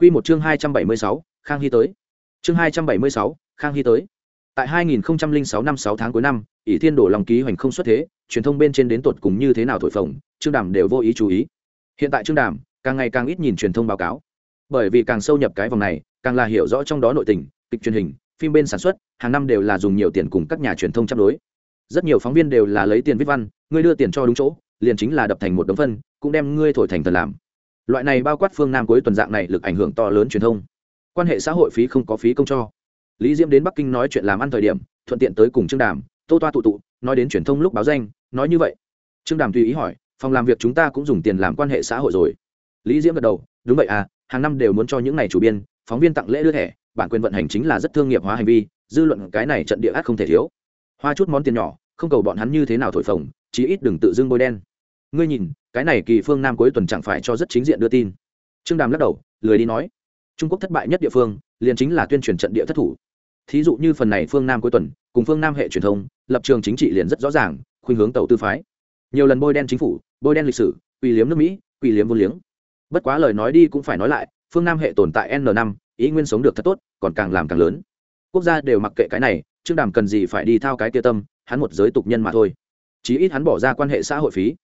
Quy một chương 276, Khang Hy tới. Chương 276, Khang Hy tới. Tại 2006 năm 6 tháng cuối năm, ỷ thiên đổ lòng ký hoành không xuất thế, truyền thông bên trên đến tột cùng như thế nào thổi phồng, Trương Đàm đều vô ý chú ý. Hiện tại Trương Đàm càng ngày càng ít nhìn truyền thông báo cáo, bởi vì càng sâu nhập cái vòng này, càng là hiểu rõ trong đó nội tình, kịch truyền hình, phim bên sản xuất, hàng năm đều là dùng nhiều tiền cùng các nhà truyền thông chấp đối. Rất nhiều phóng viên đều là lấy tiền viết văn, ngươi đưa tiền cho đúng chỗ, liền chính là đập thành một đống phân, cũng đem ngươi thổi thành thần làm loại này bao quát phương nam cuối tuần dạng này lực ảnh hưởng to lớn truyền thông. Quan hệ xã hội phí không có phí công cho. Lý diễm đến bắc kinh nói chuyện làm ăn thời điểm, thuận tiện tới cùng trương đàm, tô toa tụ tụ, nói đến truyền thông lúc báo danh, nói như vậy. Trương đàm tùy ý hỏi, phòng làm việc chúng ta cũng dùng tiền làm quan hệ xã hội rồi. Lý diễm gật đầu, đúng vậy à hàng năm đều muốn cho những n à y chủ biên, phóng viên tặng lễ đưa thẻ, bản quyền vận hành chính là rất thương nghiệp hóa hành vi, dư luận cái này trận địa ác không thể thiếu. Hoa chút món tiền nhỏ, không cầu bọn hắn như thế nào thổi phồng, chí ít đừng tự dưng bôi đen. Ngươi nhìn cái này kỳ phương nam cuối tuần chẳng phải cho rất chính diện đưa tin. Trương đàm lắc đầu, lười đi nói. Trung quốc thất bại nhất địa phương, liền chính là tuyên truyền trận địa thất thủ. Thí dụ như phần này phương nam cuối tuần, cùng phương nam hệ truyền thông, lập trường chính trị liền rất rõ ràng, khuynh hướng tàu tư phái. Nhiều lần bôi đen chính phủ, bôi đen lịch sử quỷ liếm nước mỹ quỷ liếm vô liếng. Bất quá lời nói đi cũng phải nói lại, phương nam hệ tồn tại n năm, ý nguyên sống được thật tốt, còn càng làm càng lớn. Quốc gia đều mặc kệ cái này, trương đàm cần gì phải đi thao cái tia tâm, hắn một giới tục nhân mà thôi. Chí ít hắn bỏ ra quan hệ xã hội phí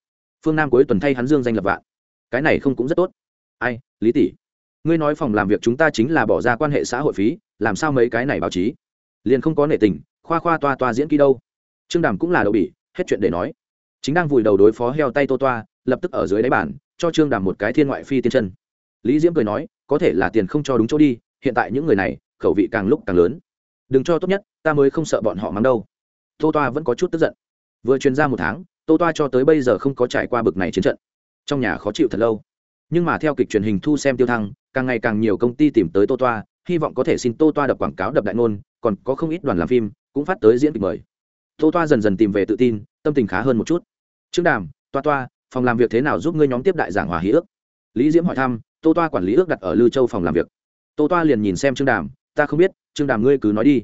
phương nam cuối tuần thay hắn dương danh lập vạn. Cái này không cũng rất tốt. Ai, lý tỷ, ngươi nói phòng làm việc chúng ta chính là bỏ ra quan hệ xã hội phí, làm sao mấy cái này báo chí? Liền không có nể tình, khoa khoa toa toa diễn kỹ đâu. Trương đàm cũng là đậu bỉ, hết chuyện để nói. Chính đang vùi đầu đối phó heo tay tô toa, lập tức ở dưới đáy bản cho trương đàm một cái thiên ngoại phi tiên chân. Lý diễm cười nói, có thể là tiền không cho đúng chỗ đi, hiện tại những người này, khẩu vị càng lúc càng lớn. Đừng cho tốt nhất, ta mới không sợ bọn họ mắng đâu. Tô toa vẫn có chút tức giận. Vừa truyền ra một tháng tô toa cho tới bây giờ không có trải qua bực này chiến trận. Trong nhà khó chịu thật lâu. Nhưng mà theo kịch truyền hình thu xem tiêu thăng, càng ngày càng nhiều công ty tìm tới tô toa, hy vọng có thể xin tô toa đập quảng cáo đập đại ngôn, còn có không ít đoàn làm phim cũng phát tới diễn kịch mời. Tô toa dần dần tìm về tự tin, tâm tình khá hơn một chút. Trương đàm, toa toa, phòng làm việc thế nào giúp ngươi nhóm tiếp đại giảng hòa hí ước? Lý diễm hỏi thăm, tô toa quản lý ước đặt ở lưu châu phòng làm việc. Tô toa liền nhìn xem trương đàm, ta không biết, trương đàm ngươi cứ nói đi.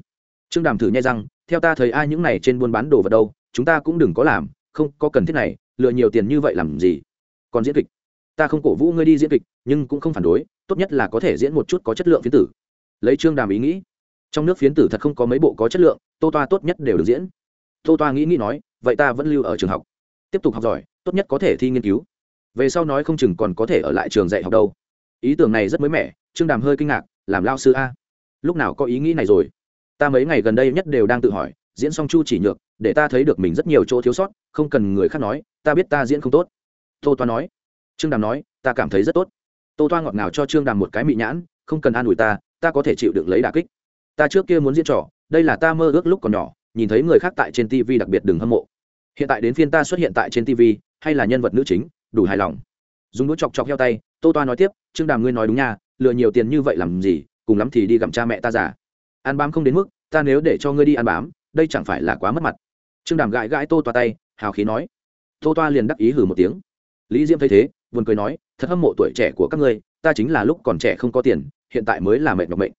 Trương đàm thử nhai rằng theo ta thấy ai những này trên buôn bán đồ vật đâu, chúng ta cũng đừng có làm không có cần thiết này lựa nhiều tiền như vậy làm gì? Còn diễn kịch? Ta không cổ vũ ngươi đi diễn kịch, nhưng cũng không phản đối, tốt nhất là có thể diễn một chút có chất lượng phiến tử. Lấy trương đàm ý nghĩ. Trong nước phiến tử thật không có mấy bộ có chất lượng, tô toa tốt nhất đều được diễn. Tô toa nghĩ nghĩ nói, vậy ta vẫn lưu ở trường học. Tiếp tục học giỏi, tốt nhất có thể thi nghiên cứu. Về sau nói không chừng còn có thể ở lại trường dạy học đâu. Ý tưởng này rất mới mẻ, trương đàm hơi kinh ngạc, làm lao sư a. Lúc nào có ý nghĩ này rồi? Ta mấy ngày gần đây nhất đều đang tự hỏi diễn xong chu chỉ nhược, để ta thấy được mình rất nhiều chỗ thiếu sót, không cần người khác nói, ta biết ta diễn không tốt. Tô toa nói. Trương đàm nói, ta cảm thấy rất tốt. Tô toa ngọt ngào cho trương đàm một cái mị nhãn, không cần an ủi ta ta có thể chịu được lấy đà kích. Ta trước kia muốn diễn trò, đây là ta mơ ước lúc còn nhỏ, nhìn thấy người khác tại trên tv đặc biệt đừng hâm mộ. Hiện tại đến phiên ta xuất hiện tại trên tv hay là nhân vật nữ chính, đủ hài lòng. Dùng đũa chọc chọc heo tay, tô toa nói tiếp, trương đàm ngươi nói đúng nha, lừa nhiều tiền như vậy làm gì, cùng lắm thì đi gặm cha mẹ ta già. Ăn bám không đến mức, ta nếu để cho ngươi đi ăn bám đây chẳng phải là quá mất mặt. Trương đàm gãi gãi tô toa tay, hào khí nói. Tô toa liền đắc ý hử một tiếng. Lý diễm thấy thế vườn cười nói, thật hâm mộ tuổi trẻ của các ngươi, ta chính là lúc còn trẻ không có tiền, hiện tại mới là mệnh ngọc mệnh.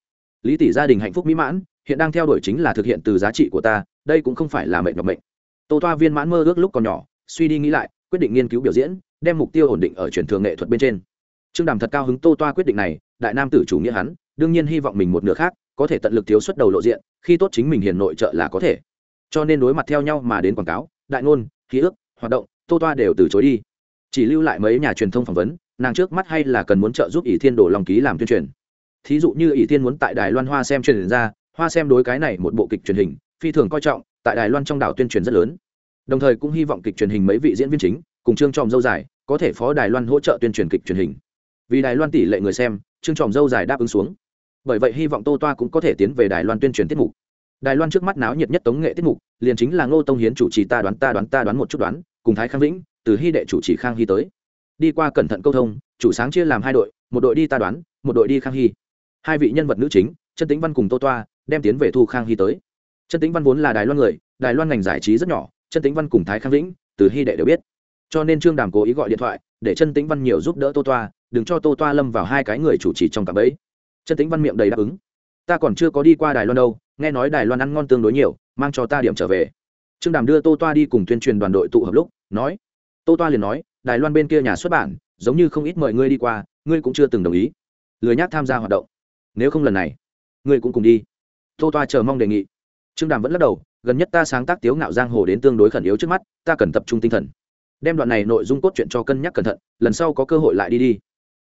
Lý tỷ gia đình hạnh phúc mỹ mãn, hiện đang theo đuổi chính là thực hiện từ giá trị của ta, đây cũng không phải là mệnh ngọc mệnh. Tô toa viên mãn mơ ước lúc còn nhỏ, suy đi nghĩ lại, quyết định nghiên cứu biểu diễn, đem mục tiêu ổn định ở truyền thường nghệ thuật bên trên. Trương đàm thật cao hứng tô toa quyết định này, đại nam tử chủ nghĩa hắn, đương nhiên hy vọng mình một nửa khác có thể tận lực thiếu xuất đầu lộ diện, khi tốt chính mình hiền nội trợ là có thể. Cho nên đối mặt theo nhau mà đến quảng cáo, đại ngôn, ký ức, hoạt động, tô toa đều từ chối đi. Chỉ lưu lại mấy nhà truyền thông phỏng vấn, nàng trước mắt hay là cần muốn trợ giúp ỷ thiên đổ lòng ký làm tuyên truyền. Thí dụ như ỷ thiên muốn tại đài loan hoa xem truyền ra, hoa xem đối cái này một bộ kịch truyền hình, phi thường coi trọng, tại đài loan trong đảo tuyên truyền rất lớn. Đồng thời cũng hy vọng kịch truyền hình mấy vị diễn viên chính, cùng trương tròm dâu dài, có thể phó đài loan hỗ trợ tuyên truyền kịch truyền hình. Vì đài loan tỷ lệ người xem, trương tròm dâu dài đáp ứng xuống bởi vậy hy vọng tô toa cũng có thể tiến về đài loan tuyên truyền tiết mục. Đài loan trước mắt náo nhiệt nhất tống nghệ tiết mục, liền chính là ngô tông hiến chủ trì ta đoán ta đoán ta đoán một chút đoán, cùng thái khang vĩnh, từ hy đệ chủ trì khang hy tới. Đi qua cẩn thận câu thông, chủ sáng chia làm hai đội, một đội đi ta đoán, một đội đi khang hy. Hai vị nhân vật nữ chính chân tĩnh văn cùng tô toa, đem tiến về thu khang hy tới. Chân tĩnh văn vốn là đài loan người, đài loan ngành giải trí rất nhỏ chân tĩnh văn cùng thái khang vĩnh, từ hy đệ đều biết. Cho nên trương đàm cố ý gọi điện thoại, để chân tĩnh văn nhiều giúp đỡ tô toa, đừng cho tô toa lâm vào hai cái người chủ trì trong cặp ấy Trần tĩnh văn miệng đầy đáp ứng. Ta còn chưa có đi qua đài loan đâu, nghe nói đài loan ăn ngon tương đối nhiều, mang cho ta điểm trở về. Trương đàm đưa tô toa đi cùng tuyên truyền đoàn đội tụ hợp lúc, nói, tô toa liền nói, đài loan bên kia nhà xuất bản, giống như không ít mời ngươi đi qua, ngươi cũng chưa từng đồng ý. Lười nhác tham gia hoạt động. Nếu không lần này, ngươi cũng cùng đi. Tô toa chờ mong đề nghị. Trương đàm vẫn lắc đầu, gần nhất ta sáng tác tiếu ngạo giang hồ đến tương đối khẩn yếu trước mắt, ta cần tập trung tinh thần. Đem đoạn này nội dung cốt truyện cho cân nhắc cẩn thận, lần sau có cơ hội lại đi đi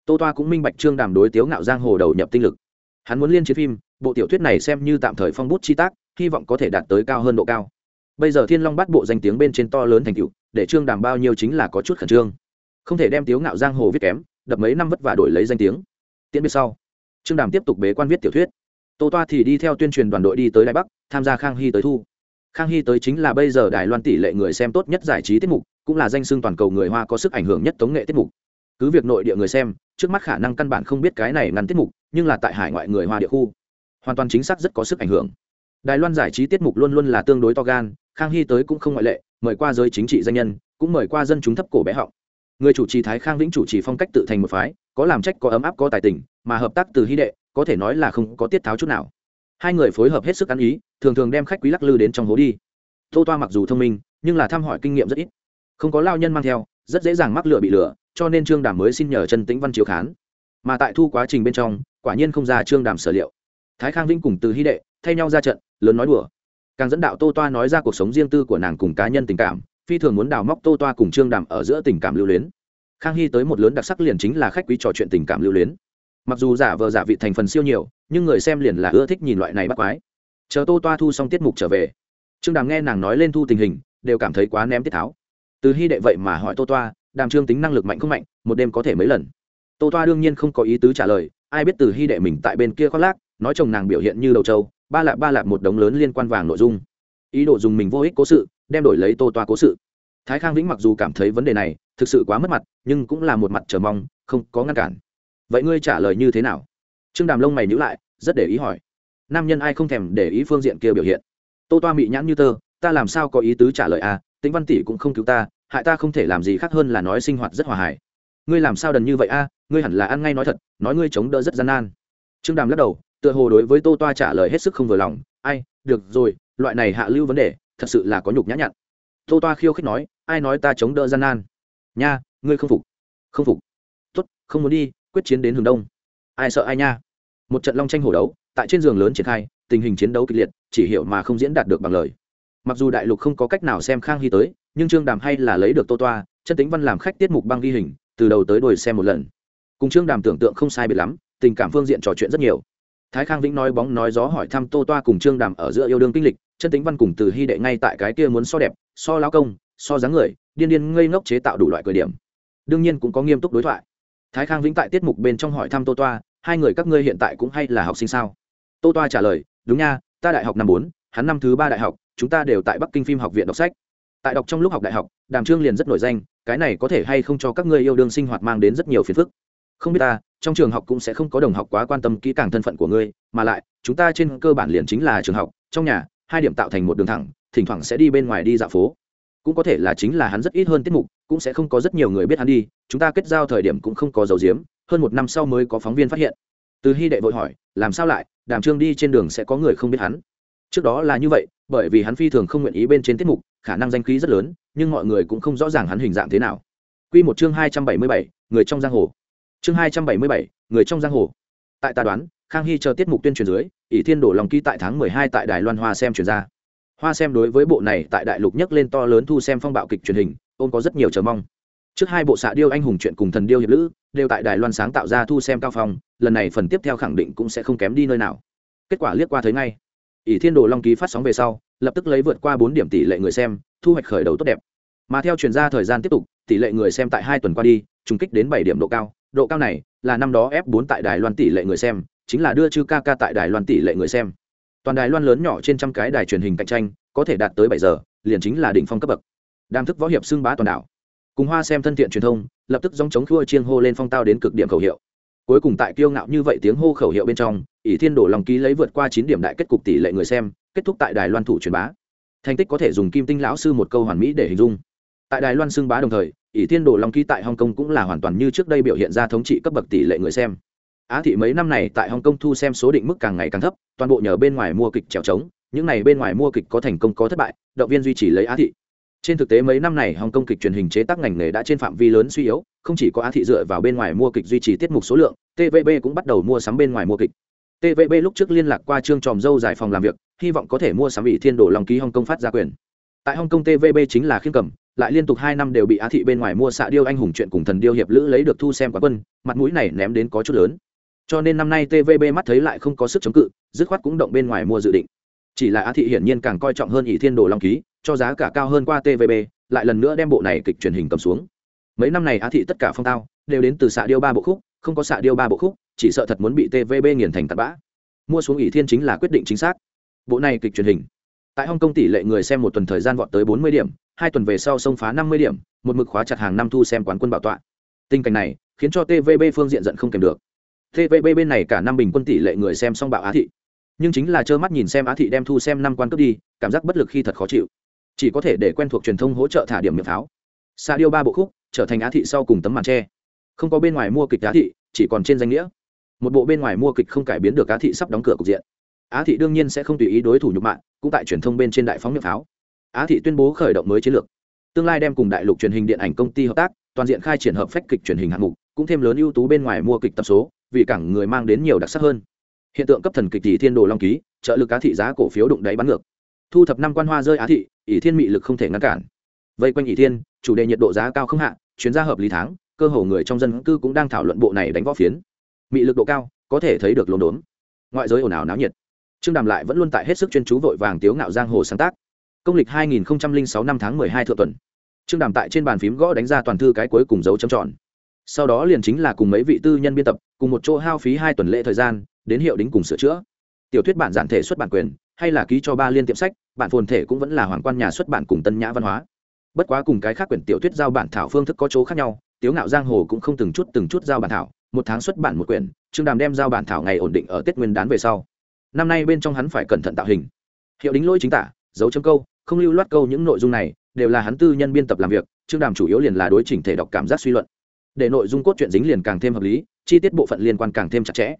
tô toa cũng minh bạch trương đàm đối tiếu ngạo giang hồ đầu nhập tinh lực. Hắn muốn liên chiến phim, bộ tiểu thuyết này xem như tạm thời phong bút chi tác, hy vọng có thể đạt tới cao hơn độ cao. Bây giờ thiên long bắt bộ danh tiếng bên trên to lớn thành cựu để trương đàm bao nhiêu chính là có chút khẩn trương. Không thể đem tiếu ngạo giang hồ viết kém, đập mấy năm vất vả đổi lấy danh tiếng. Tiễn biết sau, trương đàm tiếp tục bế quan viết tiểu thuyết. Tô toa thì đi theo tuyên truyền đoàn đội đi tới đài bắc, tham gia khang hy tới thu. Khang hy tới chính là bây giờ đài loan tỷ lệ người xem tốt nhất giải trí tiết mục, cũng là danh xưng toàn cầu người hoa có sức ảnh hưởng nhất tống nghệ tiết mục cứ việc nội địa người xem, trước mắt khả năng căn bản không biết cái này ngắn tiết mục, nhưng là tại hải ngoại người hoa địa khu, hoàn toàn chính xác rất có sức ảnh hưởng. Đài loan giải trí tiết mục luôn luôn là tương đối to gan, khang hy tới cũng không ngoại lệ, mời qua giới chính trị danh nhân, cũng mời qua dân chúng thấp cổ bé họng. Người chủ trì thái khang vĩnh chủ trì phong cách tự thành một phái, có làm trách, có ấm áp, có tài tình, mà hợp tác từ hy đệ, có thể nói là không có tiết tháo chút nào. Hai người phối hợp hết sức ăn ý, thường thường đem khách quý lắc lư đến trong hố đi. Tô toa mặc dù thông minh, nhưng là thăm hỏi kinh nghiệm rất ít. Không có lao nhân mang theo, rất dễ dàng mắc lửa bị lửa cho nên trương đàm mới xin nhờ chân tĩnh văn chiếu khán. Mà tại thu quá trình bên trong, quả nhiên không ra trương đàm sở liệu. Thái khang vĩnh cùng từ hy đệ thay nhau ra trận, lớn nói đùa. Càng dẫn đạo tô toa nói ra cuộc sống riêng tư của nàng cùng cá nhân tình cảm, phi thường muốn đào móc tô toa cùng trương đàm ở giữa tình cảm lưu luyến. Khang hy tới một lớn đặc sắc liền chính là khách quý trò chuyện tình cảm lưu luyến. Mặc dù giả vờ giả vị thành phần siêu nhiều, nhưng người xem liền là ưa thích nhìn loại này bắt quái. Chờ tô toa thu xong tiết mục trở về, trương đàm nghe nàng nói lên thu tình hình, đều cảm thấy quá ném tiết tháo. Từ hy đệ vậy mà hỏi tô toa đàm trương tính năng lực mạnh không mạnh, một đêm có thể mấy lần. Tô toa đương nhiên không có ý tứ trả lời, ai biết từ hy đệ mình tại bên kia khoác lác, nói chồng nàng biểu hiện như đầu trâu, ba lạp ba lạp một đống lớn liên quan vàng nội dung. Ý đồ dùng mình vô ích cố sự, đem đổi lấy tô toa cố sự. Thái khang vĩnh mặc dù cảm thấy vấn đề này thực sự quá mất mặt, nhưng cũng là một mặt chờ mong, không có ngăn cản. Vậy ngươi trả lời như thế nào? Trương đàm lông mày nhữ lại, rất để ý hỏi. Nam nhân ai không thèm để ý phương diện kia biểu hiện? Tô toa mị nhãn như tơ, ta làm sao có ý tứ trả lời à tĩnh văn tỷ cũng không cứu ta hại ta không thể làm gì khác hơn là nói sinh hoạt rất hòa hải ngươi làm sao đần như vậy a? Ngươi hẳn là ăn ngay nói thật, nói ngươi chống đỡ rất gian nan. Trương đàm lắc đầu, tựa hồ đối với tô toa trả lời hết sức không vừa lòng. Ai, được rồi, loại này hạ lưu vấn đề, thật sự là có nhục nhã nhặn. Tô toa khiêu khích nói, ai nói ta chống đỡ gian nan? Nha, ngươi không phục. Không phục. Tốt, không muốn đi, quyết chiến đến hướng đông. Ai sợ ai nha? Một trận long tranh hổ đấu, tại trên giường lớn triển khai, tình hình chiến đấu kịch liệt, chỉ hiểu mà không diễn đạt được bằng lời. Mặc dù đại lục không có cách nào xem khang hy tới nhưng trương đàm hay là lấy được tô toa, chân tính văn làm khách tiết mục băng ghi hình, từ đầu tới đuôi xem một lần. Cùng trương đàm tưởng tượng không sai biệt lắm, tình cảm phương diện trò chuyện rất nhiều. Thái khang vĩnh nói bóng nói gió hỏi thăm tô toa cùng trương đàm ở giữa yêu đương kinh lịch, chân tính văn cùng từ hy đệ ngay tại cái kia muốn so đẹp, so lao công, so dáng người, điên điên ngây ngốc chế tạo đủ loại cười điểm. Đương nhiên cũng có nghiêm túc đối thoại. Thái khang vĩnh tại tiết mục bên trong hỏi thăm tô toa, hai người các ngươi hiện tại cũng hay là học sinh sao? Tô toa trả lời, đúng nha, ta đại học năm bốn, hắn năm thứ ba đại học, chúng ta đều tại bắc kinh phim học viện đọc sách tại đọc trong lúc học đại học, đàm trương liền rất nổi danh, cái này có thể hay không cho các ngươi yêu đương sinh hoạt mang đến rất nhiều phiền phức. Không biết ta, trong trường học cũng sẽ không có đồng học quá quan tâm kỹ càng thân phận của ngươi, mà lại, chúng ta trên cơ bản liền chính là trường học, trong nhà, hai điểm tạo thành một đường thẳng, thỉnh thoảng sẽ đi bên ngoài đi dạo phố. Cũng có thể là chính là hắn rất ít hơn tiết mục, cũng sẽ không có rất nhiều người biết hắn đi, chúng ta kết giao thời điểm cũng không có dấu diếm hơn một năm sau mới có phóng viên phát hiện. Từ hy đệ vội hỏi, làm sao lại? Đàm trương đi trên đường sẽ có người không biết hắn? Trước đó là như vậy, bởi vì hắn phi thường không nguyện ý bên trên tiết mục khả năng danh khí rất lớn, nhưng mọi người cũng không rõ ràng hắn hình dạng thế nào. Q một chương hai trăm bảy mươi bảy, người trong giang hồ. Chương hai trăm bảy mươi bảy, người trong giang hồ. Tại ta đoán, khang hy chờ tiết mục tuyên truyền dưới, ỷ thiên đổ lòng ký tại tháng mười hai tại đài loan hoa xem truyền ra. Hoa xem đối với bộ này tại đại lục nhấc lên to lớn thu xem phong bạo kịch truyền hình, ôm có rất nhiều chờ mong. Trước hai bộ xạ điêu anh hùng chuyện cùng thần điêu hiệp lữ, đều tại đài loan sáng tạo ra thu xem cao phong, lần này phần tiếp theo khẳng định cũng sẽ không kém đi nơi nào. Kết quả liếc qua thấy ngay ỷ thiên đồ long ký phát sóng về sau, lập tức lấy vượt qua bốn điểm tỷ lệ người xem, thu hoạch khởi đầu tốt đẹp. Mà theo chuyển ra thời gian tiếp tục, tỷ lệ người xem tại hai tuần qua đi, trùng kích đến bảy điểm độ cao. Độ cao này là năm đó f 4 tại đài loan tỷ lệ người xem, chính là đưa chư ca ca tại đài loan tỷ lệ người xem. Toàn đài loan lớn nhỏ trên trăm cái đài truyền hình cạnh tranh, có thể đạt tới bảy giờ, liền chính là đỉnh phong cấp bậc. Đam thức võ hiệp xưng bá toàn đảo. Cùng hoa xem thân thiện truyền thông, lập tức dòng chống khua chiên hô lên phong tao đến cực điểm khẩu hiệu cuối cùng tại kiêu ngạo như vậy tiếng hô khẩu hiệu bên trong, ỷ thiên đổ lòng ký lấy vượt qua chín điểm đại kết cục tỷ lệ người xem, kết thúc tại đài loan thủ truyền bá. Thành tích có thể dùng kim tinh lão sư một câu hoàn mỹ để hình dung. Tại đài loan xưng bá đồng thời, ỷ thiên đổ lòng ký tại hong kong cũng là hoàn toàn như trước đây biểu hiện ra thống trị cấp bậc tỷ lệ người xem. Á thị mấy năm này tại hong kong thu xem số định mức càng ngày càng thấp, toàn bộ nhờ bên ngoài mua kịch trèo trống, những này bên ngoài mua kịch có thành công có thất bại, động viên duy trì lấy á thị trên thực tế mấy năm này hồng kông kịch truyền hình chế tác ngành nghề đã trên phạm vi lớn suy yếu, không chỉ có á thị dựa vào bên ngoài mua kịch duy trì tiết mục số lượng tvb cũng bắt đầu mua sắm bên ngoài mua kịch. Tvb lúc trước liên lạc qua trương tròm dâu giải phòng làm việc, hy vọng có thể mua sắm ủy thiên Đồ lòng ký hồng kông phát ra quyền. Tại hồng kông tvb chính là khiêm cầm, lại liên tục hai năm đều bị á thị bên ngoài mua xạ điêu anh hùng chuyện cùng thần điêu hiệp lữ lấy được thu xem quá quân, mặt mũi này ném đến có chút lớn. Cho nên năm nay tvb mắt thấy lại không có sức chống cự, dứt khoát cũng động bên ngoài mua dự định. Chỉ là á thị hiển nhiên càng coi trọng hơn ỷ thiên đồ long ký cho giá cả cao hơn qua tvb lại lần nữa đem bộ này kịch truyền hình cầm xuống. Mấy năm này á thị tất cả phong tao, đều đến từ xạ điêu ba bộ khúc, không có xạ điêu ba bộ khúc, chỉ sợ thật muốn bị tvb nghiền thành tạt bã. Mua xuống ỷ thiên chính là quyết định chính xác. Bộ này kịch truyền hình, tại hong Kông tỷ lệ người xem một tuần thời gian vọt tới bốn mươi điểm, hai tuần về sau xông phá năm mươi điểm, một mực khóa chặt hàng năm thu xem quán quân bảo tọa. Tình cảnh này, khiến cho tvb phương diện giận không kèm được. Tvb bên này cả năm bình quân tỷ lệ người xem xong bạo á thị. Nhưng chính là trơ mắt nhìn xem á thị đem thu xem năm quan cướp đi, cảm giác bất lực khi thật khó chịu chỉ có thể để quen thuộc truyền thông hỗ trợ thả điểm miệng pháo. Xa điêu ba bộ khúc trở thành á thị sau cùng tấm màn tre. Không có bên ngoài mua kịch á thị, chỉ còn trên danh nghĩa. Một bộ bên ngoài mua kịch không cải biến được á thị sắp đóng cửa cục diện. Á thị đương nhiên sẽ không tùy ý đối thủ nhục mạng cũng tại truyền thông bên trên đại phóng miệng pháo. Á thị tuyên bố khởi động mới chiến lược. Tương lai đem cùng đại lục truyền hình điện ảnh công ty hợp tác, toàn diện khai triển hợp phách kịch truyền hình hạng mục, cũng thêm lớn ưu tú bên ngoài mua kịch tập số, vì cảng người mang đến nhiều đặc sắc hơn. Hiện tượng cấp thần kịch tỷ thiên đồ long ký, trợ lực á thị giá cổ phiếu đụng đáy bắn ngược thu thập năm quan hoa rơi á thị, ỷ thiên mị lực không thể ngăn cản. Vây quanh ỷ thiên, chủ đề nhiệt độ giá cao không hạ chuyên gia hợp lý tháng cơ hồ người trong dân cư cũng đang thảo luận bộ này đánh võ phiến. Mị lực độ cao, có thể thấy được lồn đốn. Ngoại giới ồn ào náo nhiệt. Trương đàm lại vẫn luôn tại hết sức chuyên chú vội vàng tiếu ngạo giang hồ sáng tác. Công lịch 2006 năm tháng 12 thượng tuần. Trương đàm tại trên bàn phím gõ đánh ra toàn thư cái cuối cùng dấu chấm tròn. Sau đó liền chính là cùng mấy vị tư nhân biên tập, cùng một chỗ hao phí hai tuần lễ thời gian, đến hiệu đính cùng sửa chữa. Tiểu thuyết bản giản thể xuất bản quyền hay là ký cho ba liên tiệm sách bản phồn thể cũng vẫn là hoàng quan nhà xuất bản cùng tân nhã văn hóa. Bất quá cùng cái khác quyển tiểu thuyết giao bản thảo phương thức có chỗ khác nhau, tiếu ngạo giang hồ cũng không từng chút từng chút giao bản thảo, một tháng xuất bản một quyển, trương đàm đem giao bản thảo ngày ổn định ở tết nguyên đán về sau. Năm nay bên trong hắn phải cẩn thận tạo hình. Hiệu đính lỗi chính tả, dấu chấm câu, không lưu loát câu những nội dung này, đều là hắn tư nhân biên tập làm việc, trương đàm chủ yếu liền là đối chỉnh thể đọc cảm giác suy luận. Để nội dung cốt truyện dính liền càng thêm hợp lý, chi tiết bộ phận liên quan càng thêm chặt chẽ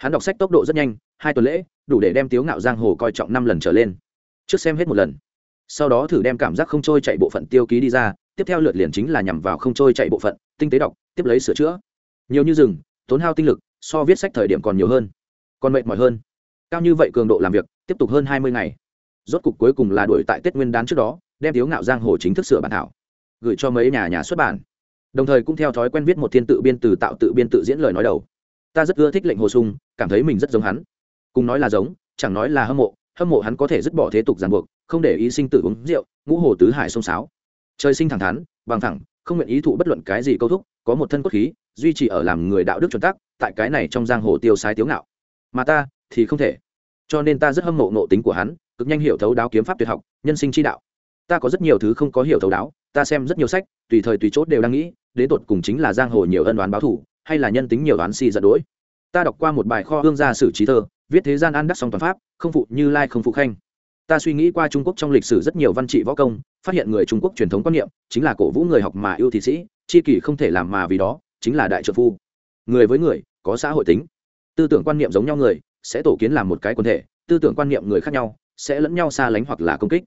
hắn đọc sách tốc độ rất nhanh, hai tuần lễ, đủ để đem tiếu ngạo giang hồ coi trọng năm lần trở lên. Trước xem hết một lần. Sau đó thử đem cảm giác không trôi chạy bộ phận tiêu ký đi ra, tiếp theo lượt liền chính là nhằm vào không trôi chạy bộ phận, tinh tế đọc, tiếp lấy sửa chữa. Nhiều như rừng, tốn hao tinh lực, so viết sách thời điểm còn nhiều hơn, còn mệt mỏi hơn. Cao như vậy cường độ làm việc, tiếp tục hơn hai mươi ngày. Rốt cục cuối cùng là đuổi tại tết nguyên đán trước đó, đem tiếu ngạo giang hồ chính thức sửa bản thảo, gửi cho mấy nhà nhà xuất bản. Đồng thời cũng theo thói quen viết một thiên tự biên từ tạo tự biên tự diễn lời nói đầu ta rất ưa thích lệnh hồ sung, cảm thấy mình rất giống hắn. Cùng nói là giống, chẳng nói là hâm mộ hâm mộ hắn có thể dứt bỏ thế tục ràng buộc, không để ý sinh tử uống rượu, ngũ hồ tứ hải sông sáo. Trời sinh thẳng thắn, bằng thẳng, không nguyện ý thụ bất luận cái gì câu thúc, có một thân cốt khí, duy trì ở làm người đạo đức chuẩn tắc, tại cái này trong giang hồ tiêu sái tiếu ngạo. Mà ta, thì không thể. Cho nên ta rất hâm mộ nộ tính của hắn, cực nhanh hiểu thấu đáo kiếm pháp tuyệt học, nhân sinh chi đạo. Ta có rất nhiều thứ không có hiểu thấu đáo, ta xem rất nhiều sách, tùy thời tùy chốt đều đang nghĩ, đến tột cùng chính là giang hồ nhiều ân đoán báo thủ hay là nhân tính nhiều đoán si giận đỗi. Ta đọc qua một bài kho hương gia sử trí thơ, viết thế gian an đắc song toàn pháp, không phụ như lai không phụ khanh. Ta suy nghĩ qua trung quốc trong lịch sử rất nhiều văn trị võ công, phát hiện người trung quốc truyền thống quan niệm chính là cổ vũ người học mà yêu thị sĩ, chi kỷ không thể làm mà vì đó, chính là đại trợ phu. Người với người, có xã hội tính. Tư tưởng quan niệm giống nhau người, sẽ tổ kiến làm một cái quần thể, tư tưởng quan niệm người khác nhau, sẽ lẫn nhau xa lánh hoặc là công kích.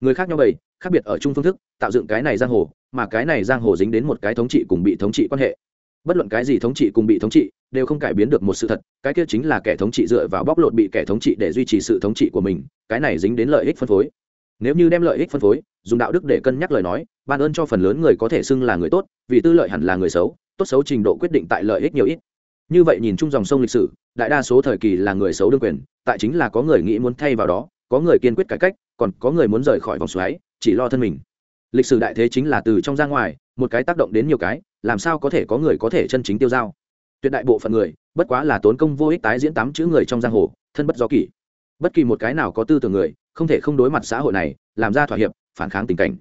Người khác nhau bầy khác biệt ở chung phương thức, tạo dựng cái này giang hồ, mà cái này giang hồ dính đến một cái thống trị cùng bị thống trị quan hệ bất luận cái gì thống trị cùng bị thống trị, đều không cải biến được một sự thật, cái kia chính là kẻ thống trị dựa vào bóc lột bị kẻ thống trị để duy trì sự thống trị của mình, cái này dính đến lợi ích phân phối. Nếu như đem lợi ích phân phối, dùng đạo đức để cân nhắc lời nói, ban ơn cho phần lớn người có thể xưng là người tốt, vì tư lợi hẳn là người xấu, tốt xấu trình độ quyết định tại lợi ích nhiều ít. Như vậy nhìn chung dòng sông lịch sử, đại đa số thời kỳ là người xấu đương quyền, tại chính là có người nghĩ muốn thay vào đó, có người kiên quyết cải cách, còn có người muốn rời khỏi vòng xoáy, chỉ lo thân mình. Lịch sử đại thế chính là từ trong ra ngoài, một cái tác động đến nhiều cái làm sao có thể có người có thể chân chính tiêu dao tuyệt đại bộ phận người, bất quá là tốn công vô ích tái diễn tám chữ người trong giang hồ, thân bất do kỷ. Bất kỳ một cái nào có tư tưởng người, không thể không đối mặt xã hội này, làm ra thỏa hiệp, phản kháng tình cảnh.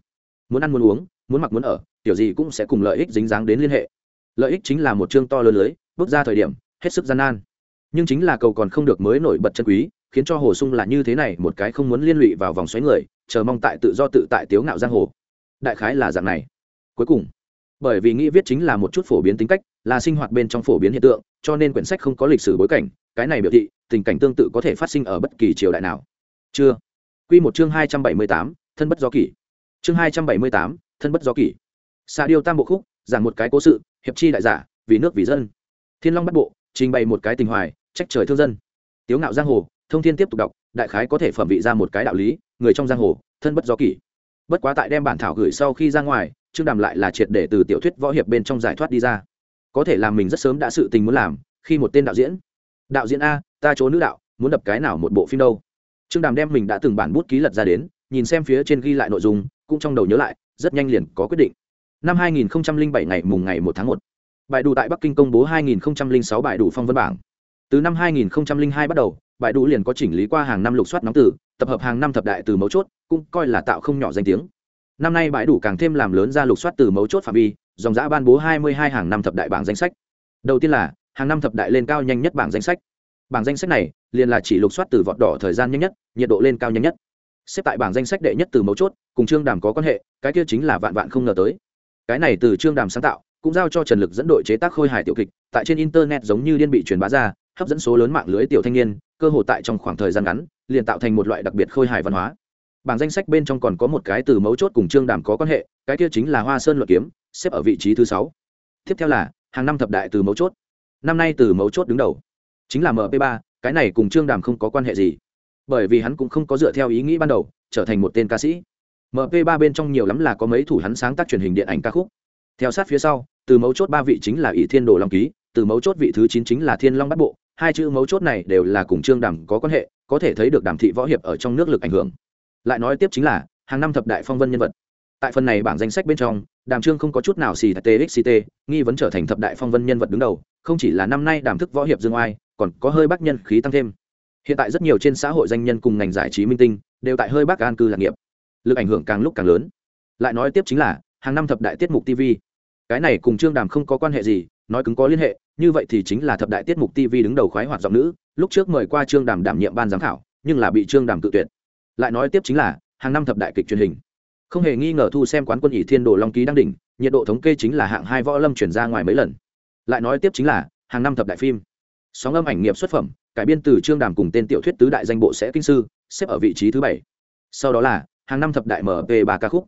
Muốn ăn muốn uống, muốn mặc muốn ở tiểu gì cũng sẽ cùng lợi ích dính dáng đến liên hệ. Lợi ích chính là một chương to lớn lưới, bước ra thời điểm, hết sức gian nan. Nhưng chính là cầu còn không được mới nổi bật chân quý, khiến cho hồ sung là như thế này, một cái không muốn liên lụy vào vòng xoáy người, chờ mong tại tự do tự tại tiếu ngạo giang hồ. Đại khái là dạng này. Cuối cùng bởi vì nghĩ viết chính là một chút phổ biến tính cách, là sinh hoạt bên trong phổ biến hiện tượng, cho nên quyển sách không có lịch sử bối cảnh, cái này biểu thị, tình cảnh tương tự có thể phát sinh ở bất kỳ triều đại nào. Chưa. Q một chương hai trăm bảy mươi tám, thân bất do kỷ. Chương hai trăm bảy mươi tám, thân bất do kỷ. Xạ điêu tam bộ khúc, giảng một cái cố sự, hiệp chi đại giả, vì nước vì dân. Thiên long bắt bộ, trình bày một cái tình hoài, trách trời thương dân. Tiếu ngạo giang hồ, thông thiên tiếp tục đọc, đại khái có thể phẩm vị ra một cái đạo lý, người trong giang hồ, thân bất do kỷ. Bất quá tại đem bản thảo gửi sau khi ra ngoài trương đàm lại là triệt để từ tiểu thuyết võ hiệp bên trong giải thoát đi ra. Có thể làm mình rất sớm đã sự tình muốn làm khi một tên đạo diễn. Đạo diễn a ta chỗ nữ đạo muốn đập cái nào một bộ phim đâu? Trương đàm đem mình đã từng bản bút ký lật ra đến nhìn xem phía trên ghi lại nội dung cũng trong đầu nhớ lại rất nhanh liền có quyết định. Năm 2007 ngày mùng ngày 1 tháng 1, bài đủ tại bắc kinh công bố 2006 bài đủ phong vân bảng. Từ năm 2002 bắt đầu bài đủ liền có chỉnh lý qua hàng năm lục soát nóng từ tập hợp hàng năm thập đại từ mấu chốt cũng coi là tạo không nhỏ danh tiếng năm nay bãi đủ càng thêm làm lớn ra lục soát từ mấu chốt phạm vi, dòng giã ban bố 22 hàng năm thập đại bảng danh sách. Đầu tiên là, hàng năm thập đại lên cao nhanh nhất bảng danh sách. Bảng danh sách này liền là chỉ lục soát từ vọt đỏ thời gian nhanh nhất, nhiệt độ lên cao nhanh nhất. Xếp tại bảng danh sách đệ nhất từ mấu chốt, cùng trương đàm có quan hệ, cái kia chính là vạn vạn không ngờ tới. Cái này từ trương đàm sáng tạo, cũng giao cho trần lực dẫn đội chế tác khôi hài tiểu kịch, tại trên internet giống như điên bị truyền bá ra, hấp dẫn số lớn mạng lưới tiểu thanh niên, cơ hội tại trong khoảng thời gian ngắn, liền tạo thành một loại đặc biệt khôi hài văn hóa bảng danh sách bên trong còn có một cái từ mấu chốt cùng trương đàm có quan hệ, cái kia chính là hoa sơn luận kiếm, xếp ở vị trí thứ sáu. Tiếp theo là, hàng năm thập đại từ mấu chốt. Năm nay từ mấu chốt đứng đầu, chính là mp ba, cái này cùng trương đàm không có quan hệ gì. Bởi vì hắn cũng không có dựa theo ý nghĩ ban đầu, trở thành một tên ca sĩ. Mp ba bên trong nhiều lắm là có mấy thủ hắn sáng tác truyền hình điện ảnh ca khúc. Theo sát phía sau, từ mấu chốt ba vị chính là ỷ thiên đồ long ký, từ mấu chốt vị thứ chín chính là thiên long bắt bộ. Hai chữ mấu chốt này đều là cùng trương đàm có quan hệ, có thể thấy được đàm thị võ hiệp ở trong nước lực ảnh hưởng lại nói tiếp chính là, hàng năm thập đại phong vân nhân vật. Tại phần này bảng danh sách bên trong, đàm trương không có chút nào xì txct nghi vấn trở thành thập đại phong vân nhân vật đứng đầu, không chỉ là năm nay đàm thức võ hiệp dương oai, còn có hơi bác nhân khí tăng thêm. Hiện tại rất nhiều trên xã hội danh nhân cùng ngành giải trí minh tinh, đều tại hơi bác an cư lạc nghiệp. Lực ảnh hưởng càng lúc càng lớn. Lại nói tiếp chính là, hàng năm thập đại tiết mục tv cái này cùng trương đàm không có quan hệ gì, nói cứng có liên hệ, như vậy thì chính là thập đại tiết mục tv đứng đầu khoái hoạt giọng nữ, lúc trước mời qua trương đàm đảm nhiệm ban giám khảo, nhưng là bị trương đàm tự tuyệt lại nói tiếp chính là, hàng năm thập đại kịch truyền hình. Không hề nghi ngờ thu xem quán quân ỷ thiên đồ long ký đang đỉnh, nhiệt độ thống kê chính là hạng hai võ lâm chuyển ra ngoài mấy lần. Lại nói tiếp chính là, hàng năm thập đại phim. Sóng âm ảnh nghiệp xuất phẩm, cải biên từ trương đàm cùng tên tiểu thuyết tứ đại danh bộ sẽ kinh sư, xếp ở vị trí thứ bảy. Sau đó là, hàng năm thập đại mp ba ca khúc.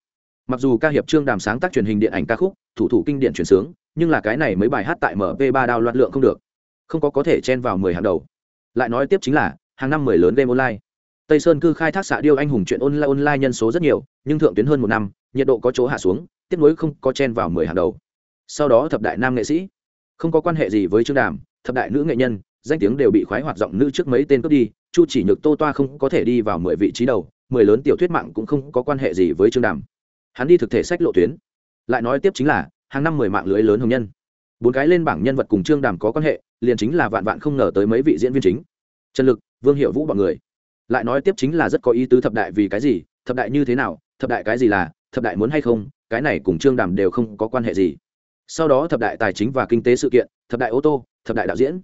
Mặc dù ca hiệp trương đàm sáng tác truyền hình điện ảnh ca khúc, thủ thủ kinh điển chuyển sướng, nhưng là cái này mấy bài hát tại mp ba đao loạt lượng không được. Không có có thể chen vào mười hàng đầu. Lại nói tiếp chính là, hàng năm mười lớn game online tây sơn cư khai thác xạ điêu anh hùng chuyện online online nhân số rất nhiều, nhưng thượng tuyến hơn một năm, nhiệt độ có chỗ hạ xuống, tiếp nối không có chen vào mười hàng đầu. Sau đó thập đại nam nghệ sĩ, không có quan hệ gì với trương đàm, thập đại nữ nghệ nhân, danh tiếng đều bị khoái hoạt giọng nữ trước mấy tên cướp đi, chu chỉ nhược, tô toa không có thể đi vào mười vị trí đầu, mười lớn tiểu thuyết mạng cũng không có quan hệ gì với trương đàm. Hắn đi thực thể sách lộ tuyến. Lại nói tiếp chính là, hàng năm mười mạng lưới lớn hồng nhân. Bốn cái lên bảng nhân vật cùng trương đàm có quan hệ, liền chính là vạn vạn không ngờ tới mấy vị diễn viên chính. Trần lực, vương hiệu vũ b ọ n người lại nói tiếp chính là rất có ý tứ thập đại vì cái gì thập đại như thế nào thập đại cái gì là thập đại muốn hay không cái này cùng trương đàm đều không có quan hệ gì sau đó thập đại tài chính và kinh tế sự kiện thập đại ô tô thập đại đạo diễn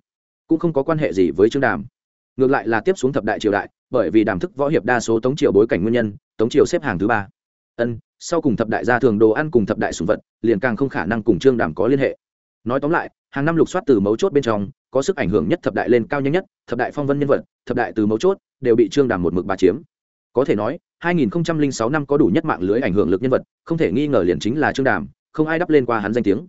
cũng không có quan hệ gì với trương đàm ngược lại là tiếp xuống thập đại triều đại bởi vì đàm thức võ hiệp đa số tống triều bối cảnh nguyên nhân tống triều xếp hàng thứ ba ân sau cùng thập đại gia thường đồ ăn cùng thập đại sùng vật liền càng không khả năng cùng trương đàm có liên hệ nói tóm lại hàng năm lục soát từ mấu chốt bên trong có sức ảnh hưởng nhất thập đại lên cao nhanh nhất thập đại phong vân nhân vật thập đại từ mấu chốt đều bị trương đàm một mực bà chiếm. Có thể nói 2006 năm có đủ nhất mạng lưới ảnh hưởng lực nhân vật không thể nghi ngờ liền chính là trương đàm không ai đắp lên qua hắn danh tiếng.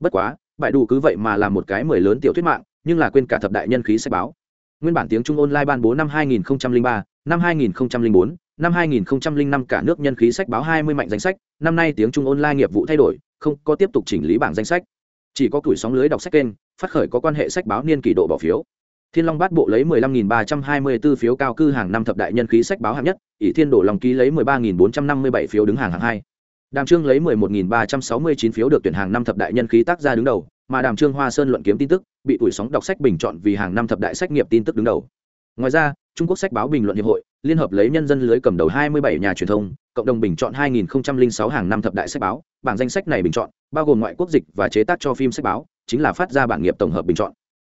Bất quá bại đủ cứ vậy mà làm một cái mười lớn tiểu thuyết mạng nhưng là quên cả thập đại nhân khí sách báo. Nguyên bản tiếng trung online ban bố năm 2003, năm 2004, năm 2005 cả nước nhân khí sách báo 20 mạnh danh sách, năm nay tiếng Trung online nghiệp vụ thay đổi, không có tiếp tục chỉnh lý bảng danh sách. Chỉ có tuổi sóng lưới đọc sách kênh, phát khởi có quan hệ sách báo niên kỳ độ bỏ phiếu. Thiên Long Bát Bộ lấy 15.324 phiếu cao cư hàng năm thập đại nhân khí sách báo hạng nhất, ỷ Thiên Đổ lòng ký lấy 13.457 phiếu đứng hàng hạng hai. Đàm Trương lấy 11.369 phiếu được tuyển hàng năm thập đại nhân khí tác ra đứng đầu, mà Đàm Trương Hoa Sơn luận kiếm tin tức, bị tuổi sóng đọc sách bình chọn vì hàng năm thập đại sách nghiệp tin tức đứng đầu. Ngoài ra, Trung Quốc sách báo bình luận hiệp hội liên hợp lấy nhân dân lưới cầm đầu 27 nhà truyền thông, cộng đồng bình chọn 2006 hàng năm thập đại sách báo, bảng danh sách này bình chọn, bao gồm ngoại quốc dịch và chế tác cho phim sách báo, chính là phát ra bản nghiệp tổng hợp bình chọn.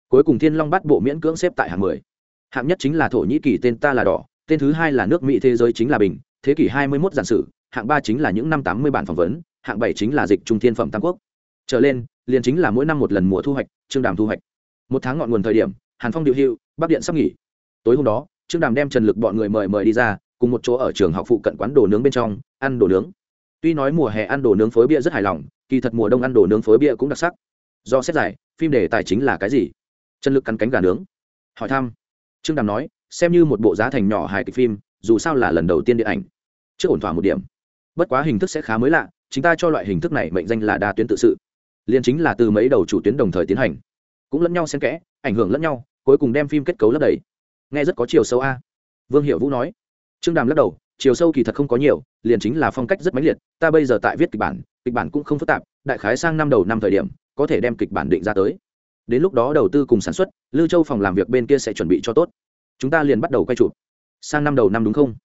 Cuối cùng Thiên Long bắt bộ miễn cưỡng xếp tại hạng 10. Hạng nhất chính là Thổ Nhĩ Kỳ tên ta là đỏ, tên thứ hai là nước Mỹ thế giới chính là bình, thế kỷ 21 giản sử, hạng ba chính là những năm 80 bản phỏng vấn, hạng bảy chính là dịch trung thiên phẩm tam quốc. Trở lên, liền chính là mỗi năm một lần mùa thu hoạch, trương đàm thu hoạch. Một tháng ngọn nguồn thời điểm, Hàn Phong điều hưu, Bắc Điện sắp nghỉ. Tối hôm đó, trương đàm đem trần lực bọn người mời mời đi ra cùng một chỗ ở trường học phụ cận quán đồ nướng bên trong ăn đồ nướng tuy nói mùa hè ăn đồ nướng phối bia rất hài lòng, kỳ thật mùa đông ăn đồ nướng phối bia cũng đặc sắc. Do xét giải, phim đề tài chính là cái gì? Chân lực cắn cánh gà nướng. Hỏi thăm. Trương đàm nói, xem như một bộ giá thành nhỏ hài kịch phim, dù sao là lần đầu tiên điện ảnh. Chưa ổn thỏa một điểm. Bất quá hình thức sẽ khá mới lạ chúng ta cho loại hình thức này mệnh danh là đa tuyến tự sự. Liền chính là từ mấy đầu chủ tuyến đồng thời tiến hành. Cũng lẫn nhau xen kẽ, ảnh hưởng lẫn nhau, cuối cùng đem phim kết cấu lấp đầy. Nghe rất có chiều sâu a. Vương hiệu vũ nói. Trương đàm lắc đầu chiều sâu kỳ thật không có nhiều, liền chính là phong cách rất mãnh liệt, ta bây giờ tại viết kịch bản kịch bản cũng không phức tạp, đại khái sang năm đầu năm thời điểm, có thể đem kịch bản định ra tới. Đến lúc đó đầu tư cùng sản xuất, lưu châu phòng làm việc bên kia sẽ chuẩn bị cho tốt. Chúng ta liền bắt đầu quay chụp. Sang năm đầu năm đúng không?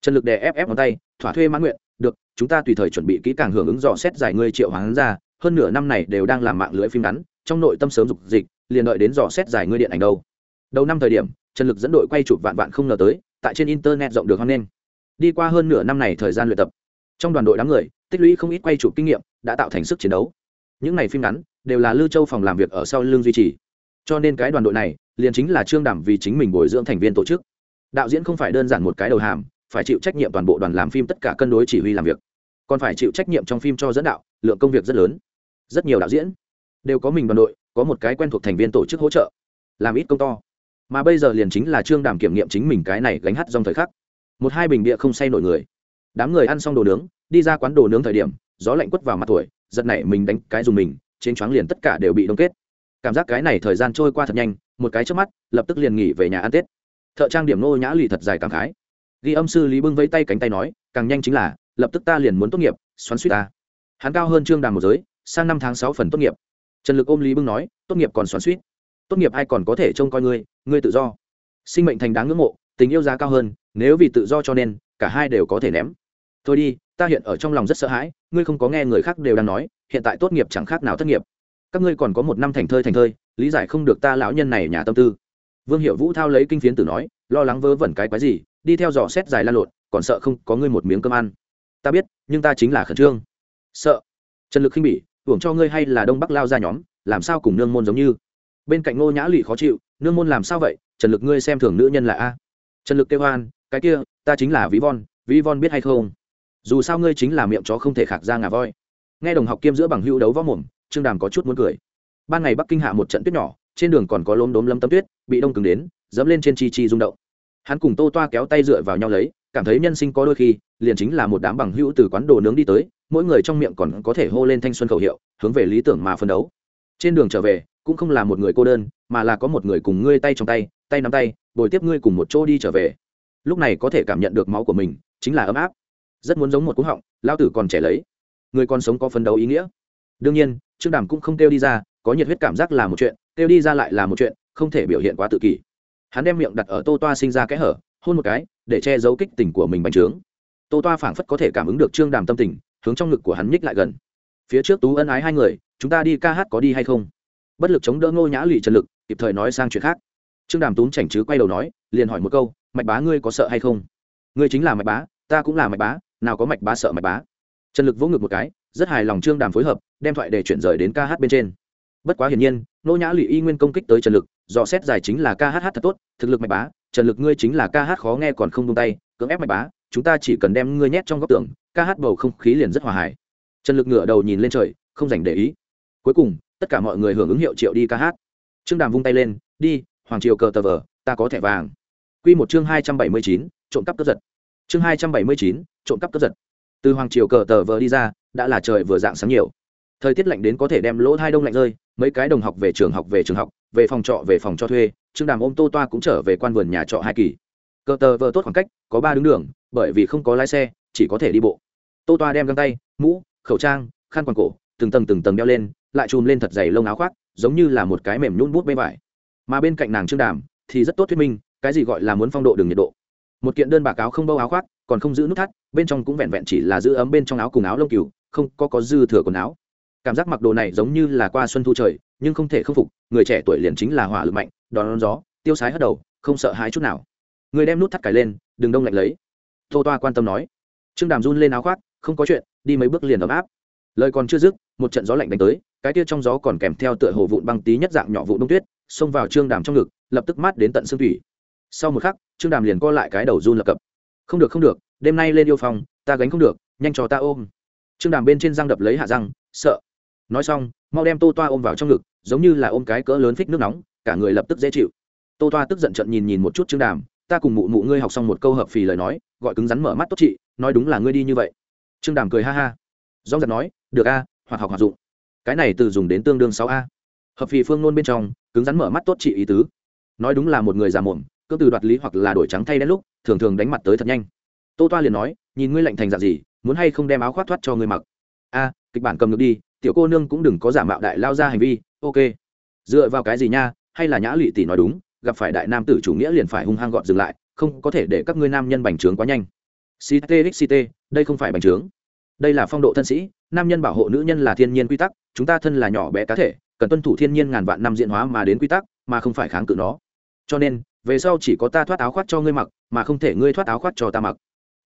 Trần lực đè ép ép ngón tay, thỏa thuê mãn nguyện, được, chúng ta tùy thời chuẩn bị kỹ càng hưởng ứng dò xét giải ngươi triệu hoán ra, hơn nửa năm này đều đang làm mạng lưới phim ngắn, trong nội tâm sớm dục dịch, liền đợi đến dò xét giải ngươi điện ảnh đâu. Đầu năm thời điểm, trần lực dẫn đội quay chụp vạn vạn không ngờ tới, tại trên internet rộng được hoan nghênh đi qua hơn nửa năm này thời gian luyện tập, trong đoàn đội đám người, tích lũy không ít quay chụp kinh nghiệm, đã tạo thành sức chiến đấu. Những ngày phim ngắn đều là lưu châu phòng làm việc ở sau lưng duy trì. Cho nên cái đoàn đội này liền chính là trương đảm vì chính mình bồi dưỡng thành viên tổ chức. Đạo diễn không phải đơn giản một cái đầu hàm, phải chịu trách nhiệm toàn bộ đoàn làm phim tất cả cân đối chỉ huy làm việc. Còn phải chịu trách nhiệm trong phim cho dẫn đạo, lượng công việc rất lớn. Rất nhiều đạo diễn đều có mình đoàn đội, có một cái quen thuộc thành viên tổ chức hỗ trợ, làm ít công to. Mà bây giờ liền chính là trương đàm kiểm nghiệm chính mình cái này gánh hát trong thời khắc một hai bình địa không say nổi người. Đám người ăn xong đồ nướng, đi ra quán đồ nướng thời điểm, gió lạnh quất vào mặt tuổi, giật nảy mình đánh cái dùng mình, trên choáng liền tất cả đều bị đông kết. Cảm giác cái này thời gian trôi qua thật nhanh, một cái trước mắt, lập tức liền nghỉ về nhà ăn tết. Thợ trang điểm nô nhã lì thật dài cảm khái. Ghi âm sư lý bưng vẫy tay cánh tay nói, càng nhanh chính là, lập tức ta liền muốn tốt nghiệp, xoắn suýt ta. Hắn cao hơn trương đàm một giới, sang năm tháng sáu phần tốt nghiệp. Trần lực ôm lý bưng nói, tốt nghiệp còn xoắn suýt tốt nghiệp ai còn có thể trông coi ngươi ngươi tự do. Sinh mệnh thành đáng ngưỡng mộ tình yêu giá cao hơn, nếu vì tự do cho nên, cả hai đều có thể ném. Thôi đi, ta hiện ở trong lòng rất sợ hãi, ngươi không có nghe người khác đều đang nói, hiện tại tốt nghiệp chẳng khác nào thất nghiệp. Các ngươi còn có một năm thành thơi thành thơi, lý giải không được ta lão nhân này nhà tâm tư. Vương hiệu vũ thao lấy kinh phiến tử nói, lo lắng vớ vẩn cái quái gì, đi theo dò xét dài lan lộn, còn sợ không có ngươi một miếng cơm ăn. Ta biết, nhưng ta chính là khẩn trương. Sợ. Trần lực khinh bỉ, hưởng cho ngươi hay là đông bắc lao ra nhóm, làm sao cùng nương môn giống như? Bên cạnh ngô nhã lụy khó chịu, nương môn làm sao vậy? Trần lực ngươi xem thường nữ nhân là a trần lực kêu hoan, cái kia, ta chính là ví von ví von biết hay không? Dù sao ngươi chính là miệng chó không thể khạc ra ngà voi. Nghe đồng học kiêm giữa bằng hữu đấu võ mồm, trương đàm có chút muốn cười. Ban ngày bắc kinh hạ một trận tuyết nhỏ, trên đường còn có lốm đốm lấm tấm tuyết, bị đông cứng đến, dẫm lên trên chi chi rung động. Hắn cùng tô toa kéo tay dựa vào nhau lấy, cảm thấy nhân sinh có đôi khi, liền chính là một đám bằng hữu từ quán đồ nướng đi tới, mỗi người trong miệng còn có thể hô lên thanh xuân khẩu hiệu, hướng về lý tưởng mà phân đấu. Trên đường trở về, cũng không là một người cô đơn, mà là có một người cùng ngươi tay trong tay tay nắm tay bồi tiếp ngươi cùng một chỗ đi trở về. Lúc này có thể cảm nhận được máu của mình, chính là ấm áp. Rất muốn giống một cú họng, lao tử còn trẻ lấy. Người còn sống có phấn đấu ý nghĩa. Đương nhiên, trương đàm cũng không kêu đi ra, có nhiệt huyết cảm giác là một chuyện, kêu đi ra lại là một chuyện, không thể biểu hiện quá tự kỷ. Hắn đem miệng đặt ở tô toa sinh ra kẽ hở, hôn một cái, để che giấu kích tình của mình bành trướng. Tô toa phảng phất có thể cảm ứng được trương đàm tâm tình, hướng trong ngực của hắn nhích lại gần. Phía trước tú ân ái hai người, chúng ta đi ca hát có đi hay không? Bất lực chống đỡ ngô nhã lụy trần lực, kịp thời nói sang chuyện khác trương đàm tốn chảnh chứ quay đầu nói, liền hỏi một câu, mạch bá ngươi có sợ hay không? Ngươi chính là mạch bá, ta cũng là mạch bá, nào có mạch bá sợ mạch bá. Trần lực vỗ ngực một cái, rất hài lòng trương đàm phối hợp, đem thoại để chuyển rời đến ca hát bên trên. Bất quá hiển nhiên, nô nhã lụy y nguyên công kích tới trần lực, dò xét giải chính là ca hát thật tốt, thực lực mạch bá, trần lực ngươi chính là ca hát khó nghe còn không tung tay, cưỡng ép mạch bá, chúng ta chỉ cần đem ngươi nhét trong góc tường, ca hát bầu không khí liền rất hòa hải trần lực ngửa đầu nhìn lên trời, không dành để ý. Cuối cùng, tất cả mọi người hưởng ứng hiệu triệu đi ca hát. Trương đàm vung tay lên, đi hoàng triều cờ tờ vờ, ta có thẻ vàng. Q một chương hai trăm bảy mươi chín, trộm cắp cướp giật. Chương hai trăm bảy mươi chín, trộm cắp cướp giật. Từ hoàng triều cờ tờ vờ đi ra, đã là trời vừa dạng sáng nhiều. Thời tiết lạnh đến có thể đem lỗ hai đông lạnh rơi, mấy cái đồng học về trường học về trường học, về phòng trọ về phòng cho thuê, trương đàm ôm tô toa cũng trở về quan vườn nhà trọ hai kỳ. Cờ tờ vờ tốt khoảng cách, có ba đứng đường, bởi vì không có lái xe, chỉ có thể đi bộ. Tô toa đem găng tay, mũ, khẩu trang, khăn quàng cổ, từng tầng từng tầng đeo lên, lại chùm lên thật dày lông áo khoác, giống như là một cái mềm nhún bút bê vải mà bên cạnh nàng trương đàm thì rất tốt thuyết minh, cái gì gọi là muốn phong độ đường nhiệt độ. Một kiện đơn bà cáo không bâu áo khoác, còn không giữ nút thắt, bên trong cũng vẹn vẹn chỉ là giữ ấm bên trong áo cùng áo lông cừu, không có có dư thừa quần áo. Cảm giác mặc đồ này giống như là qua xuân thu trời, nhưng không thể khâm phục, người trẻ tuổi liền chính là hỏa lực mạnh, đón gió, tiêu sái hất đầu, không sợ hãi chút nào. Người đem nút thắt cài lên, đừng đông lạnh lấy. Tô toa quan tâm nói. Trương đàm run lên áo khoác, không có chuyện, đi mấy bước liền ấm áp. Lời còn chưa dứt, một trận gió lạnh đánh tới, cái tia trong gió còn kèm theo tựa hồ vụn băng tí nhất dạng nhỏ vụ đông tuyết xông vào trương đàm trong ngực, lập tức mát đến tận xương thủy. Sau một khắc, trương đàm liền co lại cái đầu run lập cập. Không được không được, đêm nay lên yêu phòng ta gánh không được, nhanh cho ta ôm. Trương đàm bên trên răng đập lấy hạ răng, sợ. Nói xong, mau đem tô toa ôm vào trong ngực, giống như là ôm cái cỡ lớn phích nước nóng, cả người lập tức dễ chịu. Tô toa tức giận trận nhìn nhìn một chút trương đàm, ta cùng mụ mụ ngươi học xong một câu hợp phì lời nói, gọi cứng rắn mở mắt tốt chị, nói đúng là ngươi đi như vậy. Trương đàm cười ha ha. Dong giật nói, được a, hoặc học hoặc dụng. Cái này từ dùng đến tương đương sáu a hợp phì phương nôn bên trong, cứng rắn mở mắt tốt chị ý tứ. Nói đúng là một người già mồm, cứ từ đoạt lý hoặc là đổi trắng thay đen lúc, thường thường đánh mặt tới thật nhanh. Tô toa liền nói, nhìn ngươi lạnh thành dạng gì, muốn hay không đem áo khoác thoát cho ngươi mặc? A, kịch bản cầm được đi, tiểu cô nương cũng đừng có giả mạo đại lao ra hành vi, ok. Dựa vào cái gì nha, hay là nhã lụy tỷ nói đúng, gặp phải đại nam tử chủ nghĩa liền phải hung hăng gọn dừng lại, không có thể để các ngươi nam nhân bành trướng quá nhanh. Ctxct đây không phải bành trướng. Đây là phong độ thân sĩ, nam nhân bảo hộ nữ nhân là thiên nhiên quy tắc, chúng ta thân là nhỏ bé cá thể cần tuân thủ thiên nhiên ngàn vạn năm diễn hóa mà đến quy tắc, mà không phải kháng cự nó. Cho nên, về sau chỉ có ta thoát áo khoác cho ngươi mặc, mà không thể ngươi thoát áo khoác cho ta mặc.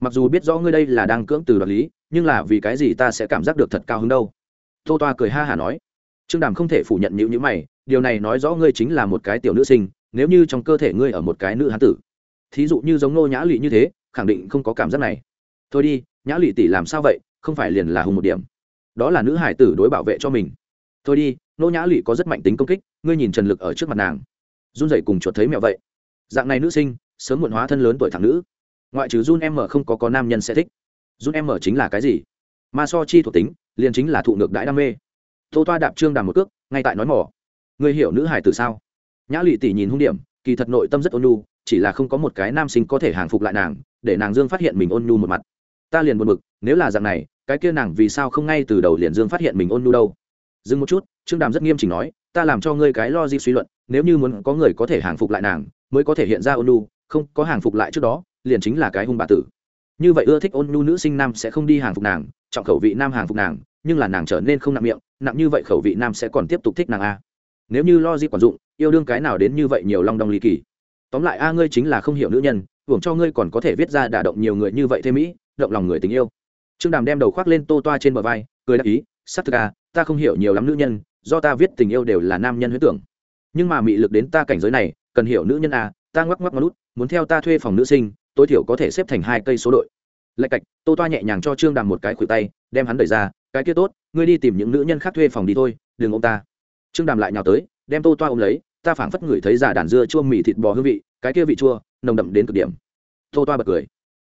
Mặc dù biết rõ ngươi đây là đang cưỡng từ đoạt lý, nhưng là vì cái gì ta sẽ cảm giác được thật cao hứng đâu? Tô toa cười ha hả nói. Trương đàm không thể phủ nhận những nhữ mày, điều này nói rõ ngươi chính là một cái tiểu nữ sinh, nếu như trong cơ thể ngươi ở một cái nữ hán tử. Thí dụ như giống nô nhã lụy như thế, khẳng định không có cảm giác này. Thôi đi, nhã lụy tỷ làm sao vậy, không phải liền là hùng một điểm. Đó là nữ hải tử đối bảo vệ cho mình thôi đi, nô nhã lụy có rất mạnh tính công kích, ngươi nhìn trần lực ở trước mặt nàng. Run dậy cùng chuột thấy mẹo vậy. Dạng này nữ sinh, sớm muộn hóa thân lớn tuổi thẳng nữ. Ngoại trừ run em không có có nam nhân sẽ thích. Run em chính là cái gì? Ma so chi thuộc tính, liền chính là thụ ngược đãi đam mê. Tô toa đạp trương đàm một cước, ngay tại nói mỏ. Ngươi hiểu nữ hải từ sao? Nhã lụy tỷ nhìn hung điểm, kỳ thật nội tâm rất ôn nhu, chỉ là không có một cái nam sinh có thể hàng phục lại nàng, để nàng dương phát hiện mình ôn nhu một mặt. Ta liền buồn bực, nếu là dạng này, cái kia nàng vì sao không ngay từ đầu liền dương phát hiện mình ôn nhu đâu? Dừng một chút, trương đàm rất nghiêm chỉnh nói, ta làm cho ngươi cái lo di suy luận, nếu như muốn có người có thể hàng phục lại nàng, mới có thể hiện ra ôn nhu không có hàng phục lại trước đó, liền chính là cái hung bà tử. Như vậy ưa thích ôn nhu nữ sinh nam sẽ không đi hàng phục nàng, trọng khẩu vị nam hàng phục nàng, nhưng là nàng trở nên không nặng miệng, nặng như vậy khẩu vị nam sẽ còn tiếp tục thích nàng a. Nếu như lo di quản dụng, yêu đương cái nào đến như vậy nhiều long đong ly kỳ. Tóm lại a, ngươi chính là không hiểu nữ nhân, hưởng cho ngươi còn có thể viết ra đả động nhiều người như vậy thêm mỹ, động lòng người tình yêu. Trương đàm đem đầu khoác lên tô toa trên bờ vai, cười đáp ý sắc thực à ta không hiểu nhiều lắm nữ nhân, do ta viết tình yêu đều là nam nhân huyết tưởng. Nhưng mà mị lực đến ta cảnh giới này, cần hiểu nữ nhân à. ta ngoắc ngoắc ngón lút muốn theo ta thuê phòng nữ sinh, tối thiểu có thể xếp thành hai cây số đội. Lạch cạch, tô toa nhẹ nhàng cho trương đàm một cái khuỷu tay, đem hắn đẩy ra, cái kia tốt, ngươi đi tìm những nữ nhân khác thuê phòng đi thôi, đừng ô m ta. Trương đàm lại nhào tới, đem tô toa ôm lấy, ta phảng phất ngửi thấy giả đàn dưa chua mì thịt bò hương vị, cái kia vị chua, nồng đậm đến cực điểm. Tô toa bật cười.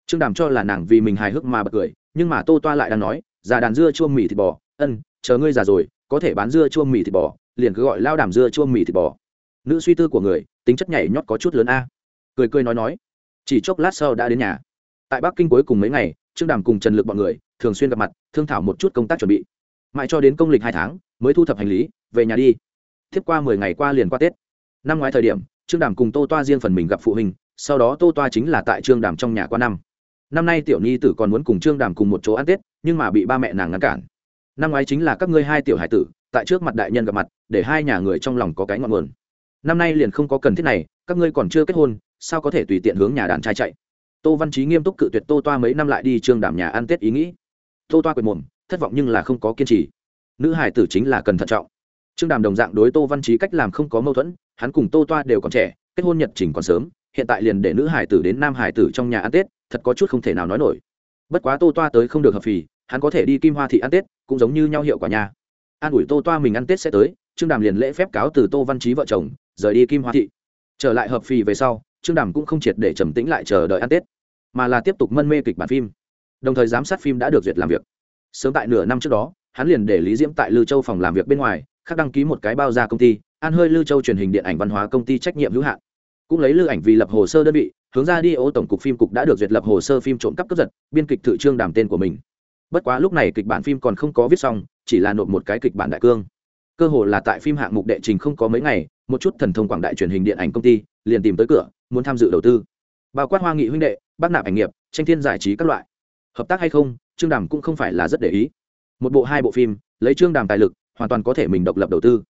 Trương đàm cho là nàng vì mình hài hước mà bật cười, nhưng mà tô toa lại đang nói giả đàn dưa chua mì thịt bò ân, chờ ngươi già rồi, có thể bán dưa chua mì thịt bò, liền cứ gọi lao đàm dưa chua mì thịt bò. Nữ suy tư của người, tính chất nhảy nhót có chút lớn a. Cười cười nói nói, chỉ chốc lát sau đã đến nhà. Tại bắc kinh cuối cùng mấy ngày, trương đàm cùng trần lực bọn người thường xuyên gặp mặt, thương thảo một chút công tác chuẩn bị. Mãi cho đến công lịch hai tháng, mới thu thập hành lý, về nhà đi. Tiếp qua mười ngày qua liền qua tết. Năm ngoái thời điểm, trương đàm cùng tô toa riêng phần mình gặp phụ huynh, sau đó tô toa chính là tại trương đàm trong nhà qua năm. Năm nay tiểu nhi tử còn muốn cùng trương đàm cùng một chỗ ăn tết, nhưng mà bị ba mẹ nàng ngăn cản năm ngoái chính là các ngươi hai tiểu hải tử, tại trước mặt đại nhân gặp mặt, để hai nhà người trong lòng có cái ngọn nguồn. Năm nay liền không có cần thiết này, các ngươi còn chưa kết hôn, sao có thể tùy tiện hướng nhà đàn trai chạy? Tô văn trí nghiêm túc cự tuyệt tô toa mấy năm lại đi trương đảm nhà ăn tết ý nghĩ. Tô toa quệt mồm, thất vọng nhưng là không có kiên trì. Nữ hải tử chính là cần thận trọng. Trương đàm đồng dạng đối tô văn trí cách làm không có mâu thuẫn, hắn cùng tô toa đều còn trẻ, kết hôn nhật trình còn sớm, hiện tại liền để nữ hải tử đến nam hải tử trong nhà ăn tết, thật có chút không thể nào nói nổi. Bất quá tô toa tới không được hợp phì hắn có thể đi kim hoa thị ăn tết, cũng giống như nhau hiệu quả nhà an ủi tô toa mình ăn tết sẽ tới, trương đàm liền lễ phép cáo từ tô văn trí vợ chồng, rời đi kim hoa thị. Trở lại hợp phì về sau, trương đàm cũng không triệt để trầm tĩnh lại chờ đợi ăn tết, mà là tiếp tục mân mê kịch bản phim. Đồng thời giám sát phim đã được duyệt làm việc. Sớm tại nửa năm trước đó, hắn liền để lý diễm tại lư châu phòng làm việc bên ngoài, khác đăng ký một cái bao ra công ty, an hơi lư châu truyền hình điện ảnh văn hóa công ty trách nhiệm hữu hạn. Cũng lấy lư ảnh vì lập hồ sơ đơn vị, hướng ra đi ô tổng cục phim cục đã được duyệt lập hồ sơ phim trộm cắp cướp giật, biên kịch thự trương đàm tên của mình bất quá lúc này kịch bản phim còn không có viết xong, chỉ là nộp một cái kịch bản đại cương. Cơ hồ là tại phim hạng mục đệ trình không có mấy ngày, một chút thần thông quảng đại truyền hình điện ảnh công ty liền tìm tới cửa, muốn tham dự đầu tư. Bao quát hoa nghị huynh đệ, bác nạp ảnh nghiệp, tranh thiên giải trí các loại. Hợp tác hay không, trương đàm cũng không phải là rất để ý. Một bộ, hai bộ phim, lấy trương đàm tài lực, hoàn toàn có thể mình độc lập đầu tư.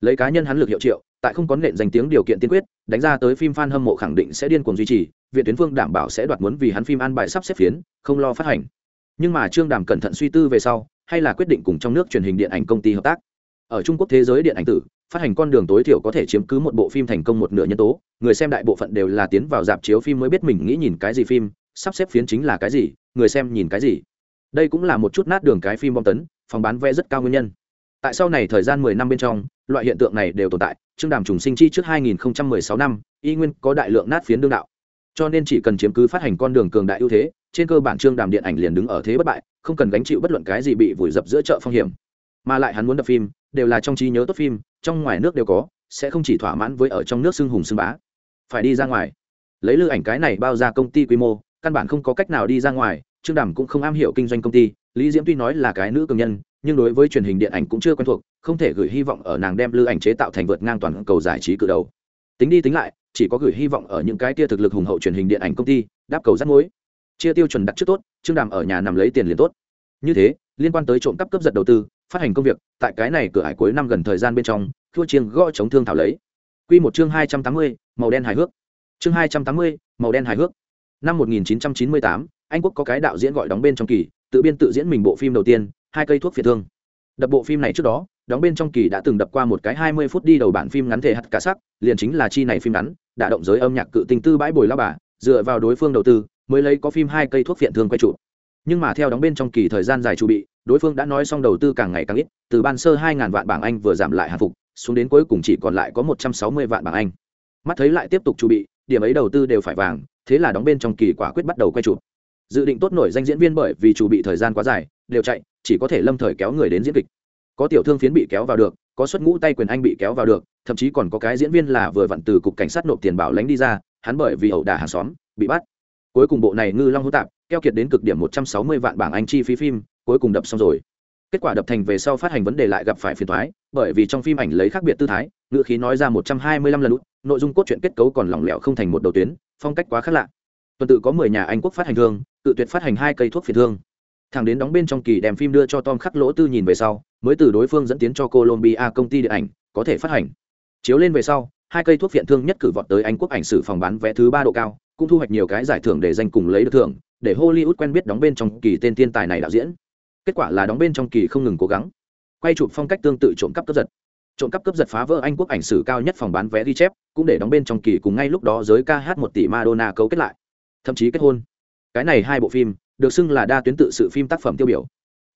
Lấy cá nhân hắn lực hiệu triệu, tại không có nện danh tiếng điều kiện tiên quyết, đánh ra tới phim fan hâm mộ khẳng định sẽ điên cuồng duy trì viện tuyến phương đảm bảo sẽ đoạt muốn vì hắn phim an bài sắp xếp phiến, không lo phát hành nhưng mà trương đàm cẩn thận suy tư về sau, hay là quyết định cùng trong nước truyền hình điện ảnh công ty hợp tác. Ở trung quốc thế giới điện ảnh tử, phát hành con đường tối thiểu có thể chiếm cứ một bộ phim thành công một nửa nhân tố. Người xem đại bộ phận đều là tiến vào dạp chiếu phim mới biết mình nghĩ nhìn cái gì phim, sắp xếp phiến chính là cái gì, người xem nhìn cái gì. Đây cũng là một chút nát đường cái phim bom tấn, phòng bán vé rất cao nguyên nhân. Tại sau này thời gian 10 năm bên trong, loại hiện tượng này đều tồn tại, trương đàm trùng sinh chi trước 2016 năm, y nguyên có đại lượng nát phiến đương đạo. Cho nên chỉ cần chiếm cứ phát hành con đường cường đại ưu thế trên cơ bản trương đàm điện ảnh liền đứng ở thế bất bại, không cần gánh chịu bất luận cái gì bị vùi dập giữa chợ phong hiểm. Mà lại hắn muốn đập phim, đều là trong trí nhớ tốt phim, trong ngoài nước đều có, sẽ không chỉ thỏa mãn với ở trong nước xưng hùng xưng bá. Phải đi ra ngoài. Lấy lư ảnh cái này bao ra công ty quy mô, căn bản không có cách nào đi ra ngoài, trương đàm cũng không am hiểu kinh doanh công ty. Lý diễm tuy nói là cái nữ cường nhân, nhưng đối với truyền hình điện ảnh cũng chưa quen thuộc, không thể gửi hy vọng ở nàng đem lư ảnh chế tạo thành vượt ngang toàn cầu giải trí cự đầu. Tính đi tính lại, chỉ có gửi hy vọng ở những cái tia thực lực hùng hậu truyền hình điện ảnh công ty, đáp cầu rắt mối chia tiêu chuẩn đặt trước tốt, trương đàm ở nhà nằm lấy tiền liền tốt. Như thế, liên quan tới trộm cắp cướp giật đầu tư, phát hành công việc, tại cái này cửa hải cuối năm gần thời gian bên trong, thua chiêng gõ chống thương thảo lấy. Quy một chương hai trăm tám mươi, màu đen hài hước. Chương hai trăm tám mươi, màu đen hài hước. Năm một nghìn chín trăm chín mươi tám, anh quốc có cái đạo diễn gọi đóng bên trong kỳ, tự biên tự diễn mình bộ phim đầu tiên, hai cây thuốc phiện thương. Đập bộ phim này trước đó, đóng bên trong kỳ đã từng đập qua một cái hai mươi phút đi đầu bản phim ngắn thể hạt cả sắc, liền chính là chi này phim ngắn, đã động giới âm nhạc cự tình tư bãi bồi lao bà, dựa vào đối phương đầu tư mới lấy có phim hai cây thuốc phiện thương quay trụ nhưng mà theo đóng bên trong kỳ thời gian dài chu bị, đối phương đã nói xong đầu tư càng ngày càng ít, từ ban sơ hai ngàn vạn bảng anh vừa giảm lại hạ phục, xuống đến cuối cùng chỉ còn lại có một trăm sáu mươi vạn bảng anh. Mắt thấy lại tiếp tục chu bị, điểm ấy đầu tư đều phải vàng, thế là đóng bên trong kỳ quả quyết bắt đầu quay chụp. Dự định tốt nổi danh diễn viên bởi vì chu bị thời gian quá dài, đều chạy, chỉ có thể lâm thời kéo người đến diễn kịch. Có tiểu thương phiến bị kéo vào được, có xuất ngũ tay quyền anh bị kéo vào được, thậm chí còn có cái diễn viên là vừa vặn từ cục cảnh sát nộp tiền bảo lánh đi ra, hắn bởi vì ẩu đả hàng xóm, bị bắt cuối cùng bộ này ngư long hữu tạp, keo kiệt đến cực điểm một trăm sáu mươi vạn bảng anh chi phí phim, cuối cùng đập xong rồi. Kết quả đập thành về sau phát hành vấn đề lại gặp phải phiền thoái bởi vì trong phim ảnh lấy khác biệt tư thái, ngữ khí nói ra một trăm hai mươi lăm lần lút, nội dung cốt truyện kết cấu còn lỏng lẻo không thành một đầu tuyến, phong cách quá khác lạ. Tuần tự có mười nhà anh quốc phát hành thương, tự tuyệt phát hành hai cây thuốc phiền thương. Thằng đến đóng bên trong kỳ đem phim đưa cho tom khắc lỗ tư nhìn về sau, mới từ đối phương dẫn tiến cho colombia công ty điện ảnh, có thể phát hành. Chiếu lên về sau, hai cây thuốc phiện thương nhất cử vọt tới anh quốc ảnh sử phòng bán vé thứ ba độ cao cũng thu hoạch nhiều cái giải thưởng để danh cùng lấy được thưởng, để hollywood quen biết đóng bên trong kỳ tên thiên tài này đạo diễn. Kết quả là đóng bên trong kỳ không ngừng cố gắng. Quay chụp phong cách tương tự trộm cắp cướp giật. Trộm cắp cướp giật phá vỡ anh quốc ảnh sử cao nhất phòng bán vé ghi chép, cũng để đóng bên trong kỳ cùng ngay lúc đó giới ca hát một tỷ madonna cấu kết lại. Thậm chí kết hôn. Cái này hai bộ phim, được xưng là đa tuyến tự sự phim tác phẩm tiêu biểu.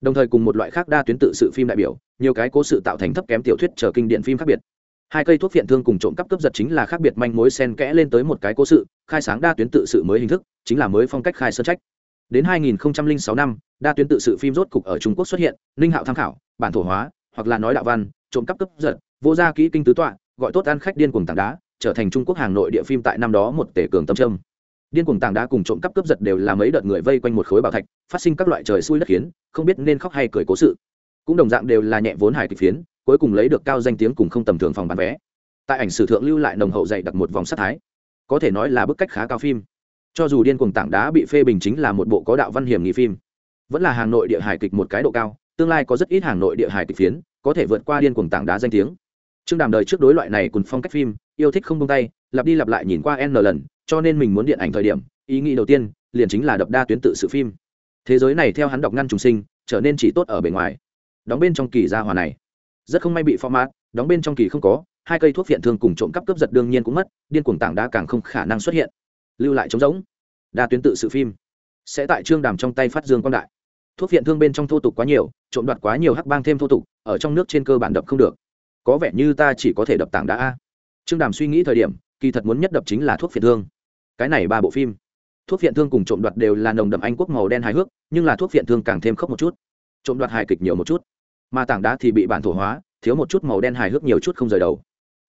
Đồng thời cùng một loại khác đa tuyến tự sự phim đại biểu, nhiều cái cố sự tạo thành thấp kém tiểu thuyết trở kinh điện phim khác biệt hai cây thuốc phiện thương cùng trộm cắp cướp giật chính là khác biệt manh mối sen kẽ lên tới một cái cố sự, khai sáng đa tuyến tự sự mới hình thức, chính là mới phong cách khai sơn trách. Đến 2006 năm, đa tuyến tự sự phim rốt cục ở trung quốc xuất hiện linh hạo tham khảo, bản thổ hóa, hoặc là nói đạo văn, trộm cắp cướp giật, vô gia kỹ kinh tứ tọa, gọi tốt ăn khách điên cuồng tảng đá, trở thành trung quốc hàng nội địa phim tại năm đó một tể cường tâm trâm điên cuồng tảng đá cùng trộm cắp cướp giật đều là mấy đợt người vây quanh một khối bảo thạch, phát sinh các loại trời xui đất khiến, không biết nên khóc hay cười cố sự. Cũng đồng dạng đều là nhẹ vốn hài kịch phiến cuối cùng lấy được cao danh tiếng cùng không tầm thường phòng bán vé. Tại ảnh sử thượng lưu lại nồng hậu dày đặt một vòng sát thái. Có thể nói là bức cách khá cao phim. Cho dù điên cuồng tảng đá bị phê bình chính là một bộ có đạo văn hiểm nghi phim. Vẫn là hàng nội địa hài kịch một cái độ cao, tương lai có rất ít hàng nội địa hài kịch phiến, có thể vượt qua điên cuồng tảng đá danh tiếng. Trương đàm đời trước đối loại này cùng phong cách phim, yêu thích không tung tay, lặp đi lặp lại nhìn qua n lần, cho nên mình muốn điện ảnh thời điểm, ý nghĩ đầu tiên, liền chính là đập đa tuyến tự sự phim. Thế giới này theo hắn đọc ngăn trùng sinh, trở nên chỉ tốt ở bề ngoài. Đóng bên trong kỳ gia hòa này rất không may bị format đóng bên trong kỳ không có, hai cây thuốc phiện thương cùng trộm cắp cướp giật đương nhiên cũng mất, điên cuồng tảng đá càng không khả năng xuất hiện. Lưu lại trống rỗng. Đa tuyến tự sự phim. Sẽ tại trương đàm trong tay phát dương quang đại. Thuốc phiện thương bên trong thô tục quá nhiều, trộm đoạt quá nhiều hắc bang thêm thô tục, ở trong nước trên cơ bản đập không được. Có vẻ như ta chỉ có thể đập tảng đá a. Trương đàm suy nghĩ thời điểm, kỳ thật muốn nhất đập chính là thuốc phiện thương. Cái này ba bộ phim. Thuốc phiện thương cùng trộm đoạt đều là nồng đậm anh quốc màu đen hài hước, nhưng là thuốc phiện thương càng thêm khốc một chút. Trộm đoạt hài kịch nhiều một chút mà tảng đá thì bị bản thổ hóa, thiếu một chút màu đen hài hước nhiều chút không rời đầu.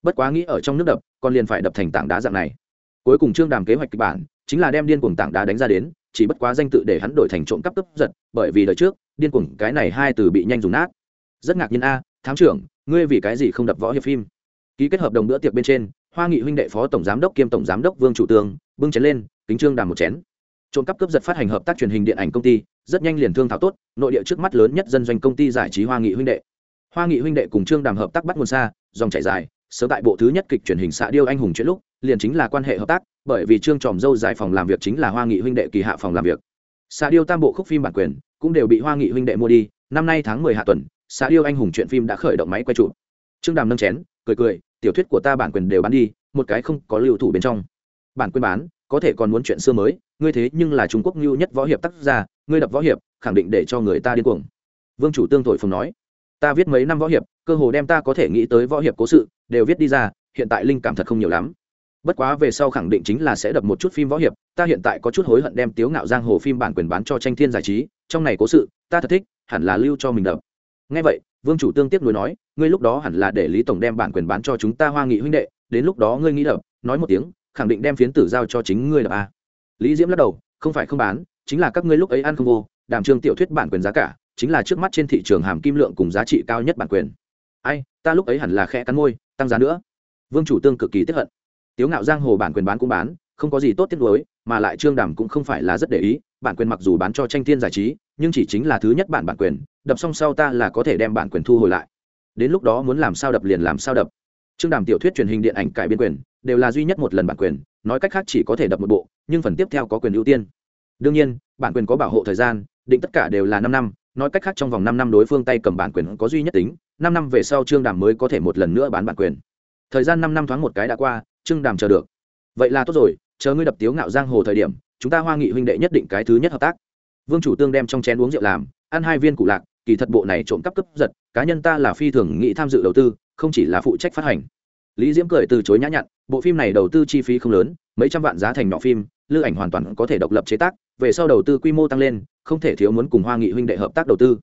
Bất quá nghĩ ở trong nước đập còn liền phải đập thành tảng đá dạng này. Cuối cùng trương đàm kế hoạch kịch bản, chính là đem điên cuồng tảng đá đánh ra đến, chỉ bất quá danh tự để hắn đổi thành trộm cắp cướp giật, bởi vì đời trước, điên cuồng cái này hai từ bị nhanh dùng nát. Rất ngạc nhiên a, thám trưởng, ngươi vì cái gì không đập võ hiệp phim? Ký kết hợp đồng bữa tiệc bên trên, hoa nghị huynh đệ phó tổng giám đốc kiêm tổng giám đốc vương chủ tường, bưng chén lên, kính trương đàm một chén trộm cắp cướp giật phát hành hợp tác truyền hình điện ảnh công ty, rất nhanh liền thương thảo tốt, nội địa trước mắt lớn nhất dân doanh công ty giải trí hoa nghị huynh đệ. Hoa nghị huynh đệ cùng trương đàm hợp tác bắt nguồn xa, dòng chảy dài, sớm tại bộ thứ nhất kịch truyền hình xạ điêu anh hùng chuyện lúc, liền chính là quan hệ hợp tác, bởi vì trương tròm dâu dài phòng làm việc chính là hoa nghị huynh đệ kỳ hạ phòng làm việc. Xạ điêu tam bộ khúc phim bản quyền cũng đều bị hoa nghị huynh đệ mua đi, năm nay tháng mười hạ tuần, xạ điêu anh hùng chuyện phim đã khởi động máy quay trụ trương đàm nâng chén, cười cười, tiểu thuyết của ta bản quyền đều bán đi, một cái không có lưu thủ bên trong. Bản quyền bán, có thể còn muốn chuyện xưa mới ngươi thế nhưng là trung quốc lưu nhất võ hiệp tác gia, ngươi đập võ hiệp, khẳng định để cho người ta điên cuồng. Vương chủ tương thổi phồng nói. Ta viết mấy năm võ hiệp, cơ hồ đem ta có thể nghĩ tới võ hiệp cố sự đều viết đi ra, hiện tại linh cảm thật không nhiều lắm. Bất quá về sau khẳng định chính là sẽ đập một chút phim võ hiệp, ta hiện tại có chút hối hận đem tiếu ngạo giang hồ phim bản quyền bán cho tranh thiên giải trí, trong này cố sự, ta thật thích, hẳn là lưu cho mình đập. Ngay vậy, vương chủ tương tiếp nối nói, ngươi lúc đó hẳn là để lý tổng đem bản quyền bán cho chúng ta hoa nghị huynh đệ, đến lúc đó ngươi nghĩ đập, nói một tiếng, khẳng định đem phiến tử giao cho chính ngươi đập a à lý diễm lắc đầu, không phải không bán, chính là các ngươi lúc ấy ăn không vô đảm trương tiểu thuyết bản quyền giá cả, chính là trước mắt trên thị trường hàm kim lượng cùng giá trị cao nhất bản quyền. Ai, ta lúc ấy hẳn là khẽ cắn môi, tăng giá nữa. Vương chủ tương cực kỳ tiếp hận. Tiếu ngạo giang hồ bản quyền bán cũng bán, không có gì tốt tiếc nuối, mà lại trương đàm cũng không phải là rất để ý, bản quyền mặc dù bán cho tranh thiên giải trí, nhưng chỉ chính là thứ nhất bản bản quyền, đập xong sau ta là có thể đem bản quyền thu hồi lại. Đến lúc đó muốn làm sao đập liền làm sao đập. Trương đàm tiểu thuyết truyền hình điện ảnh cải biên quyền, đều là duy nhất một lần bản quyền nói cách khác chỉ có thể đập một bộ, nhưng phần tiếp theo có quyền ưu tiên. Đương nhiên, bản quyền có bảo hộ thời gian, định tất cả đều là năm năm, nói cách khác trong vòng năm năm đối phương tay cầm bản quyền có duy nhất tính, năm năm về sau trương đàm mới có thể một lần nữa bán bản quyền. Thời gian năm năm thoáng một cái đã qua, trương đàm chờ được. Vậy là tốt rồi, chờ ngươi đập tiếu ngạo giang hồ thời điểm, chúng ta hoa nghị huynh đệ nhất định cái thứ nhất hợp tác. Vương chủ tương đem trong chén uống rượu làm, ăn hai viên cụ lạc, kỳ thật bộ này trộm cắp cướp giật, cá nhân ta là phi thường nghĩ tham dự đầu tư, không chỉ là phụ trách phát hành lý diễm cười từ chối nhã nhặn, bộ phim này đầu tư chi phí không lớn, mấy trăm vạn giá thành nhỏ phim, lưu ảnh hoàn toàn có thể độc lập chế tác, về sau đầu tư quy mô tăng lên, không thể thiếu muốn cùng hoa nghị huynh đệ hợp tác đầu tư.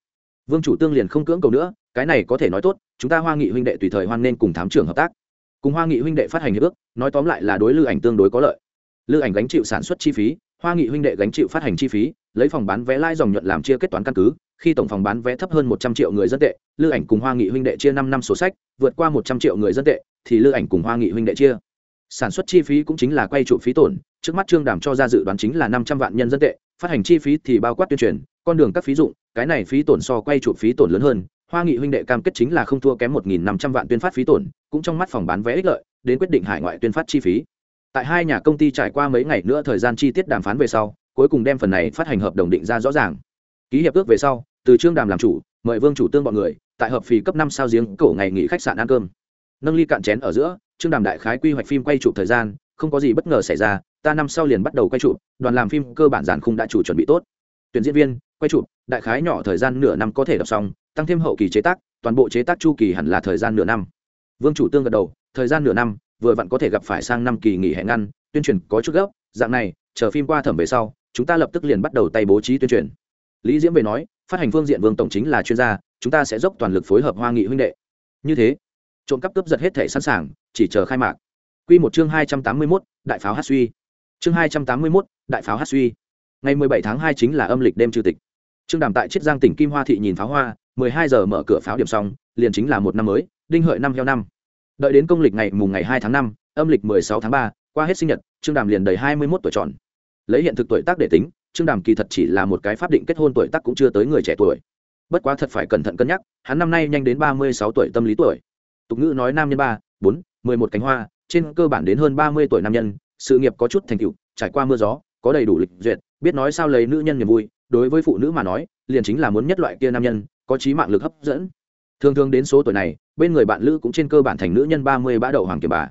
Vương chủ tương liền không cưỡng cầu nữa, cái này có thể nói tốt, chúng ta hoa nghị huynh đệ tùy thời hoan nên cùng thám trưởng hợp tác. Cùng hoa nghị huynh đệ phát hành hiệp ước, nói tóm lại là đối lưu ảnh tương đối có lợi. Lưu ảnh gánh chịu sản xuất chi phí, hoa nghị huynh đệ gánh chịu phát hành chi phí, lấy phòng bán vé lai dòng nhuận làm chia kết toán căn cứ, khi tổng phòng bán vé thấp hơn một trăm triệu người dân tệ lưu ảnh cùng hoa nghị huynh đệ chia năm năm sổ sách, vượt qua một trăm triệu người dân tệ, thì lưu ảnh cùng hoa nghị huynh đệ chia. Sản xuất chi phí cũng chính là quay trụ phí tổn, trước mắt trương đàm cho ra dự đoán chính là năm trăm vạn nhân dân tệ, phát hành chi phí thì bao quát tuyên truyền, con đường các phí dụng, cái này phí tổn so quay trụ phí tổn lớn hơn. Hoa nghị huynh đệ cam kết chính là không thua kém một nghìn năm trăm vạn tuyên phát phí tổn, cũng trong mắt phòng bán vé ích lợi, đến quyết định hải ngoại tuyên phát chi phí. Tại hai nhà công ty trải qua mấy ngày nữa thời gian chi tiết đàm phán về sau, cuối cùng đem phần này phát hành hợp đồng định ra rõ ràng. Ký hiệp ước về sau, từ trương đàm làm chủ, mời vương chủ tương bọn người tại hợp phì cấp năm sao giếng cổ ngày nghỉ khách sạn ăn cơm. Nâng ly cạn chén ở giữa, trương đàm đại khái quy hoạch phim quay chụp thời gian, không có gì bất ngờ xảy ra, ta năm sau liền bắt đầu quay chụp, đoàn làm phim cơ bản giản khung đã chủ chuẩn bị tốt. Tuyển diễn viên, quay chụp, đại khái nhỏ thời gian nửa năm có thể đọc xong, tăng thêm hậu kỳ chế tác, toàn bộ chế tác chu kỳ hẳn là thời gian nửa năm. Vương chủ tương gật đầu, thời gian nửa năm, vừa vặn có thể gặp phải sang năm kỳ nghỉ hẹn ngăn, tuyên truyền có chút gấp, dạng này, chờ phim qua thẩm về sau, chúng ta lập tức liền bắt đầu tay bố trí tuyên truyền. Lý diễm về nói, phát hành phương diện vương tổng chính là chuyên gia chúng ta sẽ dốc toàn lực phối hợp hoa nghị huynh đệ. Như thế, trộm cắp cướp giật hết thể sẵn sàng, chỉ chờ khai mạc. Q một chương hai trăm tám mươi mốt, đại pháo hát suy. Chương hai trăm tám mươi mốt, đại pháo hát suy. Ngày mười bảy tháng hai chính là âm lịch đêm trừ tịch. Trương đàm tại chiết giang tỉnh kim hoa thị nhìn pháo hoa, mười hai giờ mở cửa pháo điểm xong, liền chính là một năm mới, đinh hợi năm heo năm. Đợi đến công lịch ngày mùng ngày hai tháng năm, âm lịch mười sáu tháng ba, qua hết sinh nhật, trương đàm liền đầy hai mươi mốt tuổi tròn. Lấy hiện thực tuổi tác để tính, trương đàm kỳ thật chỉ là một cái pháp định kết hôn tuổi tác cũng chưa tới người trẻ tuổi bất quá thật phải cẩn thận cân nhắc, hắn năm nay nhanh đến ba mươi sáu tuổi tâm lý tuổi. Tục ngữ nói nam nhân ba, bốn, mười một cánh hoa, trên cơ bản đến hơn ba mươi tuổi nam nhân, sự nghiệp có chút thành tựu, trải qua mưa gió, có đầy đủ lịch duyệt, biết nói sao lấy nữ nhân niềm vui, đối với phụ nữ mà nói, liền chính là muốn nhất loại kia nam nhân, có trí mạng lực hấp dẫn. Thường thường đến số tuổi này, bên người bạn lữ cũng trên cơ bản thành nữ nhân ba mươi bã đậu hoàng kiềm bà.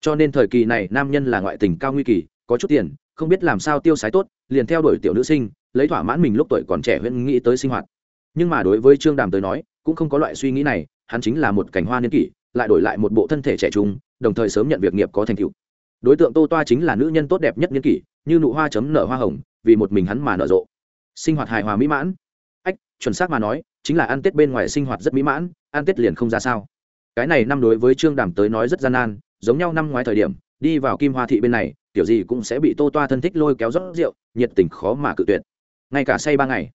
Cho nên thời kỳ này, nam nhân là ngoại tình cao nguy kỳ, có chút tiền, không biết làm sao tiêu sái tốt, liền theo đuổi tiểu nữ sinh, lấy thỏa mãn mình lúc tuổi còn trẻ huyễn nghĩ tới sinh hoạt nhưng mà đối với trương đàm tới nói, cũng không có loại suy nghĩ này, hắn chính là một cảnh hoa niên kỷ, lại đổi lại một bộ thân thể trẻ trung, đồng thời sớm nhận việc nghiệp có thành tựu. Đối tượng tô toa chính là nữ nhân tốt đẹp nhất niên kỷ, như nụ hoa chấm nở hoa hồng, vì một mình hắn mà nở rộ. Sinh hoạt hài hòa mỹ mãn. Ách, chuẩn xác mà nói, chính là ăn tết bên ngoài sinh hoạt rất mỹ mãn, ăn tết liền không ra sao. Cái này năm đối với trương đàm tới nói rất gian nan, giống nhau năm ngoái thời điểm, đi vào kim hoa thị bên này, kiểu gì cũng sẽ bị tô toa thân thích lôi kéo rót rượu, nhiệt tình khó mà cự tuyệt. Ngay cả say ba ngày,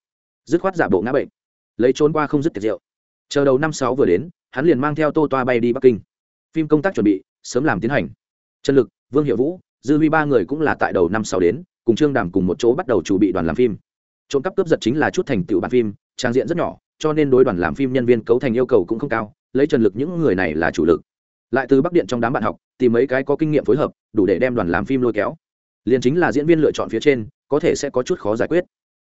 dứt khoát giả bộ ngã bệnh lấy trốn qua không dứt tiệc rượu. Chờ đầu năm sáu vừa đến, hắn liền mang theo tô toa bay đi bắc kinh. Phim công tác chuẩn bị, sớm làm tiến hành. Trần lực, vương hiệu vũ, dư huy ba người cũng là tại đầu năm sáu đến, cùng trương đàm cùng một chỗ bắt đầu chuẩn bị đoàn làm phim. Trộm cắp cướp giật chính là chút thành tựu bản phim, trang diện rất nhỏ, cho nên đối đoàn làm phim nhân viên cấu thành yêu cầu cũng không cao, lấy trần lực những người này là chủ lực. Lại từ bắc điện trong đám bạn học, tìm mấy cái có kinh nghiệm phối hợp, đủ để đem đoàn làm phim lôi kéo. Liền chính là diễn viên lựa chọn phía trên, có thể sẽ có chút khó giải quyết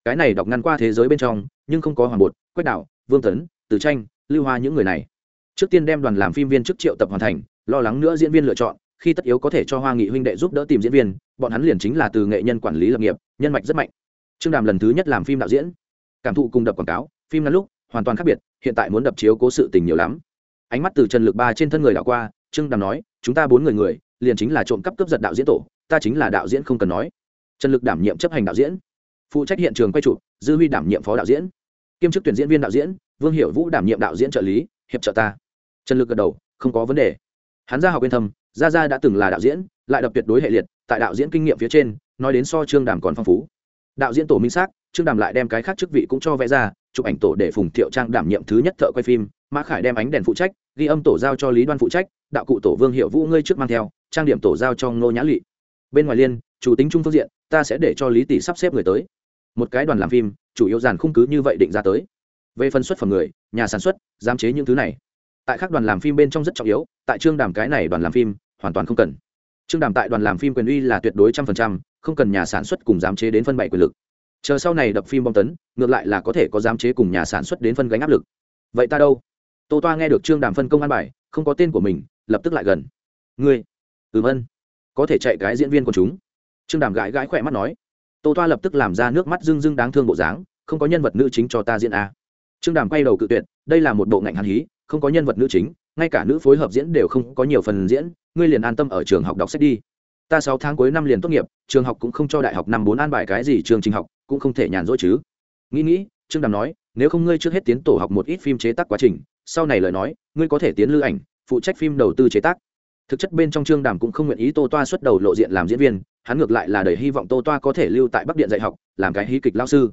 cái này đọc ngăn qua thế giới bên trong, nhưng không có hoàng bột, quách đạo vương tấn tử tranh, lưu hoa những người này. Trước tiên đem đoàn làm phim viên chức triệu tập hoàn thành, lo lắng nữa diễn viên lựa chọn, khi tất yếu có thể cho hoa nghị huynh đệ giúp đỡ tìm diễn viên, bọn hắn liền chính là từ nghệ nhân quản lý lập nghiệp, nhân mạch rất mạnh. Trương đàm lần thứ nhất làm phim đạo diễn. Cảm thụ cùng đập quảng cáo, phim ngắn lúc, hoàn toàn khác biệt, hiện tại muốn đập chiếu cố sự tình nhiều lắm. Ánh mắt từ trần lực ba trên thân người đảo qua, trương đàm nói, chúng ta bốn người người, liền chính là trộm cắp cướp giật đạo diễn tổ, ta chính là đạo diễn không cần nói. Trần lực đảm nhiệm chấp hành đạo diễn phụ trách hiện trường quay chụp, dư huy đảm nhiệm phó đạo diễn. Kiêm chức tuyển diễn viên đạo diễn, vương Hiểu vũ đảm nhiệm đạo diễn trợ lý, hiệp trợ ta. Trần lực gật đầu, không có vấn đề. Hắn ra học yên thâm, gia gia đã từng là đạo diễn, lại đập tuyệt đối hệ liệt, tại đạo diễn kinh nghiệm phía trên, nói đến so trương đàm còn phong phú. Đạo diễn tổ minh xác, trương đàm lại đem cái khác chức vị cũng cho vẽ ra, chụp ảnh tổ để phùng thiệu trang đảm nhiệm thứ nhất thợ quay phim, mã khải đem ánh đèn phụ trách, ghi âm tổ giao cho lý đoan phụ trách, đạo cụ tổ vương hiệu vũ ngươi trước mang theo, trang điểm tổ giao cho ngô nhã lụy bên ngoài liên, chủ tính trung phương diện, ta sẽ để cho lý tỷ sắp xếp người tới một cái đoàn làm phim, chủ yếu dàn khung cứ như vậy định ra tới. Về phân xuất phẩm người, nhà sản xuất, giám chế những thứ này. Tại các đoàn làm phim bên trong rất trọng yếu, tại trương đàm cái này đoàn làm phim, hoàn toàn không cần. Trương đàm tại đoàn làm phim quyền uy là tuyệt đối trăm phần trăm, không cần nhà sản xuất cùng giám chế đến phân bảy quyền lực. Chờ sau này đập phim bom tấn, ngược lại là có thể có giám chế cùng nhà sản xuất đến phân gánh áp lực. Vậy ta đâu? Tô toa nghe được trương đàm phân công an bài, không có tên của mình, lập tức lại gần. Ngươi? Ừm ân. Có thể chạy cái diễn viên của chúng. Trương đàm gãi gãi khỏe mắt nói tô toa lập tức làm ra nước mắt rưng rưng đáng thương bộ dáng, không có nhân vật nữ chính cho ta diễn a. Trương đàm quay đầu cự tuyệt, đây là một bộ ngạnh hàn hí, không có nhân vật nữ chính, ngay cả nữ phối hợp diễn đều không có nhiều phần diễn, ngươi liền an tâm ở trường học đọc sách đi. Ta sáu tháng cuối năm liền tốt nghiệp, trường học cũng không cho đại học năm bốn an bài cái gì trường trình học, cũng không thể nhàn rỗi chứ. Nghĩ nghĩ, trương đàm nói, nếu không ngươi trước hết tiến tổ học một ít phim chế tác quá trình, sau này lời nói, ngươi có thể tiến lưu ảnh, phụ trách phim đầu tư chế tác thực chất bên trong trương đàm cũng không nguyện ý tô toa xuất đầu lộ diện làm diễn viên, hắn ngược lại là đầy hy vọng tô toa có thể lưu tại bắc điện dạy học, làm cái hí kịch lao sư.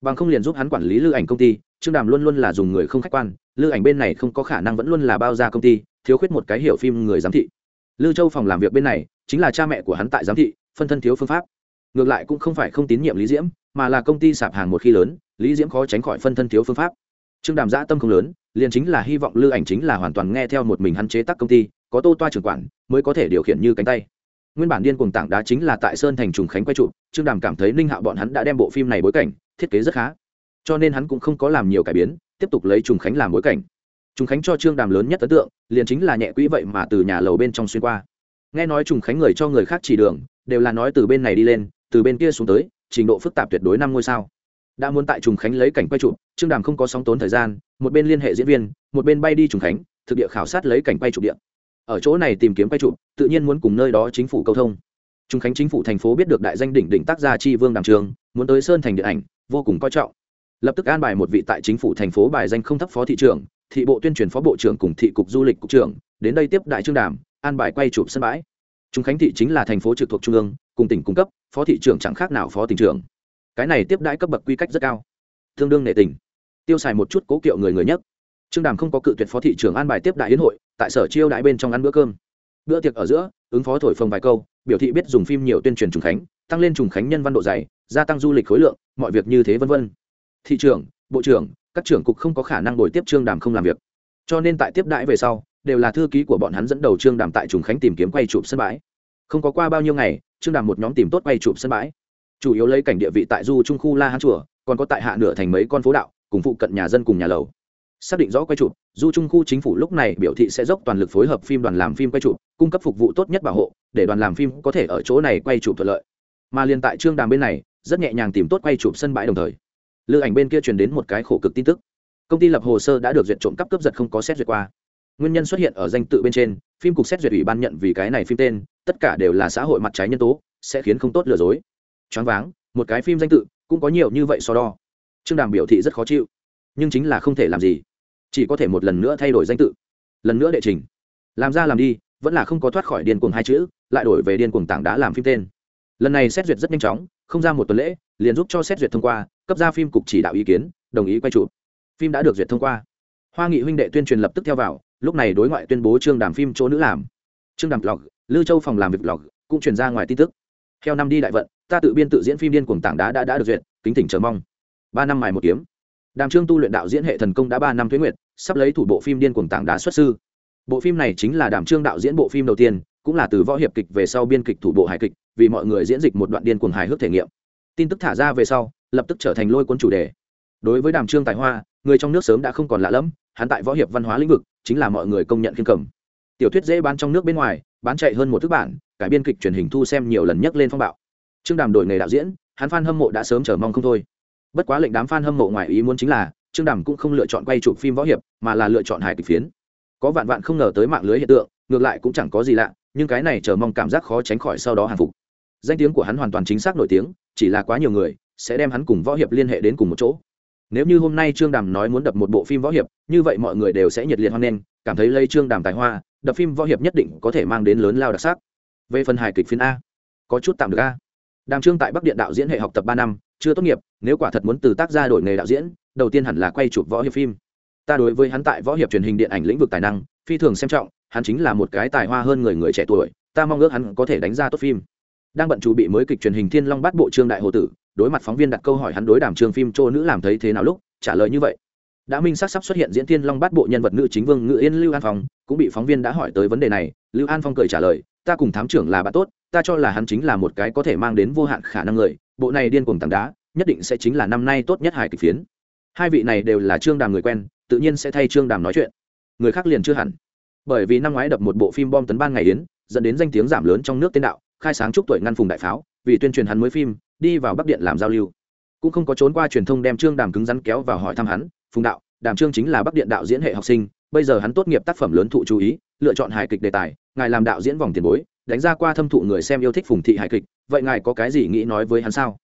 Bằng không liền giúp hắn quản lý lưu ảnh công ty, trương đàm luôn luôn là dùng người không khách quan, lưu ảnh bên này không có khả năng vẫn luôn là bao gia công ty, thiếu khuyết một cái hiểu phim người giám thị. Lưu châu phòng làm việc bên này, chính là cha mẹ của hắn tại giám thị, phân thân thiếu phương pháp. Ngược lại cũng không phải không tín nhiệm lý diễm, mà là công ty sạp hàng một khi lớn, lý diễm khó tránh khỏi phân thân thiếu phương pháp. Trương đàm dã tâm không lớn, liền chính là hy vọng lưu ảnh chính là hoàn toàn nghe theo một mình hắn chế tác công ty có tô toa trưởng quản mới có thể điều khiển như cánh tay. Nguyên bản điên cuồng tảng đá chính là tại sơn thành trùng khánh quay trụ trương đàm cảm thấy ninh hạo bọn hắn đã đem bộ phim này bối cảnh thiết kế rất khá. Cho nên hắn cũng không có làm nhiều cải biến tiếp tục lấy trùng khánh làm bối cảnh. Trùng khánh cho trương đàm lớn nhất ấn tượng liền chính là nhẹ quỹ vậy mà từ nhà lầu bên trong xuyên qua. Nghe nói trùng khánh người cho người khác chỉ đường đều là nói từ bên này đi lên từ bên kia xuống tới trình độ phức tạp tuyệt đối năm ngôi sao. Đã muốn tại trùng khánh lấy cảnh quay trụ, trương đàm không có sóng tốn thời gian một bên liên hệ diễn viên một bên bay đi trùng khánh thực địa khảo sát lấy cảnh quay trụ điện ở chỗ này tìm kiếm quay trụ, tự nhiên muốn cùng nơi đó chính phủ câu thông. Trung khánh chính phủ thành phố biết được đại danh đỉnh đỉnh tác gia tri vương đàm trường, muốn tới sơn thành điện ảnh, vô cùng coi trọng. Lập tức an bài một vị tại chính phủ thành phố bài danh không thấp phó thị trưởng, thị bộ tuyên truyền phó bộ trưởng cùng thị cục du lịch cục trưởng, đến đây tiếp đại trương đàm, an bài quay chụp sân bãi. Trung khánh thị chính là thành phố trực thuộc trung ương, cùng tỉnh cung cấp, phó thị trưởng chẳng khác nào phó tỉnh trưởng. Cái này tiếp đãi cấp bậc quy cách rất cao, tương đương nệ tình. Tiêu xài một chút cố kiệu người người nhất trương đàm không có cự tuyệt phó thị trưởng an bài tiếp đại hiến hội, tại sở chiêu đại bên trong ăn bữa cơm. Bữa tiệc ở giữa, ứng phó thổi phồng vài câu, biểu thị biết dùng phim nhiều tuyên truyền trùng khánh, tăng lên trùng khánh nhân văn độ dày, gia tăng du lịch khối lượng, mọi việc như thế vân vân. Thị trưởng, bộ trưởng, các trưởng cục không có khả năng đổi tiếp trương đàm không làm việc. Cho nên tại tiếp đãi về sau, đều là thư ký của bọn hắn dẫn đầu trương đàm tại trùng khánh tìm kiếm quay chụp sân bãi. Không có qua bao nhiêu ngày, trương đàm một nhóm tìm tốt quay chụp sân bãi. Chủ yếu lấy cảnh địa vị tại du trung khu la hán chùa, còn có tại hạ nửa thành mấy con phố đạo, cùng phụ cận nhà dân cùng nhà lầu xác định rõ quay chụp du trung khu chính phủ lúc này biểu thị sẽ dốc toàn lực phối hợp phim đoàn làm phim quay chụp, cung cấp phục vụ tốt nhất bảo hộ, để đoàn làm phim có thể ở chỗ này quay chụp thuận lợi. Mà liền tại trương đàm bên này, rất nhẹ nhàng tìm tốt quay chụp sân bãi đồng thời lữ ảnh bên kia truyền đến một cái khổ cực tin tức. Công ty lập hồ sơ đã được duyệt trộm cắp cướp giật không có xét duyệt qua. Nguyên nhân xuất hiện ở danh tự bên trên, phim cục xét duyệt ủy ban nhận vì cái này phim tên, tất cả đều là xã hội mặt trái nhân tố, sẽ khiến không tốt lừa dối. Choáng váng, một cái phim danh tự, cũng có nhiều như vậy so đo. Trương đàm biểu thị rất khó chịu, nhưng chính là không thể làm gì chỉ có thể một lần nữa thay đổi danh tự, lần nữa đệ trình. Làm ra làm đi, vẫn là không có thoát khỏi điên cuồng hai chữ, lại đổi về điên cuồng tảng đá làm phim tên. Lần này xét duyệt rất nhanh chóng, không ra một tuần lễ, liền giúp cho xét duyệt thông qua, cấp ra phim cục chỉ đạo ý kiến, đồng ý quay chụp. Phim đã được duyệt thông qua. Hoa nghị huynh đệ tuyên truyền lập tức theo vào, lúc này đối ngoại tuyên bố trương đàm phim chỗ nữ làm. Trương đàm blog lưu châu phòng làm việc blog, cũng truyền ra ngoài tin tức. Theo năm đi đại vận, ta tự biên tự diễn phim điên cuồng tảng đá đã đã được duyệt, kính tỉnh chờ mong. Ba năm mài một kiếm đàm trương tu luyện đạo diễn hệ thần công đã ba năm thuế nguyệt, sắp lấy thủ bộ phim điên cuồng tảng đá xuất sư. Bộ phim này chính là đàm trương đạo diễn bộ phim đầu tiên, cũng là từ võ hiệp kịch về sau biên kịch thủ bộ hài kịch, vì mọi người diễn dịch một đoạn điên cuồng hài hước thể nghiệm. Tin tức thả ra về sau, lập tức trở thành lôi cuốn chủ đề. Đối với đàm trương tài hoa, người trong nước sớm đã không còn lạ lẫm, hắn tại võ hiệp văn hóa lĩnh vực chính là mọi người công nhận khiên cầm tiểu thuyết dễ bán trong nước bên ngoài, bán chạy hơn một thức bản, cải biên kịch truyền hình thu xem nhiều lần nhắc lên phong bạo. Trương đàm đổi nghề đạo diễn, hắn fan hâm mộ đã sớm chờ mong không thôi bất quá lệnh đám fan hâm mộ ngoài ý muốn chính là, trương đàm cũng không lựa chọn quay chụp phim võ hiệp, mà là lựa chọn hài kịch phiến. Có vạn vạn không ngờ tới mạng lưới hiện tượng, ngược lại cũng chẳng có gì lạ, nhưng cái này chờ mong cảm giác khó tránh khỏi sau đó hàng phục. Danh tiếng của hắn hoàn toàn chính xác nổi tiếng, chỉ là quá nhiều người, sẽ đem hắn cùng võ hiệp liên hệ đến cùng một chỗ. Nếu như hôm nay trương đàm nói muốn đập một bộ phim võ hiệp, như vậy mọi người đều sẽ nhiệt liệt hoan nghênh, cảm thấy lấy trương đàm tài hoa, đập phim võ hiệp nhất định có thể mang đến lớn lao đặc sắc. Về phần hài kịch phiến a, có chút tạm được a đàm trương tại bắc điện đạo diễn hệ học tập ba năm, chưa tốt nghiệp, nếu quả thật muốn từ tác gia đổi nghề đạo diễn, đầu tiên hẳn là quay chụp võ hiệp phim. Ta đối với hắn tại võ hiệp truyền hình điện ảnh lĩnh vực tài năng, phi thường xem trọng, hắn chính là một cái tài hoa hơn người người trẻ tuổi, ta mong ước hắn có thể đánh ra tốt phim. Đang bận chuẩn bị mới kịch truyền hình thiên long bát bộ trương đại hồ tử, đối mặt phóng viên đặt câu hỏi hắn đối đàm trương phim chỗ nữ làm thấy thế nào lúc, trả lời như vậy. Đã minh sắc sắp xuất hiện diễn thiên long bát bộ nhân vật nữ chính vương ngự yên lưu an phong, cũng bị phóng viên đã hỏi tới vấn đề này, lưu an phong cười trả lời, ta cùng thám trưởng là bạn tốt ta cho là hắn chính là một cái có thể mang đến vô hạn khả năng người, bộ này điên cuồng tảng đá, nhất định sẽ chính là năm nay tốt nhất hài kịch phiến. Hai vị này đều là trương đàm người quen, tự nhiên sẽ thay trương đàm nói chuyện. Người khác liền chưa hẳn. Bởi vì năm ngoái đập một bộ phim bom tấn ban ngày yến, dẫn đến danh tiếng giảm lớn trong nước tên đạo, khai sáng chúc tuổi ngăn phùng đại pháo, vì tuyên truyền hắn mới phim, đi vào bắc điện làm giao lưu. Cũng không có trốn qua truyền thông đem trương đàm cứng rắn kéo vào hỏi thăm hắn, phùng đạo, đàm trương chính là bắc điện đạo diễn hệ học sinh, bây giờ hắn tốt nghiệp tác phẩm lớn thụ chú ý, lựa chọn hài kịch đề tài, ngài làm đạo diễn vòng tiền bối đánh ra qua thâm thụ người xem yêu thích phùng thị hài kịch, vậy ngài có cái gì nghĩ nói với hắn sao?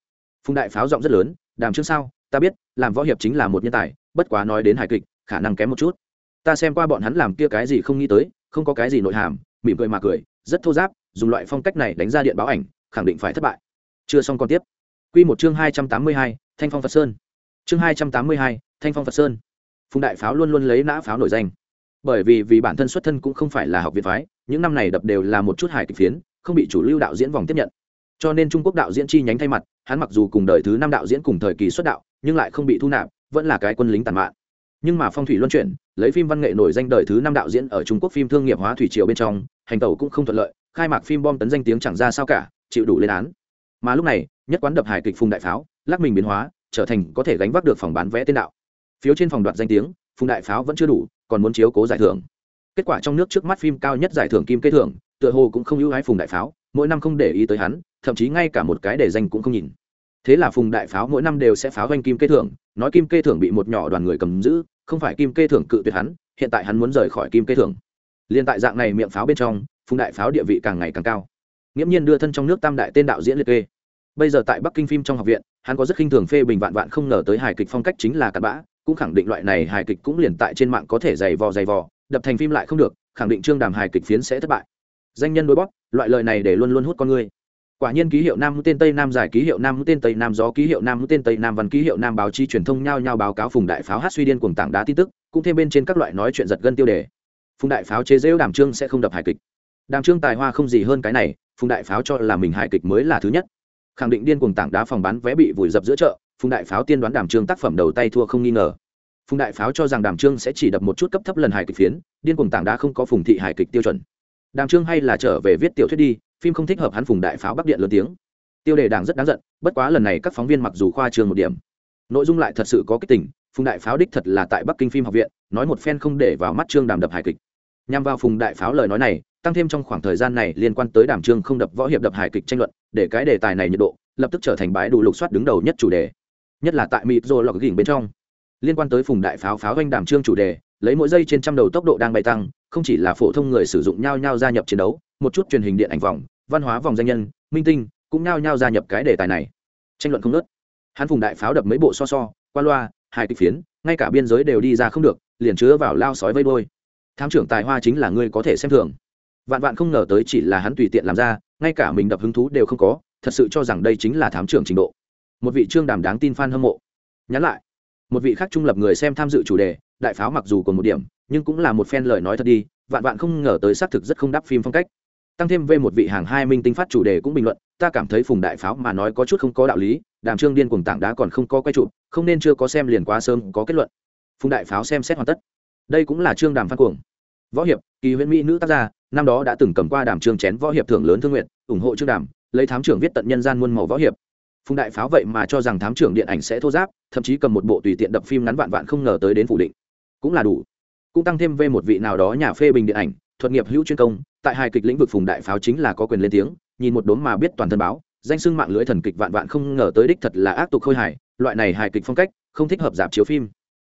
Phùng đại pháo giọng rất lớn, đàm trương sao? Ta biết, làm võ hiệp chính là một nhân tài, bất quá nói đến hài kịch, khả năng kém một chút. Ta xem qua bọn hắn làm kia cái gì không nghĩ tới, không có cái gì nội hàm, mỉm cười mà cười, rất thô giáp, dùng loại phong cách này đánh ra điện báo ảnh, khẳng định phải thất bại. Chưa xong còn tiếp. Q một chương hai trăm tám mươi hai, thanh phong phật sơn. Chương hai trăm tám mươi hai, thanh phong phật sơn. Phùng đại pháo luôn luôn lấy nã pháo nổi danh bởi vì vì bản thân xuất thân cũng không phải là học viện phái, những năm này đập đều là một chút hài kịch phiến, không bị chủ lưu đạo diễn vòng tiếp nhận. Cho nên trung quốc đạo diễn chi nhánh thay mặt, hắn mặc dù cùng đời thứ năm đạo diễn cùng thời kỳ xuất đạo, nhưng lại không bị thu nạp, vẫn là cái quân lính tàn mạn. Nhưng mà phong thủy luân chuyển, lấy phim văn nghệ nổi danh đời thứ năm đạo diễn ở trung quốc phim thương nghiệp hóa thủy triều bên trong, hành tàu cũng không thuận lợi, khai mạc phim bom tấn danh tiếng chẳng ra sao cả, chịu đủ lên án. Mà lúc này, nhất quán đập hài kịch phùng đại pháo, lắc mình biến hóa, trở thành có thể gánh vác được phòng bán vé tên đạo. Phiếu trên phòng đoạt danh tiếng phùng đại pháo vẫn chưa đủ, còn muốn chiếu cố giải thưởng. Kết quả trong nước trước mắt phim cao nhất giải thưởng kim kê thưởng, tựa hồ cũng không ưu ái phùng đại pháo, mỗi năm không để ý tới hắn, thậm chí ngay cả một cái để danh cũng không nhìn. Thế là phùng đại pháo mỗi năm đều sẽ pháo doanh kim kê thưởng, nói kim kê thưởng bị một nhỏ đoàn người cầm giữ, không phải kim kê thưởng cự tuyệt hắn, hiện tại hắn muốn rời khỏi kim kê thưởng. Liên tại dạng này miệng pháo bên trong, phùng đại pháo địa vị càng ngày càng cao. Nghiễm nhiên đưa thân trong nước tam đại tên đạo diễn liệt kê. Bây giờ tại bắc kinh phim trong học viện, hắn có rất khinh thường phê bình vạn vạn không ngờ tới hài kịch phong cách chính là cặn bã cũng khẳng định loại này hài kịch cũng liền tại trên mạng có thể dày vò dày vò, đập thành phim lại không được, khẳng định trương đàm hài kịch phiến sẽ thất bại. Danh nhân đối bóp, loại lời này để luôn luôn hút con người. Quả nhiên ký hiệu nam mũi tên tây nam giải, ký hiệu nam mũi tên tây nam gió, ký hiệu nam mũi tên tây nam văn, ký hiệu nam báo chí truyền thông nhao nhao báo cáo phùng đại pháo hát suy điên cuồng tảng đá tin tức, cũng thêm bên trên các loại nói chuyện giật gân tiêu đề. Phùng đại pháo chế rêu đàm trương sẽ không đập hài kịch. Đàm trương tài hoa không gì hơn cái này, phùng đại pháo cho là mình hài kịch mới là thứ nhất. Khẳng định điên cuồng tảng đá phòng bán vé bị vùi dập giữa chợ phùng đại pháo tiên đoán đàm trương tác phẩm đầu tay thua không nghi ngờ. Phùng đại pháo cho rằng đàm trương sẽ chỉ đập một chút cấp thấp lần hài kịch phiến, điên cuồng tảng đá không có phùng thị hài kịch tiêu chuẩn. Đàm trương hay là trở về viết tiểu thuyết đi, phim không thích hợp hắn phùng đại pháo bắc điện lớn tiếng. Tiêu đề đảng rất đáng giận, bất quá lần này các phóng viên mặc dù khoa trường một điểm, nội dung lại thật sự có kích tình, phùng đại pháo đích thật là tại bắc kinh phim học viện, nói một phen không để vào mắt trương đàm đập hài kịch. Nhằm vào phùng đại pháo lời nói này, tăng thêm trong khoảng thời gian này liên quan tới đàm trương không đập võ hiệp đập hài kịch tranh luận, để cái đề tài này nhiệt độ lập tức trở thành bãi đủ lục soát đứng đầu nhất chủ đề nhất là tại mịp rồi lọc gỉnh bên trong. Liên quan tới phùng đại pháo pháo doanh đàm trương chủ đề, lấy mỗi giây trên trăm đầu tốc độ đang bay tăng, không chỉ là phổ thông người sử dụng nhau nhau gia nhập chiến đấu, một chút truyền hình điện ảnh vòng, văn hóa vòng danh nhân, minh tinh, cũng nhau nhau gia nhập cái đề tài này. Tranh luận không nớt hắn phùng đại pháo đập mấy bộ so so, qua loa, hai kịch phiến, ngay cả biên giới đều đi ra không được, liền chứa vào lao sói vây đôi thám trưởng tài hoa chính là ngươi có thể xem thường. Vạn vạn không ngờ tới chỉ là hắn tùy tiện làm ra, ngay cả mình đập hứng thú đều không có, thật sự cho rằng đây chính là thám trưởng trình độ một vị trương đàm đáng tin f a n hâm mộ. Nhắn lại, một vị khác trung lập người xem tham dự chủ đề, đại pháo mặc dù còn một điểm, nhưng cũng là một phen lời nói thật đi, vạn vạn không ngờ tới xác thực rất không đáp phim phong cách. Tăng thêm về một vị hàng hai minh tinh phát chủ đề cũng bình luận, ta cảm thấy phùng đại pháo mà nói có chút không có đạo lý, đàm trương điên cùng tảng đá còn không có quay trụ không nên chưa có xem liền quá sớm, có kết luận. Phùng đại pháo xem xét hoàn tất. Đây cũng là trương đàm phan cuồng. Võ hiệp, kỳ huyễn mỹ nữ tác gia, năm đó đã từng cầm qua đàm trương chén võ hiệp thưởng lớn thương nguyện, ủng hộ trương đàm, lấy thám trưởng viết tận nhân gian muôn màu võ hiệp phùng đại pháo vậy mà cho rằng thám trưởng điện ảnh sẽ thô giáp, thậm chí cầm một bộ tùy tiện đập phim ngắn vạn vạn không ngờ tới đến phủ định. Cũng là đủ. Cũng tăng thêm về một vị nào đó nhà phê bình điện ảnh, thuật nghiệp hữu chuyên công, tại hai kịch lĩnh vực phùng đại pháo chính là có quyền lên tiếng, nhìn một đốm mà biết toàn thân báo, danh sưng mạng lưới thần kịch vạn vạn không ngờ tới đích thật là ác tục khôi hài, loại này hài kịch phong cách, không thích hợp giảm chiếu phim.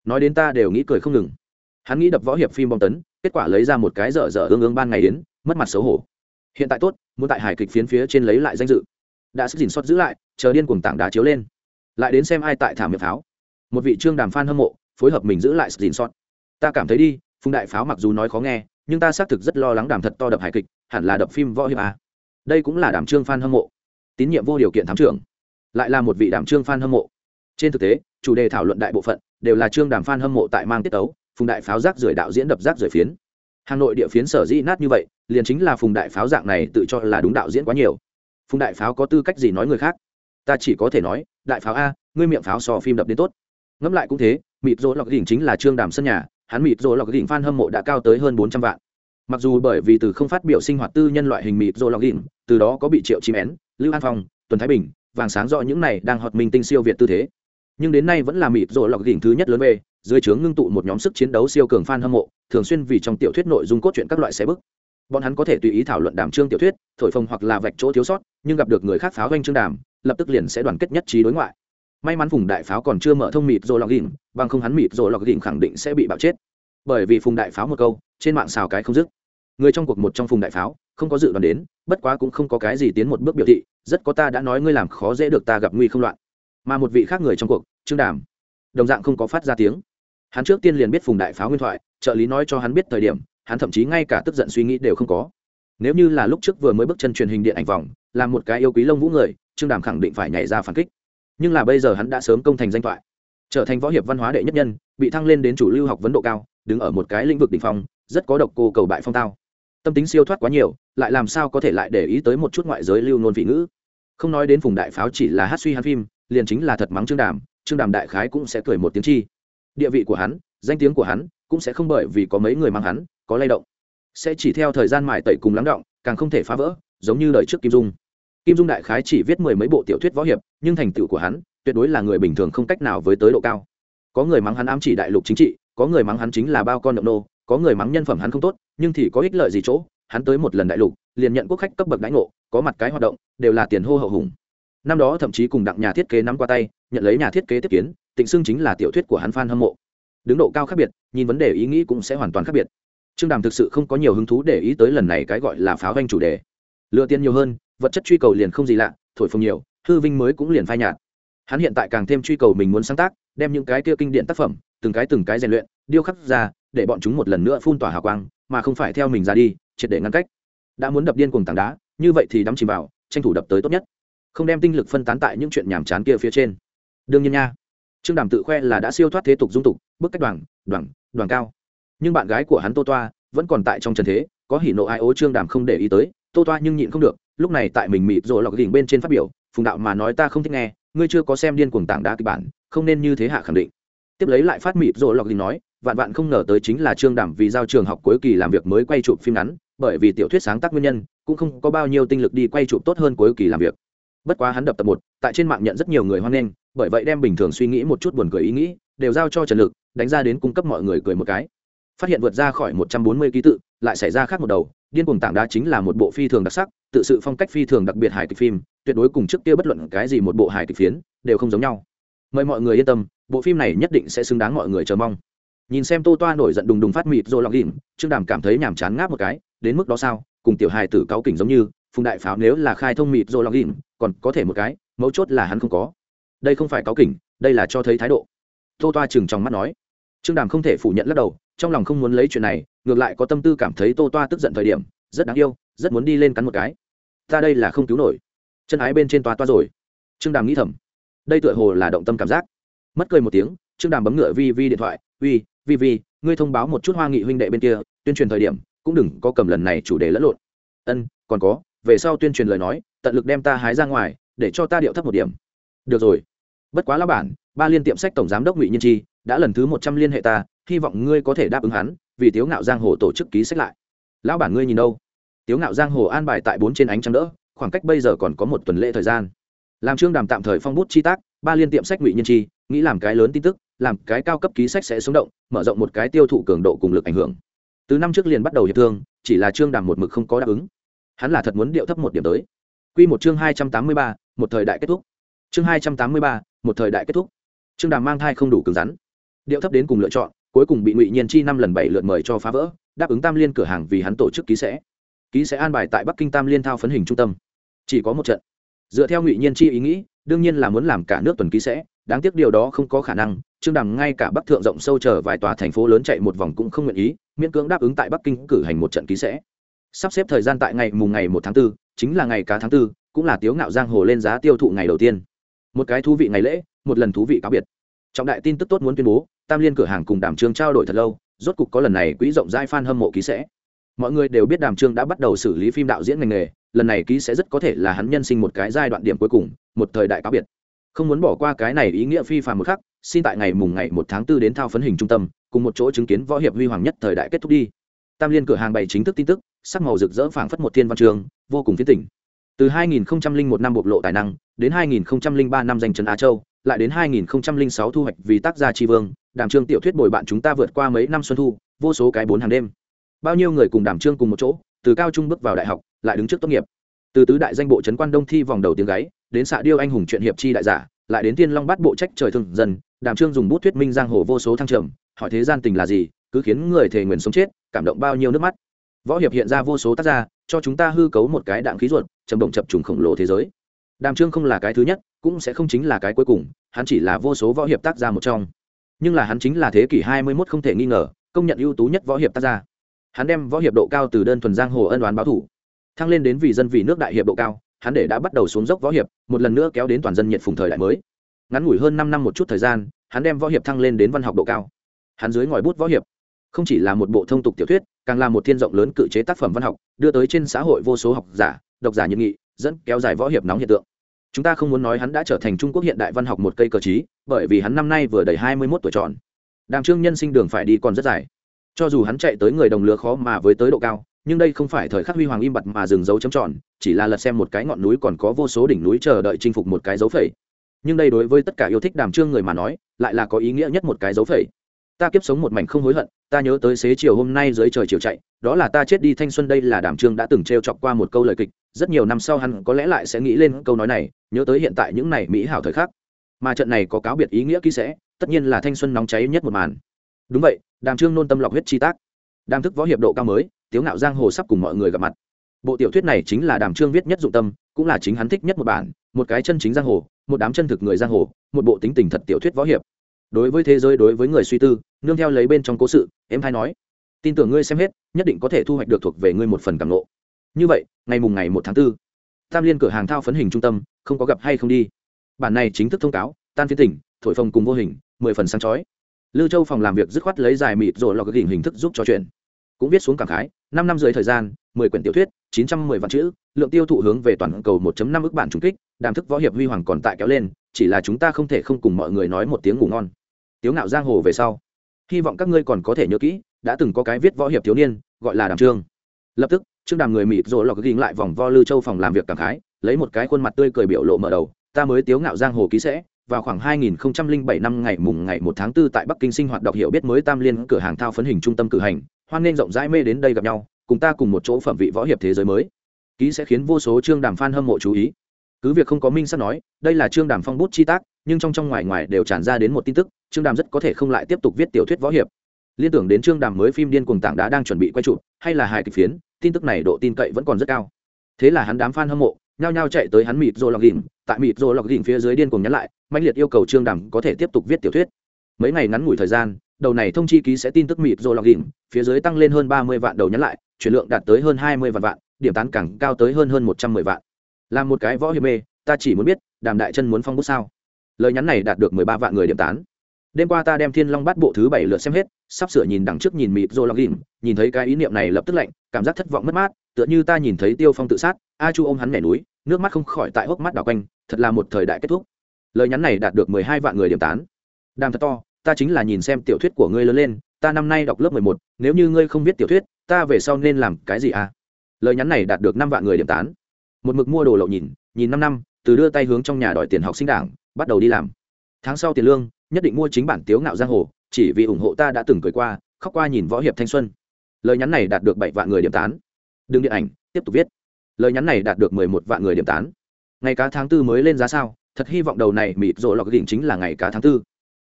Nói đến ta đều nghĩ cười không ngừng. Hắn nghĩ đập võ hiệp phim bom tấn, kết quả lấy ra một cái dở dở ương ương ban ngày đến, mất mặt xấu hổ. Hiện tại tốt, muốn tại hài kịch phiến phía trên lấy lại danh dự đã sức dình xót giữ lại, chờ điên cuồng tảng đá chiếu lên. Lại đến xem ai tại thảm miệng pháo. Một vị trương đàm phan hâm mộ, phối hợp mình giữ lại sức dình xót ta cảm thấy đi, phùng đại pháo mặc dù nói khó nghe, nhưng ta xác thực rất lo lắng đàm thật to đập hài kịch, hẳn là đập phim võ hiệp à. đây cũng là đàm trương phan hâm mộ. Tín nhiệm vô điều kiện thám trưởng. Lại là một vị đàm trương phan hâm mộ. Trên thực tế, chủ đề thảo luận đại bộ phận đều là trương đàm phan hâm mộ tại mang tiết tấu, phùng đại pháo rác rưởi đạo diễn đập rác rưởi phiến. Hà nội địa phiến sở dĩ nát như vậy, liền chính là phùng đại pháo dạng này tự cho là đúng đạo diễn quá nhiều phùng đại pháo có tư cách gì nói người khác? Ta chỉ có thể nói, đại pháo a, ngươi miệng pháo so phim đập đến tốt. Ngẫm lại cũng thế, mịt rỗ lọc đỉnh chính là trương đàm sân nhà, hắn mịt rỗ lọc đỉnh f hâm mộ đã cao tới hơn bốn trăm vạn. Mặc dù bởi vì từ không phát biểu sinh hoạt tư nhân loại hình mịt rỗ lọc đỉnh từ đó có bị triệu chim én lưu an phong, tuần thái bình, vàng sáng rõ những này đang hoạt minh tinh siêu việt tư thế. Nhưng đến nay vẫn là mịt rỗ lọc đỉnh thứ nhất lớn về, dưới trướng ngưng tụ một nhóm sức chiến đấu siêu cường fan hâm mộ, thường xuyên vì trong tiểu thuyết nội dung cốt truyện các loại xe bức bọn hắn có thể tùy ý thảo luận đàm trương tiểu thuyết, thổi phồng hoặc là vạch chỗ thiếu sót, nhưng gặp được người khác pháo doanh trương đàm, lập tức liền sẽ đoàn kết nhất trí đối ngoại. May mắn phùng đại pháo còn chưa mở thông mịt rồi lọc đỉnh bằng không hắn mịt rồi lọc đỉnh khẳng định sẽ bị bạo chết. Bởi vì phùng đại pháo một câu, trên mạng xào cái không dứt. Người trong cuộc một trong phùng đại pháo, không có dự đoán đến, bất quá cũng không có cái gì tiến một bước biểu thị, rất có ta đã nói ngươi làm khó dễ được ta gặp nguy không loạn. Mà một vị khác người trong cuộc, trương đàm, đồng dạng không có phát ra tiếng. Hắn trước tiên liền biết phùng đại pháo nguyên thoại, trợ lý nói cho hắn biết thời điểm hắn thậm chí ngay cả tức giận suy nghĩ đều không có. Nếu như là lúc trước vừa mới bước chân truyền hình điện ảnh vòng làm một cái yêu quý lông vũ người, trương đàm khẳng định phải nhảy ra phản kích. Nhưng là bây giờ hắn đã sớm công thành danh thoại. Trở thành võ hiệp văn hóa đệ nhất nhân, bị thăng lên đến chủ lưu học vấn độ cao, đứng ở một cái lĩnh vực đ ỉ n h phong, rất có độc cô cầu bại phong tao. Tâm tính siêu thoát quá nhiều, lại làm sao có thể lại để ý tới một chút ngoại giới lưu nôn vị ngữ? Không nói đến phùng đại pháo chỉ là hát suy hát phim, liền chính là thật mắng trương đàm trương đàm đại khái cũng sẽ cười một tiếng chi. Địa vị của hắn, danh tiếng của hắn, cũng sẽ không bởi vì có mấy người mang hắn có lay động. Sẽ chỉ theo thời gian mài tẩy cùng lắng động, càng không thể phá vỡ, giống như đời trước kim dung. Kim dung đại khái chỉ viết mười mấy bộ tiểu thuyết võ hiệp, nhưng thành tựu của hắn tuyệt đối là người bình thường không cách nào với tới độ cao. Có người mắng hắn ám chỉ đại lục chính trị, có người mắng hắn chính là bao con động nô, có người mắng nhân phẩm hắn không tốt, nhưng thì có ích lợi gì chỗ, hắn tới một lần đại lục, liền nhận quốc khách cấp bậc đãi ngộ, có mặt cái hoạt động, đều là tiền hô hậu hùng. Năm đó thậm chí cùng đặng nhà thiết kế nắm qua tay, nhận lấy nhà thiết kế tiếp kiến, tịnh xưng chính là tiểu thuyết của hắn phan hâm mộ. Đứng độ cao khác biệt, nhìn vấn đề ý nghĩ cũng sẽ hoàn toàn khác biệt trương đàm thực sự không có nhiều hứng thú để ý tới lần này cái gọi là pháo vanh chủ đề. Lựa tiền nhiều hơn, vật chất truy cầu liền không gì lạ, thổi phồng nhiều, hư vinh mới cũng liền phai nhạt. Hắn hiện tại càng thêm truy cầu mình muốn sáng tác, đem những cái kia kinh điển tác phẩm, từng cái từng cái rèn luyện, điêu khắc ra, để bọn chúng một lần nữa phun tỏa hào quang, mà không phải theo mình ra đi, triệt để ngăn cách. Đã muốn đập điên cùng tảng đá, như vậy thì đắm chìm vào, tranh thủ đập tới tốt nhất. Không đem tinh lực phân tán tại những chuyện nhàm chán kia phía trên. Đương nhiên nha. Trương đàm tự khoe là đã siêu thoát thế tục dung tục, bước cách đoàn đoàn đoàn cao nhưng bạn gái của hắn tô toa vẫn còn tại trong trần thế, có hỉ nộ ai ố trương đàm không để ý tới, tô toa nhưng nhịn không được, lúc này tại mình mịt rồi lọc đỉnh bên trên phát biểu, phùng đạo mà nói ta không thích nghe, ngươi chưa có xem điên cuồng tảng đá kịch bản, không nên như thế hạ khẳng định. Tiếp lấy lại phát mịt rồi lọc đỉnh nói, vạn vạn không ngờ tới chính là trương đàm vì giao trường học cuối kỳ làm việc mới quay chụp phim ngắn, bởi vì tiểu thuyết sáng tác nguyên nhân, cũng không có bao nhiêu tinh lực đi quay chụp tốt hơn cuối kỳ làm việc. Bất quá hắn đập tập một, tại trên mạng nhận rất nhiều người hoan nghênh, bởi vậy đem bình thường suy nghĩ một chút buồn cười ý nghĩ, đều giao cho trần lực, đánh ra đến cung cấp mọi người cười một cái phát hiện vượt ra khỏi một trăm bốn mươi ký tự, lại xảy ra khác một đầu, điên cuồng tảng đá chính là một bộ phi thường đặc sắc, tự sự phong cách phi thường đặc biệt hài kịch phim, tuyệt đối cùng trước kia bất luận cái gì một bộ hài kịch phiến, đều không giống nhau. Mời mọi người yên tâm, bộ phim này nhất định sẽ xứng đáng mọi người chờ mong. Nhìn xem tô toa nổi giận đùng đùng phát mịt rồi lọc đỉnh, trương đàm cảm thấy nhàm chán ngáp một cái, đến mức đó sao, cùng tiểu hài tử cáo kỉnh giống như, phùng đại pháo nếu là khai thông mịt rồi lọc đỉnh, còn có thể một cái, mấu chốt là hắn không có. Đây không phải cáo kỉnh, đây là cho thấy thái độ. Tô toa chừng trong mắt nói. Trương đàm không thể phủ nhận lắc đầu trong lòng không muốn lấy chuyện này, ngược lại có tâm tư cảm thấy tô toa tức giận thời điểm, rất đáng yêu, rất muốn đi lên cắn một cái. Ta đây là không cứu nổi. Chân ái bên trên toa toa rồi. Trương đàm nghĩ thầm. Đây tựa hồ là động tâm cảm giác. Mất cười một tiếng, trương đàm bấm ngựa vi vi điện thoại vi vi vi, ngươi thông báo một chút hoa nghị huynh đệ bên kia, tuyên truyền thời điểm, cũng đừng có cầm lần này chủ đề lẫn lộn. Ân, còn có, về sau tuyên truyền lời nói, tận lực đem ta hái ra ngoài, để cho ta điệu thấp một điểm. Được rồi. Bất quá lão bản, ba liên tiệm sách tổng giám đốc ngụy nhân chi, đã lần thứ một trăm liên hệ ta hy vọng ngươi có thể đáp ứng hắn vì tiếu ngạo giang hồ tổ chức ký sách lại. Lão bản ngươi nhìn đâu? Tiếu ngạo giang hồ an bài tại bốn trên ánh trăng đỡ khoảng cách bây giờ còn có một tuần lễ thời gian. Làm trương đàm tạm thời phong bút chi tác ba liên tiệm sách ngụy nhân chi nghĩ làm cái lớn tin tức làm cái cao cấp ký sách sẽ sống động mở rộng một cái tiêu thụ cường độ cùng lực ảnh hưởng. Từ năm trước liền bắt đầu hiệp thương chỉ là trương đàm một mực không có đáp ứng. Hắn là thật muốn điệu thấp một điểm tới. Quy một chương hai trăm tám mươi ba, một thời đại kết thúc. Chương hai trăm tám mươi ba một thời đại kết thúc. Trương đàm mang thai không đủ cứng rắn. Điệu thấp đến cùng lựa chọn cuối cùng bị ngụy nhiên chi năm lần bảy lượt mời cho phá vỡ đáp ứng tam liên cửa hàng vì hắn tổ chức ký sẽ. Ký sẽ an bài tại bắc kinh tam liên thao phấn hình trung tâm. Chỉ có một trận. Dựa theo ngụy nhiên chi ý nghĩ đương nhiên là muốn làm cả nước tuần ký sẽ đáng tiếc điều đó không có khả năng trương đàm ngay cả bắc thượng rộng sâu chờ vài tòa thành phố lớn chạy một vòng cũng không nguyện ý miễn cưỡng đáp ứng tại bắc kinh cử hành một trận ký sẽ. Sắp xếp thời gian tại ngày mùng ngày một tháng 4, chính là ngày cá tháng 4, cũng là tiếu ngạo giang hồ lên giá tiêu thụ ngày đầu tiên. Một cái thú vị ngày lễ một lần thú vị cá biệt. Trọng đại tin tức tốt muốn tuyên bố tam liên cửa hàng cùng đàm trương trao đổi thật lâu, rốt cục có lần này quỹ rộng rãi fan hâm mộ ký sẽ. Mọi người đều biết đàm trương đã bắt đầu xử lý phim đạo diễn ngành nghề, lần này ký sẽ rất có thể là hắn nhân sinh một cái giai đoạn điểm cuối cùng, một thời đại cáo biệt. Không muốn bỏ qua cái này ý nghĩa phi phàm một khắc, xin tại ngày mùng ngày một tháng 4 đến thao phấn hình trung tâm, cùng một chỗ chứng kiến võ hiệp huy hoàng nhất thời đại kết thúc đi. Tam liên cửa hàng bày chính thức tin tức, sắc màu rực rỡ phảng phất một thiên văn trường, vô cùng phiến tỉnh. Từ 2001 năm bộc lộ tài năng, đến 2003 năm giành trấn á châu lại đến 2006 thu hoạch vì tác gia tri vương, đàm trương tiểu thuyết bồi bạn chúng ta vượt qua mấy năm xuân thu, vô số cái bốn hàng đêm. Bao nhiêu người cùng đàm trương cùng một chỗ, từ cao trung bước vào đại học, lại đứng trước tốt nghiệp. Từ tứ đại danh bộ trấn quan đông thi vòng đầu tiếng gáy, đến xạ điêu anh hùng chuyện hiệp chi đại giả, lại đến tiên long bắt bộ trách trời thường dần đàm trương dùng bút thuyết minh giang hồ vô số thăng trầm, hỏi thế gian tình là gì, cứ khiến người thề nguyền sống chết, cảm động bao nhiêu nước mắt. Võ hiệp hiện ra vô số tác gia, cho chúng ta hư cấu một cái đạn khí ruột trầm động chập trùng khổng lồ thế giới đàm trương không là cái thứ nhất, cũng sẽ không chính là cái cuối cùng, hắn chỉ là vô số võ hiệp tác gia một trong. Nhưng là hắn chính là thế kỷ hai mươi 21 không thể nghi ngờ, công nhận ưu tú nhất võ hiệp tác gia. Hắn đem võ hiệp độ cao từ đơn thuần giang hồ ân đoán báo thủ, thăng lên đến vì dân vì nước đại hiệp độ cao, hắn để đã bắt đầu xuống dốc võ hiệp, một lần nữa kéo đến toàn dân nhiệt phùng thời đại mới. Ngắn ngủi hơn năm năm một chút thời gian, hắn đem võ hiệp thăng lên đến văn học độ cao. Hắn dưới ngòi bút võ hiệp, không chỉ là một bộ thông tục tiểu thuyết, càng là một thiên rộng lớn cự chế tác phẩm văn học, đưa tới trên xã hội vô số học giả, độc giả nhiệt nghị dẫn kéo dài võ hiệp nóng hiện tượng. Chúng ta không muốn nói hắn đã trở thành trung quốc hiện đại văn học một cây cờ trí, bởi vì hắn năm nay vừa đầy hai mươi mốt tuổi tròn. Đàm trương nhân sinh đường phải đi còn rất dài. Cho dù hắn chạy tới người đồng lứa khó mà với tới độ cao, nhưng đây không phải thời khắc huy hoàng im bặt mà dừng dấu chấm tròn, chỉ là lật xem một cái ngọn núi còn có vô số đỉnh núi chờ đợi chinh phục một cái dấu phẩy. Nhưng đây đối với tất cả yêu thích đàm trương người mà nói, lại là có ý nghĩa nhất một cái dấu phẩy ta kiếp sống một mảnh không hối hận, ta nhớ tới xế chiều hôm nay dưới trời chiều chạy, đó là ta chết đi thanh xuân đây là đàm trương đã từng t r e o chọc qua một câu lời kịch, rất nhiều năm sau hắn có lẽ lại sẽ nghĩ lên câu nói này, nhớ tới hiện tại những này mỹ hảo thời khắc. Mà trận này có cáo biệt ý nghĩa kỹ sẽ, tất nhiên là thanh xuân nóng cháy nhất một màn. Đúng vậy, đàm trương nôn tâm lọc huyết chi tác. Đàm thức võ hiệp độ cao mới, tiếu ngạo giang hồ sắp cùng mọi người gặp mặt. Bộ tiểu thuyết này chính là đàm trương viết nhất dụng tâm, cũng là chính hắn thích nhất một bản, một cái chân chính giang hồ, một đám chân thực người giang hồ, một bộ tính tình thật tiểu thuyết võ hiệp đối với thế giới đối với người suy tư nương theo lấy bên trong cố sự em thay nói tin tưởng ngươi xem hết nhất định có thể thu hoạch được thuộc về ngươi một phần cảm lộ như vậy ngày mùng ngày một tháng 4, tam liên cửa hàng thao phấn hình trung tâm không có gặp hay không đi. Bản này chính thức thông cáo tan phiến tỉnh thổi phồng cùng vô hình mười phần sáng chói. Lưu châu phòng làm việc dứt khoát lấy dài mịt rồi lọc hình hình thức giúp cho chuyện. Cũng viết xuống cảm khái năm năm dưới thời gian mười quyển tiểu thuyết chín trăm mười vạn chữ lượng tiêu thụ hướng về toàn cầu một năm ức bản trùng kích đàm thức võ hiệp huy hoàng còn tại kéo lên chỉ là chúng ta không thể không cùng mọi người nói một tiếng ngủ ngon tiếu ngạo giang hồ về sau hy vọng các ngươi còn có thể nhớ kỹ đã từng có cái viết võ hiệp thiếu niên gọi là đàm trương lập tức trương đàm người mịt rồi lọc ghìm lại vòng vo lư châu phòng làm việc cảm khái lấy một cái khuôn mặt tươi cười biểu lộ mở đầu ta mới tiếu ngạo giang hồ ký sẽ vào khoảng 2007 năm ngày mùng ngày 1 tháng 4 tại Bắc Kinh sinh hoạt đọc hiểu biết mới Tam Liên cửa hàng thao phấn hình trung tâm cử hành, hoan nghênh rộng rãi mê đến đây gặp nhau, cùng ta cùng một chỗ phẩm vị võ hiệp thế giới mới. Ký sẽ khiến vô số trương đàm fan hâm mộ chú ý. Cứ việc không có minh xác nói, đây là trương đàm phong bút chi tác, nhưng trong trong ngoài ngoài đều tràn ra đến một tin tức, trương đàm rất có thể không lại tiếp tục viết tiểu thuyết võ hiệp. Liên tưởng đến trương đàm mới phim điên cuồng tảng đã đang chuẩn bị quay chụp, hay là hài kịch phiến, tin tức này độ tin cậy vẫn còn rất cao. Thế là hắn đám fan hâm mộ, nhao nhao chạy tới hắn mịt rồi lọc đỉnh, tại mịt rồi lọc đỉnh phía dưới điên cuồng nhắn lại, mạnh liệt yêu cầu trương đàm có thể tiếp tục viết tiểu thuyết mấy ngày ngắn ngủi thời gian đầu này thông chi ký sẽ tin tức mịt rồi lọc đỉnh phía dưới tăng lên hơn ba mươi vạn đầu nhắn lại chuyển lượng đạt tới hơn hai mươi vạn vạn điểm tán càng cao tới hơn hơn một trăm mười vạn làm một cái võ hiệp mê ta chỉ muốn biết đàm đại chân muốn phong bút sao lời nhắn này đạt được mười ba vạn người điểm tán. Đêm qua ta đem thiên long bắt bộ thứ bảy lượt xem hết, sắp sửa nhìn đằng trước nhìn mịp rồi lọc đỉnh nhìn thấy cái ý niệm này lập tức lạnh, cảm giác thất vọng mất mát, tựa như ta nhìn thấy tiêu phong tự sát, a chu ôm hắn nhảy núi, nước mắt không khỏi tại hốc mắt đảo quanh, thật là một thời đại kết thúc. Lời nhắn này đạt được mười hai vạn người điểm tán. Đàm thật to, ta chính là nhìn xem tiểu thuyết của ngươi lớn lên, ta năm nay đọc lớp mười một, nếu như ngươi không biết tiểu thuyết, ta về sau nên làm cái gì à? Lời nhắn này đạt được năm vạn người điểm tán. Một mực mua đồ lậu nhìn nhìn năm năm, từ đưa tay hướng trong nhà đòi tiền học sinh đảng bắt đầu đi làm. Tháng sau tiền lương, nhất định mua chính bản tiếu ngạo giang hồ, chỉ vì ủng hộ ta đã từng cười qua, khóc qua nhìn võ hiệp thanh xuân. Lời nhắn này đạt được bảy vạn người điểm tán. Đừng điện ảnh, tiếp tục viết. Lời nhắn này đạt được mười một vạn người điểm tán. Ngày cá tháng tư mới lên giá sao, thật hy vọng đầu này mịt rộ lọc đỉnh chính là ngày cá tháng tư.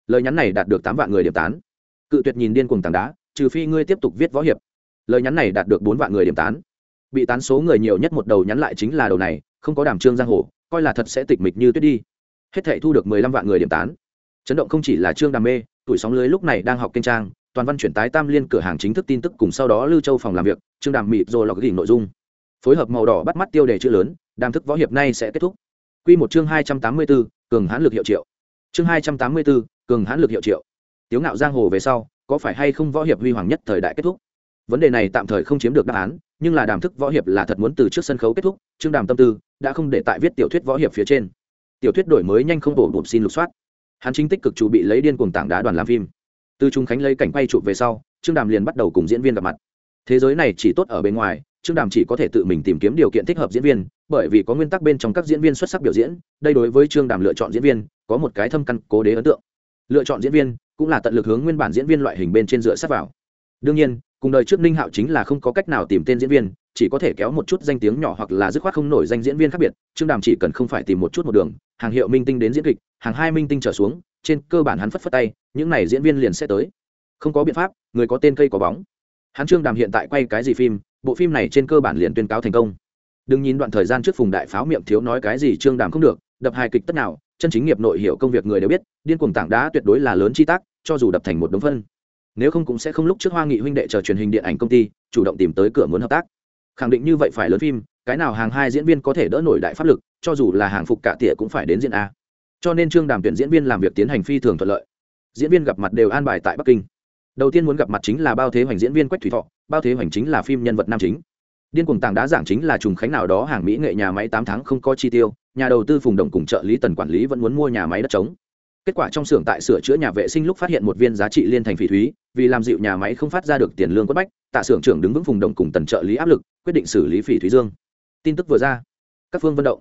Lời nhắn này đạt được tám vạn người điểm tán. Cự tuyệt nhìn điên cuồng tảng đá, trừ phi ngươi tiếp tục viết võ hiệp. Lời nhắn này đạt được bốn vạn người điểm tán. Bị tán số người nhiều nhất một đầu nhắn lại chính là đầu này, không có đảm trương giang hồ, coi là thật sẽ tịch mịch như tuyết đi hết thể thu được mười lăm vạn người điểm tán. Chấn động không chỉ là trương đam mê, tuổi sóng lưới lúc này đang học kênh trang, toàn văn chuyển tái tam liên cửa hàng chính thức tin tức cùng sau đó lưu châu phòng làm việc, trương đàm mịt rồi lọc đỉnh nội dung. Phối hợp màu đỏ bắt mắt tiêu đề chữ lớn, đàm thức võ hiệp nay sẽ kết thúc. Q một chương hai trăm tám mươi bốn cường hãn lực hiệu triệu. Chương hai trăm tám mươi bốn cường hãn lực hiệu triệu. Tiếu ngạo giang hồ về sau, có phải hay không võ hiệp huy hoàng nhất thời đại kết thúc? Vấn đề này tạm thời không chiếm được đáp án, nhưng là đàm thức võ hiệp là thật muốn từ trước sân khấu kết thúc chương đàm tâm tư đã không để tại viết tiểu thuyết võ hiệp phía trên tiểu thuyết đổi mới nhanh không bổ bụp xin lục soát. Hắn chính tích cực chủ bị lấy điên cuồng tảng đá đoàn làm phim. Từ trung khánh lấy cảnh quay chụp về sau, trương đàm liền bắt đầu cùng diễn viên gặp mặt. Thế giới này chỉ tốt ở bên ngoài, trương đàm chỉ có thể tự mình tìm kiếm điều kiện thích hợp diễn viên, bởi vì có nguyên tắc bên trong các diễn viên xuất sắc biểu diễn, đây đối với trương đàm lựa chọn diễn viên, có một cái thâm căn cố đế ấn tượng. Lựa chọn diễn viên cũng là tận lực hướng nguyên bản diễn viên loại hình bên trên dựa sát vào. Đương nhiên cùng đời trước ninh hạo chính là không có cách nào tìm tên diễn viên, chỉ có thể kéo một chút danh tiếng nhỏ hoặc là dứt khoát không nổi danh diễn viên khác biệt. Trương đàm chỉ cần không phải tìm một chút một đường, hàng hiệu minh tinh đến diễn kịch, hàng hai minh tinh trở xuống, trên cơ bản hắn phất phất tay, những n à y diễn viên liền sẽ tới. Không có biện pháp, người có tên cây có bóng. Hắn trương đàm hiện tại quay cái gì phim, bộ phim này trên cơ bản liền tuyên cáo thành công. Đừng nhìn đoạn thời gian trước phùng đại pháo miệng thiếu nói cái gì trương đàm không được, đập hài kịch tất nào, chân chính nghiệp nội hiểu công việc người đều biết, điên cuồng tảng đá tuyệt đối là lớn chi tác, cho dù đập thành một đống phân nếu không cũng sẽ không lúc trước hoa nghị huynh đệ chờ truyền hình điện ảnh công ty, chủ động tìm tới cửa muốn hợp tác. Khẳng định như vậy phải lớn phim, cái nào hàng hai diễn viên có thể đỡ nổi đại pháp lực, cho dù là hàng phục cả tỉa cũng phải đến diễn a. Cho nên trương đàm tuyển diễn viên làm việc tiến hành phi thường thuận lợi. Diễn viên gặp mặt đều an bài tại bắc kinh. Đầu tiên muốn gặp mặt chính là bao thế hoành diễn viên quách thủy thọ, bao thế hoành chính là phim nhân vật nam chính. Điên cuồng tàng đá giảng chính là trùng khánh nào đó hàng mỹ nghệ nhà máy tám tháng không có chi tiêu, nhà đầu tư phùng đồng cùng trợ lý tần quản lý vẫn muốn mua nhà máy đất trống. Kết quả trong xưởng tại sửa chữa nhà vệ sinh lúc phát hiện một viên giá trị liên thành phỉ thúy vì làm dịu nhà máy không phát ra được tiền lương quất bách, tạ xưởng trưởng đứng vững vùng đồng cùng tần trợ lý áp lực, quyết định xử lý phỉ thúy dương. Tin tức vừa ra, các phương vận động.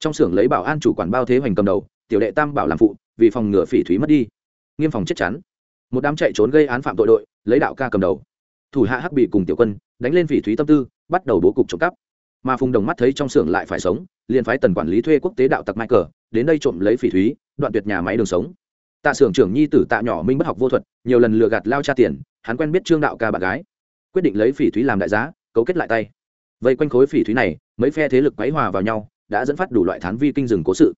Trong xưởng lấy bảo an chủ quản bao thế hoành cầm đầu, tiểu đệ tam bảo làm phụ, vì phòng ngừa phỉ thúy mất đi. Nghiêm phòng chết chắn. Một đám chạy trốn gây án phạm tội đội, lấy đạo ca cầm đầu. Thủ hạ hắc bị cùng tiểu quân, đánh lên phỉ thúy tâm tư, bắt đầu bố cục trộm cắp. Mà phùng đồng mắt thấy trong xưởng lại phải sống, liền phái tần quản lý thuê quốc tế đạo tặc michael, đến đây trộm lấy phỉ thúy, đoạn tuyệt nhà máy đường sống tạ xưởng trưởng nhi tử tạ nhỏ minh bất học vô thuật, nhiều lần lừa gạt lao cha tiền, hắn quen biết trương đạo ca bạn gái. Quyết định lấy phỉ thúy làm đại giá, cấu kết lại tay. Vây quanh khối phỉ thúy này, mấy phe thế lực quấy hòa vào nhau, đã dẫn phát đủ loại thán vi kinh rừng cố sự.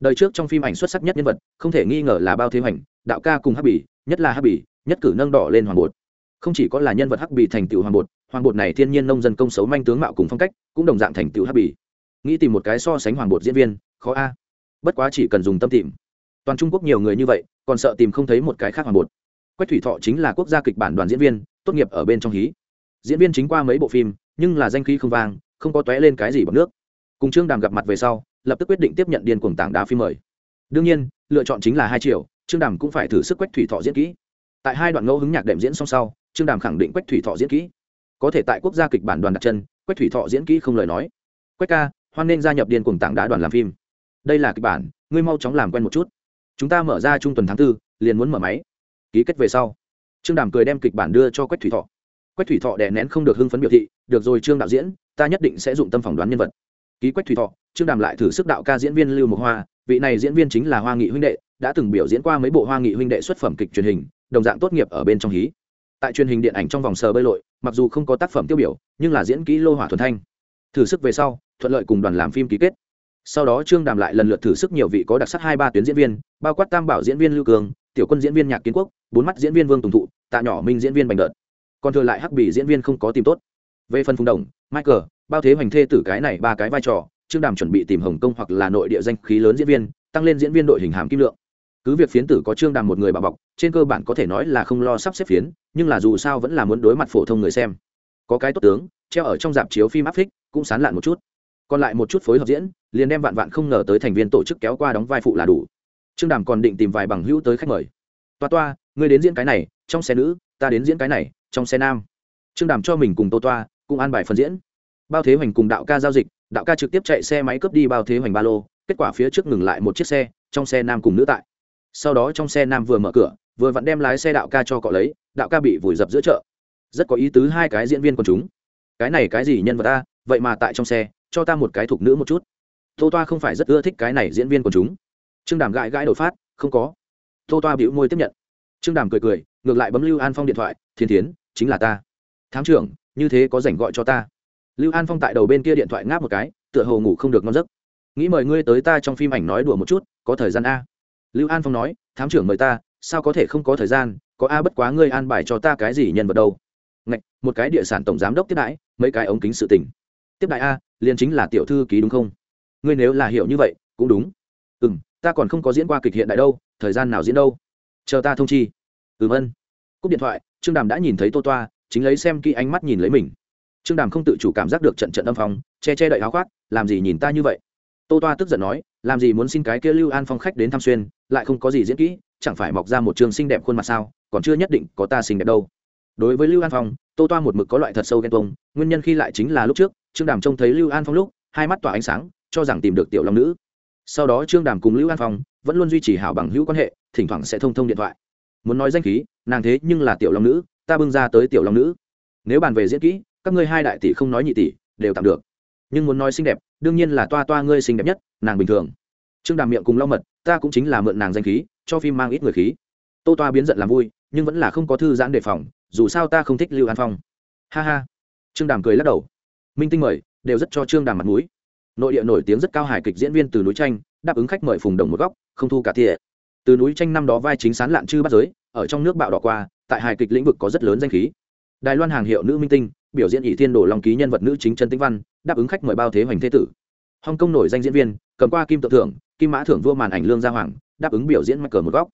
Đời trước trong phim ảnh xuất sắc nhất nhân vật, không thể nghi ngờ là bao thế hoành, đạo ca cùng hắc bỉ nhất là hắc bỉ nhất cử nâng đỏ lên hoàng bột. Không chỉ có là nhân vật hắc bỉ thành tựu hoàng bột hoàng bột này thiên nhiên nông dân công xấu manh tướng mạo cùng phong cách, cũng đồng dạng thành tựu hắc bỉ nghĩ tìm một cái so sánh hoàng bột diễn viên, khó a. Bất quá chỉ cần dùng tâm tìm toàn trung quốc nhiều người như vậy, còn sợ tìm không thấy một cái khác hoàng bột. Quách thủy thọ chính là quốc gia kịch bản đoàn diễn viên, tốt nghiệp ở bên trong hí. Diễn viên chính qua mấy bộ phim, nhưng là danh khí không vang, không có tóe lên cái gì bằng nước. Cùng trương đàm gặp mặt về sau, lập tức quyết định tiếp nhận điên cuồng tảng đá phim mời. Đương nhiên, lựa chọn chính là hai triệu, trương đàm cũng phải thử sức quách thủy thọ diễn kỹ. Tại hai đoạn ngẫu hứng nhạc đệm diễn song sau, trương đàm khẳng định quách thủy thọ diễn kỹ. Có thể tại quốc gia kịch bản đoàn đặt chân, quách thủy thọ diễn kỹ không lời nói. Quách ca, hoan nên gia nhập điên cuồng tảng đá đoàn làm phim. Đây là kịch bản, ngươi mau chóng làm quen một chút chúng ta mở ra trung tuần tháng tư, liền muốn mở máy. Ký kết về sau. Trương đàm cười đem kịch bản đưa cho quách thủy thọ. Quách thủy thọ đè nén không được hưng phấn biểu thị, được rồi trương đạo diễn, ta nhất định sẽ dụng tâm phỏng đoán nhân vật. Ký quách thủy thọ, trương đàm lại thử sức đạo ca diễn viên lưu mộc hoa. Vị này diễn viên chính là hoa nghị huynh đệ, đã từng biểu diễn qua mấy bộ hoa nghị huynh đệ xuất phẩm kịch truyền hình, đồng dạng tốt nghiệp ở bên trong hí. Tại truyền hình điện ảnh trong vòng sờ bơi lội, mặc dù không có tác phẩm tiêu biểu, nhưng là diễn kỹ lô hỏa thuần thanh. Thử sức về sau, thuận lợi cùng đoàn làm phim ký kết sau đó trương đàm lại lần lượt thử sức nhiều vị có đặc sắc hai ba tuyến diễn viên, bao quát tam bảo diễn viên lưu cường, tiểu quân diễn viên nhạc kiến quốc, bốn mắt diễn viên vương tùng thụ, tạ nhỏ minh diễn viên bành đợt. Còn thừa lại hắc bỉ diễn viên không có tìm tốt. Về phần phùng đồng, michael, bao thế hoành thê tử cái này ba cái vai trò, trương đàm chuẩn bị tìm hồng kông hoặc là nội địa danh khí lớn diễn viên, tăng lên diễn viên đội hình hàm kim lượng. Cứ việc phiến tử có trương đàm một người bà bọc, trên cơ bản có thể nói là không lo sắp xếp phiến, nhưng là dù sao vẫn là muốn đối mặt phổ thông người xem. Có cái tốt tướng, treo ở trong dạp chiếu phim áp phích cũng sán lạn một chút còn lại một chút phối hợp diễn, liền đem vạn vạn không ngờ tới thành viên tổ chức kéo qua đóng vai phụ là đủ. Trương đàm còn định tìm vài bằng hữu tới khách mời. Toa toa, ngươi đến diễn cái này, trong xe nữ, ta đến diễn cái này, trong xe nam. Trương đàm cho mình cùng tô toa cùng an bài phần diễn. Bao thế hoành cùng đạo ca giao dịch, đạo ca trực tiếp chạy xe máy cướp đi bao thế hoành ba lô, kết quả phía trước ngừng lại một chiếc xe, trong xe nam cùng nữ tại. Sau đó trong xe nam vừa mở cửa, vừa vặn đem lái xe đạo ca cho cọ lấy, đạo ca bị vùi dập giữa chợ. Rất có ý tứ hai cái diễn viên quần chúng. Cái này cái gì nhân vật ta, vậy mà tại trong xe cho ta một cái thục nữ một chút. Tô toa không phải rất ưa thích cái này diễn viên của chúng. Trương đàm gãi gãi đột phát, không có. Tô toa bĩu môi tiếp nhận. Trương đàm cười cười, ngược lại bấm lưu an phong điện thoại, thiên tiến chính là ta. Thám trưởng, như thế có rảnh gọi cho ta. Lưu an phong tại đầu bên kia điện thoại ngáp một cái, tựa hồ ngủ không được ngon giấc. Nghĩ mời ngươi tới ta trong phim ảnh nói đùa một chút, có thời gian a? Lưu an phong nói, thám trưởng mời ta, sao có thể không có thời gian, có a bất quá ngươi an bài cho ta cái gì nhân vật đâu. Ngạch, một cái địa sản tổng giám đốc tiếp đãi, mấy cái ống kính sự tình. Tiếp đại a liền chính là tiểu thư ký đúng không? Ngươi nếu là hiểu như vậy, cũng đúng. Ừ m ta còn không có diễn qua kịch hiện đại đâu, thời gian nào diễn đâu? Chờ ta thông chi. Ừ ân vâng. cúp điện thoại, trương đàm đã nhìn thấy tô toa, chính lấy xem kỹ ánh mắt nhìn lấy mình. Trương đàm không tự chủ cảm giác được trận trận âm phong, che che đậy áo khoác, làm gì nhìn ta như vậy? Tô toa tức giận nói, làm gì muốn xin cái kia lưu an phong khách đến thăm xuyên, lại không có gì diễn kỹ, chẳng phải mọc ra một trường xinh đẹp khuôn mặt sao, còn chưa nhất định có ta xinh đẹp đâu đối với lưu an phong, tô toa một mực có loại thật sâu ghen tuông, nguyên nhân khi lại chính là lúc trước, trương đàm trông thấy lưu an phong lúc, hai mắt tỏa ánh sáng, cho rằng tìm được tiểu long nữ. Sau đó trương đàm cùng lưu an phong vẫn luôn duy trì hảo bằng hữu quan hệ, thỉnh thoảng sẽ thông thông điện thoại. Muốn nói danh khí, nàng thế nhưng là tiểu long nữ, ta bưng ra tới tiểu long nữ. Nếu bàn về diễn kỹ, các ngươi hai đại tỷ không nói nhị tỷ, đều tạm được. Nhưng muốn nói xinh đẹp, đương nhiên là toa toa ngươi xinh đẹp nhất, nàng bình thường. Trương đàm miệng cùng lau mật, ta cũng chính là mượn nàng danh khí, cho phim mang ít người khí. Tô toa biến giận làm vui, nhưng vẫn là không có thư giãn đề phòng dù sao ta không thích lưu an phong. Ha ha. Trương đàm cười lắc đầu. Minh tinh mời, đều rất cho trương đàm mặt mũi. Nội địa nổi tiếng rất cao hài kịch diễn viên từ núi tranh đáp ứng khách mời phùng đồng một góc, không thu cả thiện từ núi tranh năm đó vai chính sán lạn chư bắt giới, ở trong nước bạo đỏ qua, tại hài kịch lĩnh vực có rất lớn danh khí. Đài loan hàng hiệu nữ minh tinh, biểu diễn ỷ thiên đồ long ký nhân vật nữ chính Trần tĩnh văn, đáp ứng khách mời bao thế hoành thế tử. Hong kông nổi danh diễn viên, cầm qua kim tự thưởng, kim mã thưởng vua màn ảnh lương gia hoàng, đáp ứng biểu diễn mắc cờ một góc.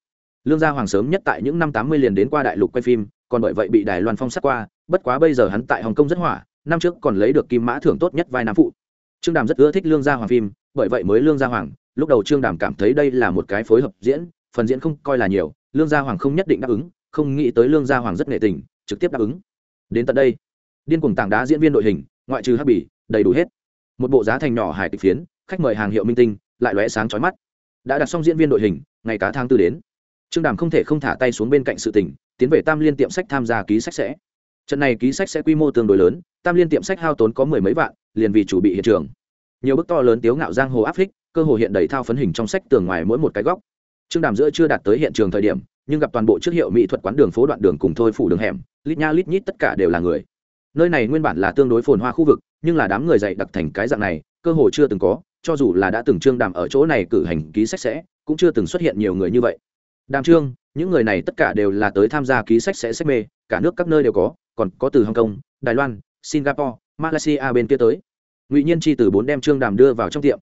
Lương gia hoàng sớm nhất tại những năm tám mươi liền đến qua đại lục quay phim còn bởi vậy bị đài loan phong sát qua, bất quá bây giờ hắn tại hồng kông rất hỏa, năm trước còn lấy được kim mã thưởng tốt nhất vai nam phụ. Trương đàm rất ưa thích lương gia hoàng phim, bởi vậy mới lương gia hoàng, lúc đầu trương đàm cảm thấy đây là một cái phối hợp diễn, phần diễn không coi là nhiều, lương gia hoàng không nhất định đáp ứng, không nghĩ tới lương gia hoàng rất nghệ tình, trực tiếp đáp ứng. Đến tận đây, điên cùng tảng đá diễn viên đội hình, ngoại trừ hắc bỉ, đầy đủ hết. Một bộ giá thành nhỏ hải kịch phiến, khách mời hàng hiệu minh tinh, lại lóe sáng chói mắt. Đã đặt xong diễn viên đội hình, ngày cá tháng tư đến trương đàm không thể không thả tay xuống bên cạnh sự tình, tiến về tam liên tiệm sách tham gia ký sách sẽ. Trận này ký sách sẽ quy mô tương đối lớn, tam liên tiệm sách hao tốn có mười mấy vạn, liền vì chủ bị hiện trường. Nhiều bức to lớn tiếu ngạo giang hồ áp phích, cơ hồ hiện đầy thao phấn hình trong sách tường ngoài mỗi một cái góc. Trương đàm giữa chưa đạt tới hiện trường thời điểm, nhưng gặp toàn bộ trước hiệu mỹ thuật quán đường phố đoạn đường cùng thôi phủ đường hẻm, lít nha lít nhít tất cả đều là người. Nơi này nguyên bản là tương đối phồn hoa khu vực, nhưng là đám người dạy đặc thành cái dạng này, cơ hồ chưa từng có, cho dù là đã từng trương đàm ở chỗ này cử hành ký sách sẽ, cũng chưa từng xuất hiện nhiều người như vậy đàm trương, những người này tất cả đều là tới tham gia ký sách sẽ sách mê, cả nước các nơi đều có, còn có từ hồng kông đài loan, singapore, malaysia bên kia tới. Ngụy nhiên chi từ bốn đem trương đàm đưa vào trong tiệm.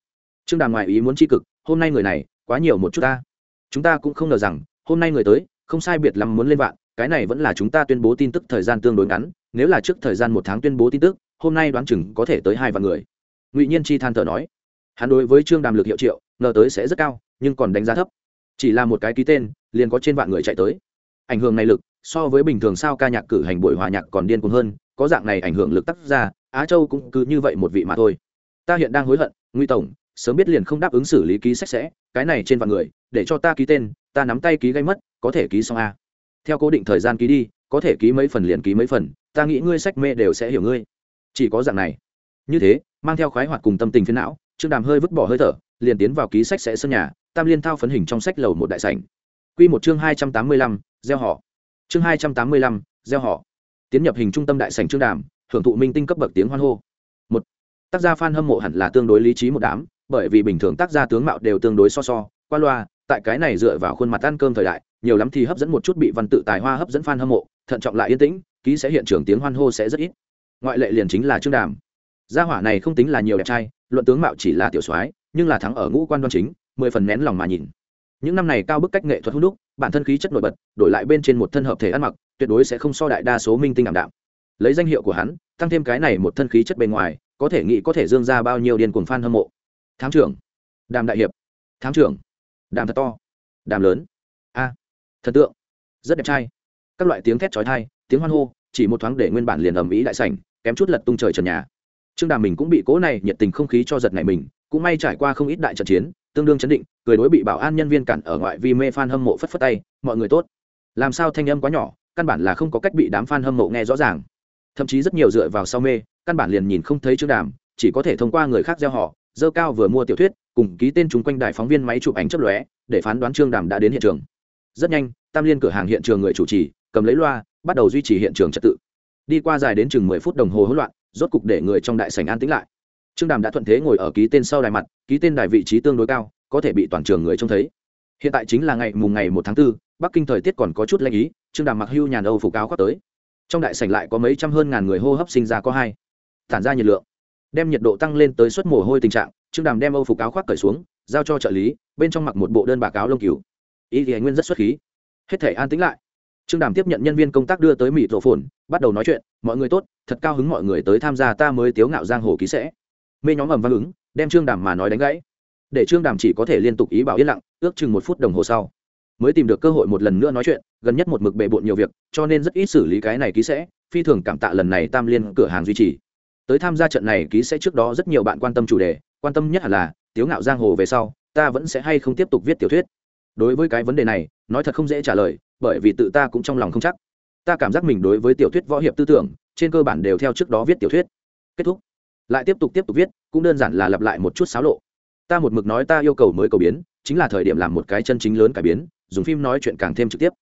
Trương đàm ngoài ý muốn chi cực, hôm nay người này, quá nhiều một chút ta. Chúng ta cũng không ngờ rằng, hôm nay người tới, không sai biệt lắm muốn lên vạn, cái này vẫn là chúng ta tuyên bố tin tức thời gian tương đối ngắn, nếu là trước thời gian một tháng tuyên bố tin tức, hôm nay đoán chừng có thể tới hai vạn người. Ngụy nhiên chi than thở nói. Hắn đối với trương đàm lực hiệu triệu, ngờ tới sẽ rất cao, nhưng còn đánh giá thấp chỉ là một cái ký tên, liền có trên vạn người chạy tới. Ảnh hưởng này lực, so với bình thường sao ca nhạc cử hành buổi hòa nhạc còn điên cuồng hơn, có dạng này ảnh hưởng lực tác ra, á châu cũng cứ như vậy một vị mà thôi. Ta hiện đang hối hận nguy tổng, sớm biết liền không đáp ứng xử lý ký sách sẽ, cái này trên vạn người, để cho ta ký tên, ta nắm tay ký gây mất, có thể ký xong a theo cố định thời gian ký đi, có thể ký mấy phần liền ký mấy phần, ta nghĩ ngươi sách mê đều sẽ hiểu ngươi. Chỉ có dạng này. Như thế, mang theo khoái hoạt cùng tâm tình phiến não, trương đàm hơi vứt bỏ hơi thở, liền tiến vào ký sách sẽ sân nhà tam liên thao phấn hình trong sách lầu một đại sảnh. Quy một chương hai trăm tám mươi lăm, gieo họ. Chương hai trăm tám mươi lăm, gieo họ. Tiến nhập hình trung tâm đại sảnh trương đàm, hưởng thụ minh tinh cấp bậc tiếng hoan hô. Một, tác gia phan hâm mộ hẳn là tương đối lý trí một đám, bởi vì bình thường tác gia tướng mạo đều tương đối so so, qua loa, tại cái này dựa vào khuôn mặt ăn cơm thời đại, nhiều lắm thì hấp dẫn một chút bị văn tự tài hoa hấp dẫn phan hâm mộ, thận trọng lại yên tĩnh, ký sẽ hiện trường tiếng hoan hô sẽ rất ít. Ngoại lệ liền chính là trương đàm. Gia hỏa này không tính là nhiều đẹp trai, luận tướng mạo chỉ là tiểu soái, nhưng là thắng ở ngũ quan đoan chính mười phần nén lòng mà nhìn. Những năm này cao bức cách nghệ thuật hút đúc, bản thân khí chất nổi bật, đổi lại bên trên một thân hợp thể ăn mặc, tuyệt đối sẽ không so đại đa số minh tinh ảm đạm. Lấy danh hiệu của hắn, tăng thêm cái này một thân khí chất bề ngoài, có thể nghĩ có thể dương ra bao nhiêu điên cuồng fan hâm mộ. Thám trưởng. Đàm đại hiệp. Thám trưởng. Đàm thật to. Đàm lớn. A. À, thần tượng. Rất đẹp trai. Các loại tiếng thét trói thai tiếng hoan hô, chỉ một thoáng để nguyên bản liền ầm ĩ đại sảnh, kém chút lật tung trời trần nhà. Trương đàm mình cũng bị cố này nhiệt tình không khí cho giật này mình, cũng may trải qua không ít đại trận chiến tương đương chấn định, cười đối bị bảo an nhân viên cản ở ngoại vi mê fan hâm mộ phất phất tay, mọi người tốt. Làm sao thanh âm quá nhỏ, căn bản là không có cách bị đám fan hâm mộ nghe rõ ràng. Thậm chí rất nhiều dựa vào sau mê, căn bản liền nhìn không thấy trương đàm, chỉ có thể thông qua người khác gieo họ, dơ cao vừa mua tiểu thuyết, cùng ký tên chúng quanh đài phóng viên máy chụp ảnh chấp lóe, để phán đoán trương đàm đã đến hiện trường. Rất nhanh, tam liên cửa hàng hiện trường người chủ trì, cầm lấy loa, bắt đầu duy trì hiện trường trật tự. Đi qua dài đến chừng mười phút đồng hồ hỗn loạn, rốt cục để người trong đại sảnh an tĩnh lại trương đàm đã thuận thế ngồi ở ký tên sau đài mặt ký tên đài vị trí tương đối cao có thể bị toàn trường người trông thấy. Hiện tại chính là ngày mùng ngày một tháng 4, bắc kinh thời tiết còn có chút lạnh ý trương đàm mặc hưu nhàn âu phục áo khoác tới. Trong đại sảnh lại có mấy trăm hơn ngàn người hô hấp sinh ra có hai. Tản ra nhiệt lượng đem nhiệt độ tăng lên tới suất mồ hôi tình trạng trương đàm đem âu phục áo khoác cởi xuống giao cho trợ lý bên trong mặc một bộ đơn bà áo lông cứu ý thì nguyên rất xuất khí. Hết thể an tĩnh lại. Trương đàm tiếp nhận nhân viên công tác đưa tới mỹ rổ phồn bắt đầu nói chuyện mọi người tốt thật cao hứng mọi người tới tham gia ta mới tiếu ngạo giang hồ ký sẽ mê nhóm ầm vang ứng, đem trương đàm mà nói đánh gãy. Để trương đàm chỉ có thể liên tục ý bảo yên lặng, ước chừng một phút đồng hồ sau, mới tìm được cơ hội một lần nữa nói chuyện, gần nhất một mực bề bộn nhiều việc, cho nên rất ít xử lý cái này ký sẽ, phi thường cảm tạ lần này tam liên cửa hàng duy trì. Tới tham gia trận này ký sẽ trước đó rất nhiều bạn quan tâm chủ đề, quan tâm nhất là, tiếu ngạo giang hồ về sau, ta vẫn sẽ hay không tiếp tục viết tiểu thuyết? Đối với cái vấn đề này, nói thật không dễ trả lời, bởi vì tự ta cũng trong lòng không chắc. Ta cảm giác mình đối với tiểu thuyết võ hiệp tư tưởng, trên cơ bản đều theo trước đó viết tiểu thuyết. Kết thúc lại tiếp tục tiếp tục viết, cũng đơn giản là lặp lại một chút xáo lộ. Ta một mực nói ta yêu cầu mới cầu biến, chính là thời điểm làm một cái chân chính lớn cải biến, dùng phim nói chuyện càng thêm trực tiếp.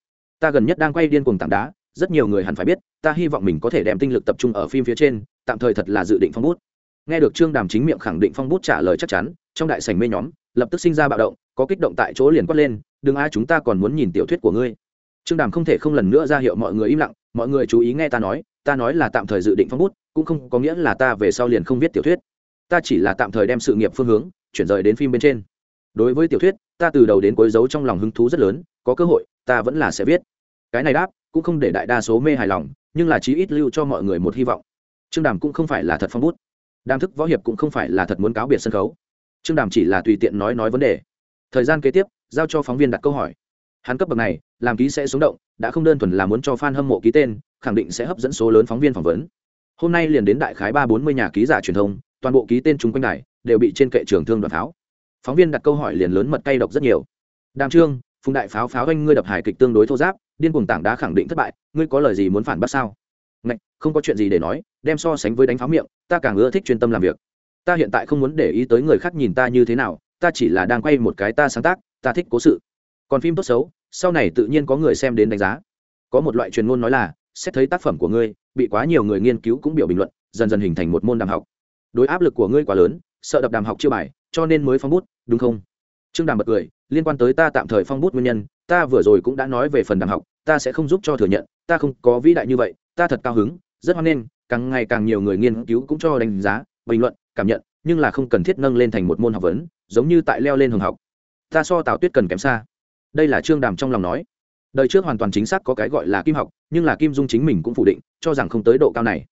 Ta gần nhất đang quay điên cuồng tảng đá, rất nhiều người hẳn phải biết, ta hy vọng mình có thể đem tinh lực tập trung ở phim phía trên, tạm thời thật là dự định phong bút. Nghe được trương đàm chính miệng khẳng định phong bút trả lời chắc chắn, trong đại sảnh mê nhóm, lập tức sinh ra bạo động, có kích động tại chỗ liền quát lên, đừng ai, chúng ta còn muốn nhìn tiểu thuyết của ngươi. Trương đàm không thể không lần nữa ra hiệu mọi người im lặng, mọi người chú ý nghe ta nói ta nói là tạm thời dự định phong bút cũng không có nghĩa là ta về sau liền không viết tiểu thuyết. Ta chỉ là tạm thời đem sự nghiệp phương hướng chuyển rời đến phim bên trên. Đối với tiểu thuyết, ta từ đầu đến cuối giấu trong lòng hứng thú rất lớn, có cơ hội, ta vẫn là sẽ viết. Cái này đáp, cũng không để đại đa số mê hài lòng, nhưng là chí ít lưu cho mọi người một hy vọng. Trương đàm cũng không phải là thật phong bút. Đàm thức võ hiệp cũng không phải là thật muốn cáo biệt sân khấu. Trương đàm chỉ là tùy tiện nói nói vấn đề. Thời gian kế tiếp, giao cho phóng viên đặt câu hỏi. Hắn cấp bậc này, làm ký sẽ xuống động, đã không đơn thuần là muốn cho f a n hâm mộ ký tên, khẳng định sẽ hấp dẫn số lớn phóng viên phỏng vấn hôm nay liền đến đại khái ba bốn mươi nhà ký giả truyền thông, toàn bộ ký tên chung quanh này đều bị trên kệ trường thương đoạt pháo. Phóng viên đặt câu hỏi liền lớn mật cay độc rất nhiều. Đàm trương, phùng đại pháo pháo anh ngươi đập hải kịch tương đối thô giáp, điên cuồng tảng đá khẳng định thất bại, ngươi có lời gì muốn phản bác sao? Ngạch, không có chuyện gì để nói, đem so sánh với đánh pháo miệng, ta càng ưa thích chuyên tâm làm việc. Ta hiện tại không muốn để ý tới người khác nhìn ta như thế nào, ta chỉ là đang quay một cái ta sáng tác, ta thích cố sự. Còn phim tốt xấu, sau này tự nhiên có người xem đến đánh giá. Có một loại truyền ngôn nói là, xét thấy tác phẩm của ngươi bị quá nhiều người nghiên cứu cũng biểu bình luận, dần dần hình thành một môn đàm học. Đối áp lực của ngươi quá lớn, sợ đập đàm học chưa bài, cho nên mới phong bút, đúng không? Trương đàm bật cười, liên quan tới ta tạm thời phong bút nguyên nhân, ta vừa rồi cũng đã nói về phần đàm học, ta sẽ không giúp cho thừa nhận, ta không có vĩ đại như vậy, ta thật cao hứng, rất hoan nghênh, càng ngày càng nhiều người nghiên cứu cũng cho đánh giá, bình luận, cảm nhận, nhưng là không cần thiết nâng lên thành một môn học vấn, giống như tại leo lên hồng học. Ta so tào tuyết cần kém xa. Đây là trương đàm trong lòng nói. Đời trước hoàn toàn chính xác có cái gọi là kim học nhưng là kim dung chính mình cũng phủ định, cho rằng không tới độ cao này.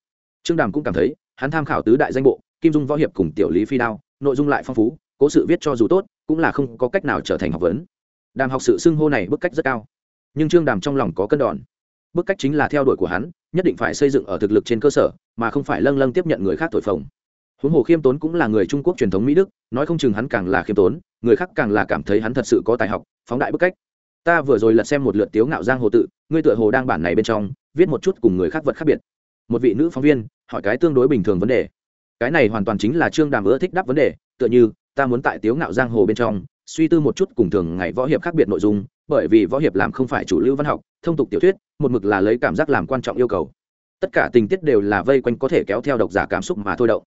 Trương đàm cũng cảm thấy, hắn tham khảo tứ đại danh bộ, kim dung võ hiệp cùng tiểu lý phi đao, nội dung lại phong phú, cố sự viết cho dù tốt, cũng là không có cách nào trở thành học vấn. Đàm học sự xưng hô này bức cách rất cao, nhưng trương đàm trong lòng có cân đòn. Bức cách chính là theo đuổi của hắn, nhất định phải xây dựng ở thực lực trên cơ sở, mà không phải lâng lâng tiếp nhận người khác thổi phồng. Huống hồ khiêm tốn cũng là người trung quốc truyền thống mỹ đức, nói không chừng hắn càng là khiêm tốn, người khác càng là cảm thấy hắn thật sự có tài học, phóng đại bức cách ta vừa rồi lật xem một lượt tiếu ngạo giang hồ tự, ngươi tựa hồ đang bản này bên trong, viết một chút cùng người khác vật khác biệt. Một vị nữ phóng viên, hỏi cái tương đối bình thường vấn đề. Cái này hoàn toàn chính là trương đàm ưa thích đáp vấn đề, tựa như, ta muốn tại tiếu ngạo giang hồ bên trong, suy tư một chút cùng thường ngày võ hiệp khác biệt nội dung, bởi vì võ hiệp làm không phải chủ lưu văn học, thông tục tiểu thuyết, một mực là lấy cảm giác làm quan trọng yêu cầu. Tất cả tình tiết đều là vây quanh có thể kéo theo độc giả cảm xúc mà thôi động.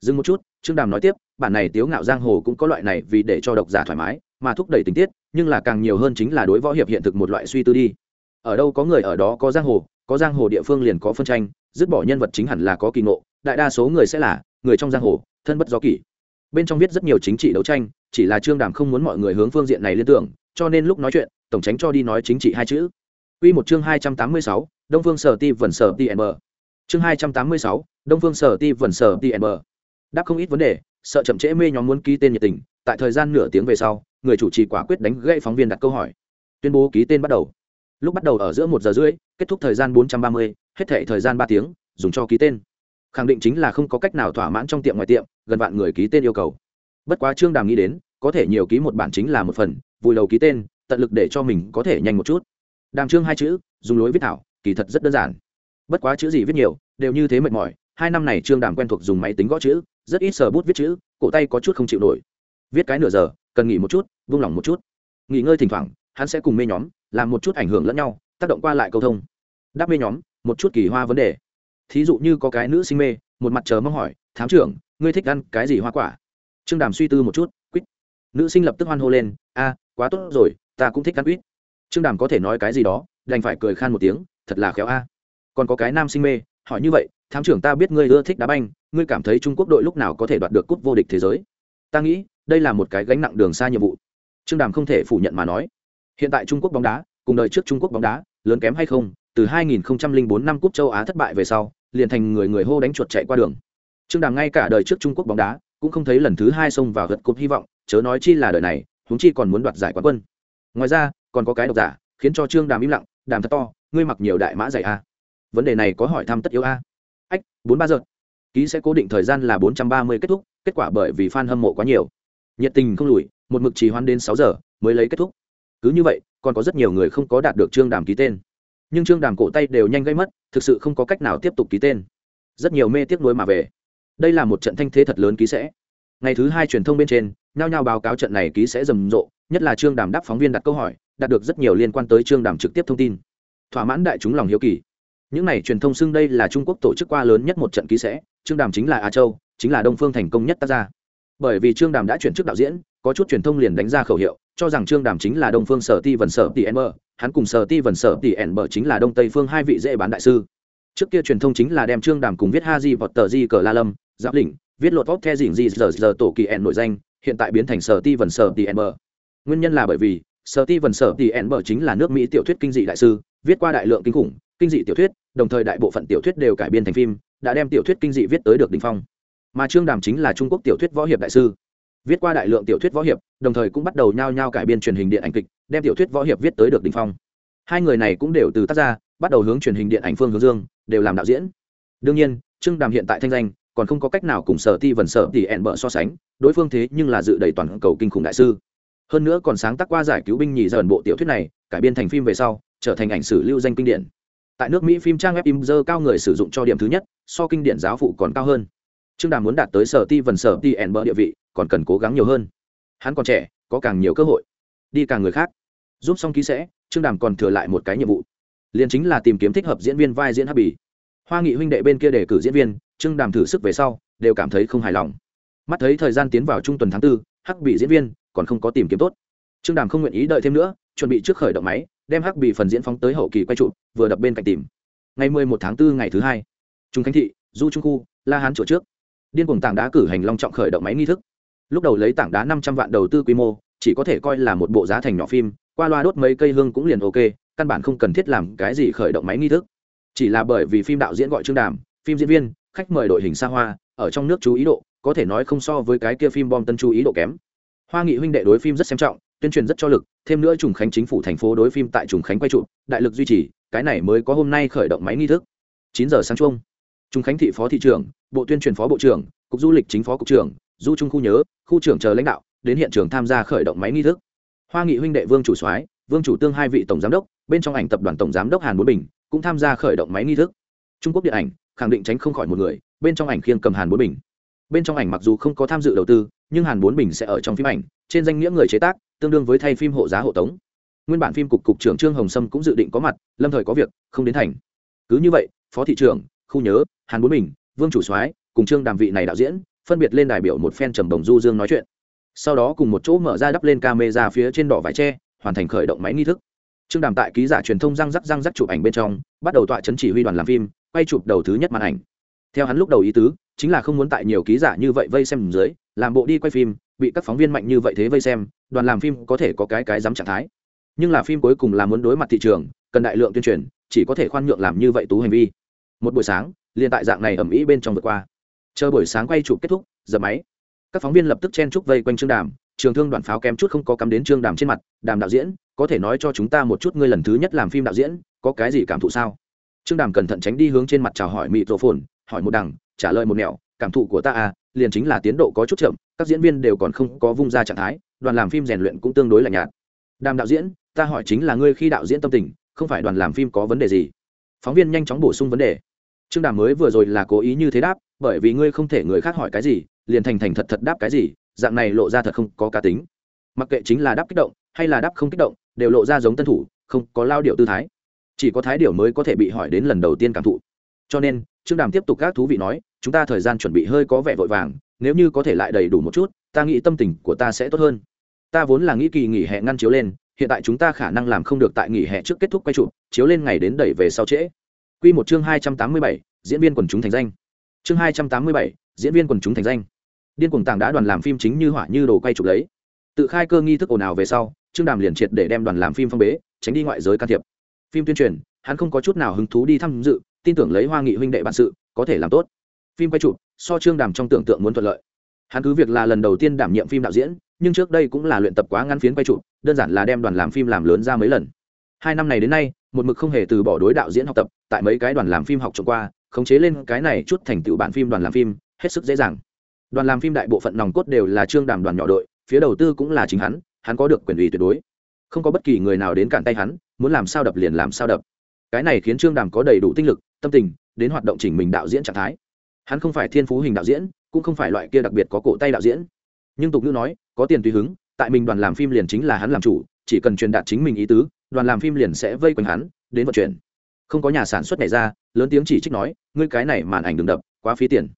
Dừng một chút, trương đàm nói tiếp, bản này tiếu ngạo giang hồ cũng có loại này vì để cho độc giả thoải mái mà thúc đẩy tình tiết nhưng là càng nhiều hơn chính là đối võ hiệp hiện thực một loại suy tư đi ở đâu có người ở đó có giang hồ có giang hồ địa phương liền có phân tranh dứt bỏ nhân vật chính hẳn là có kỳ ngộ đại đa số người sẽ là người trong giang hồ thân bất do kỷ bên trong viết rất nhiều chính trị đấu tranh chỉ là trương đàm không muốn mọi người hướng phương diện này liên tưởng cho nên lúc nói chuyện tổng tránh cho đi nói chính trị hai chữ Quy một chương hai trăm tám mươi sáu, Đông Phương Sở Ti vẩn Sở Ti M. Chương hai trăm tám mươi sáu, Đông Phương Sở Ti vẩn Sở Ti M. Đáp không ít vấn đề, sợ chậm trễ mê nhóm muốn ký tên nhiệt tình, tại thời gian nửa tiếng về sau, người chủ trì quả quyết đánh gãy phóng viên đặt câu hỏi. Tuyên bố ký tên bắt đầu. Lúc bắt đầu ở giữa một giờ rưỡi, kết thúc thời gian bốn trăm ba mươi, hết thể thời gian ba tiếng, dùng cho ký tên. Khẳng định chính là không có cách nào thỏa mãn trong tiệm ngoài tiệm, gần vạn người ký tên yêu cầu. Bất quá Trương Đàm nghĩ đến, có thể nhiều ký một bản chính là một phần, vui đầu ký tên, tận lực để cho mình có thể nhanh một chút đàm trương hai chữ dùng lối viết thảo kỳ thật rất đơn giản bất quá chữ gì viết nhiều đều như thế mệt mỏi hai năm này trương đàm quen thuộc dùng máy tính gõ chữ rất ít sờ bút viết chữ cổ tay có chút không chịu nổi viết cái nửa giờ cần nghỉ một chút, vung lòng một chút. Nghỉ ngơi thỉnh thoảng, hắn sẽ cùng mê nhóm, làm một chút ảnh hưởng lẫn nhau, tác động qua lại câu thông. Đáp mê nhóm, một chút kỳ hoa vấn đề. Thí dụ như có cái nữ sinh mê, một mặt chờ mong hỏi, thám trưởng, ngươi thích ăn cái gì hoa quả? Trương đàm suy tư một chút, quýt. Nữ sinh lập tức hoan hô lên, a, quá tốt rồi, ta cũng thích ăn quýt. Trương đàm có thể nói cái gì đó, đành phải cười khan một tiếng, thật là khéo a. Còn có cái nam sinh mê, hỏi như vậy, thám trưởng, ta biết ngươi ưa thích đá banh, ngươi cảm thấy trung quốc đội lúc nào có thể đoạt được cúp vô địch thế giới? Ta nghĩ đây là một cái gánh nặng đường xa nhiệm vụ. Trương đàm không thể phủ nhận mà nói. Hiện tại trung quốc bóng đá, cùng đời trước trung quốc bóng đá, lớn kém hay không, từ 2004 năm cúp châu á thất bại về sau, liền thành người người hô đánh chuột chạy qua đường. Trương đàm ngay cả đời trước trung quốc bóng đá, cũng không thấy lần thứ hai xông vào gật cúp hy vọng, chớ nói chi là đời này, huống chi còn muốn đoạt giải quán quân. Ngoài ra, còn có cái độc giả, khiến cho trương đàm im lặng, đàm thật to, ngươi mặc nhiều đại mã dày a. Vấn đề này có hỏi thăm tất yếu a. Ách, bốn ba giờ. Ký sẽ cố định thời gian là bốn trăm ba mươi kết thúc, kết quả bởi vì f a n hâm mộ quá nhiều nhiệt tình không lùi, một mực trì hoãn đến sáu giờ mới lấy kết thúc. Cứ như vậy, còn có rất nhiều người không có đạt được trương đàm ký tên. Nhưng trương đàm cổ tay đều nhanh gây mất, thực sự không có cách nào tiếp tục ký tên. Rất nhiều mê tiếp nối mà về. Đây là một trận thanh thế thật lớn ký sẽ. Ngày thứ hai truyền thông bên trên, nhao nhao báo cáo trận này ký sẽ rầm rộ, nhất là trương đàm đáp phóng viên đặt câu hỏi, đạt được rất nhiều liên quan tới trương đàm trực tiếp thông tin. Thỏa mãn đại chúng lòng hiếu kỳ. Những này truyền thông xưng đây là trung quốc tổ chức qua lớn nhất một trận ký sẽ, trương đàm chính là a châu, chính là đông phương thành công nhất tác gia bởi vì trương đàm đã chuyển chức đạo diễn, có chút truyền thông liền đánh ra khẩu hiệu, cho rằng trương đàm chính là đông phương sở ti vần sở tỷ n b hắn cùng sở ti vần sở tỷ n b chính là đông tây phương hai vị dễ bán đại sư. Trước kia truyền thông chính là đem trương đàm cùng viết ha di vọt tờ di cờ la lâm, giáp lĩnh, viết lột vóc the dình di giờ giờ tổ kỳ n nội danh, hiện tại biến thành sở ti vần sở tỷ n b nguyên nhân là bởi vì, sở ti vần sở tỷ n b chính là nước mỹ tiểu thuyết kinh dị đại sư, viết qua đại lượng kinh khủng, kinh dị tiểu thuyết, đồng thời đại bộ phận tiểu thuyết đều cải biên thành phim, đã đem tiểu thuyết kinh dị viết tới được đ ỉ n h phong mà trương đàm chính là trung quốc tiểu thuyết võ hiệp đại sư. Viết qua đại lượng tiểu thuyết võ hiệp, đồng thời cũng bắt đầu nhao nhao cải biên truyền hình điện ảnh kịch, đem tiểu thuyết võ hiệp viết tới được đình phong. Hai người này cũng đều từ tác gia, bắt đầu hướng truyền hình điện ảnh phương hướng dương, đều làm đạo diễn. Đương nhiên, trương đàm hiện tại thanh danh, còn không có cách nào cùng sở ti vần sở tỷ ẹn bợ so sánh, đối phương thế nhưng là dự đầy toàn cầu kinh khủng đại sư. Hơn nữa còn sáng tác qua giải cứu binh nhì dần bộ tiểu thuyết này, cải biên thành phim về sau, trở thành ảnh sử lưu danh kinh điển. Tại nước mỹ phim trang web im dơ cao người sử dụng cho điểm thứ nhất, so kinh điển giáo phụ còn cao hơn trương đàm muốn đạt tới sở ti vần sở ti ẻn bờ địa vị còn cần cố gắng nhiều hơn. Hắn còn trẻ có càng nhiều cơ hội. Đi càng người khác. Giúp xong ký sẽ trương đàm còn thừa lại một cái nhiệm vụ. Liền chính là tìm kiếm thích hợp diễn viên vai diễn hắc bì hoa nghị huynh đệ bên kia đề cử diễn viên trương đàm thử sức về sau đều cảm thấy không hài lòng. Mắt thấy thời gian tiến vào trung tuần tháng 4, hắc bị diễn viên còn không có tìm kiếm tốt. Trương đàm không nguyện ý đợi thêm nữa chuẩn bị trước khởi động máy đem hắc bị phần diễn phóng tới hậu kỳ quay trụ vừa đập bên cạnh tìm. Ngày mười một tháng 4 ngày thứ hai trung khánh thị du trung khu la hán chỗ trước điên cuồng tảng đá cử hành long trọng khởi động máy nghi thức. Lúc đầu lấy tảng đá năm trăm vạn đầu tư quy mô, chỉ có thể coi là một bộ giá thành nhỏ phim, qua loa đốt mấy cây hương cũng liền ok, căn bản không cần thiết làm cái gì khởi động máy nghi thức. Chỉ là bởi vì phim đạo diễn gọi trương đàm, phim diễn viên, khách mời đội hình xa hoa, ở trong nước chú ý độ, có thể nói không so với cái kia phim bom tân chú ý độ kém. Hoa nghị huynh đệ đối phim rất xem trọng, tuyên truyền rất cho lực, thêm nữa trùng khánh chính phủ thành phố đối phim tại trùng khánh quay trụ, đại lực duy trì, cái này mới có hôm nay khởi động máy nghi thức. Chín giờ sáng chung Trung khánh thị phó thị trưởng, bộ tuyên truyền phó bộ trưởng, cục du lịch chính phó cục trưởng, du trung khu nhớ, khu trưởng chờ lãnh đạo, đến hiện trường tham gia khởi động máy nghi thức. Hoa nghị huynh đệ vương chủ soái, vương chủ tương hai vị tổng giám đốc, bên trong ảnh tập đoàn tổng giám đốc hàn bốn bình, cũng tham gia khởi động máy nghi thức. Trung quốc điện ảnh, khẳng định tránh không khỏi một người, bên trong ảnh khiêng cầm hàn bốn bình. Bên trong ảnh mặc dù không có tham dự đầu tư, nhưng hàn bốn bình sẽ ở trong phim ảnh, trên danh nghĩa người chế tác, tương đương với thay phim hộ giá hộ tống. Nguyên bản phim cục cục trưởng trương hồng sâm cũng dự định có mặt, lâm thời có việc, không đến thành. Cứ như vậy, phó thị trưởng khu nhớ, hàn bốn bình, vương chủ soái, cùng trương đàm vị này đạo diễn, phân biệt lên đài biểu một phen trầm đồng du dương nói chuyện. Sau đó cùng một chỗ mở ra đắp lên camera phía trên đỏ vải tre, hoàn thành khởi động máy nghi thức. Trương đàm tại ký giả truyền thông răng rắc răng rắc chụp ảnh bên trong, bắt đầu tọa chấn chỉ huy đoàn làm phim, quay chụp đầu thứ nhất màn ảnh. Theo hắn lúc đầu ý tứ, chính là không muốn tại nhiều ký giả như vậy vây xem dưới, làm bộ đi quay phim, bị các phóng viên mạnh như vậy thế vây xem, đoàn làm phim có thể có cái cái dám trạng thái. Nhưng là phim cuối cùng là muốn đối mặt thị trường, cần đại lượng tuyên truyền, chỉ có thể khoan nhượng làm như vậy tú hành vi một buổi sáng, liền tại dạng này ẩm ý bên trong vượt qua. Chờ buổi sáng quay chụp kết thúc giờ máy. Các phóng viên lập tức chen trúc vây quanh trương đàm, trường thương đoàn pháo kém chút không có cắm đến trương đàm trên mặt, đàm đạo diễn, có thể nói cho chúng ta một chút ngươi lần thứ nhất làm phim đạo diễn, có cái gì cảm thụ sao? Trương đàm cẩn thận tránh đi hướng trên mặt chào hỏi mị rổ phồn hỏi một đằng, trả lời một nẻo, cảm thụ của ta à liền chính là tiến độ có chút chậm, các diễn viên đều còn không có vung ra trạng thái, đoàn làm phim rèn luyện cũng tương đối là nhạt. Đàm đạo diễn, ta hỏi chính là ngươi khi đạo diễn tâm tình, không phải đoàn làm phim có vấn đề gì? Phóng viên nhanh chóng bổ sung vấn đề trương đàm mới vừa rồi là cố ý như thế đáp, bởi vì ngươi không thể người khác hỏi cái gì, liền thành thành thật thật đáp cái gì, dạng này lộ ra thật không có cá tính. Mặc kệ chính là đáp kích động, hay là đáp không kích động, đều lộ ra giống tân thủ, không có lao điệu tư thái. Chỉ có thái điệu mới có thể bị hỏi đến lần đầu tiên cảm thụ. Cho nên, trương đàm tiếp tục các thú vị nói, chúng ta thời gian chuẩn bị hơi có vẻ vội vàng, nếu như có thể lại đầy đủ một chút, ta nghĩ tâm tình của ta sẽ tốt hơn. Ta vốn là nghĩ kỳ nghỉ hè ngăn chiếu lên, hiện tại chúng ta khả năng làm không được tại nghỉ hè trước kết thúc quay trụ chiếu lên ngày đến đẩy về sau trễ. Quy một chương hai trăm tám mươi bảy, diễn viên quần chúng thành danh. Chương hai trăm tám mươi bảy, diễn viên quần chúng thành danh. Điên cuồng tảng đã đoàn làm phim chính như hỏa như đồ quay chụp lấy. Tự khai cơ nghi thức ồn ào về sau, trương đàm liền triệt để đem đoàn làm phim phong bế, tránh đi ngoại giới can thiệp. Phim tuyên truyền, hắn không có chút nào hứng thú đi tham dự, tin tưởng lấy hoa nghị huynh đệ bản sự, có thể làm tốt. Phim quay chụp, so trương đàm trong tưởng tượng muốn thuận lợi. Hắn cứ việc là lần đầu tiên đảm nhiệm phim đạo diễn, nhưng trước đây cũng là luyện tập quá ngắn phiến quay chụp, đơn giản là đem đoàn làm phim làm lớn ra mấy lần hai năm này đến nay, một mực không hề từ bỏ đối đạo diễn học tập, tại mấy cái đoàn làm phim học trộm qua, khống chế lên cái này chút thành tựu bản phim đoàn làm phim, hết sức dễ dàng. Đoàn làm phim đại bộ phận nòng cốt đều là trương đàm đoàn nhỏ đội, phía đầu tư cũng là chính hắn hắn có được quyền ủy tuyệt đối. Không có bất kỳ người nào đến cản tay hắn, muốn làm sao đập liền làm sao đập. Cái này khiến trương đàm có đầy đủ tinh lực, tâm tình, đến hoạt động chỉnh mình đạo diễn trạng thái. Hắn không phải thiên phú hình đạo diễn, cũng không phải loại kia đặc biệt có cổ tay đạo diễn. Nhưng tục ngữ nói, có tiền tùy hứng, tại mình đoàn làm phim liền chính là hắn làm chủ, chỉ cần truyền đạt chính mình ý tứ đoàn làm phim liền sẽ vây quanh hắn, đến vận chuyển. Không có nhà sản xuất này ra, lớn tiếng chỉ trích nói, ngươi cái này màn ảnh đừng đập, quá phí tiền.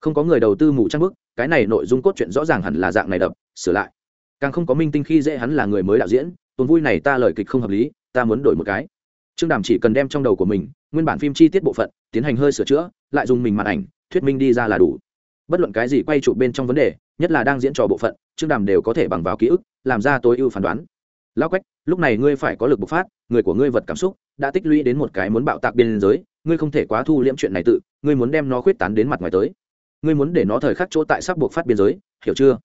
Không có người đầu tư mù trang bức, cái này nội dung cốt truyện rõ ràng hẳn là dạng này đập, sửa lại. Càng không có minh tinh khi dễ hắn là người mới đạo diễn, tuần vui này ta lời kịch không hợp lý, ta muốn đổi một cái. Trương đàm chỉ cần đem trong đầu của mình, nguyên bản phim chi tiết bộ phận, tiến hành hơi sửa chữa, lại dùng mình màn ảnh, thuyết minh đi ra là đủ. Bất luận cái gì quay trụ bên trong vấn đề, nhất là đang diễn trò bộ phận, trương đàm đều có thể bằng vào ký ức, làm ra tối ưu phán đoán. Lao quách lúc này ngươi phải có lực bộc phát, người của ngươi vật cảm xúc đã tích lũy đến một cái muốn bạo tạc biên giới, ngươi không thể quá thu liễm chuyện này tự, ngươi muốn đem nó khuyết tán đến mặt ngoài tới. Ngươi muốn để nó thời khắc chỗ tại sắp buộc phát biên giới, hiểu chưa?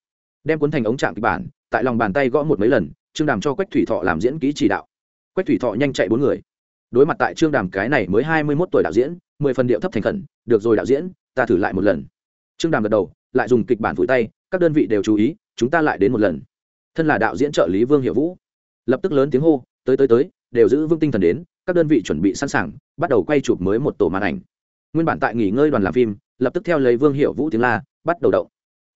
Đem cuốn thành ống trạng kịch bản, tại lòng bàn tay gõ một mấy lần, trương đàm cho quách thủy thọ làm diễn ký chỉ đạo. Quách thủy thọ nhanh chạy bốn người. Đối mặt tại trương đàm cái này mới hai mươi mốt tuổi đạo diễn, mười phần điệu thấp thành khẩn, được rồi đạo diễn, ta thử lại một lần. Trương đàm gật đầu, lại dùng kịch bản vùi tay, các đơn vị đều chú ý, chúng ta lại đến một lần. Thân là đạo diễn trợ lý vương hiệu vũ lập tức lớn tiếng hô, tới tới tới, đều giữ vững tinh thần đến, các đơn vị chuẩn bị sẵn sàng, bắt đầu quay chụp mới một tổ màn ảnh. Nguyên bản tại nghỉ ngơi đoàn làm phim, lập tức theo lấy vương hiệu vũ tiếng la, bắt đầu động.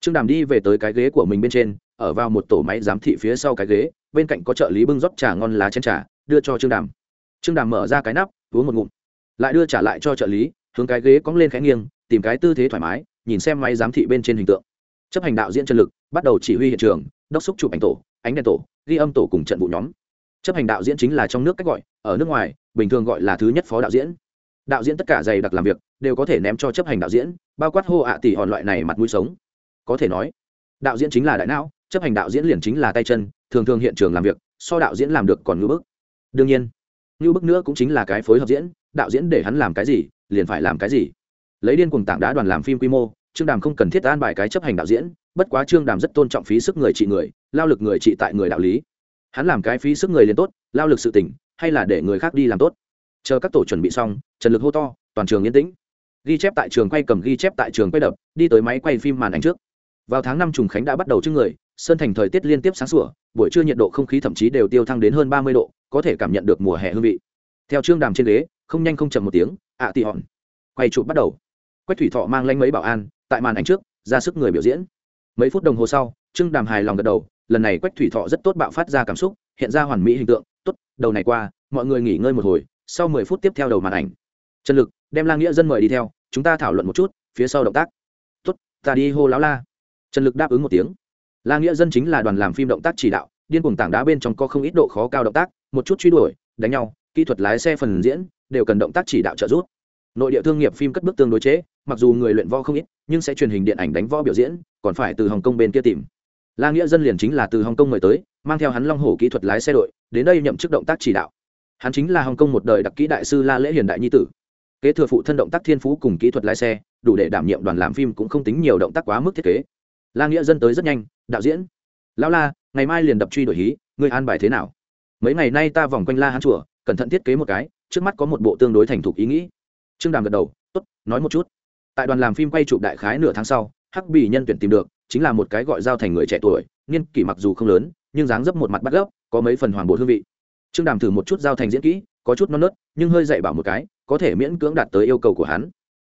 Trương đàm đi về tới cái ghế của mình bên trên, ở vào một tổ máy giám thị phía sau cái ghế, bên cạnh có trợ lý bưng rót trà ngon lá chén trà, đưa cho trương đàm. Trương đàm mở ra cái nắp, uống một ngụm. Lại đưa trả lại cho trợ lý, hướng cái ghế cóng lên khẽ nghiêng, tìm cái tư thế thoải mái, nhìn xem máy giám thị bên trên hình tượng. Chấp hành đạo diễn trần lực, bắt đầu chỉ huy hiện trường, đốc xúc chụp ảnh tổ ánh đèn tổ, ghi âm tổ cùng trận vụ nhóm. Chấp hành đạo diễn chính là trong nước cách gọi, ở nước ngoài, bình thường gọi là thứ nhất phó đạo diễn. Đạo diễn tất cả dày đặc làm việc, đều có thể ném cho chấp hành đạo diễn, bao quát hô ạ tỷ hòn loại này mặt mũi sống. Có thể nói, đạo diễn chính là đại não, chấp hành đạo diễn liền chính là tay chân, thường thường hiện trường làm việc, so đạo diễn làm được còn ngưỡng bức. Đương nhiên, ngưỡng bức nữa cũng chính là cái phối hợp diễn, đạo diễn để hắn làm cái gì, liền phải làm cái gì. Lấy điên cùng tảng đá đoàn làm phim quy mô trương đàm không cần thiết an bài cái chấp hành đạo diễn, bất quá trương đàm rất tôn trọng phí sức người trị người, lao lực người trị tại người đạo lý. Hắn làm cái phí sức người liền tốt, lao lực sự tỉnh hay là để người khác đi làm tốt. Chờ các tổ chuẩn bị xong, trần lực hô to, toàn trường yên tĩnh. Ghi chép tại trường quay cầm, ghi chép tại trường quay đập, đi tới máy quay phim màn ảnh trước. Vào tháng năm trùng khánh đã bắt đầu trưng người sơn thành thời tiết liên tiếp sáng sủa, buổi trưa nhiệt độ không khí thậm chí đều tiêu thăng đến hơn ba mươi độ, có thể cảm nhận được mùa hè hương vị. Theo trương đàm trên ghế, không nhanh không chậm một tiếng, ạ tị hòn. Quay chụp bắt đầu. Quách thủy thọ mang lanh mấy bảo an tại màn ảnh trước, ra sức người biểu diễn. Mấy phút đồng hồ sau, trương đàm hài lòng gật đầu, lần này quách thủy thọ rất tốt bạo phát ra cảm xúc, hiện ra hoàn mỹ hình tượng, tốt, đầu này qua, mọi người nghỉ ngơi một hồi, sau mười phút tiếp theo đầu màn ảnh. Trần lực, đem la nghĩa dân mời đi theo, chúng ta thảo luận một chút, phía sau động tác. Tốt, ta đi hô láo la. Trần lực đáp ứng một tiếng. La nghĩa dân chính là đoàn làm phim động tác chỉ đạo, điên cuồng tảng đá bên trong có không ít độ khó cao động tác, một chút truy đuổi, đánh nhau, kỹ thuật lái xe phần diễn, đều cần động tác chỉ đạo trợ giúp. Nội địa thương nghiệp phim cất bước tương đối chế mặc dù người luyện võ không ít, nhưng sẽ truyền hình điện ảnh đánh võ biểu diễn, còn phải từ hồng kông bên kia tìm. La nghĩa dân liền chính là từ hồng kông mời tới, mang theo hắn long hổ kỹ thuật lái xe đội, đến đây nhậm chức động tác chỉ đạo. Hắn chính là hồng kông một đời đặc kỹ đại sư la lễ hiền đại nhi tử. Kế thừa phụ thân động tác thiên phú cùng kỹ thuật lái xe, đủ để đảm nhiệm đoàn làm phim cũng không tính nhiều động tác quá mức thiết kế. La nghĩa dân tới rất nhanh, đạo diễn, lão la, ngày mai liền đập truy đổi hí, ngươi an bài thế nào? Mấy ngày nay ta vòng quanh la hán chùa, cẩn thận thiết kế một cái, trước mắt có một bộ tương đối thành thục ý nghĩ. Trương đàm gật đầu, tốt, nói một chút tại đoàn làm phim quay chụp đại khái nửa tháng sau, hắc bì nhân tuyển tìm được, chính là một cái gọi giao thành người trẻ tuổi, niên kỷ mặc dù không lớn, nhưng dáng dấp một mặt bắt gốc có mấy phần hoàng bộ hương vị. Trương đàm thử một chút giao thành diễn kỹ, có chút non nớt, nhưng hơi dạy bảo một cái, có thể miễn cưỡng đạt tới yêu cầu của hắn.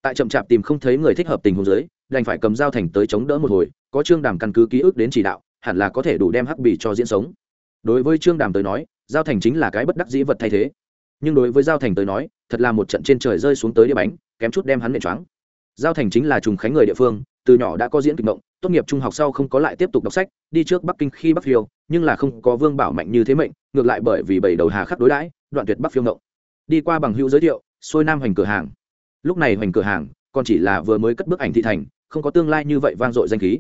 Tại chậm chạp tìm không thấy người thích hợp tình huống giới đành phải cầm giao thành tới chống đỡ một hồi, có trương đàm căn cứ ký ức đến chỉ đạo, hẳn là có thể đủ đem hắc bì cho diễn sống. Đối với trương đàm tới nói, giao thành chính là cái bất đắc dĩ vật thay thế. Nhưng đối với giao thành tới nói, thật là một trận trên trời rơi xuống tới đĩa bánh, kém chút đem hắn nệ choáng giao thành chính là trùng khánh người địa phương, từ nhỏ đã có diễn kịch động tốt nghiệp trung học sau không có lại tiếp tục đọc sách, đi trước bắc kinh khi bắc phiêu, nhưng là không có vương bảo mạnh như thế mệnh, ngược lại bởi vì bảy đầu hà khắc đối đãi, đoạn tuyệt bắc phiêu động đi qua bằng hữu giới thiệu, xuôi nam hoành cửa hàng. Lúc này hoành cửa hàng còn chỉ là vừa mới cất bước ảnh thị thành, không có tương lai như vậy vang dội danh khí.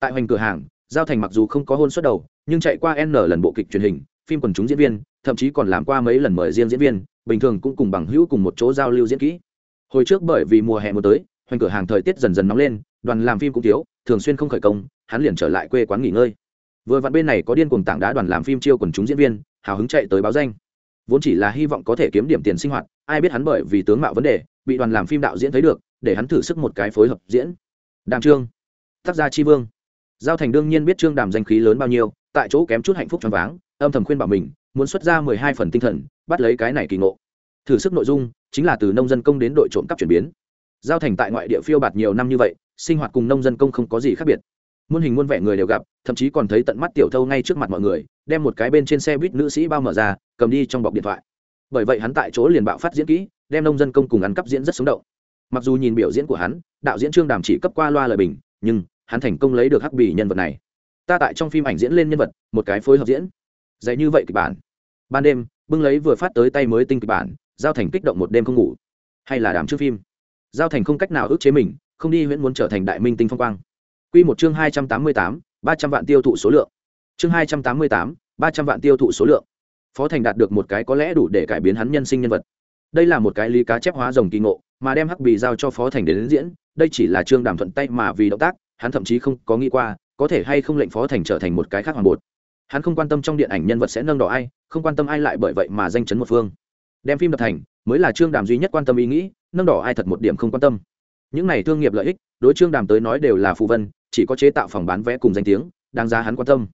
Tại hoành cửa hàng, giao thành mặc dù không có hôn suất đầu, nhưng chạy qua n lần bộ kịch truyền hình, phim quần chúng diễn viên, thậm chí còn làm qua mấy lần mời riêng diễn viên, bình thường cũng cùng bằng hữu cùng một chỗ giao lưu diễn kỹ. Hồi trước bởi vì mùa hè mùa tới hoành cửa hàng thời tiết dần dần nóng lên, đoàn làm phim cũng thiếu, thường xuyên không khởi công, hắn liền trở lại quê quán nghỉ ngơi. Vừa vặn bên này có điên cuồng tảng đá đoàn làm phim chiêu quần chúng diễn viên, hào hứng chạy tới báo danh. Vốn chỉ là hy vọng có thể kiếm điểm tiền sinh hoạt, ai biết hắn bởi vì tướng mạo vấn đề, bị đoàn làm phim đạo diễn thấy được, để hắn thử sức một cái phối hợp diễn. Đàm trương, tác gia tri vương. Giao thành đương nhiên biết trương đàm danh khí lớn bao nhiêu, tại chỗ kém chút hạnh phúc trong váng, âm thầm khuyên bảo mình, muốn xuất ra mười hai phần tinh thần, bắt lấy cái này kỳ ngộ. Thử sức nội dung, chính là từ nông dân công đến đội trộm cắp chuyển biến giao thành tại ngoại địa phiêu bạt nhiều năm như vậy, sinh hoạt cùng nông dân công không có gì khác biệt. Muôn hình muôn vẻ người đều gặp, thậm chí còn thấy tận mắt tiểu thâu ngay trước mặt mọi người, đem một cái bên trên xe buýt nữ sĩ bao mở ra, cầm đi trong bọc điện thoại. Bởi vậy hắn tại chỗ liền bạo phát diễn kỹ, đem nông dân công cùng ăn cắp diễn rất sống động. Mặc dù nhìn biểu diễn của hắn, đạo diễn trương đàm chỉ cấp qua loa lời bình, nhưng hắn thành công lấy được hắc bì nhân vật này. Ta tại trong phim ảnh diễn lên nhân vật, một cái phối hợp diễn. Dạy như vậy kịch bản. Ban đêm, bưng lấy vừa phát tới tay mới tinh kịch bản, giao thành kích động một đêm không ngủ. Hay là đàm trước phim giao thành không cách nào ức chế mình không đi huyễn muốn trở thành đại minh tinh phong quang. Q một chương hai trăm tám mươi tám ba trăm vạn tiêu thụ số lượng. Chương hai trăm tám mươi tám ba trăm vạn tiêu thụ số lượng. Phó thành đạt được một cái có lẽ đủ để cải biến hắn nhân sinh nhân vật. Đây là một cái lý cá chép hóa rồng kỳ ngộ mà đem hắc bì giao cho phó thành đến, đến diễn đây chỉ là trương đàm thuận tay mà vì động tác hắn thậm chí không có nghĩ qua có thể hay không lệnh phó thành trở thành một cái khác hoàng bột. Hắn không quan tâm trong điện ảnh nhân vật sẽ nâng đỏ ai không quan tâm ai lại bởi vậy mà danh chấn một phương. Đem phim đập thành mới là trương đàm duy nhất quan tâm ý nghĩ nâng đỏ ai thật một điểm không quan tâm. Những này thương nghiệp lợi ích, đối trương đàm tới nói đều là phù vân, chỉ có chế tạo phòng bán vé cùng danh tiếng, đáng giá hắn quan tâm.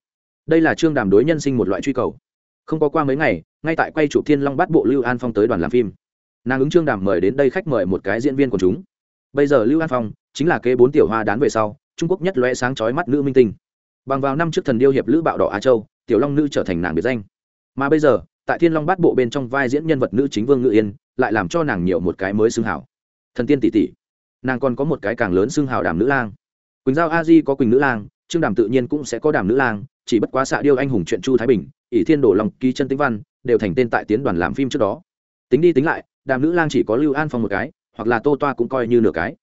Đây là trương đàm đối nhân sinh một loại truy cầu. Không có qua mấy ngày, ngay tại quay chủ thiên long bắt bộ lưu an phong tới đoàn làm phim. Nàng ứng trương đàm mời đến đây khách mời một cái diễn viên của chúng. Bây giờ lưu an phong chính là kế bốn tiểu hoa đán về sau, trung quốc nhất lóe sáng chói mắt nữ minh tinh. Bằng vào năm trước thần điêu hiệp lữ bạo đỏ á châu, tiểu long nữ trở thành nàng biệt danh. Mà bây giờ tại thiên long bát bộ bên trong vai diễn nhân vật nữ chính vương ngự yên, lại làm cho nàng nhiều một cái mới xưng hảo thần tiên tỷ tỷ. Nàng còn có một cái càng lớn xưng hảo đàm nữ lang. Quỳnh giao a di có quỳnh nữ lang, trương đàm tự nhiên cũng sẽ có đàm nữ lang, chỉ bất quá xạ điêu anh hùng chuyện chu thái bình, ỷ thiên đổ lòng ký chân tĩnh văn đều thành tên tại tiến đoàn làm phim trước đó. Tính đi tính lại, đàm nữ lang chỉ có lưu an phong một cái, hoặc là tô toa cũng coi như nửa cái.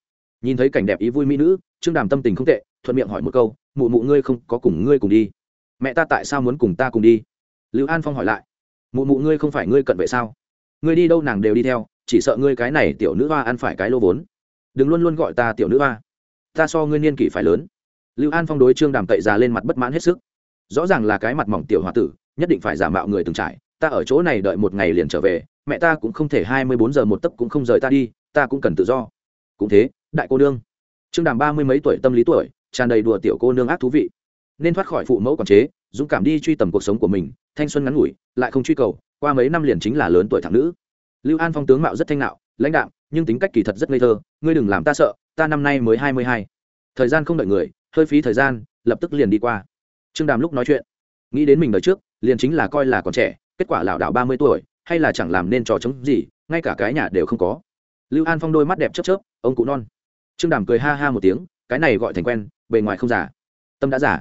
Nhìn thấy cảnh đẹp ý vui mỹ nữ, trương đàm tâm tình không tệ, thuận miệng hỏi một câu, mụ mụ ngươi không có cùng ngươi cùng đi? Mẹ ta tại sao muốn cùng ta cùng đi? Lưu an phong hỏi lại mụ mụ ngươi không phải ngươi cận vệ sao? Ngươi đi đâu nàng đều đi theo, chỉ sợ ngươi cái này tiểu nữ hoa ăn phải cái lô vốn. Đừng luôn luôn gọi ta tiểu nữ hoa. Ta so ngươi niên kỷ phải lớn. Lưu an phong đối trương đàm cậy già lên mặt bất mãn hết sức. Rõ ràng là cái mặt mỏng tiểu h o a tử, nhất định phải giả mạo người từng trải. Ta ở chỗ này đợi một ngày liền trở về, mẹ ta cũng không thể hai mươi bốn giờ một tấc cũng không rời ta đi, ta cũng cần tự do. Cũng thế, đại cô nương. Trương đàm ba mươi mấy tuổi tâm lý tuổi, tràn đầy đùa tiểu cô nương ác thú vị nên thoát khỏi phụ mẫu quản chế, dũng cảm đi truy tầm cuộc sống của mình, thanh xuân ngắn ngủi, lại không truy cầu, qua mấy năm liền chính là lớn tuổi thẳng nữ. Lưu an phong tướng mạo rất thanh nạo lãnh đạm, nhưng tính cách kỳ thật rất ngây thơ, ngươi đừng làm ta sợ, ta năm nay mới hai mươi hai. Thời gian không đợi người, hơi phí thời gian, lập tức liền đi qua. Trương đàm lúc nói chuyện, nghĩ đến mình đời trước, liền chính là coi là còn trẻ, kết quả lảo đảo ba mươi tuổi, hay là chẳng làm nên trò chống gì, ngay cả cái nhà đều không có. Lưu an phong đôi mắt đẹp chớp chớp, ông cụ non. Trương đàm cười ha ha một tiếng, cái này gọi thành quen, bề ngoài không giả. Tâm đã giả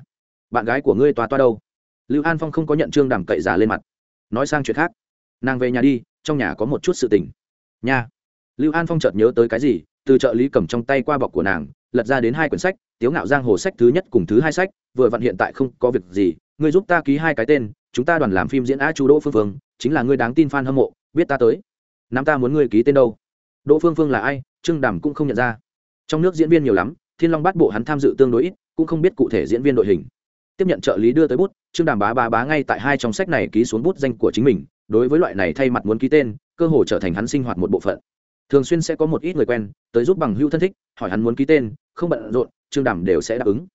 bạn gái của ngươi toa toa đâu? Lưu an phong không có nhận trương đàm cậy giả lên mặt. Nói sang chuyện khác. Nàng về nhà đi, trong nhà có một chút sự tình. Nha. Lưu an phong chợt nhớ tới cái gì, từ trợ lý cầm trong tay qua bọc của nàng, lật ra đến hai quyển sách, tiếu ngạo giang hồ sách thứ nhất cùng thứ hai sách, vừa vặn hiện tại không có việc gì, ngươi giúp ta ký hai cái tên, chúng ta đoàn làm phim diễn á chú đỗ phương phương, chính là ngươi đáng tin f a n hâm mộ, biết ta tới. Nam ta muốn ngươi ký tên đâu? Đỗ phương phương là ai? Trương đàm cũng không nhận ra. Trong nước diễn viên nhiều lắm, thiên long bắt bộ hắn tham dự tương đối ít, cũng không biết cụ thể diễn viên đội hình tiếp nhận trợ lý đưa tới bút, trương đàm bá bá bá ngay tại hai trong sách này ký xuống bút danh của chính mình, đối với loại này thay mặt muốn ký tên, cơ hồ trở thành hắn sinh hoạt một bộ phận. Thường xuyên sẽ có một ít người quen, tới giúp bằng hữu thân thích, hỏi hắn muốn ký tên, không bận rộn, trương đàm đều sẽ đáp ứng.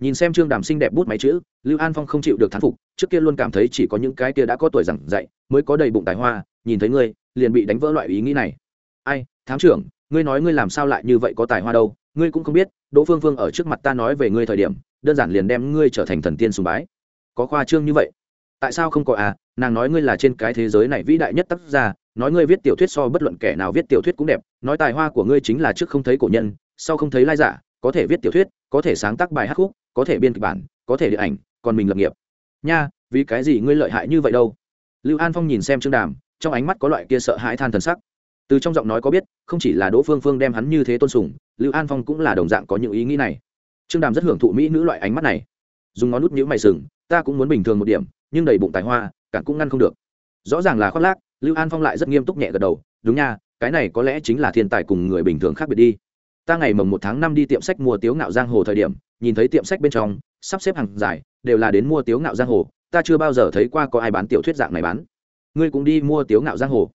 Nhìn xem trương đàm xinh đẹp bút máy chữ, lưu an phong không chịu được thán phục, trước kia luôn cảm thấy chỉ có những cái kia đã có tuổi giảng dạy, mới có đầy bụng tài hoa, nhìn thấy ngươi, liền bị đánh vỡ loại ý nghĩ này. Ai, thám trưởng, ngươi nói ngươi làm sao lại như vậy có tài hoa đâu? Ngươi cũng không biết, đỗ phương phương ở trước mặt ta nói về ngươi thời điểm, đơn giản liền đem ngươi trở thành thần tiên sùng bái. Có khoa trương như vậy? Tại sao không có à? Nàng nói ngươi là trên cái thế giới này vĩ đại nhất tác gia, nói ngươi viết tiểu thuyết so bất luận kẻ nào viết tiểu thuyết cũng đẹp, nói tài hoa của ngươi chính là trước không thấy cổ nhân, sau không thấy lai giả, có thể viết tiểu thuyết, có thể sáng tác bài hát khúc, có thể biên kịch bản, có thể điện ảnh, còn mình lập nghiệp. Nha, vì cái gì ngươi lợi hại như vậy đâu? Lưu an phong nhìn xem trương đàm, trong ánh mắt có loại kia sợ hãi than thần sắc. Từ trong giọng nói có biết, không chỉ là đỗ phương phương đem hắn như thế tôn sùng lưu an phong cũng là đồng dạng có những ý nghĩ này. Trương đàm rất hưởng thụ mỹ nữ loại ánh mắt này. Dùng ngón nút nhữ mày sừng, ta cũng muốn bình thường một điểm, nhưng đầy bụng tài hoa, cản cũng ngăn không được. Rõ ràng là khoác lác, lưu an phong lại rất nghiêm túc nhẹ gật đầu, đúng nha, cái này có lẽ chính là thiên tài cùng người bình thường khác biệt đi. Ta ngày mồng một tháng năm đi tiệm sách mua tiếu ngạo giang hồ thời điểm, nhìn thấy tiệm sách bên trong, sắp xếp hàng dài, đều là đến mua tiếu ngạo giang hồ, ta chưa bao giờ thấy qua có ai bán tiểu thuyết dạng này bán. Ngươi cũng đi mua tiếu ngạo giang hồ.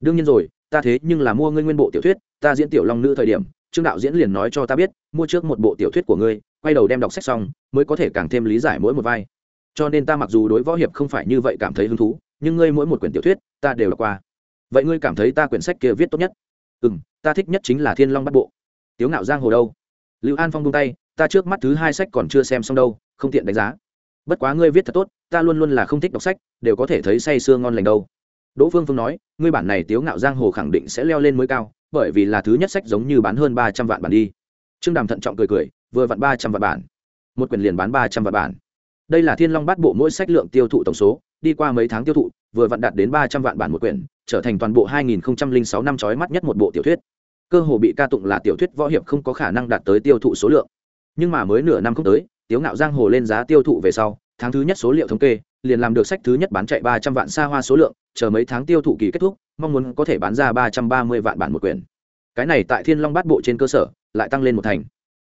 Đương nhiên rồi, ta thế nhưng là mua ngươi nguyên bộ tiểu thuyết, ta diễn tiểu long nữ thời điểm trương đạo diễn liền nói cho ta biết, mua trước một bộ tiểu thuyết của ngươi, quay đầu đem đọc sách xong, mới có thể càng thêm lý giải mỗi một vai. Cho nên ta mặc dù đối võ hiệp không phải như vậy cảm thấy hứng thú, nhưng ngươi mỗi một quyển tiểu thuyết, ta đều đọc qua. Vậy ngươi cảm thấy ta quyển sách kia viết tốt nhất? Ừ m ta thích nhất chính là thiên long bắt bộ. Tiếu ngạo giang hồ đâu? Lưu an phong buông tay, ta trước mắt thứ hai sách còn chưa xem xong đâu, không tiện đánh giá. Bất quá ngươi viết thật tốt, ta luôn luôn là không thích đọc sách, đều có thể thấy say sưa ngon lành đâu. Đỗ phương phương nói, ngươi bản này tiếu ngạo giang hồ khẳng định sẽ leo lên mới cao bởi vì là thứ nhất sách giống như bán hơn ba trăm vạn bản đi. Trương đàm thận trọng cười cười, vừa vặn ba trăm vạn bản. Một quyển liền bán ba trăm vạn bản. Đây là thiên long bát bộ mỗi sách lượng tiêu thụ tổng số, đi qua mấy tháng tiêu thụ, vừa vặn đạt đến ba trăm vạn bản một quyển, trở thành toàn bộ hai nghìn sáu năm chói mắt nhất một bộ tiểu thuyết. Cơ hồ bị ca tụng là tiểu thuyết võ hiệp không có khả năng đạt tới tiêu thụ số lượng. Nhưng mà mới nửa năm không tới, tiếu ngạo giang hồ lên giá tiêu thụ về sau, tháng thứ nhất số liệu thống kê, liền làm được sách thứ nhất bán chạy ba trăm vạn xa hoa số lượng, chờ mấy tháng tiêu thụ kỳ kết thúc mong muốn có thể bán ra ba trăm ba mươi vạn bản một quyển. Cái này tại thiên long bát bộ trên cơ sở, lại tăng lên một thành.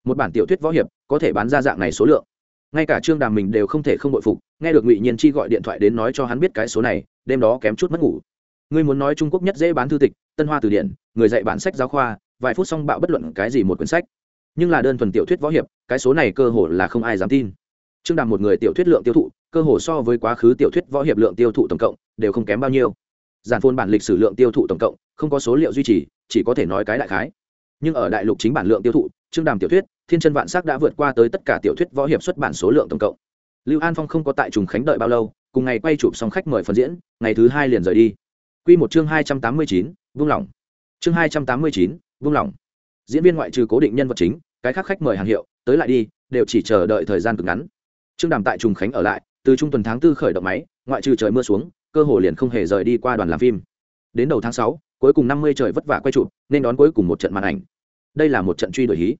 Một bản tiểu thuyết võ hiệp, có thể bán ra dạng này số lượng. Ngay cả trương đàm mình đều không thể không bội phục, nghe được ngụy nhiên chi gọi điện thoại đến nói cho hắn biết cái số này, đêm đó kém chút mất ngủ. Ngươi muốn nói trung quốc nhất dễ bán thư tịch, tân hoa từ điển, người dạy bản sách giáo khoa, vài phút xong bạo bất luận cái gì một quyển sách. Nhưng là đơn thuần tiểu thuyết võ hiệp, cái số này cơ hồ là không ai dám tin. Trương đàm một người tiểu thuyết lượng tiêu thụ, cơ hồ so với quá khứ tiểu thuyết võ hiệp lượng tiêu thụ tổng cộng, đều không kém bao nhiêu giản phôn bản lịch sử lượng tiêu thụ tổng cộng, không có số liệu duy trì, chỉ có thể nói cái đại khái. Nhưng ở đại lục chính bản lượng tiêu thụ, trương đàm tiểu thuyết, thiên chân vạn sắc đã vượt qua tới tất cả tiểu thuyết võ hiệp xuất bản số lượng tổng cộng. Lưu an phong không có tại trùng khánh đợi bao lâu, cùng ngày quay chụp xong khách mời phần diễn, ngày thứ hai liền rời đi. Q một chương hai trăm tám mươi chín, vung lỏng chương hai trăm tám mươi chín, vung lỏng diễn viên ngoại trừ cố định nhân vật chính, cái khác khách mời hàng hiệu, tới lại đi, đều chỉ chờ đợi thời gian cực ngắn. Trương đàm tại trùng khánh ở lại, từ trung tuần tháng tư khởi động máy, ngoại trừ trời mưa xuống cơ hồ liền không hề rời đi qua đoàn làm phim. Đến đầu tháng sáu, cuối cùng năm mươi trời vất vả quay chụp, nên đón cuối cùng một trận màn ảnh. Đây là một trận truy đuổi hí.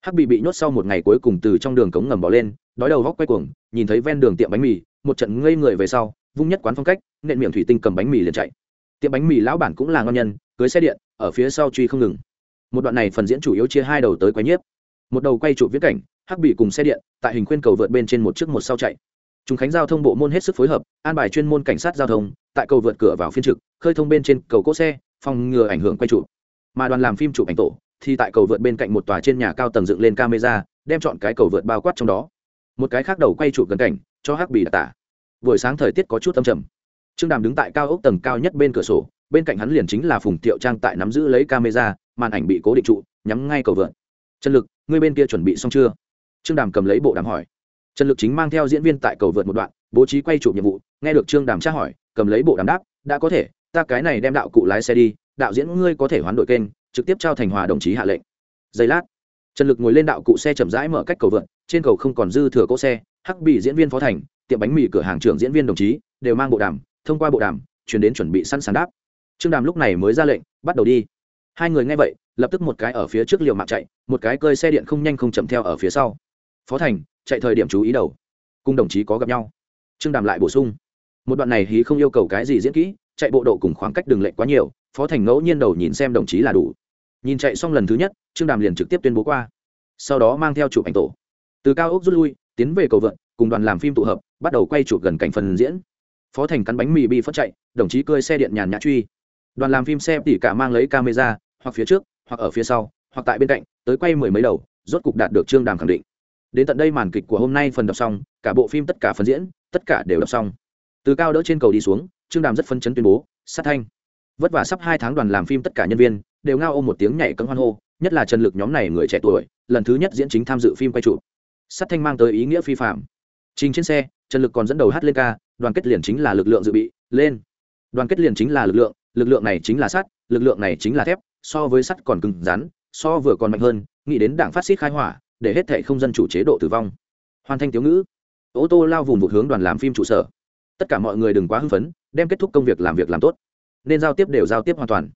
Hắc bị bị nhốt sau một ngày cuối cùng từ trong đường cống ngầm bỏ lên, đói đầu góc quay cuồng, nhìn thấy ven đường tiệm bánh mì, một trận ngây người về sau, vung nhất quán phong cách, nện miệng thủy tinh cầm bánh mì liền chạy. Tiệm bánh mì lão bản cũng là ngon nhân, cưới xe điện, ở phía sau truy không ngừng. Một đoạn này phần diễn chủ yếu chia hai đầu tới quay nhiếp. Một đầu quay chụp viễn cảnh, hắc bị cùng xe điện, tại hình khuyên cầu vượt bên trên một chiếc một sau chạy. Trung khánh giao thông bộ môn hết sức phối hợp, an bài chuyên môn cảnh sát giao thông, tại cầu vượt cửa vào phiên trực, khơi thông bên trên cầu cỗ xe, phòng ngừa ảnh hưởng quay trụ. mà đoàn làm phim chụp ảnh tổ, thì tại cầu vượt bên cạnh một tòa trên nhà cao tầng dựng lên camera, đem chọn cái cầu vượt bao quát trong đó. Một cái khác đầu quay trụ gần cảnh, cho hắc bì tả. Buổi sáng thời tiết có chút âm trầm. Trương đàm đứng tại cao ốc tầng cao nhất bên cửa sổ, bên cạnh hắn liền chính là phùng tiệu trang tại nắm giữ lấy camera, màn ảnh bị cố định trụ, nhắm ngay cầu vượt. Trần lực, ngươi bên kia chuẩn bị xong chưa? Trương đàm cầm lấy bộ đàm hỏi trần lực chính mang theo diễn viên tại cầu vượt một đoạn, bố trí quay chụp nhiệm vụ, nghe được trương đàm tra hỏi, cầm lấy bộ đàm đáp, đã có thể, ta cái này đem đạo cụ lái xe đi, đạo diễn ngươi có thể hoán đổi kênh, trực tiếp trao thành hòa đồng chí hạ lệnh. Giây lát, trần lực ngồi lên đạo cụ xe chậm rãi mở cách cầu vượt, trên cầu không còn dư thừa cỗ xe, hắc bị diễn viên phó thành, tiệm bánh mì cửa hàng trưởng diễn viên đồng chí, đều mang bộ đàm, thông qua bộ đàm, chuyển đến chuẩn bị sẵn sàng đáp. Trương đàm lúc này mới ra lệnh, bắt đầu đi. Hai người nghe vậy, lập tức một cái ở phía trước liều mạng chạy, một cái cơi xe điện không nhanh không chậm theo ở phía sau phó thành, chạy thời điểm chú ý đầu. Cùng đồng chí có gặp nhau. Trương đàm lại bổ sung. Một đoạn này hí không yêu cầu cái gì diễn kỹ, chạy bộ độ cùng khoảng cách đường lệnh quá nhiều, phó thành ngẫu nhiên đầu nhìn xem đồng chí là đủ. Nhìn chạy xong lần thứ nhất, trương đàm liền trực tiếp tuyên bố qua. Sau đó mang theo chụp ảnh tổ. Từ cao ốc rút lui, tiến về cầu vượt cùng đoàn làm phim tụ hợp, bắt đầu quay chụp gần cảnh phần diễn. Phó thành cắn bánh mì bị phất chạy, đồng chí cơi xe điện nhàn nhã truy. Đoàn làm phim xe tỉ cả mang lấy camera, hoặc phía trước, hoặc ở phía sau, hoặc tại bên cạnh, tới quay mười mấy đầu, rốt cục đạt được trương đàm khẳng định đến tận đây màn kịch của hôm nay phần đọc xong, cả bộ phim tất cả phần diễn, tất cả đều đọc xong. Từ cao đỡ trên cầu đi xuống, trương đàm rất phân chấn tuyên bố, sát thanh. Vất vả sắp hai tháng đoàn làm phim tất cả nhân viên, đều ngao ôm một tiếng nhảy cấm hoan hô, nhất là trần lực nhóm này người trẻ tuổi, lần thứ nhất diễn chính tham dự phim quay trụ sắt thanh mang tới ý nghĩa phi phạm. Trình trên xe, trần lực còn dẫn đầu hát lên ca, đoàn kết liền chính là lực lượng dự bị, lên. Đoàn kết liền chính là lực lượng lực lượng này chính là sắt, lực lượng này chính là thép, so với sắt còn cứng rắn, so vừa còn mạnh hơn, nghĩ đến đảng phát xít khai hỏa để hết thệ không dân chủ chế độ tử vong. Hoàn thành tiểu ngữ, ô tô lao vùng vụt hướng đoàn làm phim trụ sở. Tất cả mọi người đừng quá hưng phấn, đem kết thúc công việc làm việc làm tốt. Nên giao tiếp đều giao tiếp hoàn toàn.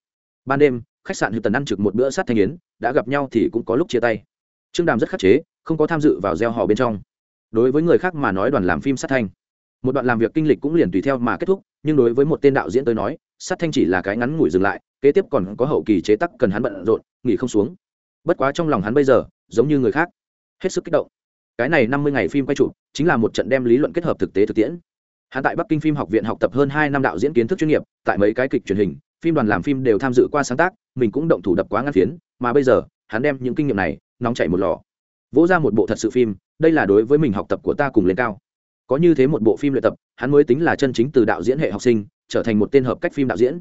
Ban đêm, khách sạn hữu tần ăn trực một bữa sát thanh yến, đã gặp nhau thì cũng có lúc chia tay. Trương đàm rất khắc chế, không có tham dự vào gieo họ bên trong. Đối với người khác mà nói đoàn làm phim sát thanh. Một đoạn làm việc kinh lịch cũng liền tùy theo mà kết thúc, nhưng đối với một tên đạo diễn tới nói, sát thanh chỉ là cái ngắn ngủi dừng lại, kế tiếp còn có hậu kỳ chế tắc cần hắn bận rộn, nghỉ không xuống bất quá trong lòng hắn bây giờ, giống như người khác. Hết sức kích động. Cái này năm mươi ngày phim quay chụp chính là một trận đem lý luận kết hợp thực tế thực tiễn. Hắn tại bắc kinh phim học viện học tập hơn hai năm đạo diễn kiến thức chuyên nghiệp, tại mấy cái kịch truyền hình, phim đoàn làm phim đều tham dự qua sáng tác, mình cũng động thủ đập quá ngăn phiến, mà bây giờ, hắn đem những kinh nghiệm này, nóng chảy một lò. Vỗ ra một bộ thật sự phim, đây là đối với mình học tập của ta cùng lên cao. Có như thế một bộ phim luyện tập, hắn mới tính là chân chính từ đạo diễn hệ học sinh, trở thành một tên hợp cách phim đạo diễn.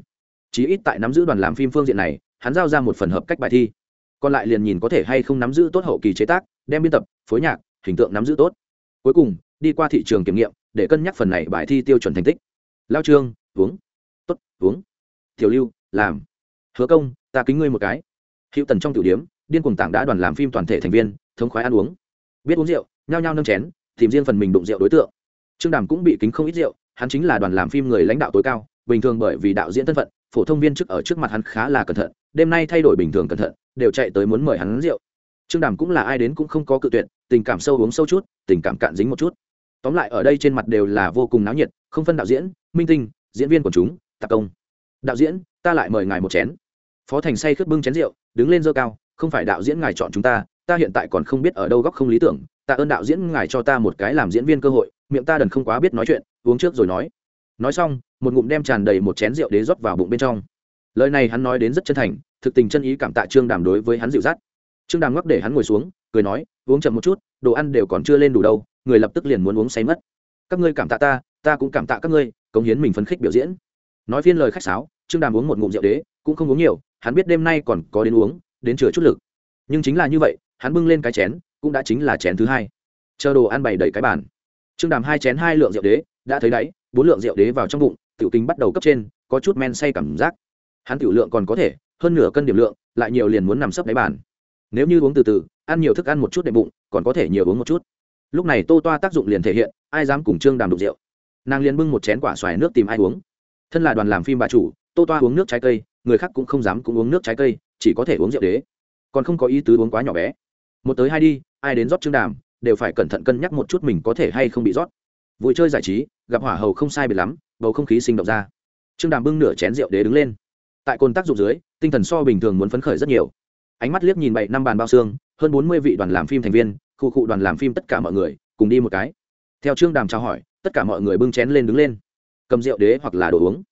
Chí ít tại nắm giữ đoàn làm phim phương diện này, hắn giao ra một phần hợp cách bài thi còn lại liền nhìn có thể hay không nắm giữ tốt hậu kỳ chế tác, đem biên tập, phối nhạc, hình tượng nắm giữ tốt. Cuối cùng, đi qua thị trường kiểm nghiệm, để cân nhắc phần này bài thi tiêu chuẩn thành tích. Lao trương, uống. Tốt, uống. Tiểu lưu, làm. Hứa công, ta kính ngươi một cái. Hữu tần trong tiểu điếm điên cuồng tảng đã đoàn làm phim toàn thể thành viên, thống khoái ăn uống. Biết uống rượu, nhao nhao nâng chén, tìm riêng phần mình đụng rượu đối tượng. Trương đàm cũng bị kính không ít rượu, hắn chính là đoàn làm phim người lãnh đạo tối cao, bình thường bởi vì đạo diễn thân phận phổ thông viên chức ở trước mặt hắn khá là cẩn thận, đêm nay thay đổi bình thường cẩn thận, đều chạy tới muốn mời hắn rượu. Trương đàm cũng là ai đến cũng không có cự tuyệt, tình cảm sâu uống sâu chút, tình cảm cạn dính một chút. Tóm lại ở đây trên mặt đều là vô cùng náo nhiệt, không phân đạo diễn, minh tinh, diễn viên của chúng tạc công. Đạo diễn, ta lại mời ngài một chén. Phó thành say khướt bưng chén rượu, đứng lên dơ cao, không phải đạo diễn ngài chọn chúng ta ta hiện tại còn không biết ở đâu góc không lý tưởng, tạ ơn đạo diễn ngài cho ta một cái làm diễn viên cơ hội, miệng ta đần không quá biết nói chuyện, uống trước rồi nói. Nói xong một ngụm đem tràn đầy một chén rượu đế rót vào bụng bên trong. Lời này hắn nói đến rất chân thành, thực tình chân ý cảm tạ trương đàm đối với hắn dịu dắt. Trương đàm ngóc để hắn ngồi xuống, cười nói, uống chậm một chút, đồ ăn đều còn chưa lên đủ đâu, người lập tức liền muốn uống say mất. Các ngươi cảm tạ ta ta cũng cảm tạ các ngươi, cống hiến mình phấn khích biểu diễn. Nói phiên lời khách sáo, trương đàm uống một ngụm rượu đế, cũng không uống nhiều, hắn biết đêm nay còn có đến uống, đến chừa chút lực. Nhưng chính là như vậy, hắn bưng lên cái chén, cũng đã chính là chén thứ hai. Chờ đồ ăn bày đầy cái bàn. Trương đàm hai chén hai lượng rượu đế, đã thấy đáy, bốn lượng rượu đế vào trong bụng tiểu kinh bắt đầu cấp trên, có chút men say cảm giác. Hắn tiểu lượng còn có thể, hơn nửa cân điểm lượng, lại nhiều liền muốn nằm sấp đáy bàn. Nếu như uống từ từ, ăn nhiều thức ăn một chút để bụng, còn có thể nhiều uống một chút. Lúc này tô toa tác dụng liền thể hiện, ai dám cùng trương đàm đụng rượu. Nàng liền bưng một chén quả xoài nước tìm ai uống. Thân là đoàn làm phim bà chủ, tô toa uống nước trái cây, người khác cũng không dám cũng uống nước trái cây, chỉ có thể uống rượu đế. Còn không có ý tứ uống quá nhỏ bé. Một tới hai đi, ai đến rót trương đàm, đều phải cẩn thận cân nhắc một chút mình có thể hay không bị rót. Vui chơi giải trí, gặp hỏa hầu không sai biệt lắm bầu không khí sinh động ra. Trương đàm bưng nửa chén rượu đế đứng lên. Tại côn tác dụng dưới, tinh thần so bình thường muốn phấn khởi rất nhiều. Ánh mắt liếc nhìn bảy năm bàn bao xương, hơn bốn mươi vị đoàn làm phim thành viên, khu cụ đoàn làm phim tất cả mọi người, cùng đi một cái. Theo trương đàm trao hỏi, tất cả mọi người bưng chén lên đứng lên. Cầm rượu đế hoặc là đồ uống.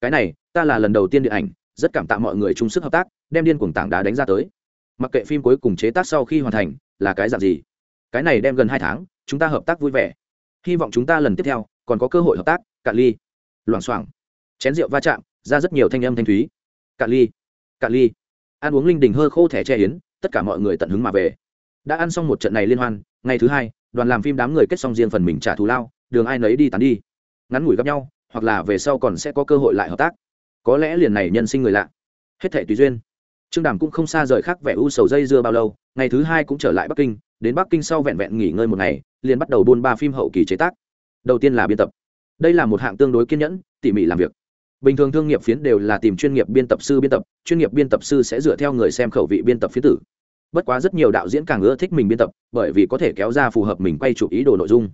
Cái này, ta là lần đầu tiên điện ảnh, rất cảm tạ mọi người chung sức hợp tác, đem điên cuồng tảng đá đánh ra tới. Mặc kệ phim cuối cùng chế tác sau khi hoàn thành, là cái dạng gì, cái này đem gần hai tháng, chúng ta hợp tác vui vẻ. Hy vọng chúng ta lần tiếp theo, còn có cơ hội hợp tác, cạn ly loảng xoảng. Chén rượu va chạm, ra rất nhiều thanh âm thanh thúy. Cạn ly cạn ly. Ăn uống linh đình hơ khô thẻ che yến, tất cả mọi người tận hứng mà về. Đã ăn xong một trận này liên hoan, ngày thứ hai, đoàn làm phim đám người kết xong riêng phần mình trả thù lao, đường ai nấy đi tán đi. Ngắn ngủi gặp nhau, hoặc là về sau còn sẽ có cơ hội lại hợp tác. Có lẽ liền này nhân sinh người lạ. Hết thể tùy duyên. Trương đàm cũng không xa rời khác vẻ u sầu dây dưa bao lâu, ngày thứ hai cũng trở lại bắc kinh, đến bắc kinh sau vẹn vẹn nghỉ ngơi một ngày, liền bắt đầu buôn ba phim hậu kỳ chế tác. Đầu tiên là biên tập đây là một hạng tương đối kiên nhẫn, tỉ mỉ làm việc. Bình thường thương nghiệp phiến đều là tìm chuyên nghiệp biên tập sư biên tập, chuyên nghiệp biên tập sư sẽ dựa theo người xem khẩu vị biên tập phiến tử. Bất quá rất nhiều đạo diễn càng ưa thích mình biên tập, bởi vì có thể kéo ra phù hợp mình quay chụp ý đồ nội dung.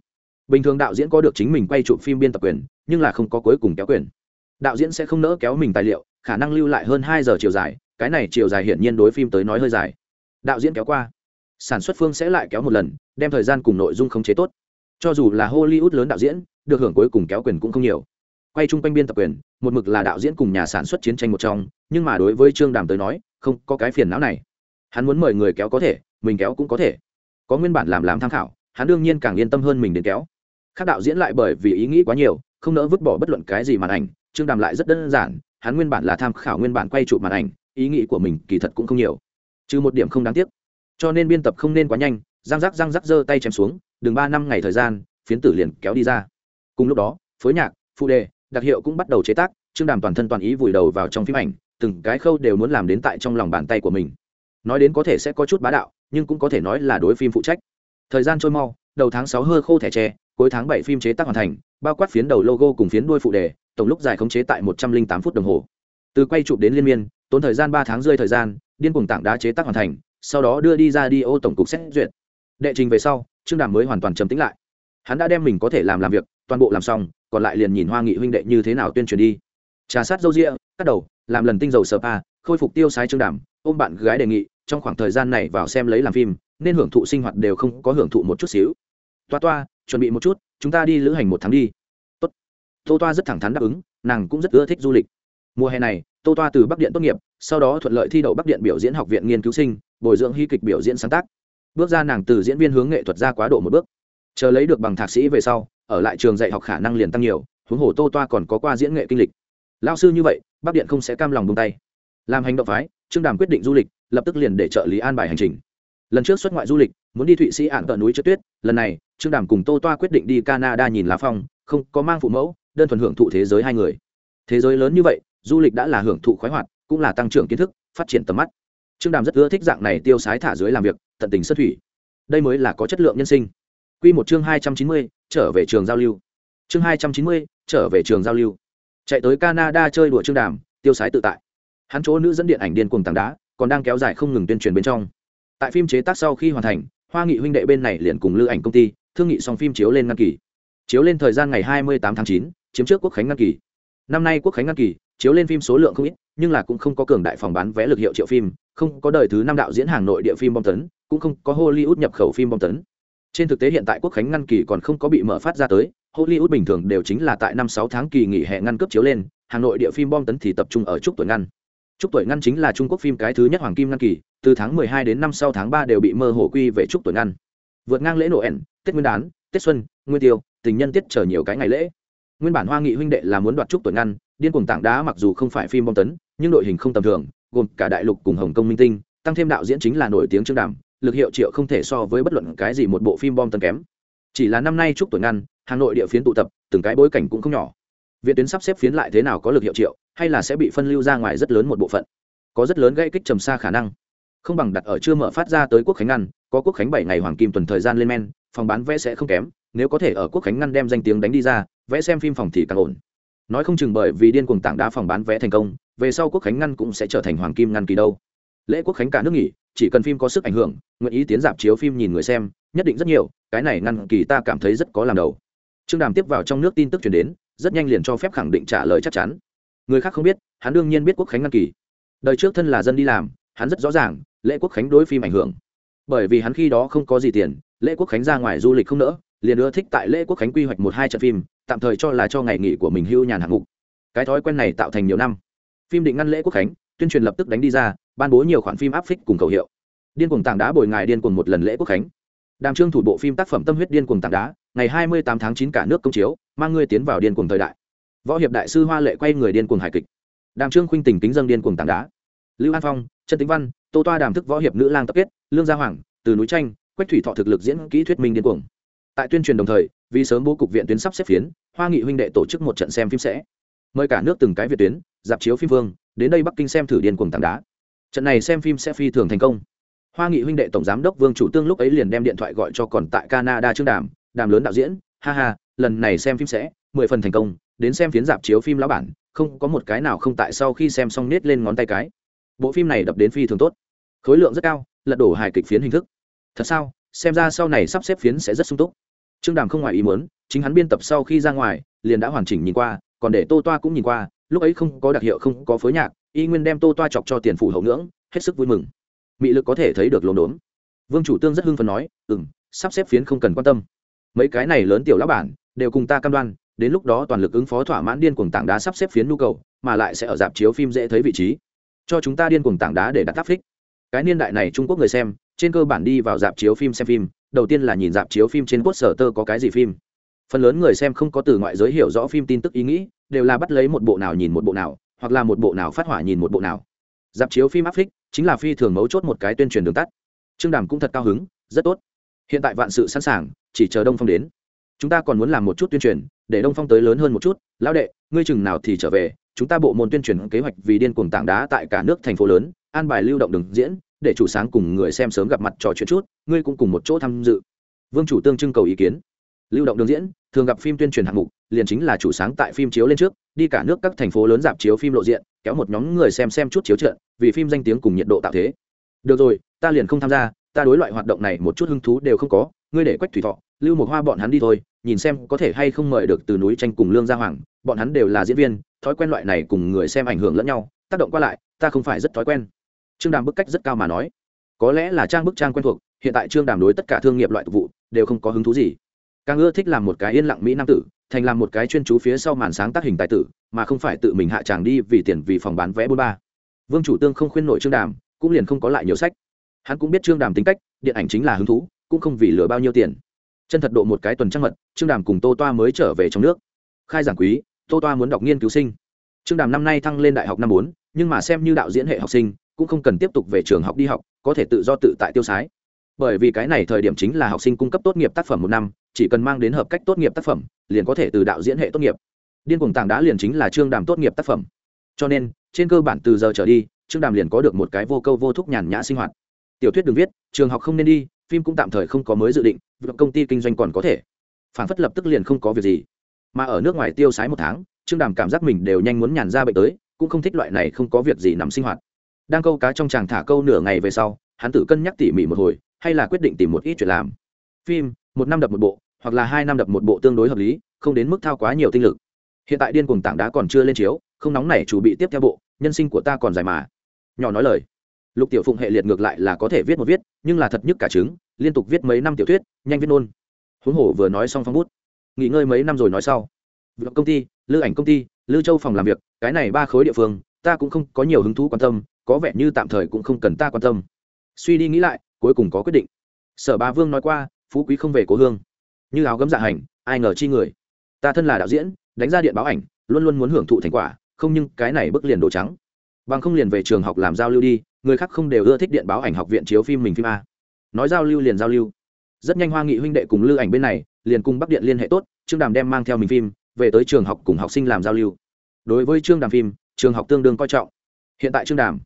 Bình thường đạo diễn có được chính mình quay chụp phim biên tập quyền, nhưng là không có cuối cùng kéo quyền. Đạo diễn sẽ không nỡ kéo mình tài liệu, khả năng lưu lại hơn hai giờ chiều dài, cái này chiều dài hiển nhiên đối phim tới nói hơi dài. Đạo diễn kéo qua, sản xuất phương sẽ lại kéo một lần, đem thời gian cùng nội dung khống chế tốt cho dù là hollywood lớn đạo diễn, được hưởng cuối cùng kéo quyền cũng không nhiều. Quay chung quanh biên tập quyền, một mực là đạo diễn cùng nhà sản xuất chiến tranh một trong, nhưng mà đối với trương đàm tới nói, không có cái phiền não này. Hắn muốn mời người kéo có thể, mình kéo cũng có thể. Có nguyên bản làm làm tham khảo, hắn đương nhiên càng yên tâm hơn mình đến kéo. Khác đạo diễn lại bởi vì ý nghĩ quá nhiều, không nỡ vứt bỏ bất luận cái gì màn ảnh, trương đàm lại rất đơn giản, hắn nguyên bản là tham khảo nguyên bản quay trụ màn ảnh, ý nghĩ của mình kỳ thật cũng không nhiều. Trừ một điểm không đáng tiếc. Cho nên biên tập không nên quá nhanh, răng rắc răng rắc giơ tay chém xuống đường ba năm ngày thời gian, phiến tử liền kéo đi ra. Cùng lúc đó, phối nhạc, phụ đề, đặc hiệu cũng bắt đầu chế tác, trương đàm toàn thân toàn ý vùi đầu vào trong phim ảnh, từng cái khâu đều muốn làm đến tại trong lòng bàn tay của mình. Nói đến có thể sẽ có chút bá đạo, nhưng cũng có thể nói là đối phim phụ trách. Thời gian trôi mau, đầu tháng sáu hơ khô thẻ tre, cuối tháng bảy phim chế tác hoàn thành, bao quát phiến đầu logo cùng phiến đuôi phụ đề, tổng lúc dài khống chế tại một trăm linh tám phút đồng hồ. Từ quay chụp đến liên miên, tốn thời gian ba tháng rơi thời gian, điên cùng tảng đá chế tác hoàn thành, sau đó đưa đi ra đi ô tổng cục xét duyệt. Đệ trình về sau trương đàm mới hoàn toàn trầm tĩnh lại. Hắn đã đem mình có thể làm làm việc, toàn bộ làm xong, còn lại liền nhìn hoa nghị huynh đệ như thế nào tuyên truyền đi. Trà sát dâu rịa cắt đầu, làm lần tinh dầu sờ pa khôi phục tiêu sái trương đàm, ôm bạn gái đề nghị, trong khoảng thời gian này vào xem lấy làm phim, nên hưởng thụ sinh hoạt đều không có hưởng thụ một chút xíu. Toa toa, chuẩn bị một chút, chúng ta đi lữ hành một tháng đi. Tốt. Tô toa rất thẳng thắn đáp ứng, nàng cũng rất ưa thích du lịch. Mùa hè này, tô toa từ bắc điện tốt nghiệp, sau đó thuận lợi thi đậu bắc điện biểu diễn học viện nghiên cứu sinh, bồi dưỡng hy kịch biểu diễn sáng tác bước ra nàng từ diễn viên hướng nghệ thuật ra quá độ một bước. Chờ lấy được bằng thạc sĩ về sau, ở lại trường dạy học khả năng liền tăng nhiều, huống hồ tô toa còn có qua diễn nghệ kinh lịch. Lao sư như vậy bắc điện không sẽ cam lòng bông tay. Làm hành động phái, trương đàm quyết định du lịch, lập tức liền để trợ lý an bài hành trình. Lần trước xuất ngoại du lịch, muốn đi thụy sĩ ạn tận núi trượt tuyết, lần này, trương đàm cùng tô toa quyết định đi canada nhìn lá phong, không có mang phụ mẫu, đơn thuần hưởng thụ thế giới hai người. Thế giới lớn như vậy, du lịch đã là hưởng thụ khoái hoạt, cũng là tăng trưởng kiến thức, phát triển tầm mắt trương đàm rất ưa thích dạng này tiêu sái thả dưới làm việc, tận tình xuất thủy. Đây mới là có chất lượng nhân sinh. Quy một chương hai trăm chín mươi, trở về trường giao lưu. Chương hai trăm chín mươi, trở về trường giao lưu. Chạy tới canada chơi đùa trương đàm, tiêu sái tự tại. Hắn chỗ nữ dẫn điện ảnh điên cuồng tảng đá, còn đang kéo dài không ngừng tuyên truyền bên trong. Tại phim chế tác sau khi hoàn thành, hoa nghị huynh đệ bên này liền cùng lưu ảnh công ty, thương nghị xong phim chiếu lên ngăn kỳ. Chiếu lên thời gian ngày hai mươi tám tháng chín, chiếm trước quốc khánh ngăn kỳ. Năm nay quốc khánh ngăn kỳ, chiếu lên phim số lượng không ít nhưng là cũng không có cường đại phòng bán vé lực hiệu triệu phim, không có đời thứ năm đạo diễn hàng nội địa phim bom tấn, cũng không có hollywood nhập khẩu phim bom tấn. Trên thực tế hiện tại quốc khánh ngăn kỳ còn không có bị mở phát ra tới, hollywood bình thường đều chính là tại năm sáu tháng kỳ nghỉ hè ngăn cướp chiếu lên hà nội địa phim bom tấn thì tập trung ở trúc tuổi ngăn. Trúc tuổi ngăn chính là trung quốc phim cái thứ nhất hoàng kim ngăn kỳ, từ tháng mười hai đến năm sau tháng ba đều bị mơ hồ quy về trúc tuổi ngăn. Vượt ngang lễ noel, tết nguyên đán, tết xuân, nguyên tiêu, tình nhân tiết chờ nhiều cái ngày lễ. Nguyên bản hoa nghị huynh đệ là muốn đoạt trúc tuổi ngăn điên cuồng tảng đá mặc dù không phải phim bom tấn, nhưng đội hình không tầm thường, gồm cả đại lục cùng hồng kông minh tinh, tăng thêm đạo diễn chính là nổi tiếng trương đàm, lực hiệu triệu không thể so với bất luận cái gì một bộ phim bom tấn kém. Chỉ là năm nay chúc tuổi ngăn, hà nội địa phiến tụ tập, từng cái bối cảnh cũng không nhỏ. Viện tuyến sắp xếp phiến lại thế nào có lực hiệu triệu, hay là sẽ bị phân lưu ra ngoài rất lớn một bộ phận. Có rất lớn gây kích trầm xa khả năng. Không bằng đặt ở chưa mở phát ra tới quốc khánh ngăn, có quốc khánh bảy ngày hoàng kim tuần thời gian lên men, phòng bán vé sẽ không kém, nếu có thể ở quốc khánh ngăn đem danh tiếng đánh đi ra vẽ xem phim phòng thì càng ổn nói không chừng bởi vì điên cuồng tảng đá phòng bán vé thành công, về sau quốc khánh ngăn cũng sẽ trở thành hoàng kim ngăn kỳ đâu. Lễ quốc khánh cả nước nghỉ, chỉ cần phim có sức ảnh hưởng, nguyện ý tiến dạp chiếu phim nhìn người xem, nhất định rất nhiều, cái này ngăn kỳ ta cảm thấy rất có làm đầu. Trương đàm tiếp vào trong nước tin tức chuyển đến, rất nhanh liền cho phép khẳng định trả lời chắc chắn. Người khác không biết, hắn đương nhiên biết quốc khánh ngăn kỳ. Đời trước thân là dân đi làm, hắn rất rõ ràng, lễ quốc khánh đối phim ảnh hưởng. Bởi vì hắn khi đó không có gì tiền, lễ quốc khánh ra ngoài du lịch không nỡ, liền ưa thích tại lễ quốc khánh quy hoạch một hai trận phim tạm thời cho là cho ngày nghỉ của mình hưu nhàn hạng mục. Cái thói quen này tạo thành nhiều năm. Phim định ngăn lễ quốc khánh, tuyên truyền lập tức đánh đi ra, ban bố nhiều khoản phim áp phích cùng khẩu hiệu. Điên cuồng tảng đá bồi ngài điên cuồng một lần lễ quốc khánh. Đàm trương thủ bộ phim tác phẩm tâm huyết điên cuồng tảng đá, ngày hai mươi tám tháng chín cả nước công chiếu, mang ngươi tiến vào điên cuồng thời đại. Võ hiệp đại sư hoa lệ quay người điên cuồng hài kịch. Đàm trương khuynh tình kính dân điên cuồng tảng đá. Lưu an phong, trần tĩnh văn, tô toa đàm thức võ hiệp nữ lang tập kết, lương gia hoàng, từ núi tranh quách thủy thọ thực lực diễn kỹ thuyết minh điên cuồng tại tuyên truyền đồng thời, vì sớm bố cục viện tuyến sắp xếp phiến, hoa nghị huynh đệ tổ chức một trận xem phim sẽ. Mời cả nước từng cái việt tuyến, dạp chiếu phim vương, đến đây bắc kinh xem thử điên cuồng tảng đá. Trận này xem phim sẽ phi thường thành công. Hoa nghị huynh đệ tổng giám đốc vương chủ tương lúc ấy liền đem điện thoại gọi cho còn tại canada trương đàm đàm lớn đạo diễn, ha ha, lần này xem phim sẽ mười phần thành công, đến xem phiến dạp chiếu phim lão bản, không có một cái nào không tại sau khi xem xong nết lên ngón tay cái. Bộ phim này đập đến phi thường tốt. Khối lượng rất cao, lật đổ hài kịch phiến hình thức. Thật sao? Xem ra sau này sắp xếp phiến sẽ rất sung túc trương đàm không ngoài ý muốn, chính hắn biên tập sau khi ra ngoài, liền đã hoàn chỉnh nhìn qua, còn để tô toa cũng nhìn qua, lúc ấy không có đặc hiệu, không có phối nhạc, y nguyên đem tô toa chọc cho tiền phủ hậu ngưỡng, hết sức vui mừng. Mị lực có thể thấy được lồn đốn vương chủ tương rất hưng phần nói ừ m sắp xếp phiến không cần quan tâm. Mấy cái này lớn tiểu lão bản, đều cùng ta cam đoan, đến lúc đó toàn lực ứng phó thỏa mãn điên cuồng tảng đá sắp xếp phiến nhu cầu, mà lại sẽ ở dạp chiếu phim dễ thấy vị trí. Cho chúng ta điên cuồng tảng đá để đặt áp phích. Cái niên đại này trung quốc người xem, trên cơ bản đi vào dạp chiếu phim xem phim đầu tiên là nhìn dạp chiếu phim trên quốc sở tơ có cái gì phim. Phần lớn người xem không có từ ngoại giới hiểu rõ phim tin tức ý nghĩ, đều là bắt lấy một bộ nào nhìn một bộ nào, hoặc là một bộ nào phát hỏa nhìn một bộ nào. Dạp chiếu phim áp phích chính là phi thường mấu chốt một cái tuyên truyền đường tắt. Trương đàm cũng thật cao hứng, rất tốt. Hiện tại vạn sự sẵn sàng, chỉ chờ đông phong đến. Chúng ta còn muốn làm một chút tuyên truyền, để đông phong tới lớn hơn một chút. Lão đệ, ngươi chừng nào thì trở về, chúng ta bộ môn tuyên truyền kế hoạch vì điên cuồng tảng đá tại cả nước thành phố lớn, an bài lưu động đường diễn để chủ sáng cùng người xem sớm gặp mặt trò chuyện chút, ngươi cũng cùng một chỗ tham dự. Vương chủ tương trưng cầu ý kiến. Lưu động đường diễn, thường gặp phim tuyên truyền hạng mục, liền chính là chủ sáng tại phim chiếu lên trước, đi cả nước các thành phố lớn dạp chiếu phim lộ diện, kéo một nhóm người xem xem chút chiếu trận vì phim danh tiếng cùng nhiệt độ tạo thế. Được rồi, ta liền không tham gia, ta đối loại hoạt động này một chút hứng thú đều không có, ngươi để quách thủy thọ, lưu một hoa bọn hắn đi thôi, nhìn xem có thể hay không mời được từ núi tranh cùng lương gia hoàng, bọn hắn đều là diễn viên, thói quen loại này cùng người xem ảnh hưởng lẫn nhau, tác động qua lại, ta không phải rất thói quen trương đàm bức cách rất cao mà nói. Có lẽ là trang bức trang quen thuộc, hiện tại trương đàm đối tất cả thương nghiệp loại vụ đều không có hứng thú gì. Càng ưa thích làm một cái yên lặng mỹ nam tử, thành làm một cái chuyên chú phía sau màn sáng tác hình tài tử, mà không phải tự mình hạ tràng đi vì tiền vì phòng bán vé bốn ba. Vương chủ tương không khuyên nổi trương đàm, cũng liền không có lại nhiều sách. Hắn cũng biết trương đàm tính cách, điện ảnh chính là hứng thú, cũng không vì lừa bao nhiêu tiền. Chân thật độ một cái tuần trăng mật, trương đàm cùng tô toa mới trở về trong nước. Khai giảng quý, tô toa muốn đọc nghiên cứu sinh. Trương đàm năm nay thăng lên đại học năm bốn, nhưng mà xem như đạo diễn hệ học sinh cũng không cần tiếp tục về trường học đi học, có thể tự do tự tại tiêu sái. Bởi vì cái này thời điểm chính là học sinh cung cấp tốt nghiệp tác phẩm một năm, chỉ cần mang đến hợp cách tốt nghiệp tác phẩm, liền có thể từ đạo diễn hệ tốt nghiệp. Điên cuồng tảng đá liền chính là trương đàm tốt nghiệp tác phẩm. Cho nên, trên cơ bản từ giờ trở đi, trương đàm liền có được một cái vô câu vô thúc nhàn nhã sinh hoạt. Tiểu thuyết đừng viết, trường học không nên đi, phim cũng tạm thời không có mới dự định công ty kinh doanh còn có thể. Phản phất lập tức liền không có việc gì. Mà ở nước ngoài tiêu sái một tháng, trương đàm cảm giác mình đều nhanh muốn nhàn ra bệnh tới, cũng không thích loại này không có việc gì nằm sinh hoạt đang câu cá trong chàng thả câu nửa ngày về sau, hắn tự cân nhắc tỉ mỉ một hồi, hay là quyết định tìm một ít chuyện làm. Phim, một năm đập một bộ, hoặc là hai năm đập một bộ tương đối hợp lý, không đến mức thao quá nhiều tinh lực. Hiện tại điên cuồng tảng đá còn chưa lên chiếu, không nóng nảy chủ bị tiếp theo bộ, nhân sinh của ta còn dài mà. Nhỏ nói lời. Lục tiểu phụng hệ liệt ngược lại là có thể viết một viết, nhưng là thật nhất cả chứng liên tục viết mấy năm tiểu thuyết, nhanh viết nôn huống hồ vừa nói xong phong bút. Nghỉ ngơi mấy năm rồi nói sau. Vượt công ty lưu ảnh công ty lưu châu phòng làm việc, cái này ba khối địa phương, ta cũng không có nhiều hứng thú quan tâm có vẻ như tạm thời cũng không cần ta quan tâm. Suy đi nghĩ lại, cuối cùng có quyết định. Sở ba vương nói qua, phú quý không về cố hương. Như áo gấm dạ hành, ai ngờ chi người. Ta thân là đạo diễn, đánh ra điện báo ảnh, luôn luôn muốn hưởng thụ thành quả, không nhưng cái này bức liền đồ trắng. Bằng không liền về trường học làm giao lưu đi, người khác không đều ưa thích điện báo ảnh học viện chiếu phim mình phim a. Nói giao lưu liền giao lưu. Rất nhanh hoa nghị huynh đệ cùng lưu ảnh bên này, liền cùng bắc điện liên hệ tốt, trương đàm đem mang theo mình phim, về tới trường học cùng học sinh làm giao lưu. Đối với trương đàm phim, trường học tương đương coi trọng. Hiện tại trương đàm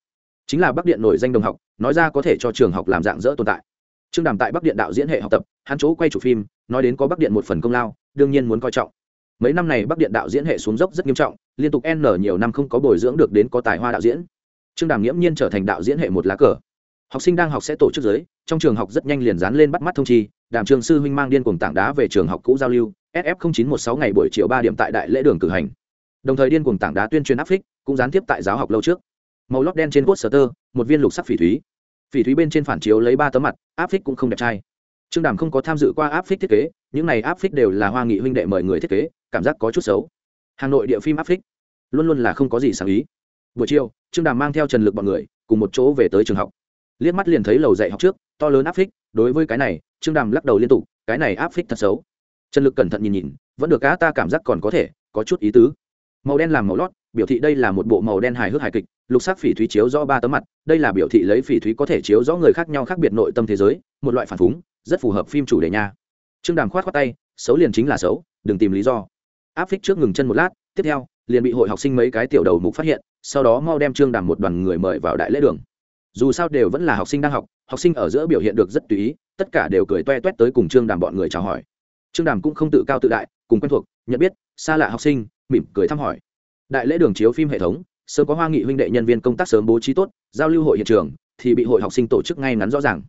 chính là bắc điện nổi danh đồng học, nói ra có thể cho trường học làm dạng dỡ tồn tại. Trương đàm tại bắc điện đạo diễn hệ học tập, hắn chỗ quay chủ phim, nói đến có bắc điện một phần công lao, đương nhiên muốn coi trọng. Mấy năm này bắc điện đạo diễn hệ xuống dốc rất nghiêm trọng, liên tục n nhiều năm không có bồi dưỡng được đến có tài hoa đạo diễn. Trương đàm nghiễm nhiên trở thành đạo diễn hệ một lá cờ. Học sinh đang học sẽ tổ chức giới, trong trường học rất nhanh liền dán lên bắt mắt thông chi, đàm trường sư huynh mang điên cùng tảng đá về trường học cũ giao lưu sf chín một sáu ngày buổi chiều ba điểm tại đại lễ đường cử hành. Đồng thời điên cùng tảng đá tuyên truyền áp phích, cũng gián tiếp tại giáo học lâu trước màu lót đen trên cốt sở tơ một viên lục sắc phỉ thúy. Phỉ thúy bên trên phản chiếu lấy ba tấm mặt, áp phích cũng không đẹp trai. Trương đàm không có tham dự qua áp phích thiết kế, những này áp phích đều là hoa nghị huynh đệ mời người thiết kế, cảm giác có chút xấu. Hà nội địa phim áp phích, luôn luôn là không có gì sáng ý. Buổi chiều, trương đàm mang theo trần lực bọn người, cùng một chỗ về tới trường học. Liếc mắt liền thấy lầu dạy học trước, to lớn áp phích, đối với cái này, trương đàm lắc đầu liên tục, cái này áp phích thật xấu. Trần lực cẩn thận nhìn nhìn, vẫn được cá ta cảm giác còn có thể, có chút ý tứ màu đen làm màu lót, biểu thị đây là một bộ màu đen hài hước hài kịch, lục sắc phỉ thúy chiếu rõ ba tấm mặt, đây là biểu thị lấy phỉ thúy có thể chiếu rõ người khác nhau khác biệt nội tâm thế giới, một loại phản phúng, rất phù hợp phim chủ đề nha. Trương đàm khoát khoát tay, xấu liền chính là xấu, đừng tìm lý do. Áp phích trước ngừng chân một lát, tiếp theo, liền bị hội học sinh mấy cái tiểu đầu mục phát hiện, sau đó mau đem trương đàm một đoàn người mời vào đại lễ đường. Dù sao đều vẫn là học sinh đang học học sinh ở giữa biểu hiện được rất tùy ý, tất cả đều cười toe toét tới cùng trương đàm bọn người chào hỏi. Trương đàm cũng không tự cao tự đại, cùng quen thuộc, nhận biết, xa lạ học sinh mỉm cười thăm hỏi. Đại lễ đường chiếu phim hệ thống, sớm có hoa nghị huynh đệ nhân viên công tác sớm bố trí tốt, giao lưu hội hiện trường, thì bị hội học sinh tổ chức ngay ngắn rõ ràng.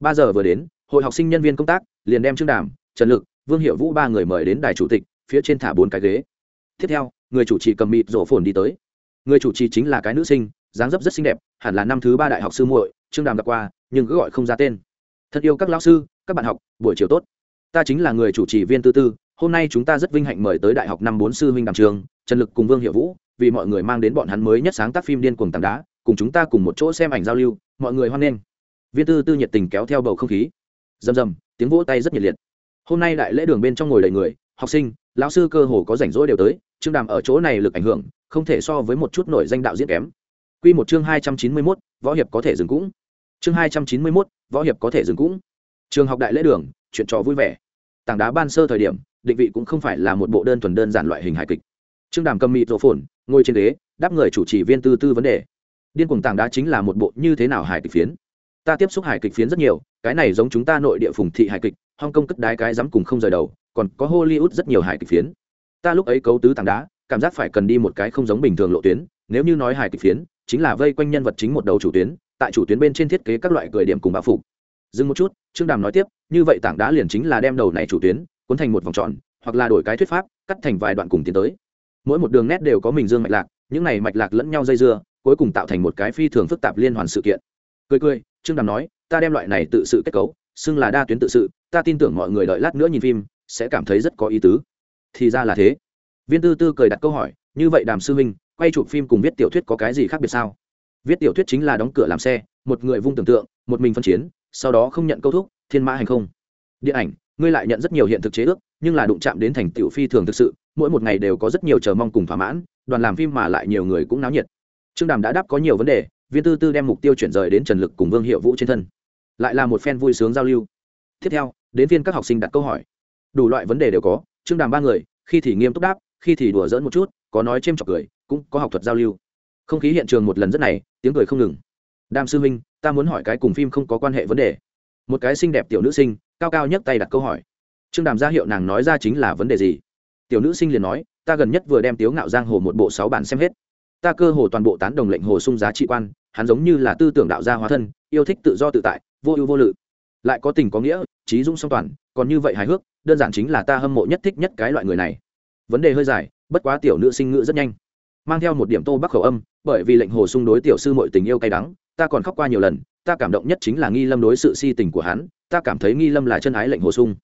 Ba giờ vừa đến, hội học sinh nhân viên công tác, liền đem trương đàm, trần lực, vương hiệu vũ ba người mời đến đài chủ tịch, phía trên thả bốn cái ghế. Tiếp theo, người chủ trì cầm mịt rổ phồn đi tới. Người chủ trì chính là cái nữ sinh, dáng dấp rất xinh đẹp, hẳn là năm thứ ba đại học sư muội trương đàm gặp qua, nhưng cứ gọi không ra tên. Thật yêu các lão sư, các bạn học, buổi chiều tốt. Ta chính là người chủ trì viên tư tư hôm nay chúng ta rất vinh hạnh mời tới đại học năm bốn sư huynh đàm trường trần lực cùng vương hiệu vũ vì mọi người mang đến bọn hắn mới nhất sáng tác phim điên cuồng tảng đá cùng chúng ta cùng một chỗ xem ảnh giao lưu mọi người hoan nghênh viên tư tư nhiệt tình kéo theo bầu không khí rầm rầm tiếng vỗ tay rất nhiệt liệt hôm nay đại lễ đường bên trong ngồi đầy người học sinh lão sư cơ hồ có rảnh rỗi đều tới trương đàm ở chỗ này lực ảnh hưởng không thể so với một chút nổi danh đạo diễn kém Quy một chương hai trăm chín mươi mốt võ hiệp có thể dừng cũng. Chương hai trăm chín mươi mốt võ hiệp có thể dừng cũng. Trường học đại lễ đường, chuyện trò vui vẻ. Tảng đá ban sơ thời điểm, định vị cũng không phải là một bộ đơn thuần đơn giản loại hình hài kịch. Trương Đàm cầm mịt rộ phồn, ngồi trên ghế, đáp người chủ trì viên tư tư vấn đề. Điên cuồng tảng đá chính là một bộ như thế nào hài kịch phiến. Ta tiếp xúc hài kịch phiến rất nhiều, cái này giống chúng ta nội địa phùng thị hài kịch, Hong Kong cất đái cái dám cùng không rời đầu, còn có Hollywood rất nhiều hài kịch phiến. Ta lúc ấy cấu tứ tảng đá, cảm giác phải cần đi một cái không giống bình thường lộ tuyến, nếu như nói hài kịch phiến, chính là vây quanh nhân vật chính một đầu chủ tuyến, tại chủ tuyến bên trên thiết kế các loại cười điểm cùng bạo phục. Dừng một chút, Trương Đàm nói tiếp, như vậy tảng đá liền chính là đem đầu này chủ tuyến, cuốn thành một vòng tròn, hoặc là đổi cái thuyết pháp, cắt thành vài đoạn cùng tiến tới. Mỗi một đường nét đều có mình dương mạch lạc, những này mạch lạc lẫn nhau dây dưa, cuối cùng tạo thành một cái phi thường phức tạp liên hoàn sự kiện. Cười cười, Trương Đàm nói, ta đem loại này tự sự kết cấu, xưng là đa tuyến tự sự, ta tin tưởng mọi người đợi lát nữa nhìn phim sẽ cảm thấy rất có ý tứ. Thì ra là thế. Viên Tư Tư cười đặt câu hỏi, như vậy Đàm sư huynh, quay chụp phim cùng viết tiểu thuyết có cái gì khác biệt sao? Viết tiểu thuyết chính là đóng cửa làm xe, một người vung tưởng tượng, một mình phân chiến, sau đó không nhận câu thúc, thiên mã hành không. Điện ảnh, ngươi lại nhận rất nhiều hiện thực chế ước, nhưng là đụng chạm đến thành tiểu phi thường thực sự, mỗi một ngày đều có rất nhiều chờ mong cùng thỏa mãn, đoàn làm phim mà lại nhiều người cũng náo nhiệt. Trương Đàm đã đáp có nhiều vấn đề, Viên Tư Tư đem mục tiêu chuyển rời đến Trần Lực cùng Vương Hiệu Vũ trên thân. Lại là một phen vui sướng giao lưu. Tiếp theo, đến phiên các học sinh đặt câu hỏi. Đủ loại vấn đề đều có, Trương Đàm ba người, khi thì nghiêm túc đáp, khi thì đùa dỡn một chút, có nói chêm chọc cười, cũng có học thuật giao lưu. Không khí hiện trường một lần rất này, tiếng cười không ngừng. Đàm sư minh, ta muốn hỏi cái cùng phim không có quan hệ vấn đề. Một cái xinh đẹp tiểu nữ sinh, cao cao nhấc tay đặt câu hỏi. Trương Đàm ra hiệu nàng nói ra chính là vấn đề gì. Tiểu nữ sinh liền nói, ta gần nhất vừa đem Tiếu Ngạo Giang Hồ một bộ sáu bản xem hết. Ta cơ hồ toàn bộ tán đồng lệnh hồ sung giá trị quan, hắn giống như là tư tưởng đạo gia hóa thân, yêu thích tự do tự tại, vô ưu vô lự. Lại có tình có nghĩa, trí dung song toàn, còn như vậy hài hước, đơn giản chính là ta hâm mộ nhất thích nhất cái loại người này. Vấn đề hơi dài, bất quá tiểu nữ sinh ngữ rất nhanh. Mang theo một điểm tô bắc khẩu âm, bởi vì lệnh hồ sung đối tiểu sư muội tình yêu cay đắng, ta còn khóc qua nhiều lần, ta cảm động nhất chính là nghi lâm đối sự si tình của hắn, ta cảm thấy nghi lâm là chân ái lệnh hồ sung.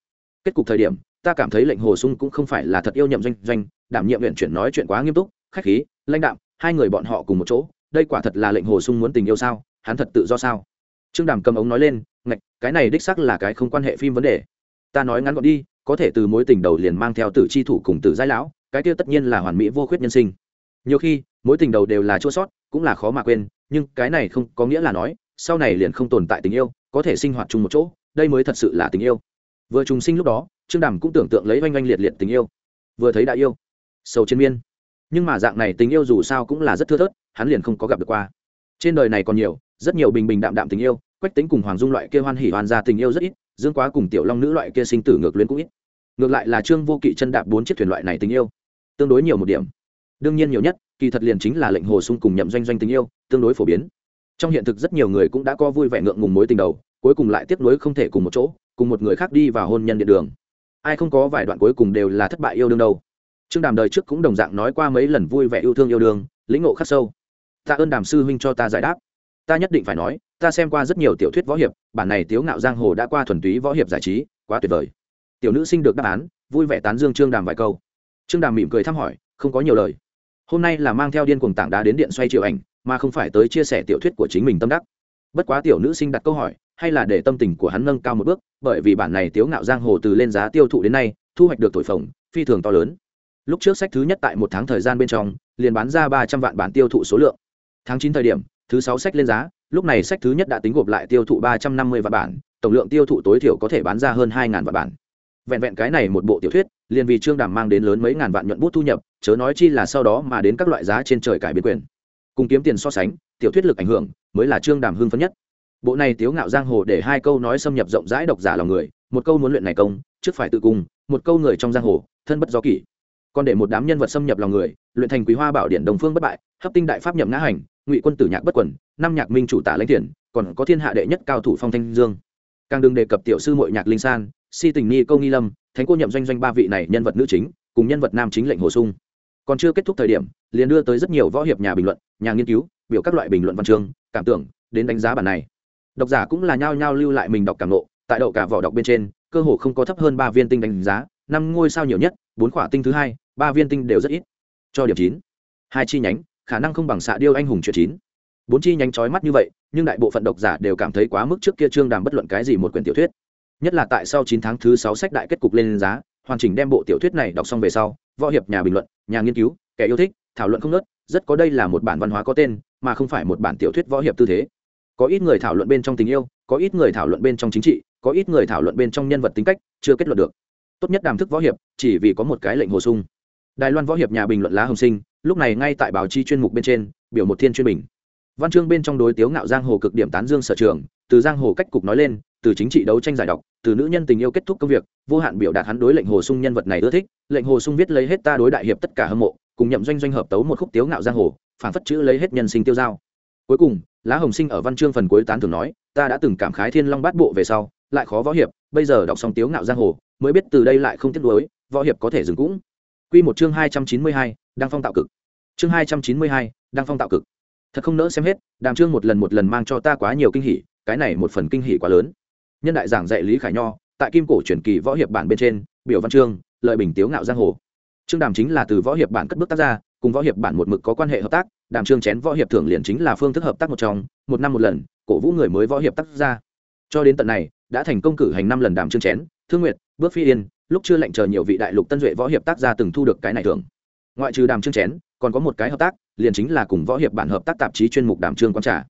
Kết cục thời điểm, ta cảm thấy lệnh hồ sung cũng không phải là thật yêu nhậm doanh doanh, đảm nhiệm huyện chuyển nói chuyện quá nghiêm túc, khách khí, lãnh đạm, hai người bọn họ cùng một chỗ, đây quả thật là lệnh hồ sung muốn tình yêu sao hắn thật tự do sao? Trương đàm cầm ống nói lên ngạch cái này đích sắc là cái không quan hệ phim vấn đề. Ta nói ngắn gọn đi có thể từ mối tình đầu liền mang theo tử chi thủ cùng tử giai lão cái kia tất nhiên là hoàn mỹ vô khuyết nhân sinh. Nhiều khi mối tình đầu đều là chua sót cũng là khó mà quên nhưng cái này không có nghĩa là nói sau này liền không tồn tại tình yêu có thể sinh hoạt chung một chỗ đây mới thật sự là tình yêu. Vừa trùng sinh lúc đó, trương đàm cũng tưởng tượng lấy oanh oanh liệt liệt tình yêu. Vừa thấy đã yêu, sầu trên miên. Nhưng mà dạng này tình yêu dù sao cũng là rất thưa thớt, hắn liền không có gặp được qua. Trên đời này còn nhiều, rất nhiều bình bình đạm đạm tình yêu, quách tính cùng hoàng dung loại kia hoan hỉ hoàn ra tình yêu rất ít, dương quá cùng tiểu long nữ loại kia sinh tử ngược luyến cũng ít. Ngược lại là trương vô kỵ chân đạp bốn chiếc thuyền loại này tình yêu, tương đối nhiều một điểm. Đương nhiên nhiều nhất, kỳ thật liền chính là lệnh hồ sung cùng nhậm doanh doanh tình yêu, tương đối phổ biến. Trong hiện thực rất nhiều người cũng đã có vui vẻ ngượng ngùng mối tình đầu cuối cùng lại tiếp nối không thể cùng một chỗ, cùng một người khác đi vào hôn nhân điện đường. Ai không có vài đoạn cuối cùng đều là thất bại yêu đương đâu. Trương đàm đời trước cũng đồng dạng nói qua mấy lần vui vẻ yêu thương yêu đương, lĩnh ngộ khắc sâu. Tạ ơn đàm sư huynh cho ta giải đáp. Ta nhất định phải nói, ta xem qua rất nhiều tiểu thuyết võ hiệp, bản này tiếu ngạo giang hồ đã qua thuần túy võ hiệp giải trí, quá tuyệt vời. Tiểu nữ sinh được đáp án, vui vẻ tán dương trương đàm vài câu. Trương đàm mỉm cười thăm hỏi, không có nhiều lời. Hôm nay là mang theo điên cuồng tảng đá đến điện xoay triệu ảnh, mà không phải tới chia sẻ tiểu thuyết của chính mình tâm đắc. Bất quá tiểu nữ sinh đặt câu hỏi hay là để tâm tình của hắn nâng cao một bước, bởi vì bản này tiếu ngạo giang hồ từ lên giá tiêu thụ đến nay, thu hoạch được thổi phồng, phi thường to lớn. Lúc trước sách thứ nhất tại một tháng thời gian bên trong, liền bán ra ba trăm vạn bản tiêu thụ số lượng. Tháng chín thời điểm, thứ sáu sách lên giá, lúc này sách thứ nhất đã tính gộp lại tiêu thụ ba trăm năm mươi vạn bản, tổng lượng tiêu thụ tối thiểu có thể bán ra hơn hai ngàn vạn bản. Vẹn vẹn cái này một bộ tiểu thuyết, liền vì trương đàm mang đến lớn mấy ngàn vạn nhuận bút thu nhập, chớ nói chi là sau đó mà đến các loại giá trên trời cải biến quyền. Cùng kiếm tiền so sánh, tiểu thuyết lực ảnh hưởng, mới là trương đàm hưng phấn nhất bộ này tiếu ngạo giang hồ để hai câu nói xâm nhập rộng rãi độc giả lòng người, một câu muốn luyện này công, trước phải tự cung, một câu người trong giang hồ, thân bất do kỷ. Còn để một đám nhân vật xâm nhập lòng người, luyện thành quý hoa bảo điện đồng phương bất bại, hấp tinh đại pháp nhậm ngã hành, ngụy quân tử nhạc bất quẩn, năm nhạc minh chủ tả lãnh thiền còn có thiên hạ đệ nhất cao thủ phong thanh dương. Càng đừng đề cập tiểu sư mội nhạc linh san, si tình ni câu nghi lâm, thánh cô nhậm doanh doanh ba vị này nhân vật nữ chính, cùng nhân vật nam chính lệnh hồ sung. Còn chưa kết thúc thời điểm, liền đưa tới rất nhiều võ hiệp nhà bình luận, nhà nghiên cứu, biểu các loại bình luận văn chương, cảm tưởng, đến đánh giá bản này độc giả cũng là nhao nhao lưu lại mình đọc cảm nộ tại đậu cả vỏ đọc bên trên, cơ hồ không có thấp hơn ba viên tinh đánh giá, năm ngôi sao nhiều nhất, bốn khỏa tinh thứ hai, ba viên tinh đều rất ít. Cho điểm chín. Hai chi nhánh, khả năng không bằng xạ điêu anh hùng chuyện chín. Bốn chi nhánh trói mắt như vậy, nhưng đại bộ phận độc giả đều cảm thấy quá mức trước kia trương đàm bất luận cái gì một quyển tiểu thuyết. Nhất là tại sau chín tháng thứ sáu sách đại kết cục lên giá, hoàn chỉnh đem bộ tiểu thuyết này đọc xong về sau, võ hiệp nhà bình luận, nhà nghiên cứu, kẻ yêu thích, thảo luận không nớt rất có đây là một bản văn hóa có tên, mà không phải một bản tiểu thuyết võ hiệp tư thế có ít người thảo luận bên trong tình yêu, có ít người thảo luận bên trong chính trị, có ít người thảo luận bên trong nhân vật tính cách, chưa kết luận được. Tốt nhất đàm thức võ hiệp, chỉ vì có một cái lệnh hồ sung. Đài loan võ hiệp nhà bình luận lá hồng sinh, lúc này ngay tại báo chi chuyên mục bên trên, biểu một thiên chuyên bình. Văn chương bên trong đối tiếu ngạo giang hồ cực điểm tán dương sở trường, từ giang hồ cách cục nói lên, từ chính trị đấu tranh giải độc, từ nữ nhân tình yêu kết thúc công việc, vô hạn biểu đạt hắn đối lệnh hồ sung nhân vật này ưa thích, lệnh hồ sung viết lấy hết ta đối đại hiệp tất cả hâm mộ, cùng nhậm doanh doanh hợp tấu một khúc tiếu ngạo giang hồ, phản phất chữ lấy hết nhân sinh tiêu giao cuối cùng lá hồng sinh ở văn chương phần cuối tán thường nói, ta đã từng cảm khái thiên long bát bộ về sau, lại khó võ hiệp, bây giờ đọc xong tiếu ngạo giang hồ, mới biết từ đây lại không tiếc nuối, võ hiệp có thể dừng cũng. Quy một chương hai trăm chín mươi hai, đăng phong tạo cực. Chương hai trăm chín mươi hai, đăng phong tạo cực. Thật không nỡ xem hết, đàm chương một lần một lần mang cho ta quá nhiều kinh hỉ, cái này một phần kinh hỉ quá lớn. Nhân đại giảng dạy lý khải nho, tại kim cổ truyền kỳ võ hiệp bản bên trên, biểu văn chương, lợi bình tiếu ngạo giang hồ. Trương đàm chính là từ võ hiệp bản cất bước tác ra, cùng võ hiệp bản một mực có quan hệ hợp tác đàm trương chén võ hiệp thưởng liền chính là phương thức hợp tác một trong, một năm một lần, cổ vũ người mới võ hiệp tác ra. Cho đến tận này, đã thành công cử hành năm lần đàm trương chén, thương nguyệt, bước phi yên, lúc chưa lệnh chờ nhiều vị đại lục tân duệ võ hiệp tác gia từng thu được cái này thưởng. Ngoại trừ đàm trương chén, còn có một cái hợp tác, liền chính là cùng võ hiệp bản hợp tác tạp chí chuyên mục đàm trương quán trà.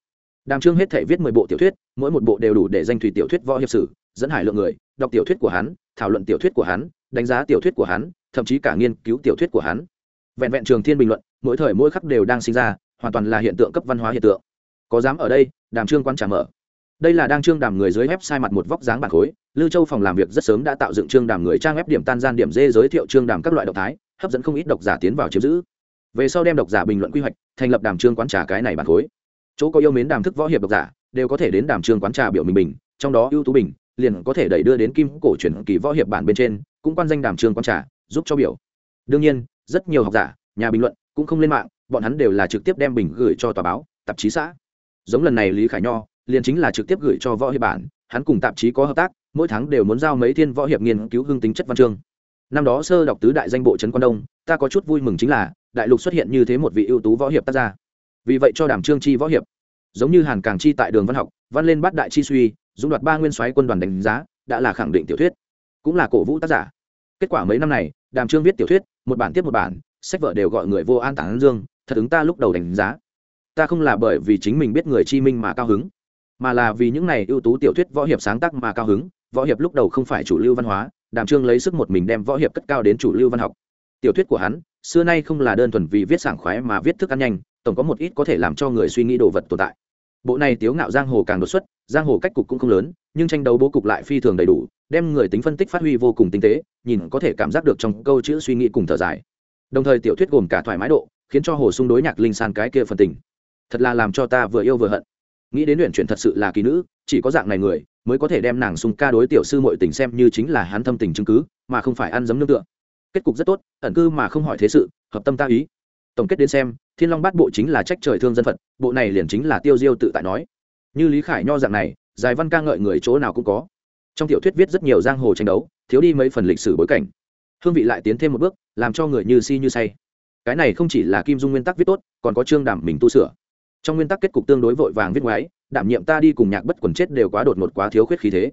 Đàm trương hết thể viết mười bộ tiểu thuyết, mỗi một bộ đều đủ để danh thủy tiểu thuyết võ hiệp sử, dẫn hải lượng người, đọc tiểu thuyết của hắn, thảo luận tiểu thuyết của hắn, đánh giá tiểu thuyết của hắn, thậm chí cả nghiên cứu tiểu thuyết của hắn vẹn vẹn trường thiên bình luận, mỗi thời mỗi khắc đều đang sinh ra, hoàn toàn là hiện tượng cấp văn hóa hiện tượng. Có dám ở đây, đàm trương quan trả mở. Đây là đang trương đàm người dưới web sai mặt một vóc dáng bản khối lưu châu phòng làm việc rất sớm đã tạo dựng trương đàm người trang web điểm tan gian điểm dê giới thiệu trương đàm các loại động thái, hấp dẫn không ít độc giả tiến vào chiếm giữ. Về sau đem độc giả bình luận quy hoạch, thành lập đàm trương quán trà cái này bản khối. Chỗ có yêu mến đàm thức võ hiệp độc giả, đều có thể đến đàm trương quán trà biểu mình bình, trong đó ưu tú bình, liền có thể đẩy đưa đến kim cổ truyền kỳ võ hiệp bản bên trên, cũng quan danh đàm trương quán trà giúp cho biểu. Đương nhiên rất nhiều học giả, nhà bình luận cũng không lên mạng, bọn hắn đều là trực tiếp đem bình gửi cho tòa báo, tạp chí xã. Giống lần này lý khải nho, liền chính là trực tiếp gửi cho võ hiệp bản, hắn cùng tạp chí có hợp tác, mỗi tháng đều muốn giao mấy thiên võ hiệp nghiên cứu hương tính chất văn chương. Năm đó sơ đọc tứ đại danh bộ trấn quan đông, ta có chút vui mừng chính là, đại lục xuất hiện như thế một vị ưu tú võ hiệp tác gia. Vì vậy cho đảm trương chi võ hiệp, giống như hàn càng chi tại đường văn học, văn lên bát đại chi suy, dũng đoạt ba nguyên soái quân đoàn đánh giá, đã là khẳng định tiểu thuyết, cũng là cổ vũ tác giả. Kết quả mấy năm này đàm trương viết tiểu thuyết, một bản tiếp một bản, sách vợ đều gọi người vô an tản dương, thật ứng ta lúc đầu đánh giá. Ta không là bởi vì chính mình biết người chi minh mà cao hứng, mà là vì những này ưu tú tiểu thuyết võ hiệp sáng tác mà cao hứng. Võ hiệp lúc đầu không phải chủ lưu văn hóa, đàm trương lấy sức một mình đem võ hiệp cất cao đến chủ lưu văn học. Tiểu thuyết của hắn, xưa nay không là đơn thuần vì viết sảng khoái mà viết thức ăn nhanh, tổng có một ít có thể làm cho người suy nghĩ đồ vật tồn tại. Bộ này tiếu ngạo giang hồ càng đột xuất, giang hồ cách cục cũng không lớn, nhưng tranh đấu bố cục lại phi thường đầy đủ đem người tính phân tích phát huy vô cùng tinh tế, nhìn có thể cảm giác được trong câu chữ suy nghĩ cùng thở dài. Đồng thời tiểu thuyết gồm cả thoải mái độ, khiến cho hồ sung đối nhạc linh san cái kia phần tình. Thật là làm cho ta vừa yêu vừa hận. Nghĩ đến luyện chuyển thật sự là kỳ nữ, chỉ có dạng này người, mới có thể đem nàng sung ca đối tiểu sư mọi tình xem như chính là hắn thâm tình chứng cứ, mà không phải ăn giấm nương tựa. Kết cục rất tốt, ẩn cư mà không hỏi thế sự, hợp tâm ta ý. Tổng kết đến xem, thiên long bát bộ chính là trách trời thương dân phật, bộ này liền chính là tiêu diêu tự tại nói. Như lý khải nho dạng này dài văn ca ngợi người chỗ nào cũng có trong tiểu thuyết viết rất nhiều giang hồ tranh đấu, thiếu đi mấy phần lịch sử bối cảnh. Hương vị lại tiến thêm một bước, làm cho người như si như say. Cái này không chỉ là kim dung nguyên tắc viết tốt, còn có chương đảm mình tu sửa. Trong nguyên tắc kết cục tương đối vội vàng viết ngoái đảm nhiệm ta đi cùng nhạc bất quần chết đều quá đột ngột quá thiếu khuyết khí thế.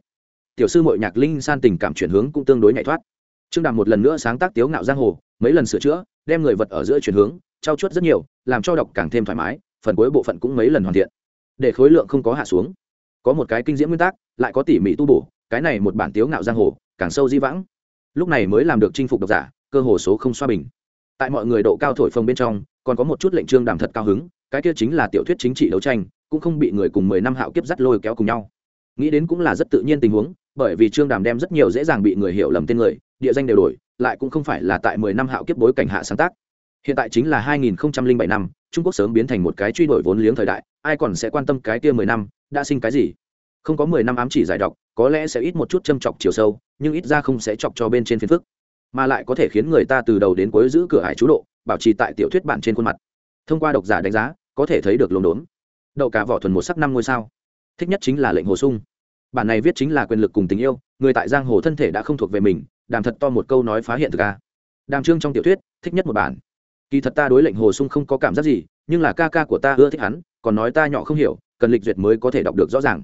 Tiểu sư mội nhạc linh san tình cảm chuyển hướng cũng tương đối nhạy thoát. Trương đàm một lần nữa sáng tác tiếu ngạo giang hồ, mấy lần sửa chữa, đem người vật ở giữa chuyển hướng trao chuốt rất nhiều, làm cho đọc càng thêm thoải mái, phần cuối bộ phận cũng mấy lần hoàn thiện. Để khối lượng không có hạ xuống. Có một cái kinh diễm nguyên tắc, lại có tỉ mỉ tu bổ cái này một bản tiếu ngạo giang hồ, càng sâu di vãng. Lúc này mới làm được chinh phục độc giả, cơ hồ số không xoa bình. Tại mọi người độ cao thổi phồng bên trong, còn có một chút lệnh trương đàm thật cao hứng, cái kia chính là tiểu thuyết chính trị đấu tranh, cũng không bị người cùng mười năm hạo kiếp dắt lôi kéo cùng nhau. Nghĩ đến cũng là rất tự nhiên tình huống, bởi vì trương đàm đem rất nhiều dễ dàng bị người hiểu lầm tên người, địa danh đều đổi, lại cũng không phải là tại mười năm hạo kiếp bối cảnh hạ sáng tác. Hiện tại chính là hai nghìn bảy năm, trung quốc sớm biến thành một cái truy đuổi vốn liếng thời đại, ai còn sẽ quan tâm cái kia mười năm, đã sinh cái gì? Không có mười năm ám chỉ giải độc, có lẽ sẽ ít một chút châm chọc chiều sâu, nhưng ít ra không sẽ chọc cho bên trên phiền phức, mà lại có thể khiến người ta từ đầu đến cuối giữ cửa hải chú độ, bảo trì tại tiểu thuyết bản trên khuôn mặt. Thông qua độc giả đánh giá, có thể thấy được lồn đốn. Đậu cả vỏ thuần một sắc năm ngôi sao. Thích nhất chính là lệnh hồ sung. Bản này viết chính là quyền lực cùng tình yêu, người tại giang hồ thân thể đã không thuộc về mình, đàm thật to một câu nói phá hiện thực ca đàm trương trong tiểu thuyết, thích nhất một bản. Kỳ thật ta đối lệnh hồ sung không có cảm giác gì, nhưng là ca ca của ta ưa thích hắn, còn nói ta nhỏ không hiểu, cần lịch duyệt mới có thể đọc được rõ ràng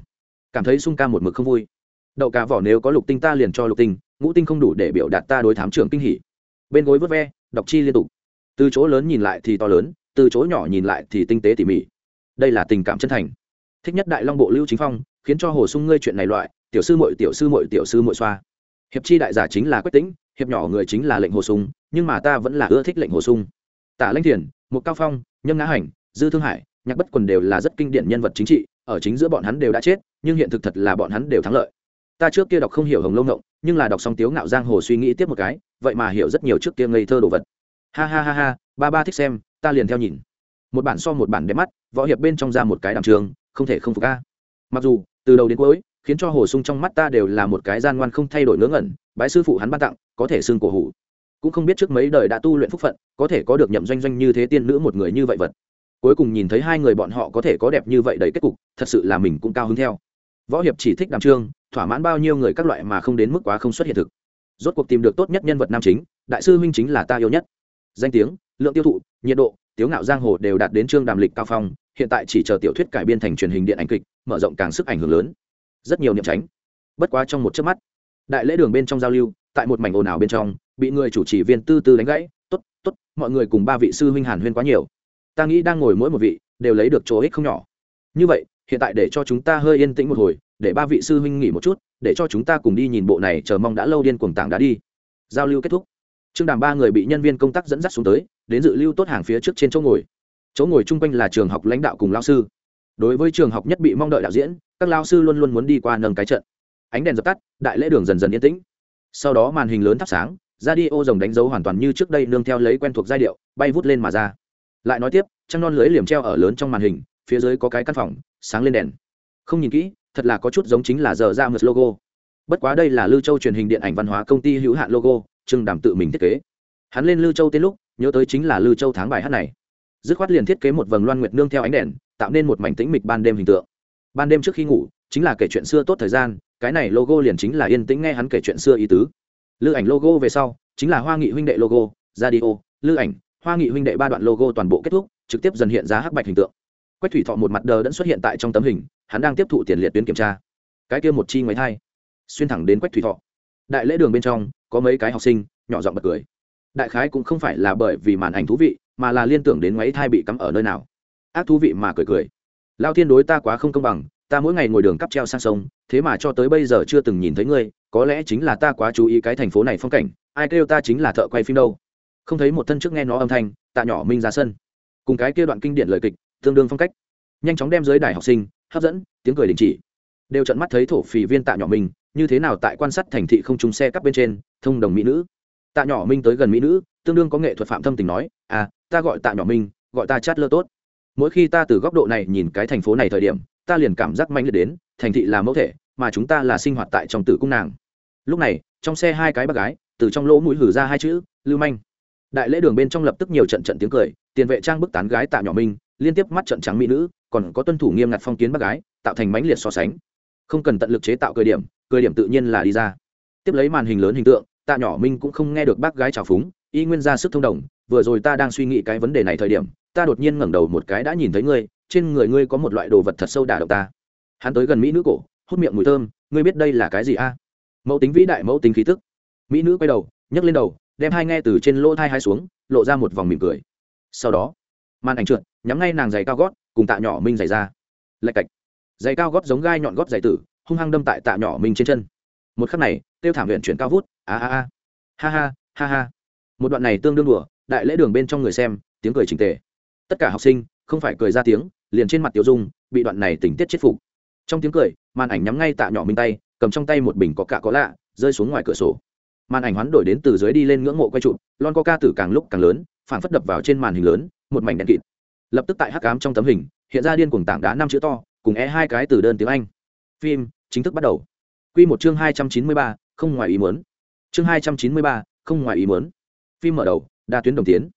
cảm thấy sung ca một mực không vui. Đậu cá vỏ nếu có lục tinh ta liền cho lục tinh, ngũ tinh không đủ để biểu đạt ta đối thám trưởng kinh hỉ. Bên gối vớt ve, đọc chi liên tục. Từ chỗ lớn nhìn lại thì to lớn, từ chỗ nhỏ nhìn lại thì tinh tế tỉ mỉ. Đây là tình cảm chân thành. Thích nhất đại long bộ lưu chính phong, khiến cho hồ sung ngươi chuyện này loại, tiểu sư mội tiểu sư mội tiểu sư mội xoa. Hiệp chi đại giả chính là quách tĩnh, hiệp nhỏ người chính là lệnh hồ sung, nhưng mà ta vẫn là ưa thích lệnh hồ sung. Tả lanh thiền một cao phong, nhâm ngã hành, dư thương hải, nhạc bất quần đều là rất kinh điển nhân vật chính trị ở chính giữa bọn hắn đều đã chết, nhưng hiện thực thật là bọn hắn đều thắng lợi. Ta trước kia đọc không hiểu hồng lông ngộng, nhưng là đọc xong tiếu ngạo giang hồ suy nghĩ tiếp một cái, vậy mà hiểu rất nhiều trước kia ngây thơ đồ vật. Ha ha ha ha, ba ba thích xem, ta liền theo nhìn. Một bản so một bản đẹp mắt, võ hiệp bên trong ra một cái đàm trường, không thể không phục ca mặc dù, từ đầu đến cuối, khiến cho hồ sung trong mắt ta đều là một cái gian ngoan không thay đổi ngớ ngẩn, bái sư phụ hắn ban tặng, có thể xưng cổ hủ. Cũng không biết trước mấy đời đã tu luyện phúc phận, có thể có được nhậm doanh doanh như thế tiên nữ một người như vậy vật cuối cùng nhìn thấy hai người bọn họ có thể có đẹp như vậy đầy kết cục, thật sự là mình cũng cao hứng theo. Võ hiệp chỉ thích đàm trương, thỏa mãn bao nhiêu người các loại mà không đến mức quá không xuất hiện thực. Rốt cuộc tìm được tốt nhất nhân vật nam chính, đại sư huynh chính là ta yêu nhất. Danh tiếng, lượng tiêu thụ, nhiệt độ, tiếu ngạo giang hồ đều đạt đến trương đàm lịch cao phong, hiện tại chỉ chờ tiểu thuyết cải biên thành truyền hình điện ảnh kịch, mở rộng càng sức ảnh hưởng lớn. Rất nhiều niệm tránh. Bất quá trong một chớp mắt, đại lễ đường bên trong giao lưu, tại một mảnh ồn ào bên trong, bị người chủ trì viên tư tư đánh gãy t ố t t ố t mọi người cùng ba vị sư huynh hàn huyên quá nhiều ta nghĩ đang ngồi mỗi một vị đều lấy được chỗ ích không nhỏ. Như vậy, hiện tại để cho chúng ta hơi yên tĩnh một hồi, để ba vị sư huynh nghỉ một chút, để cho chúng ta cùng đi nhìn bộ này chờ mong đã lâu điên cuồng tảng đã đi. Giao lưu kết thúc. Trương đàm ba người bị nhân viên công tác dẫn dắt xuống tới, đến dự lưu tốt hàng phía trước trên chỗ ngồi. Chỗ ngồi chung quanh là trường học lãnh đạo cùng lao sư. Đối với trường học nhất bị mong đợi đạo diễn, các lao sư luôn luôn muốn đi qua nâng cái trận. Ánh đèn dập tắt, đại lễ đường dần dần yên tĩnh. Sau đó màn hình lớn thắp sáng ra đi ô rồng đánh dấu hoàn toàn như trước đây nương theo lấy quen thuộc giai điệu, bay vút lên mà ra lại nói tiếp, trăng non lưới liềm treo ở lớn trong màn hình, phía dưới có cái căn phòng, sáng lên đèn. Không nhìn kỹ, thật là có chút giống chính là giờ ra mượt logo. Bất quá đây là lưu châu truyền hình điện ảnh văn hóa công ty hữu hạn logo, trương đàm tự mình thiết kế. Hắn lên lưu châu tên lúc, nhớ tới chính là lưu châu tháng bài hát này. Dứt khoát liền thiết kế một vầng loan nguyệt nương theo ánh đèn, tạo nên một mảnh tĩnh mịch ban đêm hình tượng. Ban đêm trước khi ngủ, chính là kể chuyện xưa tốt thời gian, cái này logo liền chính là yên tĩnh nghe hắn kể chuyện xưa ý tứ. Lưu ảnh logo về sau, chính là hoa nghị huynh đệ logo, radio, Lưu ảnh hoa nghị huynh đệ ba đoạn logo toàn bộ kết thúc, trực tiếp dần hiện ra hắc bạch hình tượng. Quách thủy thọ một mặt đờ đẫn xuất hiện tại trong tấm hình, hắn đang tiếp thụ tiền liệt tuyến kiểm tra. Cái kia một chi ngoái thai, xuyên thẳng đến quách thủy thọ. Đại lễ đường bên trong, có mấy cái học sinh, nhỏ giọng bật cười. Đại khái cũng không phải là bởi vì màn ảnh thú vị, mà là liên tưởng đến ngoáy thai bị cắm ở nơi nào. Ác thú vị mà cười cười. Lao thiên đối ta quá không công bằng, ta mỗi ngày ngồi đường cắp treo sang sông, thế mà cho tới bây giờ chưa từng nhìn thấy ngươi, có lẽ chính là ta quá chú ý cái thành phố này phong cảnh, ai kêu ta chính là thợ quay phim đâu không thấy một thân trước nghe nó âm thanh, tạ nhỏ minh ra sân. Cùng cái kia đoạn kinh điển lời kịch, tương đương phong cách. Nhanh chóng đem giới đài học sinh, hấp dẫn, tiếng cười đình chỉ. Đều trận mắt thấy thổ phì viên tạ nhỏ minh như thế nào tại quan sát thành thị không trúng xe cắp bên trên, thông đồng mỹ nữ. Tạ nhỏ minh tới gần mỹ nữ, tương đương có nghệ thuật phạm thâm tình nói à ta gọi tạ nhỏ minh gọi ta chát lơ tốt. Mỗi khi ta từ góc độ này nhìn cái thành phố này thời điểm, ta liền cảm giác manh liệt đến, thành thị là mẫu thể, mà chúng ta là sinh hoạt tại trong tử cung nàng. Lúc này, trong xe hai cái bác gái, từ trong lỗ mũi hử ra hai chữ, lưu manh đại lễ đường bên trong lập tức nhiều trận trận tiếng cười, tiền vệ trang bức tán gái tạ nhỏ minh, liên tiếp mắt trận trắng mỹ nữ, còn có tuân thủ nghiêm ngặt phong kiến bác gái, tạo thành mãnh liệt so sánh. Không cần tận lực chế tạo cười điểm cười điểm tự nhiên là đi ra. Tiếp lấy màn hình lớn hình tượng, tạ nhỏ minh cũng không nghe được bác gái trào phúng, y nguyên ra sức thông đồng, vừa rồi ta đang suy nghĩ cái vấn đề này thời điểm, ta đột nhiên ngẩng đầu một cái đã nhìn thấy ngươi, trên người ngươi có một loại đồ vật thật sâu đả động ta. Hắn tới gần mỹ nữ cổ, hút miệng mùi thơm, ngươi biết đây là cái gì a? Mẫu tính vĩ đại mẫu tính khí tức. Mỹ nữ quay đầu, nhấc lên đầu đem hai nghe từ trên lỗ thai hai xuống, lộ ra một vòng mỉm cười. Sau đó, màn ảnh trượt, nhắm ngay nàng giày cao gót, cùng tạ nhỏ minh giày ra. Lạch cạch. Giày cao gót giống gai nhọn gót giày tử, hung hăng đâm tại tạ nhỏ minh trên chân. Một khắc này, tiêu thảm luyện chuyển cao vút, a a a. Ha ha ha ha. Một đoạn này tương đương đùa, đại lễ đường bên trong người xem, tiếng cười trình tề. Tất cả học sinh, không phải cười ra tiếng, liền trên mặt tiểu dung, bị đoạn này tình tiết chết phục. Trong tiếng cười, màn ảnh nhắm ngay tạ nhỏ minh tay, cầm trong tay một bình có cả có lạ, rơi xuống ngoài cửa sổ màn ảnh hoán đổi đến từ dưới đi lên ngưỡng mộ quay trụ lon coca tử càng lúc càng lớn phản phất đập vào trên màn hình lớn, một mảnh đèn kịt. Lập tức tại hắc cám trong tấm hình, hiện ra điên cuồng tảng đá năm chữ to, cùng é hai cái từ đơn tiếng anh. Phim chính thức bắt đầu. Q một chương hai trăm chín mươi ba, không ngoài ý muốn. Chương hai trăm chín mươi ba, không ngoài ý muốn. Phim mở đầu, đa tuyến đồng tiến.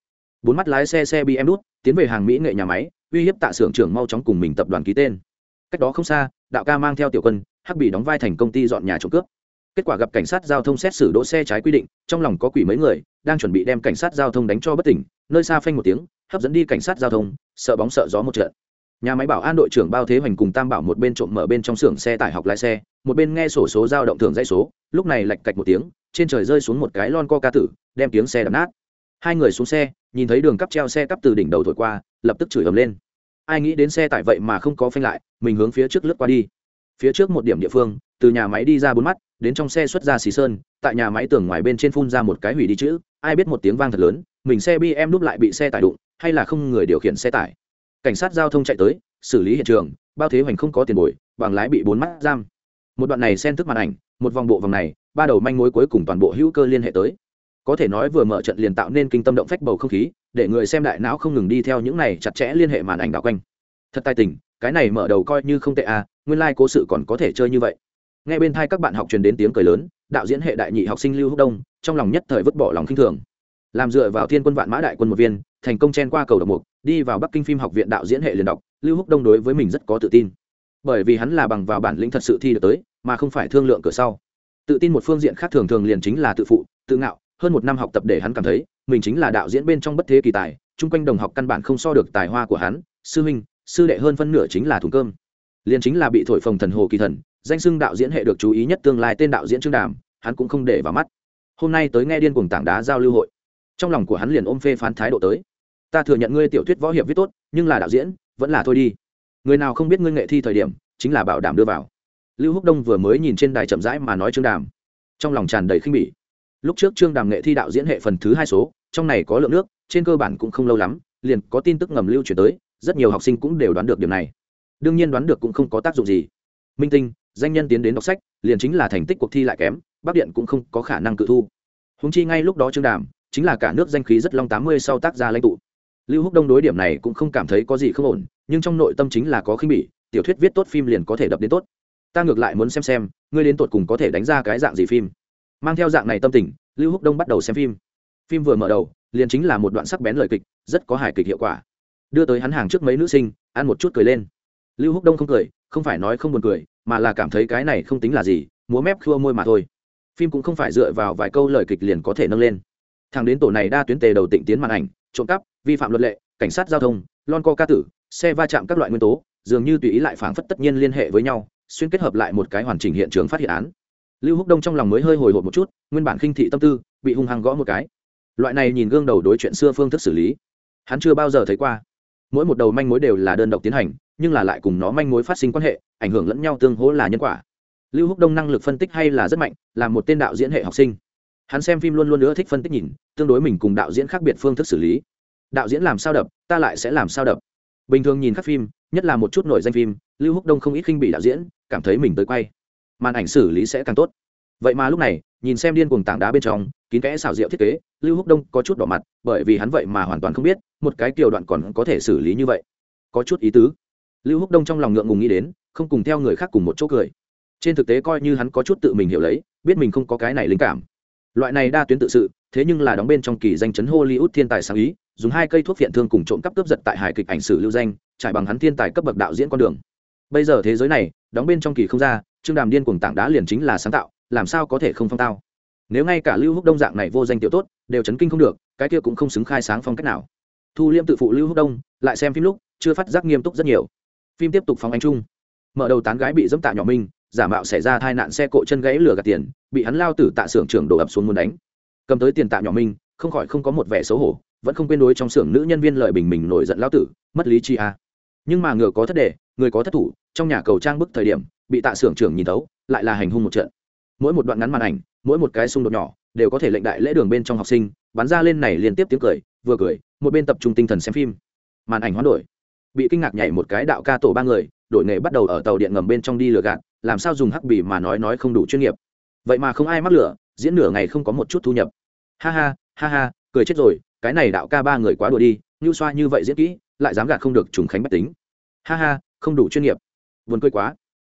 Bốn mắt lái xe xe bị em đút, tiến về hàng mỹ nghệ nhà máy, uy hiếp tạ xưởng trưởng mau chóng cùng mình tập đoàn ký tên. Cách đó không xa, đạo ca mang theo tiểu quân, hắc bị đóng vai thành công ty dọn nhà trộm cướp kết quả gặp cảnh sát giao thông xét xử đỗ xe trái quy định, trong lòng có quỷ mấy người, đang chuẩn bị đem cảnh sát giao thông đánh cho bất tỉnh, nơi xa phanh một tiếng, hấp dẫn đi cảnh sát giao thông, sợ bóng sợ gió một trận. Nhà máy bảo an đội trưởng bao thế hoành cùng tam bảo một bên trộm mở bên trong xưởng xe tải học lái xe, một bên nghe sổ số giao động thường dãy số, lúc này lạch cạch một tiếng, trên trời rơi xuống một cái lon co ca tử, đem tiếng xe đập nát. Hai người xuống xe, nhìn thấy đường cắp treo xe cắp từ đỉnh đầu thổi qua, lập tức chửi ầm lên. Ai nghĩ đến xe tải vậy mà không có phanh lại, mình hướng phía trước lướt qua đi. Phía trước một điểm địa phương, từ nhà máy đi ra bốn mắt đến trong xe xuất ra xì sơn, tại nhà máy tường ngoài bên trên phun ra một cái hủy đi chữ, ai biết một tiếng vang thật lớn, mình xe bm đúp lại bị xe tải đụng, hay là không người điều khiển xe tải. Cảnh sát giao thông chạy tới, xử lý hiện trường, bao thế hoành không có tiền bồi, bằng lái bị bốn mắt giam. Một đoạn này xen thức màn ảnh, một vòng bộ vòng này, ba đầu manh mối cuối cùng toàn bộ hữu cơ liên hệ tới. Có thể nói vừa mở trận liền tạo nên kinh tâm động phách bầu không khí, để người xem đại não không ngừng đi theo những này chặt chẽ liên hệ màn ảnh đảo quanh. Thật tài tình, cái này mở đầu coi như không tệ à nguyên lai、like、cố sự còn có thể chơi như vậy nghe bên thai các bạn học truyền đến tiếng cười lớn, đạo diễn hệ đại nhị học sinh lưu húc đông, trong lòng nhất thời vứt bỏ lòng khinh thường. Làm dựa vào thiên quân vạn mã đại quân một viên, thành công chen qua cầu độc mục, đi vào bắc kinh phim học viện đạo diễn hệ liền đọc, lưu húc đông đối với mình rất có tự tin. Bởi vì hắn là bằng vào bản lĩnh thật sự thi được tới, mà không phải thương lượng cửa sau. Tự tin một phương diện khác thường thường liền chính là tự phụ, tự ngạo, hơn một năm học tập để hắn cảm thấy, mình chính là đạo diễn bên trong bất thế kỳ tài, chung quanh đồng học căn bản không so được tài hoa của hắn, sư huynh, sư đệ hơn phân nửa chính là thùng cơm. Liền chính là bị thổi phồng thần hồ kỳ thần danh xưng đạo diễn hệ được chú ý nhất tương lai tên đạo diễn trương đàm, hắn cũng không để vào mắt. Hôm nay tới nghe điên cùng tảng đá giao lưu hội. Trong lòng của hắn liền ôm phê phán thái độ tới. Ta thừa nhận ngươi tiểu thuyết võ hiệp viết tốt, nhưng là đạo diễn, vẫn là thôi đi. Người nào không biết ngươi nghệ thi thời điểm, chính là bảo đảm đưa vào. Lưu húc đông vừa mới nhìn trên đài chậm rãi mà nói trương đàm. Trong lòng tràn đầy khinh bỉ. Lúc trước trương đàm nghệ thi đạo diễn hệ phần thứ hai số, trong này có lượng nước, trên cơ bản cũng không lâu lắm, liền có tin tức ngầm lưu chuyển tới, rất nhiều học sinh cũng đều đoán được điểm này. Đương nhiên đoán được cũng không có tác dụng gì. Minh tinh danh nhân tiến đến đọc sách, liền chính là thành tích cuộc thi lại kém bắc điện cũng không có khả năng cự thu. Húng chi ngay lúc đó trương đàm, chính là cả nước danh khí rất long tám mươi sau tác gia lãnh tụ. Lưu húc đông đối điểm này cũng không cảm thấy có gì không ổn, nhưng trong nội tâm chính là có khinh bỉ, tiểu thuyết viết tốt phim liền có thể đập đến tốt. Ta ngược lại muốn xem xem, ngươi đến tột cùng có thể đánh ra cái dạng gì phim. Mang theo dạng này tâm tình, lưu húc đông bắt đầu xem phim. Phim vừa mở đầu, liền chính là một đoạn sắc bén lời kịch, rất có hài kịch hiệu quả. Đưa tới hắn hàng trước mấy nữ sinh, ăn một chút cười lên lưu húc đông không cười, không phải nói không buồn cười, mà là cảm thấy cái này không tính là gì, múa mép khua môi mà thôi. Phim cũng không phải dựa vào vài câu lời kịch liền có thể nâng lên. Thằng đến tổ này đa tuyến tề đầu tịnh tiến màn ảnh, trộm cắp, vi phạm luật lệ, cảnh sát giao thông, lon co ca tử, xe va chạm các loại nguyên tố, dường như tùy ý lại phảng phất tất nhiên liên hệ với nhau, xuyên kết hợp lại một cái hoàn chỉnh hiện trường phát hiện án. Lưu húc đông trong lòng mới hơi hồi hộp một chút, nguyên bản khinh thị tâm tư, bị hung hăng gõ một cái. Loại này nhìn gương đầu đối chuyện xưa phương thức xử lý, hắn chưa bao giờ thấy qua. Mỗi một đầu manh mối đều là đơn độc tiến hành nhưng là lại cùng nó manh mối phát sinh quan hệ, ảnh hưởng lẫn nhau tương hỗ là nhân quả. Lưu húc đông năng lực phân tích hay là rất mạnh, là một tên đạo diễn hệ học sinh. Hắn xem phim luôn luôn nữa thích phân tích nhìn, tương đối mình cùng đạo diễn khác biệt phương thức xử lý. Đạo diễn làm sao đập, ta lại sẽ làm sao đập. Bình thường nhìn các phim, nhất là một chút nổi danh phim, lưu húc đông không ít khinh bị đạo diễn, cảm thấy mình tới quay. Màn ảnh xử lý sẽ càng tốt. Vậy mà lúc này, nhìn xem điên cuồng tảng đá bên trong, kín kẽ xảo diệu thiết kế, lưu húc đông có chút đỏ mặt, bởi vì hắn vậy mà hoàn toàn không biết, một cái kiểu đoạn còn có thể xử lý như vậy. Có chút ý tứ lưu húc đông trong lòng ngượng ngùng nghĩ đến, không cùng theo người khác cùng một chỗ cười. Trên thực tế coi như hắn có chút tự mình hiểu lấy, biết mình không có cái này linh cảm. Loại này đa tuyến tự sự, thế nhưng là đóng bên trong kỳ danh chấn hollywood thiên tài sáng ý, dùng hai cây thuốc phiện thương cùng trộm cắp cướp giật tại hài kịch ảnh sử lưu danh, trải bằng hắn thiên tài cấp bậc đạo diễn con đường. Bây giờ thế giới này, đóng bên trong kỳ không ra, trương đàm điên cuồng tảng đá liền chính là sáng tạo, làm sao có thể không phong tao? Nếu ngay cả lưu húc đông dạng này vô danh tiểu tốt, đều chấn kinh không được, cái kia cũng không xứng khai sáng phong cách nào. Thu liêm tự phụ lưu húc đông, lại xem phim lúc, chưa phát giác nghiêm túc rất nhiều phim tiếp tục phóng anh trung mở đầu tán gái bị dẫm tạ nhỏ minh giả mạo xảy ra tai nạn xe cộ chân gãy lừa gạt tiền, bị hắn lao tử tạ xưởng trưởng đổ ập xuống muốn đánh. Cầm tới tiền tạ nhỏ minh không khỏi không có một vẻ xấu hổ, vẫn không quên đối trong xưởng nữ nhân viên lợi bình mình nổi giận lao tử, mất lý chi a à. nhưng mà ngựa có thất đề, người có thất thủ, trong nhà cầu trang bức thời điểm, bị tạ xưởng trưởng nhìn thấu, lại là hành hung một trận. Mỗi một đoạn ngắn màn ảnh, mỗi một cái xung đột nhỏ, đều có thể lệnh đại lễ đường bên trong học sinh, bắn ra lên này liên tiếp tiếng cười, vừa cười, một bên tập trung tinh thần xem phim. Màn ảnh hoán đổi bị kinh ngạc nhảy một cái đạo ca tổ ba người, đội nghề bắt đầu ở tàu điện ngầm bên trong đi lừa gạt, làm sao dùng hắc bì mà nói nói không đủ chuyên nghiệp. Vậy mà không ai mắc lửa, diễn nửa ngày không có một chút thu nhập. Ha ha ha ha, cười chết rồi, cái này đạo ca ba người quá đùa đi, như xoa như vậy diễn kỹ, lại dám gạt không được trùng khánh bách tính. Ha ha, không đủ chuyên nghiệp. Buồn cười quá.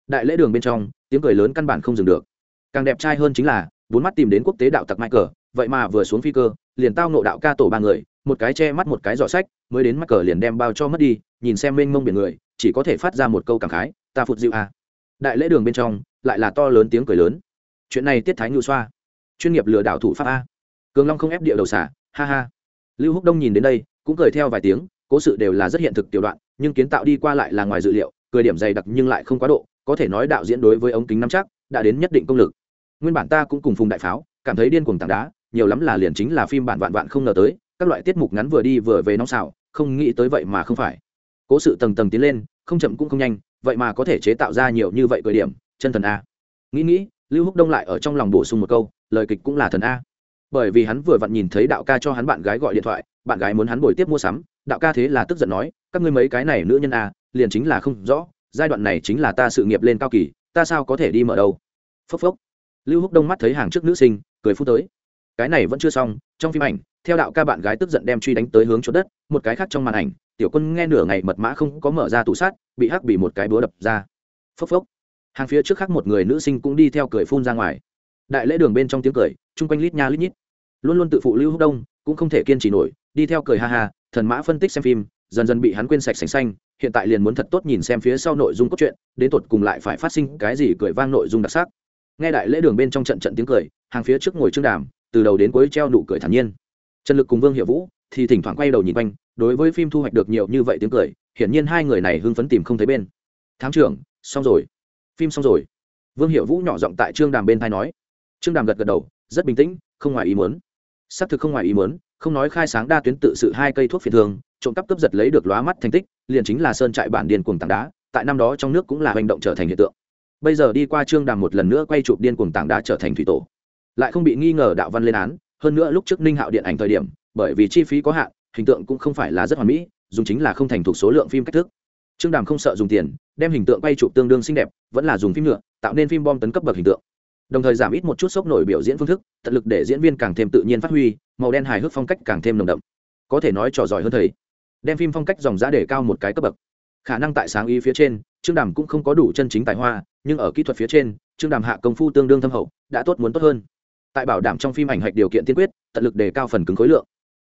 Đại lễ đường bên trong, tiếng cười lớn căn bản không dừng được. Càng đẹp trai hơn chính là, bốn mắt tìm đến quốc tế đạo tặc mãi cờ vậy mà vừa xuống phi cơ liền tao nộ đạo ca tổ ba người, một cái che mắt một cái giỏ sách, mới đến mắc cờ liền đem bao cho mất đi, nhìn xem mênh mông biển người, chỉ có thể phát ra một câu cảm khái, ta phụt dịu à. đại lễ đường bên trong, lại là to lớn tiếng cười lớn. Chuyện này tiết thái ngự xoa, chuyên nghiệp lừa đảo thủ pháp a. Cường long không ép địa đầu xả, ha ha. Lưu húc đông nhìn đến đây, cũng cười theo vài tiếng, cố sự đều là rất hiện thực tiểu đoạn, nhưng kiến tạo đi qua lại là ngoài dự liệu, cười điểm dày đặc nhưng lại không quá độ, có thể nói đạo diễn đối với ống kính nắm chắc, đã đến nhất định công lực. Nguyên bản ta cũng cùng phùng đại pháo, cảm thấy điên cuồng tảng đá nhiều lắm là liền chính là phim bản vạn vạn không ngờ tới, các loại tiết mục ngắn vừa đi vừa về nóng xào, không nghĩ tới vậy mà không phải. Cố sự tầng tầng tiến lên, không chậm cũng không nhanh, vậy mà có thể chế tạo ra nhiều như vậy cười điểm, chân thần a. Nghĩ nghĩ, lưu húc đông lại ở trong lòng bổ sung một câu, lời kịch cũng là thần a. Bởi vì hắn vừa vặn nhìn thấy đạo ca cho hắn bạn gái gọi điện thoại, bạn gái muốn hắn bồi tiếp mua sắm, đạo ca thế là tức giận nói, các ngươi mấy cái này nữ nhân a, liền chính là không rõ, giai đoạn này chính là ta sự nghiệp lên cao kỳ, ta sao có thể đi mở đâu phốc phốc. Lưu húc đông mắt thấy hàng trước nữ sinh, cười phút tới cái này vẫn chưa xong, trong phim ảnh, theo đạo ca bạn gái tức giận đem truy đánh tới hướng chỗ đất, một cái khác trong màn ảnh, tiểu quân nghe nửa ngày mật mã không có mở ra tủ sát bị hắc bị một cái búa đập ra. Phốc phốc. Hàng phía trước khác một người nữ sinh cũng đi theo cười phun ra ngoài. Đại lễ đường bên trong tiếng cười, chung quanh lít nha lít nhít. Luôn luôn tự phụ lưu húc đông, cũng không thể kiên trì nổi, đi theo cười ha ha, thần mã phân tích xem phim, dần dần bị hắn quên sạch sành xanh, hiện tại liền muốn thật tốt nhìn xem phía sau nội dung cốt truyện, đến tột cùng lại phải phát sinh cái gì cười vang nội dung đặc sắc. Nghe đại lễ đường bên trong trận trận tiếng cười, hàng phía trước ngồi trương đàm từ đầu đến cuối treo nụ cười thản nhiên. Trần lực cùng vương hiệu vũ thì thỉnh thoảng quay đầu nhìn quanh, đối với phim thu hoạch được nhiều như vậy tiếng cười, hiển nhiên hai người này hưng phấn tìm không thấy bên. Thám trưởng, xong rồi. Phim xong rồi. Vương hiệu vũ nhỏ giọng tại trương đàm bên thai nói. Trương đàm gật gật đầu, rất bình tĩnh, không ngoài ý muốn. Xác thực không ngoài ý muốn, không nói khai sáng đa tuyến tự sự hai cây thuốc phiền thường, trộm cắp cướp giật lấy được lóa mắt thành tích, liền chính là sơn trại bản điền cuồng tảng đá, tại năm đó trong nước cũng là hành động trở thành hiện tượng. Bây giờ đi qua trương đàm một lần nữa quay chụp điên cuồng tảng đá trở thành thủy tổ lại không bị nghi ngờ đạo văn lên án. Hơn nữa lúc trước ninh hạo điện ảnh thời điểm, bởi vì chi phí có hạn, hình tượng cũng không phải là rất hoàn mỹ, dùng chính là không thành thuộc số lượng phim cách thức. Trương đàm không sợ dùng tiền, đem hình tượng quay chụp tương đương xinh đẹp, vẫn là dùng phim nhựa, tạo nên phim bom tấn cấp bậc hình tượng. Đồng thời giảm ít một chút sốc nổi biểu diễn phương thức, tận lực để diễn viên càng thêm tự nhiên phát huy, màu đen hài hước phong cách càng thêm nồng đậm. Có thể nói trò giỏi hơn thầy. Đem phim phong cách dòng giá để cao một cái cấp bậc. Khả năng tại sáng ý phía trên, trương đàm cũng không có đủ chân chính tài hoa, nhưng ở kỹ thuật phía trên, trương đàm hạ công phu tương đương thâm hậu, đã tốt muốn tốt hơn tại bảo đảm trong phim ảnh hạch điều kiện tiên quyết, tận lực đề cao phần cứng khối lượng.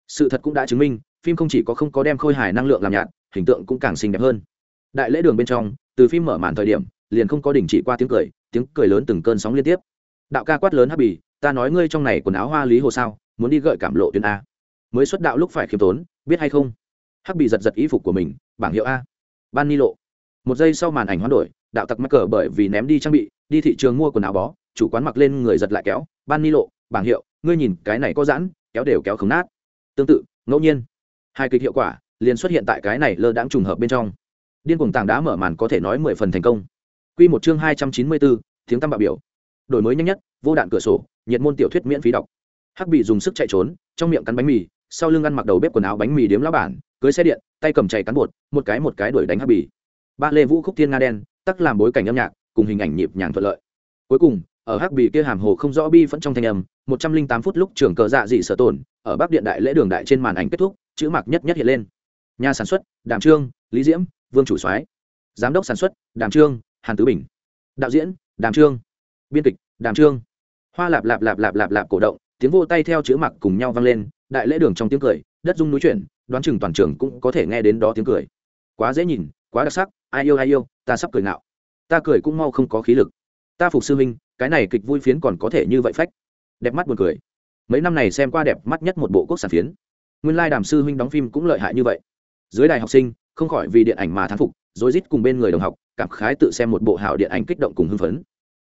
Sự thật cũng đã chứng minh, phim không chỉ có không có đem khôi hài năng lượng làm nhạt, hình tượng cũng càng xinh đẹp hơn. Đại lễ đường bên trong, từ phim mở màn thời điểm, liền không có đình chỉ qua tiếng cười tiếng cười lớn từng cơn sóng liên tiếp. Đạo ca quát lớn hắc bì ta nói ngươi trong này quần áo hoa lý hồ sao, muốn đi gợi cảm lộ tuyến a. Mới xuất đạo lúc phải khiêm tốn, biết hay không? Hắc bì giật giật ý phục của mình, bảng hiệu a. Ban ni lộ. Một giây sau màn ảnh hoán đổi, đạo tặc mắc cờ bởi vì ném đi trang bị, đi thị trường mua quần áo bó chủ quán mặc lên người giật lại kéo, ban ni lộ, bảng hiệu, ngươi nhìn, cái này có giãn, kéo đều kéo không nát. Tương tự, ngẫu nhiên, hai kịch hiệu quả liền xuất hiện tại cái này lơ đãng trùng hợp bên trong. Điên cuồng tảng đá mở màn có thể nói mười phần thành công. Quy một chương hai trăm chín mươi bốn, tiếng tăm bạo biểu. Đổi mới nhanh nhất, vô đạn cửa sổ, nhiệt môn tiểu thuyết miễn phí đọc. Hắc bị dùng sức chạy trốn, trong miệng cắn bánh mì, sau lưng ăn mặc đầu bếp quần áo bánh mì điếm lá bản, cưới xe điện, tay cầm chạy cán bột, một cái một cái đuổi đánh hắc bì ba lê vũ khúc thiên nga đen, tắc làm bối cảnh âm nhạc, cùng hình ảnh nhịp nhàng thuận lợi. Cuối cùng ở hắc bì kia hàm hồ không rõ bi vẫn trong thanh âm, một trăm linh tám phút lúc trưởng cờ dạ dị sở tổn ở bắc điện đại lễ đường đại trên màn ảnh kết thúc, chữ mặc nhất nhất hiện lên. Nhà sản xuất, đàm trương, lý diễm, vương chủ soái. Giám đốc sản xuất, đàm trương, hàn tứ bình. Đạo diễn, đàm trương. Biên kịch, đàm trương. Hoa lạp lạp lạp lạp lạp lạp cổ động, tiếng vô tay theo chữ mặc cùng nhau vang lên, đại lễ đường trong tiếng cười, đất dung núi chuyển, đoán chừng toàn trường cũng có thể nghe đến đó tiếng cười. Quá dễ nhìn, quá đặc sắc, ai yêu ai yêu, ta sắp cười ngạo. Ta cười cũng mau không có khí lực. Ta phục sư minh cái này kịch vui phiến còn có thể như vậy phách. Đẹp mắt buồn cười. Mấy năm này xem qua đẹp mắt nhất một bộ quốc sản phiến. Nguyên lai đàm sư huynh đóng phim cũng lợi hại như vậy. Dưới đài học sinh, không khỏi vì điện ảnh mà thán phục, rối rít cùng bên người đồng học, cảm khái tự xem một bộ hảo điện ảnh kích động cùng hưng phấn.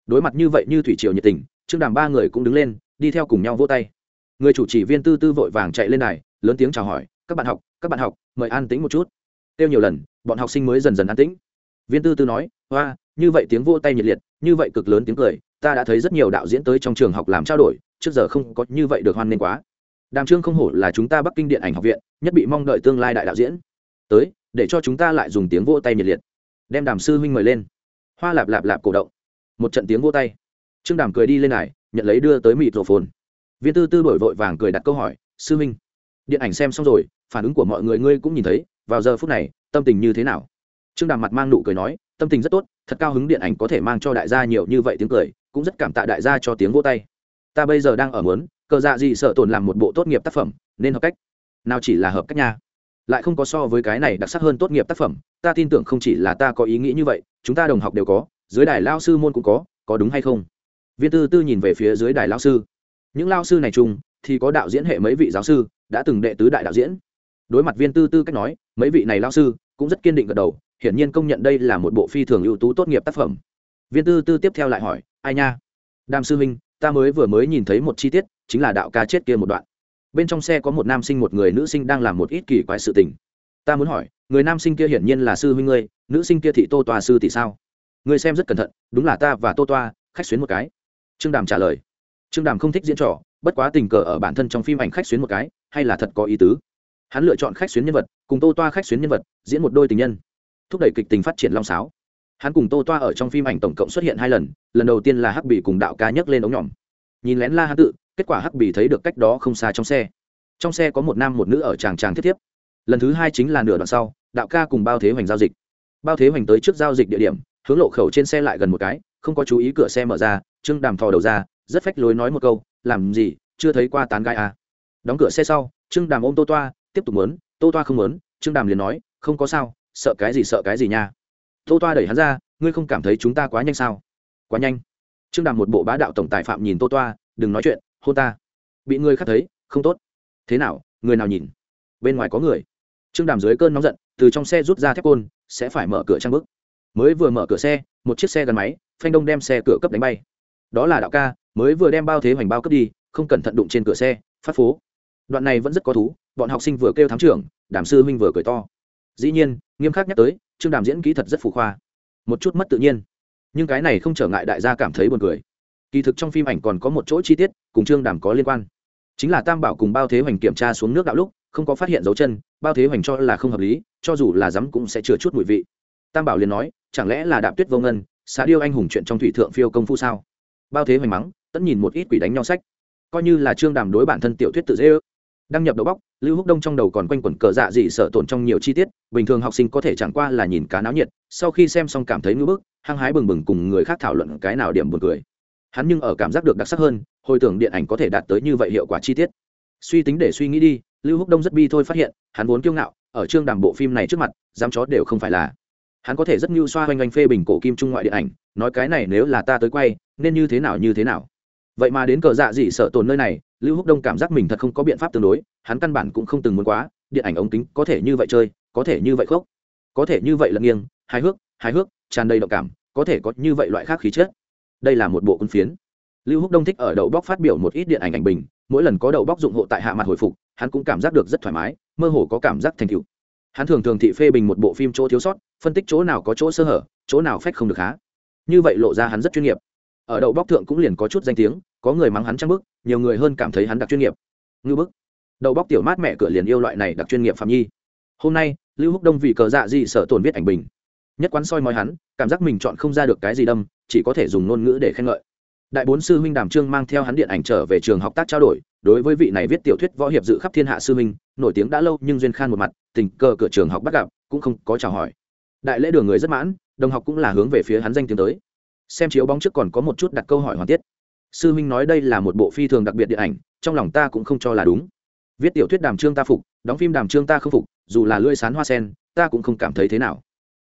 Đối mặt như vậy như thủy triều nhiệt tình, trương đàm ba người cũng đứng lên, đi theo cùng nhau vỗ tay. Người chủ trì viên tư tư vội vàng chạy lên đài, lớn tiếng chào hỏi, các bạn học, các bạn học, mời an tĩnh một chút. Tiêu nhiều lần, bọn học sinh mới dần dần an tĩnh. Viên tư tư nói hoa như vậy tiếng vỗ tay nhiệt liệt, như vậy cực lớn tiếng cười ta đã thấy rất nhiều đạo diễn tới trong trường học làm trao đổi, trước giờ không có như vậy được hoan nghênh quá. Đàm trương không hổ là chúng ta bắc kinh điện ảnh học viện, nhất bị mong đợi tương lai đại đạo diễn. Tới, để cho chúng ta lại dùng tiếng vỗ tay nhiệt liệt. Đem đàm sư huynh mời lên. Hoa lạp lạp lạp cổ động. Một trận tiếng vỗ tay. Trương đàm cười đi lên này, nhận lấy đưa tới mịt rổ phồn viên tư tư đổi vội vàng cười đặt câu hỏi, sư huynh, điện ảnh xem xong rồi, phản ứng của mọi người ngươi cũng nhìn thấy, vào giờ phút này, tâm tình như thế nào? Trương đàm mặt mang nụ cười nói, tâm tình rất tốt, thật cao hứng điện ảnh có thể mang cho đại gia nhiều như vậy tiếng cười cũng rất cảm tạ đại gia cho tiếng vỗ tay. Ta bây giờ đang ở mớn cờ dạ gì sợ tồn làm một bộ tốt nghiệp tác phẩm, nên hợp cách. Nào chỉ là hợp cách nha. Lại không có so với cái này đặc sắc hơn tốt nghiệp tác phẩm, ta tin tưởng không chỉ là ta có ý nghĩ như vậy, chúng ta đồng học đều có, dưới đài lao sư môn cũng có có đúng hay không? Viên tư tư nhìn về phía dưới đài lao sư. Những lao sư này chung, thì có đạo diễn hệ mấy vị giáo sư, đã từng đệ tứ đại đạo diễn. Đối mặt viên tư tư cách nói, mấy vị này lao sư cũng rất kiên định gật đầu, hiển nhiên công nhận đây là một bộ phi thường ưu tú tốt nghiệp tác phẩm. Viên tư tư tiếp theo lại hỏi ai nha? Đàm sư huynh, ta mới vừa mới nhìn thấy một chi tiết, chính là đạo ca chết kia một đoạn. Bên trong xe có một nam sinh, một người nữ sinh đang làm một ít kỳ quái sự tình. Ta muốn hỏi, người nam sinh kia hiển nhiên là sư huynh ngươi, nữ sinh kia thị tô toa sư tỷ sao? Người xem rất cẩn thận, đúng là ta và tô toa, khách xuyến một cái. Trương đàm trả lời. Trương đàm không thích diễn trò, bất quá tình cờ ở bản thân trong phim ảnh khách xuyến một cái, hay là thật có ý tứ? Hắn lựa chọn khách xuyến nhân vật, cùng tô toa khách xuyến nhân vật, diễn một đôi tình nhân, thúc đẩy kịch tình phát triển long sáo. Hắn cùng tô toa ở trong phim ảnh tổng cộng xuất hiện hai lần lần đầu tiên là hắc bì cùng đạo ca nhấc lên ống nhỏm nhìn lén la hán tự, kết quả hắc bì thấy được cách đó không xa trong xe. Trong xe có một nam một nữ ở tràng tràng thiết thiếp. Lần thứ hai chính là nửa đoạn sau, đạo ca cùng bao thế hoành giao dịch. Bao thế hoành tới trước giao dịch địa điểm, hướng lộ khẩu trên xe lại gần một cái, không có chú ý cửa xe mở ra, trương đàm thò đầu ra, rất phách lối nói một câu, làm gì, chưa thấy qua tán gai à. đóng cửa xe sau, trương đàm ôm tô toa, tiếp tục muốn, tô toa không muốn, trương đàm liền nói, không có sao, sợ cái gì sợ cái gì nha. Tô toa đẩy hắn ra, ngươi không cảm thấy chúng ta quá nhanh sao? Quá nhanh. Trương đàm một bộ bá đạo tổng tài phạm nhìn tô toa, đừng nói chuyện hô ta. Bị người khác thấy, không tốt. Thế nào, người nào nhìn? Bên ngoài có người. Trương đàm dưới cơn nóng giận, từ trong xe rút ra thép côn, sẽ phải mở cửa trang bức. Mới vừa mở cửa xe, một chiếc xe gắn máy, phanh đông đem xe cửa cấp đánh bay. Đó là đạo ca, mới vừa đem bao thế hoành bao cấp đi, không cẩn thận đụng trên cửa xe, phát phố. Đoạn này vẫn rất có thú, bọn học sinh vừa kêu thám trưởng, đàm sư huynh vừa cười to. Dĩ nhiên, nghiêm khắc nhắc tới, trương đàm diễn kỹ thật rất phù khoa. Một chút mất tự nhiên nhưng cái này không trở ngại đại gia cảm thấy buồn cười. Kỳ thực trong phim ảnh còn có một chỗ chi tiết, cùng trương đàm có liên quan. Chính là tam bảo cùng bao thế hoành kiểm tra xuống nước đạo lúc, không có phát hiện dấu chân, bao thế hoành cho là không hợp lý, cho dù là dám cũng sẽ chừa chút mùi vị. Tam bảo liền nói, chẳng lẽ là đạp tuyết vô ngân xã điêu anh hùng chuyện trong thủy thượng phiêu công phu sao? Bao thế hoành mắng tẫn nhìn một ít quỷ đánh nhau sách. Coi như là trương đàm đối bản thân tiểu thuyết tự dễ ước. Đăng nhập đầu bóc, lưu húc đông trong đầu còn quanh quẩn cờ dạ dị sợ tổn trong nhiều chi tiết, bình thường học sinh có thể chẳng qua là nhìn cá náo nhiệt, sau khi xem xong cảm thấy ngưỡng bức hăng hái bừng bừng cùng người khác thảo luận cái nào điểm buồn cười. Hắn nhưng ở cảm giác được đặc sắc hơn, hồi tưởng điện ảnh có thể đạt tới như vậy hiệu quả chi tiết. Suy tính để suy nghĩ đi, lưu húc đông rất bi thôi phát hiện, hắn vốn kiêu ngạo, ở chương đàm bộ phim này trước mặt dám chó đều không phải là. Hắn có thể rất mưu xoa hoành anh phê bình cổ kim trung ngoại điện ảnh, nói cái này nếu là ta tới quay, nên như thế nào như thế nào. Vậy mà đến cờ dạ dị sợ tồn nơi này, lưu húc đông cảm giác mình thật không có biện pháp tương đối, hắn căn bản cũng không từng muốn quá, điện ảnh ống kính có thể như vậy chơi, có thể như vậy khốc có thể như vậy lật nghiêng, hài hước hài hước tràn đầy động cảm, có thể có như vậy loại khác khí chất. Đây là một bộ quân phiến. Lưu húc đông thích ở đậu bóc phát biểu một ít điện ảnh ảnh bình, mỗi lần có đậu bóc dụng hộ tại hạ mặt hồi phục, hắn cũng cảm giác được rất thoải mái, mơ hồ có cảm giác thành tựu. Hắn thường thường thị phê bình một bộ phim chỗ thiếu sót, phân tích chỗ nào có chỗ sơ hở, chỗ nào phách không được há như vậy lộ ra hắn rất chuyên nghiệp. Ở đậu bóc thượng cũng liền có chút danh tiếng, có người mắng hắn trăng bức, nhiều người hơn cảm thấy hắn đặc chuyên nghiệp. Ngư bức. Đậu bóc tiểu mát mẹ cửa liền yêu loại này đặc chuyên nghiệp phạm nhi. Hôm nay, lưu húc đông vì cờ dạ gì sở tổn viết ảnh bình nhất quán soi mói hắn, cảm giác mình chọn không ra được cái gì đâm, chỉ có thể dùng ngôn ngữ để khen ngợi. Đại bốn sư huynh đàm trương mang theo hắn điện ảnh trở về trường học tác trao đổi, đối với vị này viết tiểu thuyết võ hiệp dự khắp thiên hạ sư huynh, nổi tiếng đã lâu nhưng duyên khan một mặt, tình cờ cửa trường học bắt gặp, cũng không có chào hỏi. Đại lễ đường người rất mãn, đồng học cũng là hướng về phía hắn danh tiếng tới. Xem chiếu bóng trước còn có một chút đặt câu hỏi hoàn tiết. Sư huynh nói đây là một bộ phi thường đặc biệt điện ảnh, trong lòng ta cũng không cho là đúng. Viết tiểu thuyết đàm trương ta phục, đóng phim đàm trương ta không phục, dù là lưỡi sán hoa sen, ta cũng không cảm thấy thế nào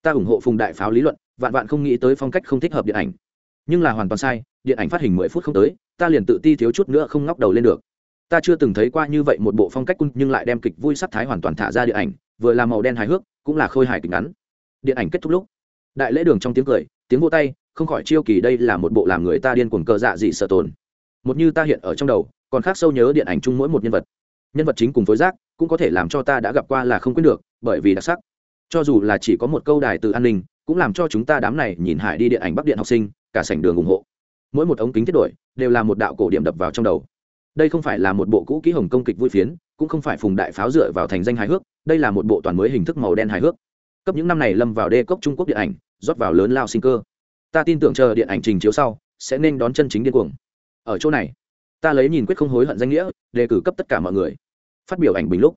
ta ủng hộ phùng đại pháo lý luận, vạn vạn không nghĩ tới phong cách không thích hợp điện ảnh. Nhưng là hoàn toàn sai, điện ảnh phát hình mười phút không tới, ta liền tự ti thiếu chút nữa không ngóc đầu lên được. Ta chưa từng thấy qua như vậy một bộ phong cách cung, nhưng lại đem kịch vui sắc thái hoàn toàn thả ra điện ảnh, vừa là màu đen hài hước, cũng là khôi hài kịch ngắn. Điện ảnh kết thúc lúc, đại lễ đường trong tiếng cười, tiếng vô tay, không khỏi chiêu kỳ đây là một bộ làm người ta điên cuồng cờ dạ dị sợ tồn. Một như ta hiện ở trong đầu, còn khác sâu nhớ điện ảnh chung mỗi một nhân vật. Nhân vật chính cùng phối giác cũng có thể làm cho ta đã gặp qua là không quên được, bởi vì đặc sắc cho dù là chỉ có một câu đài từ an ninh, cũng làm cho chúng ta đám này nhìn hải đi điện ảnh bắc điện học sinh, cả sảnh đường ủng hộ. Mỗi một ống kính thiết đổi, đều là một đạo cổ điểm đập vào trong đầu. Đây không phải là một bộ cũ kỹ hồng công kịch vui phiến, cũng không phải phùng đại pháo dựa vào thành danh hài hước, đây là một bộ toàn mới hình thức màu đen hài hước. Cấp những năm này lâm vào đê cốc trung quốc điện ảnh, rót vào lớn lao sinh cơ. Ta tin tưởng chờ điện ảnh trình chiếu sau, sẽ nên đón chân chính điên cuồng. Ở chỗ này, ta lấy nhìn quyết không hối hận danh nghĩa, đề cử cấp tất cả mọi người. Phát biểu ảnh bình lúc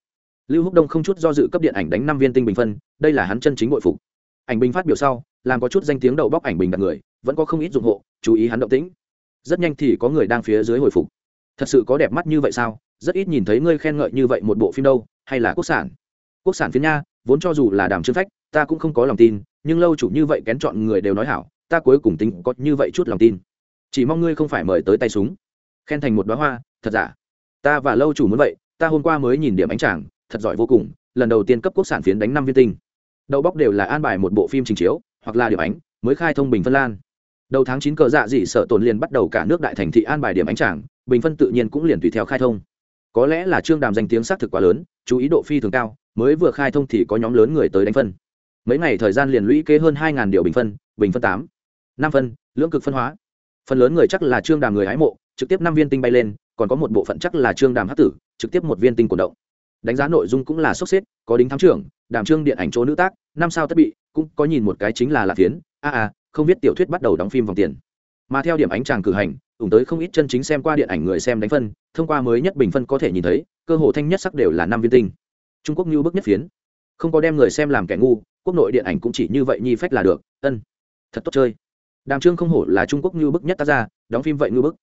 lưu húc đông không chút do dự cấp điện ảnh đánh năm viên tinh bình phân, đây là hắn chân chính bội phục. Ảnh bình phát biểu sau, làm có chút danh tiếng đầu bóc ảnh bình đặt người, vẫn có không ít dụng hộ, chú ý hắn động tĩnh. Rất nhanh thì có người đang phía dưới hồi phục. Thật sự có đẹp mắt như vậy sao? Rất ít nhìn thấy ngươi khen ngợi như vậy một bộ phim đâu, hay là quốc sản? Quốc sản phiến nha, vốn cho dù là đàm trương phách, ta cũng không có lòng tin, nhưng lâu chủ như vậy kén chọn người đều nói hảo, ta cuối cùng tính có như vậy chút lòng tin. Chỉ mong ngươi không phải mời tới tay súng. Khen thành một đoá hoa, thật giả? Ta và lâu chủ muốn vậy, ta hôm qua mới nhìn điểm ánh tràng thật giỏi vô cùng, lần đầu tiên cấp quốc sản phiến đánh năm viên tinh. Đậu bóc đều là an bài một bộ phim trình chiếu, hoặc là điểm ánh, mới khai thông bình phân lan. Đầu tháng chín cờ dạ dị sợ tồn liền bắt đầu cả nước đại thành thị an bài điểm ánh trảng bình phân tự nhiên cũng liền tùy theo khai thông. Có lẽ là trương đàm danh tiếng xác thực quá lớn, chú ý độ phi thường cao, mới vừa khai thông thì có nhóm lớn người tới đánh phân. Mấy ngày thời gian liền lũy kế hơn hai điều bình phân bình phân tám, năm phân, lưỡng cực phân hóa. Phần lớn người chắc là trương đàm người hái mộ, trực tiếp năm viên tinh bay lên, còn có một bộ phận chắc là trương đàm hát tử, trực tiếp một viên tinh cổ động đánh giá nội dung cũng là sốc xếp, có đính thám trưởng, đàm trương điện ảnh chỗ nữ tác, năm sao tất bị, cũng có nhìn một cái chính là lạc phiến a a, không biết tiểu thuyết bắt đầu đóng phim vòng tiền. Mà theo điểm ánh tràng cử hành, ủng tới không ít chân chính xem qua điện ảnh người xem đánh phân, thông qua mới nhất bình phân có thể nhìn thấy, cơ hồ thanh nhất sắc đều là năm viên tinh. Trung quốc như bức nhất phiến. Không có đem người xem làm kẻ ngu, quốc nội điện ảnh cũng chỉ như vậy nhi phách là được, ân. Thật tốt chơi. Đàm trương không hổ là trung quốc như bức nhất ta ra đóng phim vậy như bức.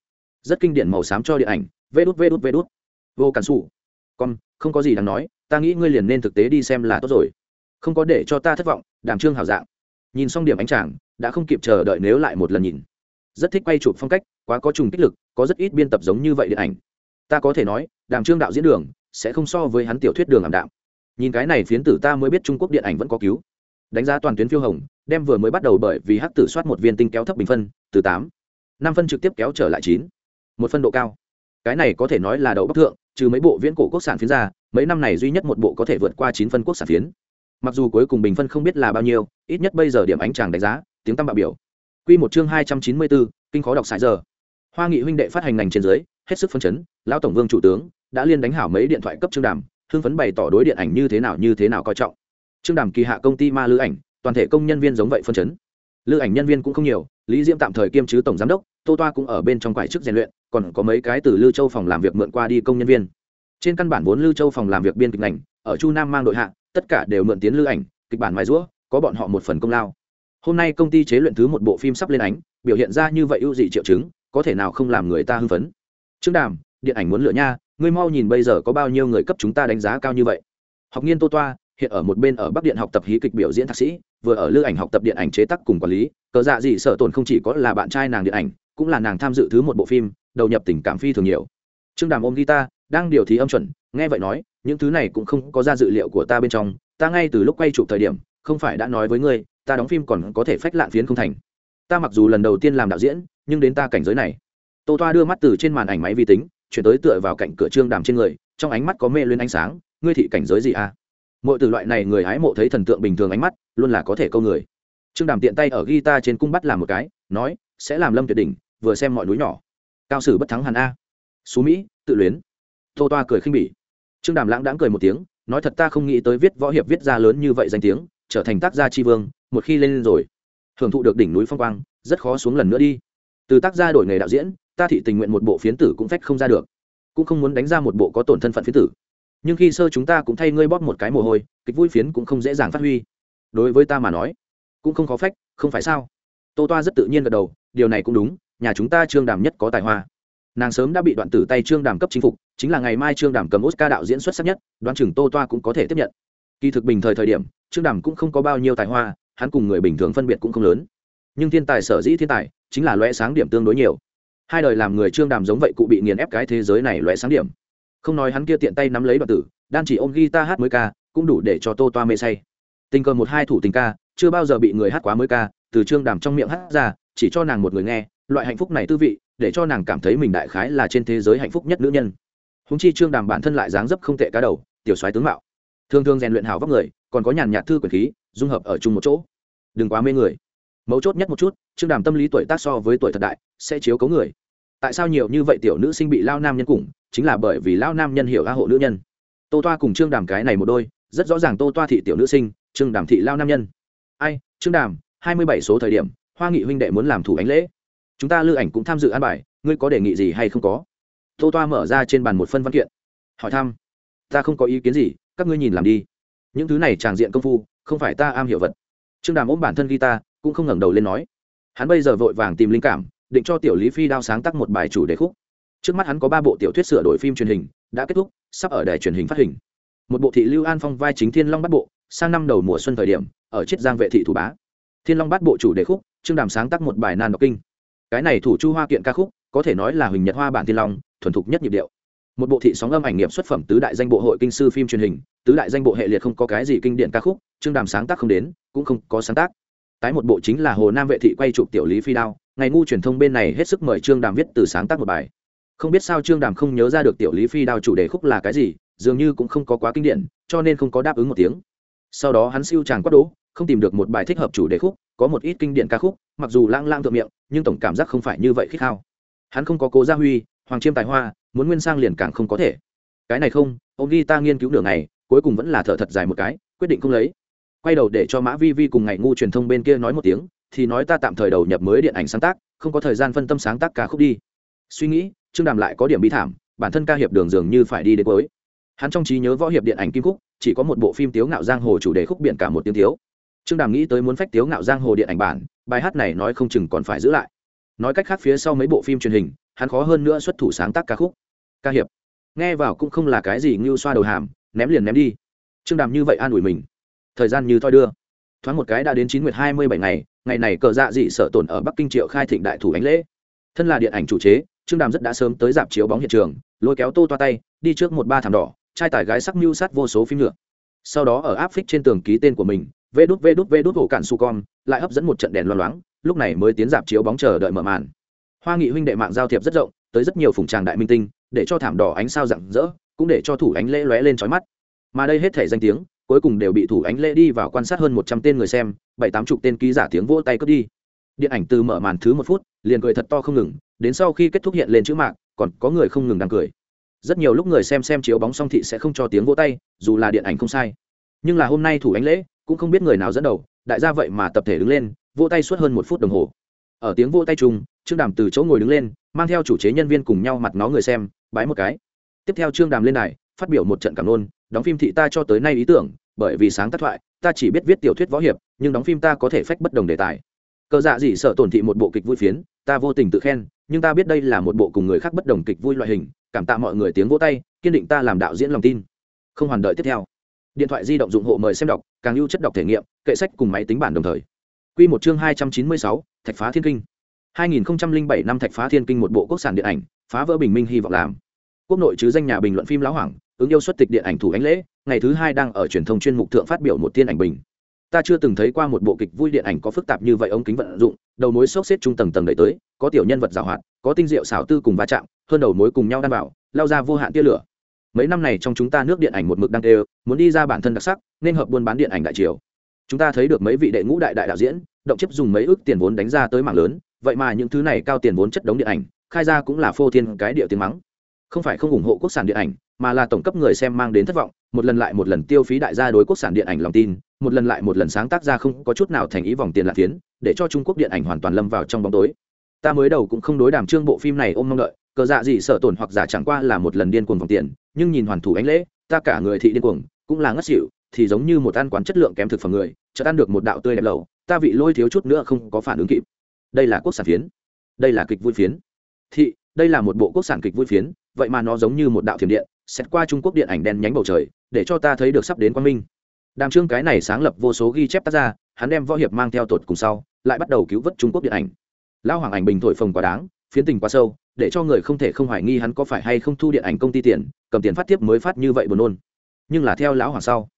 Rất kinh điển màu xám cho điện ảnh, vê đút vê đút vê đút. Vô cản xù con không có gì đáng nói, ta nghĩ ngươi liền nên thực tế đi xem là tốt rồi. Không có để cho ta thất vọng, đàm trương hảo dạng. Nhìn xong điểm ánh tràng, đã không kịp chờ đợi nếu lại một lần nhìn. Rất thích quay chụp phong cách, quá có trùng kích lực, có rất ít biên tập giống như vậy điện ảnh. Ta có thể nói, đàm trương đạo diễn đường, sẽ không so với hắn tiểu thuyết đường ảm đạm. Nhìn cái này phiến tử ta mới biết trung quốc điện ảnh vẫn có cứu. Đánh giá toàn tuyến phiêu hồng, đem vừa mới bắt đầu bởi vì hắc tử soát một viên tinh kéo thấp bình phân, từ tám, năm phân trực tiếp kéo trở lại chín. Một phân độ cao cái này có thể nói là đầu bắc thượng, trừ mấy bộ viễn cổ quốc sản phiến ra, mấy năm này duy nhất một bộ có thể vượt qua chín phân quốc sản phiến. Mặc dù cuối cùng bình phân không biết là bao nhiêu, ít nhất bây giờ điểm ánh tràng đánh giá, tiếng tăm bạo biểu. Quy một chương hai trăm chín mươi bốn, kinh khó đọc sải giờ. Hoa nghị huynh đệ phát hành ngành trên dưới, hết sức phấn chấn, lão tổng vương chủ tướng, đã liên đánh hảo mấy điện thoại cấp trương đàm, hưng phấn bày tỏ đối điện ảnh như thế nào như thế nào coi trọng. Trương đàm kỳ hạ công ty ma lữ ảnh, toàn thể công nhân viên giống vậy phân chấn. Lữ ảnh nhân viên cũng không nhiều, lý diễm tạm thời kiêm chứ tổng giám đốc, tô toa cũng ở bên trong quải chức rèn luyện còn có mấy cái từ lưu châu phòng làm việc mượn qua đi công nhân viên. Trên căn bản vốn lưu châu phòng làm việc biên kịch ngành, ở chu nam mang đội hạ, tất cả đều mượn tiến lưu ảnh, kịch bản mài rũa, có bọn họ một phần công lao. Hôm nay công ty chế luyện thứ một bộ phim sắp lên ánh, biểu hiện ra như vậy ưu dị triệu chứng, có thể nào không làm người ta hưng phấn? Trương đàm, điện ảnh muốn lựa nha, ngươi mau nhìn bây giờ có bao nhiêu người cấp chúng ta đánh giá cao như vậy. Học nghiên tô toa, hiện ở một bên ở bắc điện học tập hí kịch biểu diễn thạc sĩ, vừa ở lưu ảnh học tập điện ảnh chế tác cùng quản lý, cờ dạ dị sở tồn không chỉ có là bạn trai nàng điện ảnh, cũng là nàng tham dự thứ một bộ phim đầu nhập tình cảm phi thường nhiều. Trương đàm ôm guitar, đang điều thí âm chuẩn, nghe vậy nói, những thứ này cũng không có ra dự liệu của ta bên trong, ta ngay từ lúc quay chụp thời điểm, không phải đã nói với ngươi, ta đóng phim còn có thể phách lạn phiến không thành. Ta mặc dù lần đầu tiên làm đạo diễn, nhưng đến ta cảnh giới này. Tô toa đưa mắt từ trên màn ảnh máy vi tính, chuyển tới tựa vào cạnh cửa trương đàm trên người, trong ánh mắt có mê lên ánh sáng, ngươi thị cảnh giới gì à? Mỗi từ loại này người hái mộ thấy thần tượng bình thường ánh mắt, luôn là có thể câu người. Trương đàm tiện tay ở guitar trên cung bắt làm một cái, nói, sẽ làm lâm tuyệt đỉnh, vừa xem mọi núi nhỏ cao sử bất thắng hàn a. Xú mỹ, tự luyến. Tô toa cười khinh bỉ. Trương đàm lãng đãng cười một tiếng, nói thật ta không nghĩ tới viết võ hiệp viết ra lớn như vậy danh tiếng, trở thành tác gia tri vương, một khi lên rồi hưởng thụ được đỉnh núi phong quang, rất khó xuống lần nữa đi. Từ tác gia đổi nghề đạo diễn, ta thị tình nguyện một bộ phiến tử cũng phách không ra được. Cũng không muốn đánh ra một bộ có tổn thân phận phiến tử. Nhưng khi sơ chúng ta cũng thay ngươi bóp một cái mồ hôi, kịch vui phiến cũng không dễ dàng phát huy. Đối với ta mà nói, cũng không khó phách, không phải sao? Tô toa rất tự nhiên gật đầu, điều này cũng đúng nhà chúng ta trương đàm nhất có tài hoa. Nàng sớm đã bị đoạn tử tay trương đàm cấp chính phục, chính là ngày mai trương đàm cầm oscar đạo diễn xuất sắc nhất, đoán chừng tô toa cũng có thể tiếp nhận. Kỳ thực bình thời thời điểm, trương đàm cũng không có bao nhiêu tài hoa, hắn cùng người bình thường phân biệt cũng không lớn. Nhưng thiên tài sở dĩ thiên tài, chính là loe sáng điểm tương đối nhiều. Hai đời làm người trương đàm giống vậy cụ bị nghiền ép cái thế giới này loe sáng điểm. Không nói hắn kia tiện tay nắm lấy đoạn tử, đan chỉ ôm guitar hát mới ca, cũng đủ để cho tô toa mê say. Tình cờ một hai thủ tình ca, chưa bao giờ bị người hát quá mới ca, từ trương đàm trong miệng hát ra, chỉ cho nàng một người nghe loại hạnh phúc này tư vị, để cho nàng cảm thấy mình đại khái là trên thế giới hạnh phúc nhất nữ nhân. Húng chi trương đàm bản thân lại dáng dấp không tệ cá đầu, tiểu soái tướng mạo. Thường thường rèn luyện hào vóc người, còn có nhàn nhạt thư quyền khí, dung hợp ở chung một chỗ. Đừng quá mê người. Mấu chốt nhất một chút, trương đàm tâm lý tuổi tác so với tuổi thật đại, sẽ chiếu cấu người. Tại sao nhiều như vậy tiểu nữ sinh bị lao nam nhân cùng, chính là bởi vì lao nam nhân hiểu a hộ nữ nhân. Tô toa cùng trương đàm cái này một đôi, rất rõ ràng tô toa thị tiểu nữ sinh, trương đàm thị lao nam nhân. Ai, trương đàm, hai mươi bảy số thời điểm, hoa nghị huynh đệ muốn làm thủ ánh lễ chúng ta lưu ảnh cũng tham dự an bài, ngươi có đề nghị gì hay không có? Tô toa mở ra trên bàn một phân văn kiện. Hỏi thăm. Ta không có ý kiến gì, các ngươi nhìn làm đi. Những thứ này tràng diện công phu, không phải ta am hiểu vật. Trương đàm ôm bản thân guitar, cũng không ngẩng đầu lên nói. Hắn bây giờ vội vàng tìm linh cảm, định cho tiểu lý phi đao sáng tác một bài chủ đề khúc. Trước mắt hắn có ba bộ tiểu thuyết sửa đổi phim truyền hình, đã kết thúc, sắp ở đài truyền hình phát hình. Một bộ thị lưu an phong vai chính thiên long bắt bộ, sang năm đầu mùa xuân thời điểm, ở chiết giang vệ thị thủ bá. Thiên long bắt bộ chủ đề khúc, trương đàm sáng tác một bài nan đọc kinh cái này thủ chu hoa kiện ca khúc, có thể nói là huỳnh nhật hoa bản thiên long, thuần thục nhất nhịp điệu. Một bộ thị sóng âm ảnh nghiệp xuất phẩm tứ đại danh bộ hội kinh sư phim truyền hình, tứ đại danh bộ hệ liệt không có cái gì kinh điển ca khúc trương đàm sáng tác không đến, cũng không có sáng tác. Tái một bộ chính là hồ nam vệ thị quay chụp tiểu lý phi đao, ngày ngu truyền thông bên này hết sức mời trương đàm viết từ sáng tác một bài. Không biết sao trương đàm không nhớ ra được tiểu lý phi đao chủ đề khúc là cái gì, dường như cũng không có quá kinh điển, cho nên không có đáp ứng một tiếng. Sau đó hắn siêu tràng quát đố không tìm được một bài thích hợp chủ đề khúc, có một ít kinh điển ca khúc, mặc dù lang lang thượng miệng, nhưng tổng cảm giác không phải như vậy khích hao hắn không có cố gia huy, hoàng chiêm tài hoa, muốn nguyên sang liền càng không có thể. Cái này không, ông ghi ta nghiên cứu đường này cuối cùng vẫn là thở thật dài một cái, quyết định không lấy. Quay đầu để cho mã vi vi cùng ngày ngu truyền thông bên kia nói một tiếng, thì nói ta tạm thời đầu nhập mới điện ảnh sáng tác, không có thời gian phân tâm sáng tác ca khúc đi. Suy nghĩ, trương đàm lại có điểm bi thảm, bản thân ca hiệp đường dường như phải đi đến cuối. Hắn trong trí nhớ võ hiệp điện ảnh kim khúc, chỉ có một bộ phim tiếu ngạo giang hồ chủ đề khúc biển cả một tiếng thiếu trương đàm nghĩ tới muốn phách tiếu ngạo giang hồ điện ảnh bản, bài hát này nói không chừng còn phải giữ lại. Nói cách khác phía sau mấy bộ phim truyền hình, hắn khó hơn nữa xuất thủ sáng tác ca khúc. Ca hiệp. Nghe vào cũng không là cái gì ngưu xoa đầu hàm, ném liền ném đi. Trương đàm như vậy an ủi mình. Thời gian như thoi đưa. Thoáng một cái đã đến chín nguyệt hai mươi bảy ngày ngày này cờ dạ dị sợ tổn ở bắc kinh triệu khai thịnh đại thủ ánh lễ. Thân là điện ảnh chủ chế, trương đàm rất đã sớm tới dạp chiếu bóng hiện trường, lôi kéo tô toa tay, đi trước một ba thảm đỏ, trai tải gái sắc mưu sát vô số phim nữa sau đó ở áp phích trên tường ký tên của mình vê đút vê đút vê đút hổ cạn su con lại hấp dẫn một trận đèn loang loáng, lúc này mới tiến dạp chiếu bóng chờ đợi mở màn. Hoa nghị huynh đệ mạng giao thiệp rất rộng, tới rất nhiều phùng tràng đại minh tinh, để cho thảm đỏ ánh sao rạng rỡ, cũng để cho thủ ánh lễ lóe lên trói mắt. Mà đây hết thể danh tiếng, cuối cùng đều bị thủ ánh lễ đi vào quan sát hơn một trăm tên người xem, bảy tám chục tên ký giả tiếng vỗ tay cướp đi. Điện ảnh từ mở màn thứ một phút, liền cười thật to không ngừng, đến sau khi kết thúc hiện lên chữ mạng còn có người không ngừng đang cười. Rất nhiều lúc người xem xem chiếu bóng song thị sẽ không cho tiếng vỗ tay, dù là điện ảnh không sai. Nhưng là hôm nay thủ ánh lễ cũng không biết người nào dẫn đầu, đại gia vậy mà tập thể đứng lên, vỗ tay suốt hơn một phút đồng hồ. Ở tiếng vỗ tay chung, trương đàm từ chỗ ngồi đứng lên, mang theo chủ chế nhân viên cùng nhau mặt nó người xem, bái một cái. Tiếp theo trương đàm lên này phát biểu một trận cảm nôn đóng phim thị ta cho tới nay ý tưởng, bởi vì sáng tác thoại, ta chỉ biết viết tiểu thuyết võ hiệp, nhưng đóng phim ta có thể phách bất đồng đề tài. Cờ dạ gì sợ tổn thị một bộ kịch vui phiến, ta vô tình tự khen, nhưng ta biết đây là một bộ cùng người khác bất đồng kịch vui loại hình, cảm tạ mọi người tiếng vỗ tay, kiên định ta làm đạo diễn lòng tin. Không hoàn đợi tiếp theo điện thoại di động dụng hộ mời xem đọc, càng lưu chất đọc thể nghiệm, kệ sách cùng máy tính bản đồng thời. Q một chương hai trăm chín mươi sáu, thạch phá thiên kinh. hai nghìn bảy năm thạch phá thiên kinh một bộ quốc sản điện ảnh, phá vỡ bình minh hy vọng làm. Quốc nội chứ danh nhà bình luận phim lão hoàng ứng yêu xuất tịch điện ảnh thủ ánh lễ, ngày thứ hai đang ở truyền thông chuyên mục thượng phát biểu một tiên ảnh bình. Ta chưa từng thấy qua một bộ kịch vui điện ảnh có phức tạp như vậy ống kính vận dụng, đầu mối xốc xếp trung tầng tầng đẩy tới, có tiểu nhân vật giảo hoạt, có tinh diệu xảo tư cùng va chạm, hơn đầu mối cùng nhau đan bảo, lao ra vô hạn tia lửa mấy năm này trong chúng ta nước điện ảnh một mực đang đều, muốn đi ra bản thân đặc sắc, nên hợp buôn bán điện ảnh đại triều. Chúng ta thấy được mấy vị đệ ngũ đại đại đạo diễn, động chấp dùng mấy ước tiền vốn đánh ra tới mạng lớn, vậy mà những thứ này cao tiền vốn chất đống điện ảnh, khai ra cũng là phô thiên cái địa tiếng mắng. Không phải không ủng hộ quốc sản điện ảnh, mà là tổng cấp người xem mang đến thất vọng, một lần lại một lần tiêu phí đại gia đối quốc sản điện ảnh lòng tin, một lần lại một lần sáng tác ra không có chút nào thành ý vòng tiền lạc tiến để cho trung quốc điện ảnh hoàn toàn lâm vào trong bóng tối. Ta mới đầu cũng không đối đàm trương bộ phim này ôm mong đợi cờ dạ gì sợ tổn hoặc giả chẳng qua là một lần điên cuồng vòng tiền, nhưng nhìn hoàn thủ ánh lễ, ta cả người thị điên cuồng, cũng là ngất xỉu, thì giống như một ăn quán chất lượng kém thực phẩm người chợ ăn được một đạo tươi đẹp lầu, ta vị lôi thiếu chút nữa không có phản ứng kịp. Đây là quốc sản phiến. Đây là kịch vui phiến. Thị, đây là một bộ quốc sản kịch vui phiến, vậy mà nó giống như một đạo thiểm điện, xét qua trung quốc điện ảnh đen nhánh bầu trời, để cho ta thấy được sắp đến quang minh. Đàm trương cái này sáng lập vô số ghi chép tác ra, hắn đem võ hiệp mang theo tột cùng sau, lại bắt đầu cứu vớt trung quốc điện ảnh. Lao hoàng ảnh bình thổi phồng quá đáng, phiến tình quá sâu để cho người không thể không hoài nghi hắn có phải hay không thu điện ảnh công ty tiền, cầm tiền phát tiếp mới phát như vậy buồn nôn. Nhưng là theo lão hoàng sau,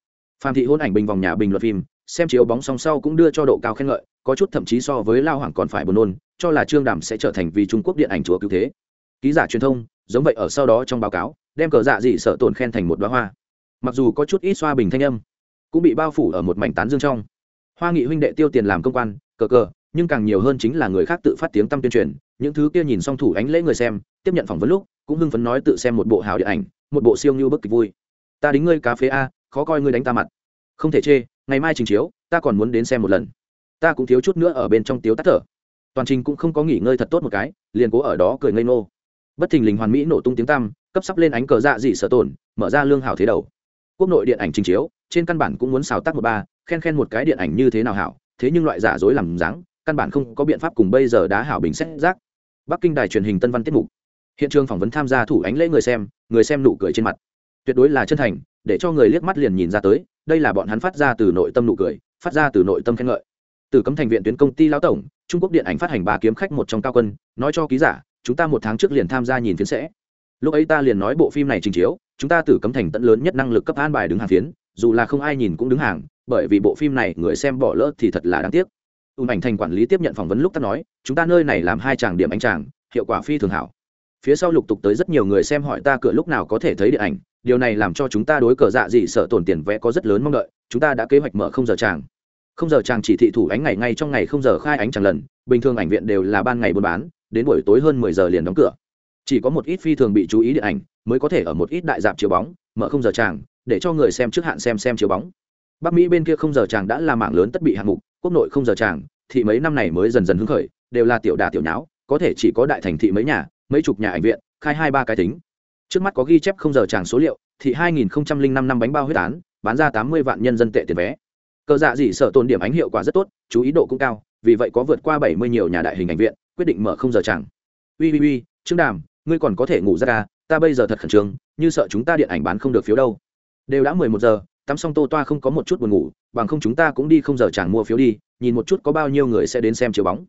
phạm thị hôn ảnh bình vòng nhà bình luận phim, xem chiếu bóng song sau cũng đưa cho độ cao khen ngợi, có chút thậm chí so với lao hoàng còn phải buồn nôn, cho là trương đàm sẽ trở thành vì trung quốc điện ảnh chúa cứu thế. Ký giả truyền thông, giống vậy ở sau đó trong báo cáo, đem cờ dạ dị sợ tổn khen thành một đoá hoa. Mặc dù có chút ít xoa bình thanh âm, cũng bị bao phủ ở một mảnh tán dương trong. Hoa nghị huynh đệ tiêu tiền làm công quan, cờ cờ, nhưng càng nhiều hơn chính là người khác tự phát tiếng tâm tuyên truyền những thứ kia nhìn song thủ ánh lễ người xem, tiếp nhận phỏng vấn lúc, cũng hưng phấn nói tự xem một bộ hào điện ảnh, một bộ siêu như bức kịch vui. Ta đính ngươi cà phê a, khó coi ngươi đánh ta mặt. Không thể chê, ngày mai trình chiếu, ta còn muốn đến xem một lần. Ta cũng thiếu chút nữa ở bên trong tiếu tắt thở. Toàn trình cũng không có nghỉ ngơi thật tốt một cái, liền cố ở đó cười ngây ngô. Bất thình lình hoàn mỹ nổ tung tiếng tăm, cấp sắp lên ánh cờ dạ dị sở tổn, mở ra lương hảo thế đầu. Quốc nội điện ảnh trình chiếu, trên căn bản cũng muốn xào tác một ba, khen khen một cái điện ảnh như thế nào hảo, thế nhưng loại giả dối làm dáng, căn bản không có biện pháp cùng bây giờ đá hảo bình xét rác bắc kinh đài truyền hình tân văn tiết mục. Hiện trường phỏng vấn tham gia thủ ánh lễ người xem người xem nụ cười trên mặt. Tuyệt đối là chân thành, để cho người liếc mắt liền nhìn ra tới, đây là bọn hắn phát ra từ nội tâm nụ cười, phát ra từ nội tâm khen ngợi. Từ cấm thành viện tuyến công ty lão tổng, trung quốc điện ảnh phát hành bà kiếm khách một trong cao quân, nói cho ký giả, chúng ta một tháng trước liền tham gia nhìn phiến sẽ. Lúc ấy ta liền nói bộ phim này trình chiếu, chúng ta từ cấm thành tận lớn nhất năng lực cấp an bài đứng hàng phiến, dù là không ai nhìn cũng đứng hàng, bởi vì bộ phim này người xem bỏ lỡ thì thật là đáng tiếc ùn ảnh thành quản lý tiếp nhận phỏng vấn lúc ta nói, chúng ta nơi này làm hai tràng điểm ánh tràng hiệu quả phi thường hảo. Phía sau lục tục tới rất nhiều người xem hỏi ta cửa lúc nào có thể thấy điện ảnh, điều này làm cho chúng ta đối cờ dạ dị sợ tổn tiền vẽ có rất lớn mong đợi, chúng ta đã kế hoạch mở không giờ tràng không giờ tràng chỉ thị thủ ánh ngày ngay trong ngày không giờ khai ánh tràng lần, bình thường ảnh viện đều là ban ngày buôn bán, đến buổi tối hơn mười giờ liền đóng cửa. Chỉ có một ít phi thường bị chú ý điện ảnh mới có thể ở một ít đại dạp chiếu bóng, mở không giờ tràng để cho người xem trước hạn xem xem chiếu bóng. Bắc mỹ bên kia không giờ tràng đã là mạng lớn tất bị hạng mục quốc nội không giờ tràng thì mấy năm này mới dần dần hứng khởi, đều là tiểu đà tiểu nháo, có thể chỉ có đại thành thị mấy nhà, mấy chục nhà ảnh viện, khai hai ba cái tính. Trước mắt có ghi chép không giờ tràng số liệu, thị hai nghìn năm năm bánh bao huyết án, bán ra tám mươi vạn nhân dân tệ tiền vé. Cờ dạ dị sở tồn điểm ánh hiệu quả rất tốt, chú ý độ cũng cao, vì vậy có vượt qua bảy mươi nhiều nhà đại hình ảnh viện, quyết định mở không giờ chẳng ui ui ui, trương đàm, ngươi còn có thể ngủ ra ca à, ta bây giờ thật khẩn trương, như sợ chúng ta điện ảnh bán không được phiếu đâu. Đều đã mười một giờ tắm xong tô toa không có một chút buồn ngủ, bằng không chúng ta cũng đi không giờ chẳng mua phiếu đi, nhìn một chút có bao nhiêu người sẽ đến xem chiếu bóng.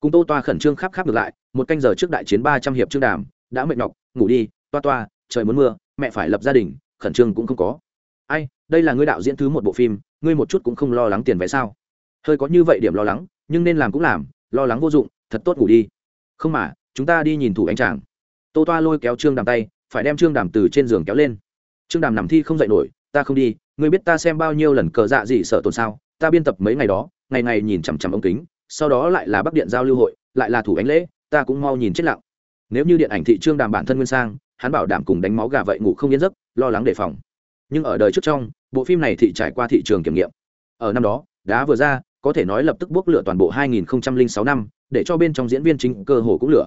Cùng tô toa khẩn trương khắp khắp ngược lại, một canh giờ trước đại chiến ba trăm hiệp trương đàm, đã mệt nhọc, ngủ đi, toa toa, trời muốn mưa, mẹ phải lập gia đình, khẩn trương cũng không có. Ai, đây là ngươi đạo diễn thứ một bộ phim, ngươi một chút cũng không lo lắng tiền vé sao? Hơi có như vậy điểm lo lắng, nhưng nên làm cũng làm, lo lắng vô dụng, thật tốt ngủ đi. Không mà, chúng ta đi nhìn thủ anh chàng. Tô toa lôi kéo trương đàm tay, phải đem trương đàm từ trên giường kéo lên. Trương đàm nằm thi không dậy nổi ta không đi, ngươi biết ta xem bao nhiêu lần cờ dạ gì sợ tồn sao, ta biên tập mấy ngày đó, ngày ngày nhìn chằm chằm ống kính, sau đó lại là bắc điện giao lưu hội, lại là thủ ánh lễ, ta cũng mau nhìn chết lặng. Nếu như điện ảnh thị trương đàm bản thân nguyên sang, hắn bảo đảm cùng đánh máu gà vậy ngủ không yên giấc, lo lắng đề phòng. Nhưng ở đời trước trong, bộ phim này thị trải qua thị trường kiểm nghiệm. Ở năm đó, đá vừa ra, có thể nói lập tức bốc lửa toàn bộ 2006 năm, để cho bên trong diễn viên chính cơ hồ cũng lửa.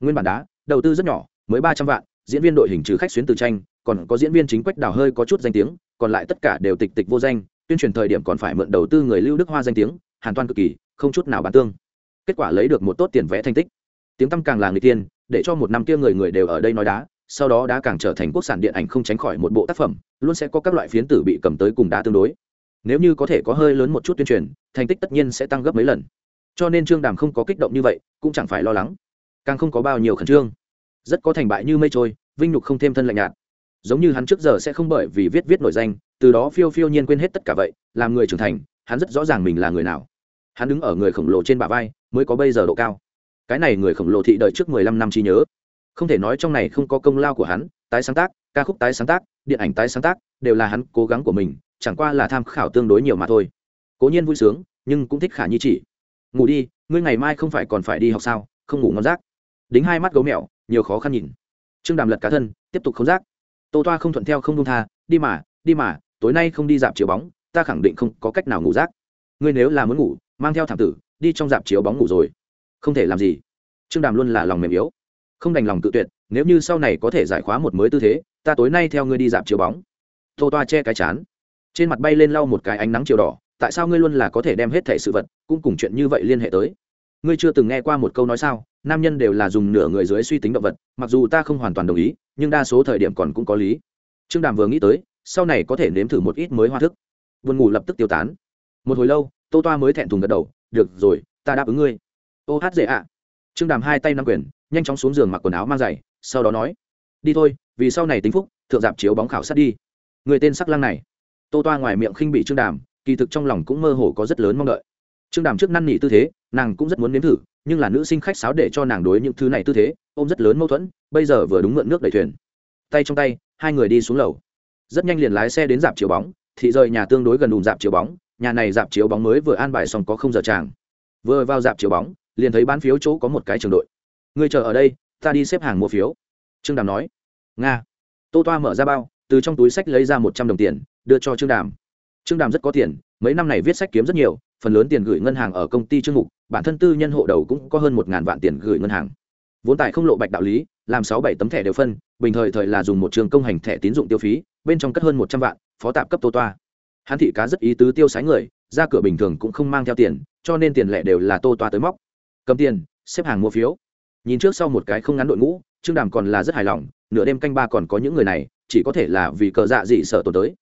Nguyên bản đá, đầu tư rất nhỏ, mới ba trăm vạn, diễn viên đội hình trừ khách xuyến từ tranh còn có diễn viên chính quách đào hơi có chút danh tiếng, còn lại tất cả đều tịch tịch vô danh, tuyên truyền thời điểm còn phải mượn đầu tư người lưu đức hoa danh tiếng, hàn toan cực kỳ, không chút nào bán tương. Kết quả lấy được một tốt tiền vẽ thành tích. Tiếng tăm càng là người tiên, để cho một năm kia người người đều ở đây nói đá, sau đó đá càng trở thành quốc sản điện ảnh không tránh khỏi một bộ tác phẩm, luôn sẽ có các loại phiến tử bị cầm tới cùng đá tương đối. Nếu như có thể có hơi lớn một chút tuyên truyền, thành tích tất nhiên sẽ tăng gấp mấy lần. Cho nên trương đàm không có kích động như vậy, cũng chẳng phải lo lắng. Càng không có bao nhiêu khẩn trương. Rất có thành bại như mây trôi, vinh nhục không thêm thân lạnh nhạt giống như hắn trước giờ sẽ không bởi vì viết viết nổi danh, từ đó phiêu phiêu nhiên quên hết tất cả vậy, làm người trưởng thành, hắn rất rõ ràng mình là người nào. Hắn đứng ở người khổng lồ trên bả vai, mới có bây giờ độ cao. Cái này người khổng lồ thị đợi trước mười lăm năm trí nhớ. Không thể nói trong này không có công lao của hắn, tái sáng tác, ca khúc tái sáng tác, điện ảnh tái sáng tác, đều là hắn cố gắng của mình, chẳng qua là tham khảo tương đối nhiều mà thôi. Cố nhiên vui sướng, nhưng cũng thích khả nhi chỉ. Ngủ đi, ngươi ngày mai không phải còn phải đi học sao, không ngủ ngon rác đính hai mắt gấu mèo, nhiều khó khăn nhìn. Trương đàm lật cá thân, tiếp tục không rác tô toa không thuận theo không đông tha, đi mà đi mà, tối nay không đi dạp chiếu bóng, ta khẳng định không có cách nào ngủ rác. Ngươi nếu là muốn ngủ, mang theo thảm tử, đi trong dạp chiếu bóng ngủ rồi. Không thể làm gì. Trương đàm luôn là lòng mềm yếu. Không đành lòng tự tuyệt, nếu như sau này có thể giải khóa một mới tư thế, ta tối nay theo ngươi đi dạp chiếu bóng. Tô toa che cái chán. Trên mặt bay lên lau một cái ánh nắng chiều đỏ, tại sao ngươi luôn là có thể đem hết thẻ sự vật, cũng cùng chuyện như vậy liên hệ tới? Ngươi chưa từng nghe qua một câu nói sao nam nhân đều là dùng nửa người dưới suy tính động vật, mặc dù ta không hoàn toàn đồng ý, nhưng đa số thời điểm còn cũng có lý. Trương đàm vừa nghĩ tới, sau này có thể nếm thử một ít mới hoa thức. Vườn ngủ lập tức tiêu tán. Một hồi lâu, tô toa mới thẹn thùng gật đầu, được rồi, ta đáp ứng ngươi. Ô hát dễ ạ. Trương đàm hai tay nắm quyền, nhanh chóng xuống giường mặc quần áo mang giày, sau đó nói, đi thôi, vì sau này tính phúc, thượng dạp chiếu bóng khảo sát đi. Người tên sắc lăng này. Tô toa ngoài miệng khinh bị trương đàm, kỳ thực trong lòng cũng mơ hồ có rất lớn mong đợi. Trương đàm trước năn nỉ tư thế nàng cũng rất muốn nếm thử, nhưng là nữ sinh khách sáo để cho nàng đối những thứ này tư thế, ôm rất lớn mâu thuẫn, bây giờ vừa đúng mượn nước đẩy thuyền. Tay trong tay, hai người đi xuống lầu. Rất nhanh liền lái xe đến dạp chiếu bóng thị rời nhà tương đối gần đùm dạp chiếu bóng, nhà này dạp chiếu bóng mới vừa an bài xong có không giờ tràng. Vừa vào dạp chiếu bóng, liền thấy bán phiếu chỗ có một cái trường đội. Người chờ ở đây, ta đi xếp hàng mua phiếu. Trương đàm nói. Nga. Tô toa mở ra bao, từ trong túi sách lấy ra một trăm đồng tiền, đưa cho trương đàm. Trương đàm rất có tiền mấy năm này viết sách kiếm rất nhiều, phần lớn tiền gửi ngân hàng ở công ty trương mục, bản thân tư nhân hộ đầu cũng có hơn một ngàn vạn tiền gửi ngân hàng. Vốn tài không lộ bạch đạo lý, làm sáu bảy tấm thẻ đều phân, bình thời thời là dùng một trường công hành thẻ tín dụng tiêu phí, bên trong cất hơn một trăm vạn, phó tạp cấp tô toa. Hắn thị cá rất ý tứ tiêu sái người, ra cửa bình thường cũng không mang theo tiền, cho nên tiền lẻ đều là tô toa tới móc. Cầm tiền, xếp hàng mua phiếu. Nhìn trước sau một cái không ngắn đội ngũ, trương đàm còn là rất hài lòng, nửa đêm canh ba còn có những người này, chỉ có thể là vì cờ dạ dị sợ tồn tới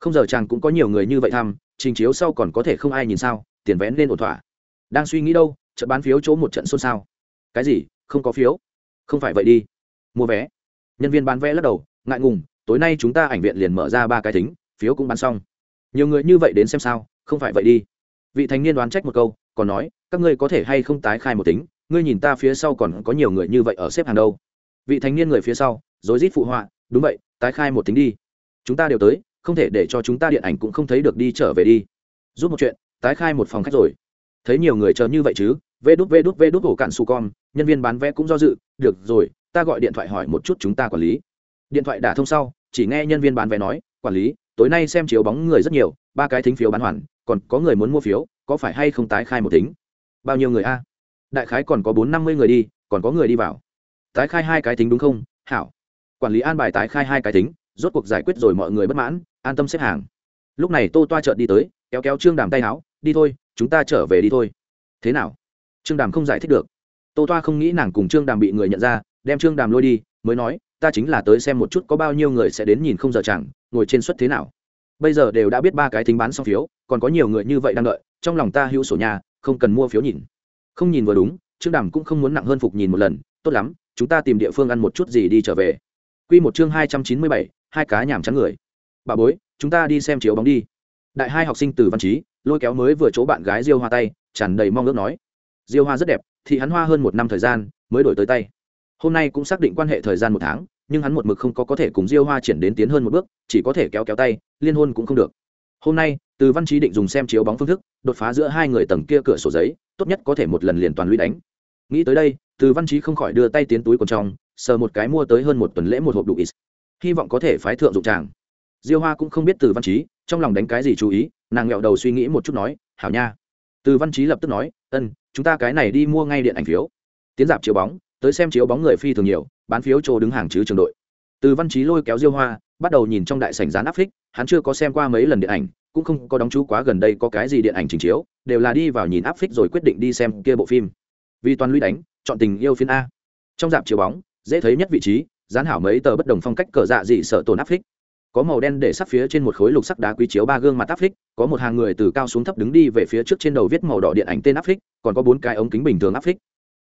không giờ chàng cũng có nhiều người như vậy thăm, trình chiếu sau còn có thể không ai nhìn sao, tiền vén nên ổn thỏa. Đang suy nghĩ đâu trận bán phiếu chỗ một trận xôn xao. Cái gì, không có phiếu? Không phải vậy đi. Mua vé. Nhân viên bán vé lắc đầu, ngại ngùng, tối nay chúng ta ảnh viện liền mở ra ba cái thính, phiếu cũng bán xong. Nhiều người như vậy đến xem sao, không phải vậy đi. Vị thành niên đoán trách một câu, còn nói, các ngươi có thể hay không tái khai một tính ngươi nhìn ta phía sau còn có nhiều người như vậy ở xếp hàng đâu. Vị thanh niên người phía sau, rối rít phụ họa, đúng vậy, tái khai một tính đi. Chúng ta đều tới không thể để cho chúng ta điện ảnh cũng không thấy được đi trở về đi. Giúp một chuyện, tái khai một phòng khách rồi. Thấy nhiều người chờ như vậy chứ? Vê đút vê đút vê đút ổ cạn su con nhân viên bán vé cũng do dự. Được rồi, ta gọi điện thoại hỏi một chút chúng ta quản lý. Điện thoại đả thông sau, chỉ nghe nhân viên bán vé nói, quản lý, tối nay xem chiếu bóng người rất nhiều, ba cái thính phiếu bán hoàn, còn có người muốn mua phiếu, có phải hay không tái khai một tính bao nhiêu người a? Đại khái còn có bốn năm mươi người đi, còn có người đi vào. Tái khai hai cái tính đúng không? Hảo. Quản lý an bài tái khai hai cái tính rốt cuộc giải quyết rồi mọi người bất mãn an tâm xếp hàng. Lúc này tô toa chợt đi tới, kéo kéo trương đàm tay áo, đi thôi, chúng ta trở về đi thôi. Thế nào? Trương đàm không giải thích được. Tô toa không nghĩ nàng cùng trương đàm bị người nhận ra, đem trương đàm lôi đi, mới nói, ta chính là tới xem một chút có bao nhiêu người sẽ đến nhìn không giờ chẳng, ngồi trên suất thế nào. Bây giờ đều đã biết ba cái thính bán xong phiếu, còn có nhiều người như vậy đang đợi, trong lòng ta hữu sổ nhà, không cần mua phiếu nhìn. Không nhìn vừa đúng, trương đàm cũng không muốn nặng hơn phục nhìn một lần, tốt lắm, chúng ta tìm địa phương ăn một chút gì đi trở về. Q một chương hai trăm chín mươi bảy, hai cá nhảm trắng người bà bối, chúng ta đi xem chiếu bóng đi. Đại hai học sinh từ văn trí, lôi kéo mới vừa chỗ bạn gái diêu hoa tay, tràn đầy mong ước nói. Diêu hoa rất đẹp, thì hắn hoa hơn một năm thời gian, mới đổi tới tay. Hôm nay cũng xác định quan hệ thời gian một tháng, nhưng hắn một mực không có có thể cùng diêu hoa triển đến tiến hơn một bước, chỉ có thể kéo kéo tay, liên hôn cũng không được. Hôm nay, từ văn trí định dùng xem chiếu bóng phương thức, đột phá giữa hai người tầng kia cửa sổ giấy, tốt nhất có thể một lần liền toàn lũy đánh. Nghĩ tới đây, từ văn trí không khỏi đưa tay tiến túi còn trong, sờ một cái mua tới hơn một tuần lễ một hộp đủ ít. Hy vọng có thể phái thượng dụng tràng diêu hoa cũng không biết từ văn trí trong lòng đánh cái gì chú ý, nàng nghẹo đầu suy nghĩ một chút nói, hảo nha. Từ văn trí lập tức nói, ân, chúng ta cái này đi mua ngay điện ảnh phiếu. Tiến dạp chiếu bóng, tới xem chiếu bóng người phi thường nhiều, bán phiếu chỗ đứng hàng chứ trường đội. Từ văn trí lôi kéo diêu hoa, bắt đầu nhìn trong đại sảnh gián áp phích, hắn chưa có xem qua mấy lần điện ảnh, cũng không có đóng chú quá gần đây có cái gì điện ảnh trình chiếu, đều là đi vào nhìn áp phích rồi quyết định đi xem kia bộ phim. Vì toàn lũy đánh, chọn tình yêu phiên a. Trong dạp chiếu bóng, dễ thấy nhất vị trí gián hảo mấy tờ bất đồng phong cách cờ dạ dị sợ tổn áp phích có màu đen để sắp phía trên một khối lục sắc đá quý chiếu ba gương mặt áp phích, có một hàng người từ cao xuống thấp đứng đi về phía trước trên đầu viết màu đỏ điện ảnh tên áp phích, còn có bốn cái ống kính bình thường áp phích.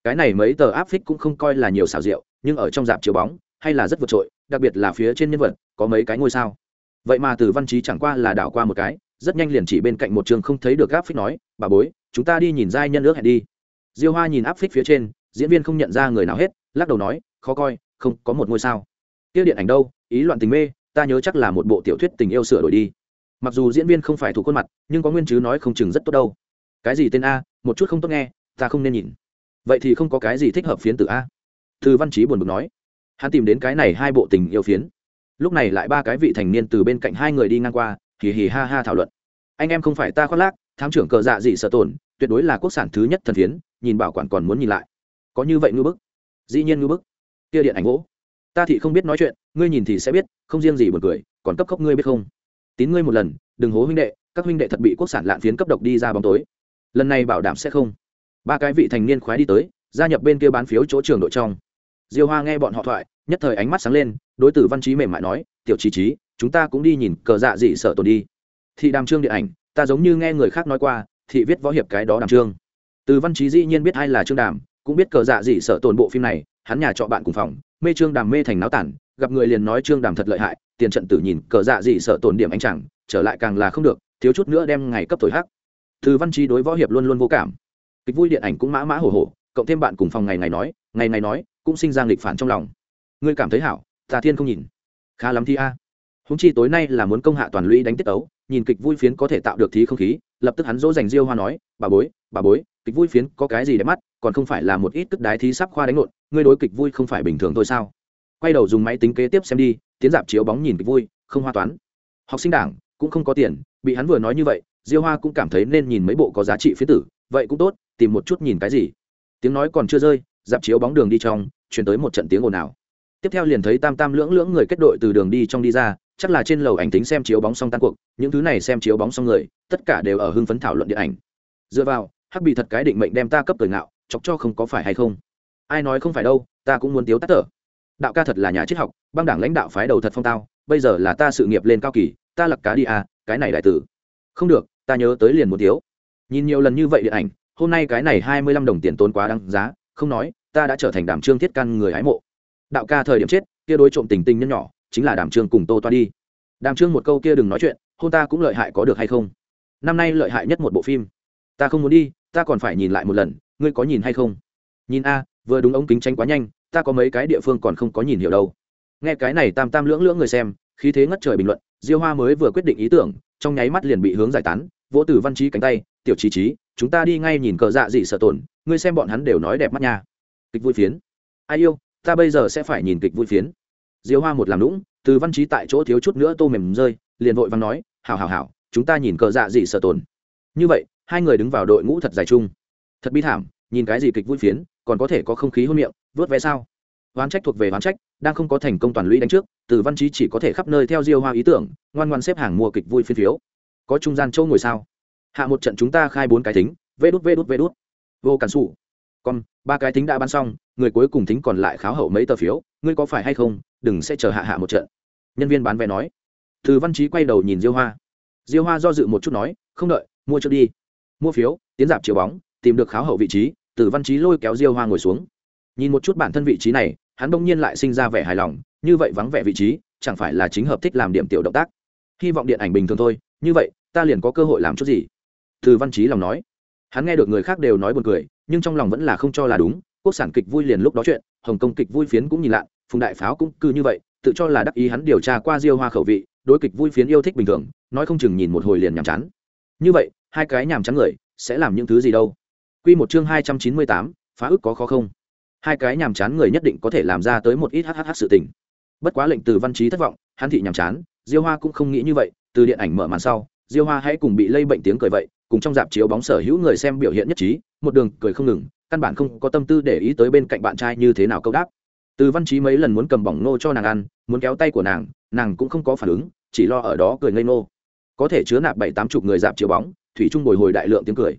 Cái này mấy tờ áp phích cũng không coi là nhiều xào rượu nhưng ở trong dạp chiếu bóng, hay là rất vượt trội, đặc biệt là phía trên nhân vật, có mấy cái ngôi sao. Vậy mà từ văn trí chẳng qua là đảo qua một cái, rất nhanh liền chỉ bên cạnh một trường không thấy được áp phích nói, bà bối, chúng ta đi nhìn giai nhân ước hẹn đi. Diêu hoa nhìn áp phích phía trên, diễn viên không nhận ra người nào hết, lắc đầu nói, khó coi, không có một ngôi sao. Tiêu điện ảnh đâu? Ý loạn tình mê ta nhớ chắc là một bộ tiểu thuyết tình yêu sửa đổi đi. Mặc dù diễn viên không phải thủ khuôn mặt, nhưng có nguyên chứ nói không chừng rất tốt đâu. Cái gì tên a, một chút không tốt nghe, ta không nên nhìn. Vậy thì không có cái gì thích hợp phiến từ a. Thư văn trí buồn bực nói. Hắn tìm đến cái này hai bộ tình yêu phiến. Lúc này lại ba cái vị thành niên từ bên cạnh hai người đi ngang qua, hì hì ha ha thảo luận. Anh em không phải ta khoác lác, thám trưởng cờ dạ dị sợ tổn, tuyệt đối là quốc sản thứ nhất thần phiến, nhìn bảo quản còn muốn nhìn lại. Có như vậy ngư bức. Dĩ nhiên ngư bức. Kia điện ảnh gỗ ta thì không biết nói chuyện, ngươi nhìn thì sẽ biết, không riêng gì buồn cười, còn cấp khóc ngươi biết không? Tín ngươi một lần, đừng hố huynh đệ, các huynh đệ thật bị quốc sản lạn phiến cấp độc đi ra bóng tối. Lần này bảo đảm sẽ không. Ba cái vị thành niên khoái đi tới, gia nhập bên kia bán phiếu chỗ trường đội trong. Diêu hoa nghe bọn họ thoại, nhất thời ánh mắt sáng lên, đối tử văn trí mềm mại nói, tiểu trí trí chúng ta cũng đi nhìn cờ dạ dị sợ tồn đi. Thị đàm trương điện ảnh, ta giống như nghe người khác nói qua, thị viết võ hiệp cái đó đàm trương. Từ văn trí dĩ nhiên biết ai là trương đàm, cũng biết cờ dạ dị sợ tồn bộ phim này, hắn nhà trọ bạn cùng phòng mê trương đàm mê thành náo tản, gặp người liền nói trương đàm thật lợi hại, tiền trận tử nhìn, cờ dạ dị sợ tổn điểm anh chẳng, trở lại càng là không được, thiếu chút nữa đem ngày cấp thổi hắc. Từ văn trí đối võ hiệp luôn luôn vô cảm. Kịch vui điện ảnh cũng mã mã hổ hổ, cộng thêm bạn cùng phòng ngày ngày nói, ngày ngày nói, cũng sinh ra nghịch phản trong lòng. Ngươi cảm thấy hảo tà thiên không nhìn. Khá lắm thi a. À. húng chi tối nay là muốn công hạ toàn lũy đánh tiết ấu, nhìn kịch vui phiến có thể tạo được thí không khí, lập tức hắn dỗ dành diêu hoa nói, bà bối bà bối kịch vui phiến có cái gì đẹp mắt, còn không phải là một ít tức đái thí sắp khoa đánh lộn, ngươi đối kịch vui không phải bình thường thôi sao? Quay đầu dùng máy tính kế tiếp xem đi, tiến dạp chiếu bóng nhìn kịch vui, không hoa toán. Học sinh đảng, cũng không có tiền, bị hắn vừa nói như vậy, diêu hoa cũng cảm thấy nên nhìn mấy bộ có giá trị phía tử, vậy cũng tốt, tìm một chút nhìn cái gì. Tiếng nói còn chưa rơi, dạp chiếu bóng đường đi trong, chuyển tới một trận tiếng ồn ào. Tiếp theo liền thấy tam tam lưỡng lưỡng người kết đội từ đường đi trong đi ra, chắc là trên lầu ảnh tính xem chiếu bóng xong tan cuộc, những thứ này xem chiếu bóng xong người, tất cả đều ở hưng phấn thảo luận điện ảnh. Dựa vào hắc bị thật cái định mệnh đem ta cấp tuổi ngạo, chọc cho không có phải hay không? Ai nói không phải đâu, ta cũng muốn tiếu tắt tở. đạo ca thật là nhà triết học, băng đảng lãnh đạo phái đầu thật phong tao, bây giờ là ta sự nghiệp lên cao kỳ, ta lặc cá đi à cái này đại tử. Không được, ta nhớ tới liền một tiếu. Nhìn nhiều lần như vậy điện ảnh, hôm nay cái này hai mươi lăm đồng tiền tốn quá đăng giá, không nói, ta đã trở thành đảm trương thiết căn người hái mộ. Đạo ca thời điểm chết, kia đối trộm tình tình nhân nhỏ, chính là đảm trương cùng tô toa đi. Đàm trương một câu kia đừng nói chuyện, hôn ta cũng lợi hại có được hay không? Năm nay lợi hại nhất một bộ phim. Ta không muốn đi ta còn phải nhìn lại một lần, ngươi có nhìn hay không? Nhìn a, vừa đúng ống kính tranh quá nhanh, ta có mấy cái địa phương còn không có nhìn hiểu đâu. Nghe cái này tam tam lưỡng lưỡng người xem, khí thế ngất trời bình luận, diêu hoa mới vừa quyết định ý tưởng, trong nháy mắt liền bị hướng giải tán, vỗ từ văn trí cánh tay, tiểu trí trí chúng ta đi ngay nhìn cờ dạ dị sợ tổn, ngươi xem bọn hắn đều nói đẹp mắt nha. Kịch vui phiến. Ai yêu, ta bây giờ sẽ phải nhìn kịch vui phiến. Diêu hoa một làm lũng từ văn trí tại chỗ thiếu chút nữa tô mềm rơi, liền vội văn nói, hảo hảo hảo, chúng ta nhìn cờ dạ dị sợ tổn. Như vậy hai người đứng vào đội ngũ thật dài chung. Thật bi thảm nhìn cái gì kịch vui phiến còn có thể có không khí hôn miệng vớt vé sao? Oán trách thuộc về oán trách đang không có thành công toàn lũy đánh trước từ văn trí chỉ có thể khắp nơi theo diêu hoa ý tưởng ngoan ngoan xếp hàng mua kịch vui phiên phiếu. Có trung gian châu ngồi sao? Hạ một trận chúng ta khai bốn cái tính, vê đút vê đút vê đút. Vô cản xù còn ba cái tính đã bán xong người cuối cùng tính còn lại kháo hậu mấy tờ phiếu ngươi có phải hay không đừng sẽ chờ hạ hạ một trận. Nhân viên bán vé nói. Từ văn trí quay đầu nhìn diêu hoa. Diêu hoa do dự một chút nói không đợi mua trước đi mua phiếu, tiến dạp chiều bóng, tìm được kháo hậu vị trí, từ văn trí lôi kéo diêu hoa ngồi xuống. Nhìn một chút bản thân vị trí này, hắn bỗng nhiên lại sinh ra vẻ hài lòng, như vậy vắng vẻ vị trí, chẳng phải là chính hợp thích làm điểm tiểu động tác. Hy vọng điện ảnh bình thường thôi, như vậy, ta liền có cơ hội làm chút gì? Từ văn trí lòng nói. Hắn nghe được người khác đều nói buồn cười, nhưng trong lòng vẫn là không cho là đúng, quốc sản kịch vui liền lúc đó chuyện, hồng kông kịch vui phiến cũng nhìn lạ, phùng đại pháo cũng cứ như vậy, tự cho là đắc ý hắn điều tra qua diêu hoa khẩu vị, đối kịch vui phiến yêu thích bình thường, nói không chừng nhìn một hồi liền nhàm chán. Như vậy hai cái nhàm chán người, sẽ làm những thứ gì đâu? Quy một chương hai trăm chín mươi tám, phá ức có khó không? Hai cái nhàm chán người nhất định có thể làm ra tới một ít hhh sự tình. Bất quá lệnh từ văn trí thất vọng, hắn thị nhàm chán, diêu hoa cũng không nghĩ như vậy, từ điện ảnh mở màn sau, diêu hoa hãy cùng bị lây bệnh tiếng cười vậy, cùng trong dạp chiếu bóng sở hữu người xem biểu hiện nhất trí, một đường cười không ngừng, căn bản không có tâm tư để ý tới bên cạnh bạn trai như thế nào câu đáp. Từ văn trí mấy lần muốn cầm bỏng nô cho nàng ăn, muốn kéo tay của nàng nàng cũng không có phản ứng, chỉ lo ở đó cười ngây nô có thể chứa nạp bảy tám chục người dạp chiếu bóng thủy trung bồi hồi đại lượng tiếng cười.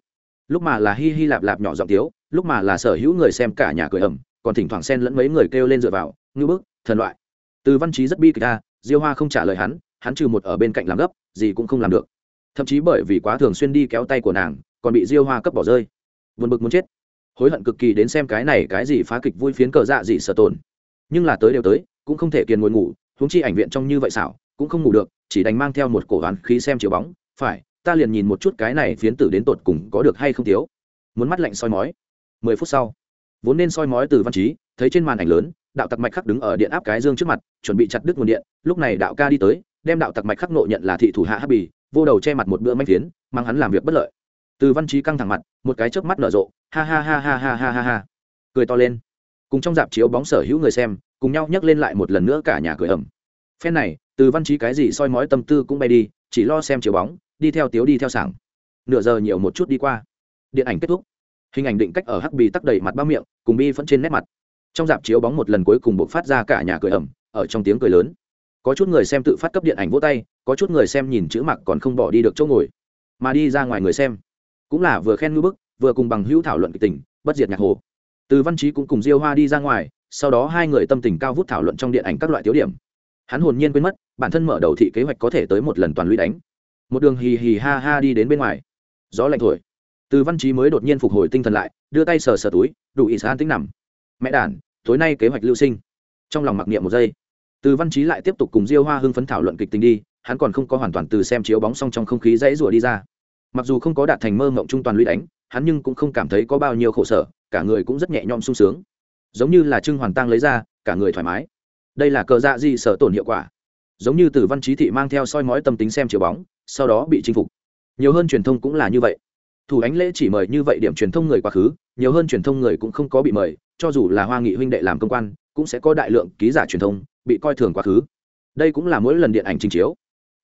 Lúc mà là hi hi lạp lạp nhỏ giọng tiếu, lúc mà là sở hữu người xem cả nhà cười ẩm còn thỉnh thoảng xen lẫn mấy người kêu lên dựa vào, ngư bức, thần loại. Từ văn trí rất bi kịch ta, diêu hoa không trả lời hắn hắn trừ một ở bên cạnh làm gấp, gì cũng không làm được. Thậm chí bởi vì quá thường xuyên đi kéo tay của nàng, còn bị diêu hoa cấp bỏ rơi. Vượt bực muốn chết. Hối hận cực kỳ đến xem cái này cái gì phá kịch vui phiến cờ dạ gì sợ tồn. Nhưng là tới đều tới, cũng không thể kiền ngồi ngủ, huống chi ảnh viện trong như vậy xảo, cũng không ngủ được, chỉ đánh mang theo một cổ hoán khí xem chiếu bóng, phải ta liền nhìn một chút cái này phiến tử đến tột cùng có được hay không thiếu. Muốn mắt lạnh soi mói. Mười phút sau, vốn nên soi mói từ văn trí, thấy trên màn ảnh lớn, đạo tặc mạch khắc đứng ở điện áp cái dương trước mặt, chuẩn bị chặt đứt nguồn điện, lúc này đạo ca đi tới, đem đạo tặc mạch khắc nộ nhận là thị thủ hạ hắc bì vô đầu che mặt một bữa manh phiến, mang hắn làm việc bất lợi. Từ văn trí căng thẳng mặt, một cái chớp mắt nở rộ, ha ha ha ha ha ha ha ha. Cười to lên. Cùng trong dạp chiếu bóng sở hữu người xem, cùng nhau nhấc lên lại một lần nữa cả nhà cười ẩm phen này, từ văn trí cái gì soi mói tâm tư cũng bay đi, chỉ lo xem chiếu bóng đi theo tiếu đi theo sảng. Nửa giờ nhiều một chút đi qua. Điện ảnh kết thúc. Hình ảnh định cách ở hắc bì tắc đầy mặt bao miệng, cùng bi vẫn trên nét mặt. Trong dạp chiếu bóng một lần cuối cùng buộc phát ra cả nhà cười ẩm ở trong tiếng cười lớn. Có chút người xem tự phát cấp điện ảnh vỗ tay, có chút người xem nhìn chữ mặc còn không bỏ đi được chỗ ngồi. Mà đi ra ngoài người xem. Cũng là vừa khen ngư bức, vừa cùng bằng hữu thảo luận kịch tình, bất diệt nhạc hồ. Từ văn trí cũng cùng diêu hoa đi ra ngoài, sau đó hai người tâm tình cao vút thảo luận trong điện ảnh các loại tiếu điểm. Hắn hồn nhiên quên mất, bản thân mở đầu thị kế hoạch có thể tới một lần toàn lũy đánh một đường hì hì ha ha đi đến bên ngoài. Gió lạnh thổi. Từ văn trí mới đột nhiên phục hồi tinh thần lại, đưa tay sờ sờ túi, đủ ý sán tính nằm. Mẹ đản tối nay kế hoạch lưu sinh. Trong lòng mặc niệm một giây. Từ văn trí lại tiếp tục cùng diêu hoa hưng phấn thảo luận kịch tình đi, hắn còn không có hoàn toàn từ xem chiếu bóng xong trong không khí dãy rủa đi ra. Mặc dù không có đạt thành mơ mộng trung toàn lũy đánh, hắn nhưng cũng không cảm thấy có bao nhiêu khổ sở, cả người cũng rất nhẹ nhõm sung sướng. Giống như là trưng hoàn tăng lấy ra, cả người thoải mái. Đây là cờ dạ di sở tổn hiệu quả. Giống như từ văn trí thị mang theo soi mói tâm tính xem chiếu bóng sau đó bị chinh phục. Nhiều hơn truyền thông cũng là như vậy. Thủ ánh lễ chỉ mời như vậy điểm truyền thông người quá khứ, nhiều hơn truyền thông người cũng không có bị mời, cho dù là hoa nghị huynh đệ làm công quan, cũng sẽ có đại lượng ký giả truyền thông bị coi thường quá khứ. Đây cũng là mỗi lần điện ảnh trình chiếu,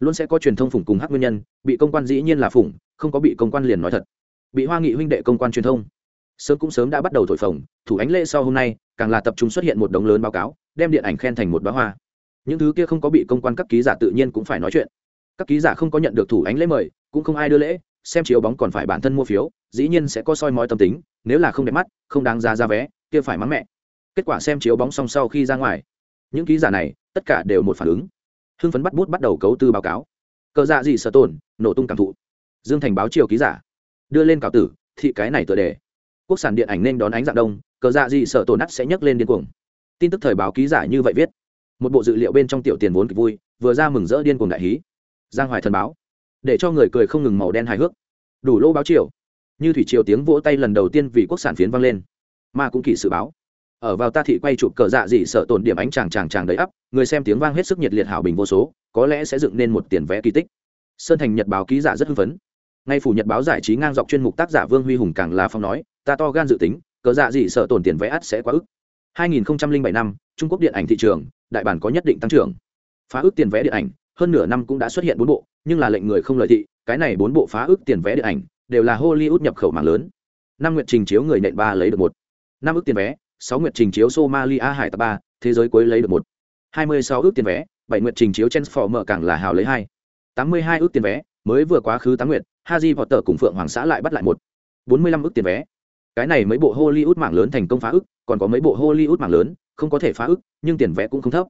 luôn sẽ có truyền thông phủng cùng hắc nguyên nhân, bị công quan dĩ nhiên là phủng, không có bị công quan liền nói thật. Bị hoa nghị huynh đệ công quan truyền thông, sớm cũng sớm đã bắt đầu thổi phồng, thủ ánh lễ sau hôm nay, càng là tập trung xuất hiện một đống lớn báo cáo, đem điện ảnh khen thành một bá hoa. Những thứ kia không có bị công quan các ký giả tự nhiên cũng phải nói chuyện các ký giả không có nhận được thủ ánh lễ mời, cũng không ai đưa lễ, xem chiếu bóng còn phải bản thân mua phiếu, dĩ nhiên sẽ có soi mói tâm tính, nếu là không đẹp mắt, không đáng ra ra vé, kia phải mắng mẹ. Kết quả xem chiếu bóng xong sau khi ra ngoài, những ký giả này, tất cả đều một phản ứng. Hưng phấn bắt bút bắt đầu cấu tư báo cáo. Cờ dạ gì sợ tổn, nổ tung cảm thụ. Dương thành báo chiều ký giả. Đưa lên cào tử, thị cái này tựa đề. Quốc sản điện ảnh nên đón ánh dạng đông, cờ dạ gì sợ tổn nắt sẽ nhấc lên điên cuồng. Tin tức thời báo ký giả như vậy viết. Một bộ dự liệu bên trong tiểu tiền vốn kịch vui, vừa ra mừng rỡ điên cuồng đại hí giang hoài thần báo, để cho người cười không ngừng màu đen hài hước. Đủ lô báo triều. Như thủy triều tiếng vỗ tay lần đầu tiên vì quốc sản phiến vang lên. Mà cũng kỳ sự báo. Ở vào ta thị quay chụp cờ dạ dị sợ tổn điểm ánh chàng chàng chàng đầy ắp, người xem tiếng vang hết sức nhiệt liệt hảo bình vô số, có lẽ sẽ dựng nên một tiền vẽ kỳ tích. Sơn thành nhật báo ký giả rất hưng phấn. Ngay phủ nhật báo giải trí ngang dọc chuyên mục tác giả vương huy hùng càng là phong nói, ta to gan dự tính, cờ dạ dị sợ tổn tiền vẽ ắt sẽ quá ức. 2007 năm, trung quốc điện ảnh thị trường, đại bản có nhất định tăng trưởng. Phá ước tiền vẽ điện ảnh hơn nửa năm cũng đã xuất hiện bốn bộ, nhưng là lệnh người không lợi thị, cái này bốn bộ phá ước tiền vé điện ảnh, đều là hollywood nhập khẩu mạng lớn. Năm nguyện trình chiếu người nện ba lấy được một. Năm ước tiền vé, sáu nguyện trình chiếu somalia hải tập ba, thế giới cuối lấy được một. Hai mươi sáu ước tiền vé, bảy nguyện trình chiếu transformer càng là hào lấy hai. Tám mươi hai ước tiền vé, mới vừa quá khứ tám nguyện haji vọt tờ cùng phượng hoàng xã lại bắt lại một. Bốn mươi lăm ước tiền vé. Cái này mấy bộ hollywood mạng lớn thành công phá ước, còn có mấy bộ hollywood mạng lớn, không có thể phá ước, nhưng tiền vé cũng không thấp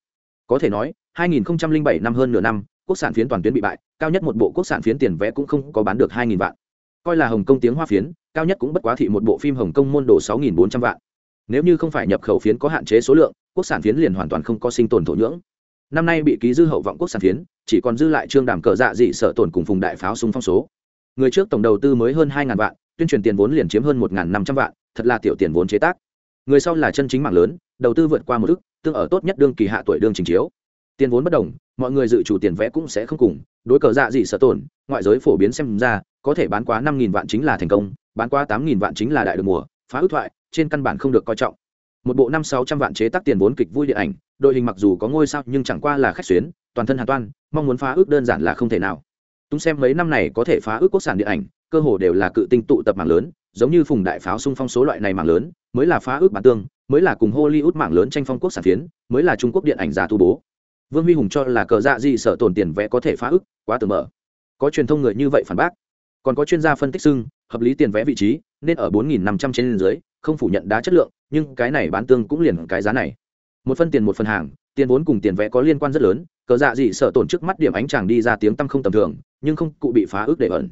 có thể nói 2007 năm hơn nửa năm, quốc sản phiến toàn tuyến bị bại, cao nhất một bộ quốc sản phiến tiền vé cũng không có bán được 2.000 vạn. Coi là hồng kông tiếng hoa phiến, cao nhất cũng bất quá thị một bộ phim hồng kông môn đồ 6.400 vạn. Nếu như không phải nhập khẩu phiến có hạn chế số lượng, quốc sản phiến liền hoàn toàn không có sinh tồn thổ nhưỡng. Năm nay bị ký dư hậu vọng quốc sản phiến, chỉ còn dư lại trương đàm cờ dạ dị sợ tổn cùng phùng đại pháo súng phong số. Người trước tổng đầu tư mới hơn 2.000 vạn, tuyên truyền tiền vốn liền chiếm hơn 1.500 vạn, thật là tiểu tiền vốn chế tác. Người sau là chân chính mạng lớn, đầu tư vượt qua một ức tương ở tốt nhất đương kỳ hạ tuổi đương trình chiếu. Tiền vốn bất đồng, mọi người dự chủ tiền vẽ cũng sẽ không cùng, đối cờ dạ gì sợ tổn, ngoại giới phổ biến xem ra, có thể bán quá năm nghìn vạn chính là thành công, bán quá tám nghìn vạn chính là đại được mùa, phá ước thoại, trên căn bản không được coi trọng. Một bộ năm sáu trăm vạn chế tác tiền vốn kịch vui điện ảnh, đội hình mặc dù có ngôi sao nhưng chẳng qua là khách xuyến, toàn thân hà toan, mong muốn phá ước đơn giản là không thể nào. Túng xem mấy năm này có thể phá ước quốc sản điện ảnh, cơ hồ đều là cự tinh tụ tập mạng lớn giống như phùng đại pháo xung phong số loại này mạng lớn mới là phá ước bản tương mới là cùng hollywood mạng lớn tranh phong quốc sản phiến mới là trung quốc điện ảnh giả tu bố. Vương huy hùng cho là cờ dạ gì sợ tổn tiền vẽ có thể phá ước, quá tưởng mở có truyền thông người như vậy phản bác. Còn có chuyên gia phân tích xưng hợp lý tiền vẽ vị trí nên ở bốn nghìn năm trăm trên dưới không phủ nhận đá chất lượng nhưng cái này bán tương cũng liền cái giá này. Một phân tiền một phần hàng tiền vốn cùng tiền vẽ có liên quan rất lớn cờ dạ gì sợ tổn trước mắt điểm ánh chàng đi ra tiếng tăm không tầm thường nhưng không cụ bị phá ước để ẩn.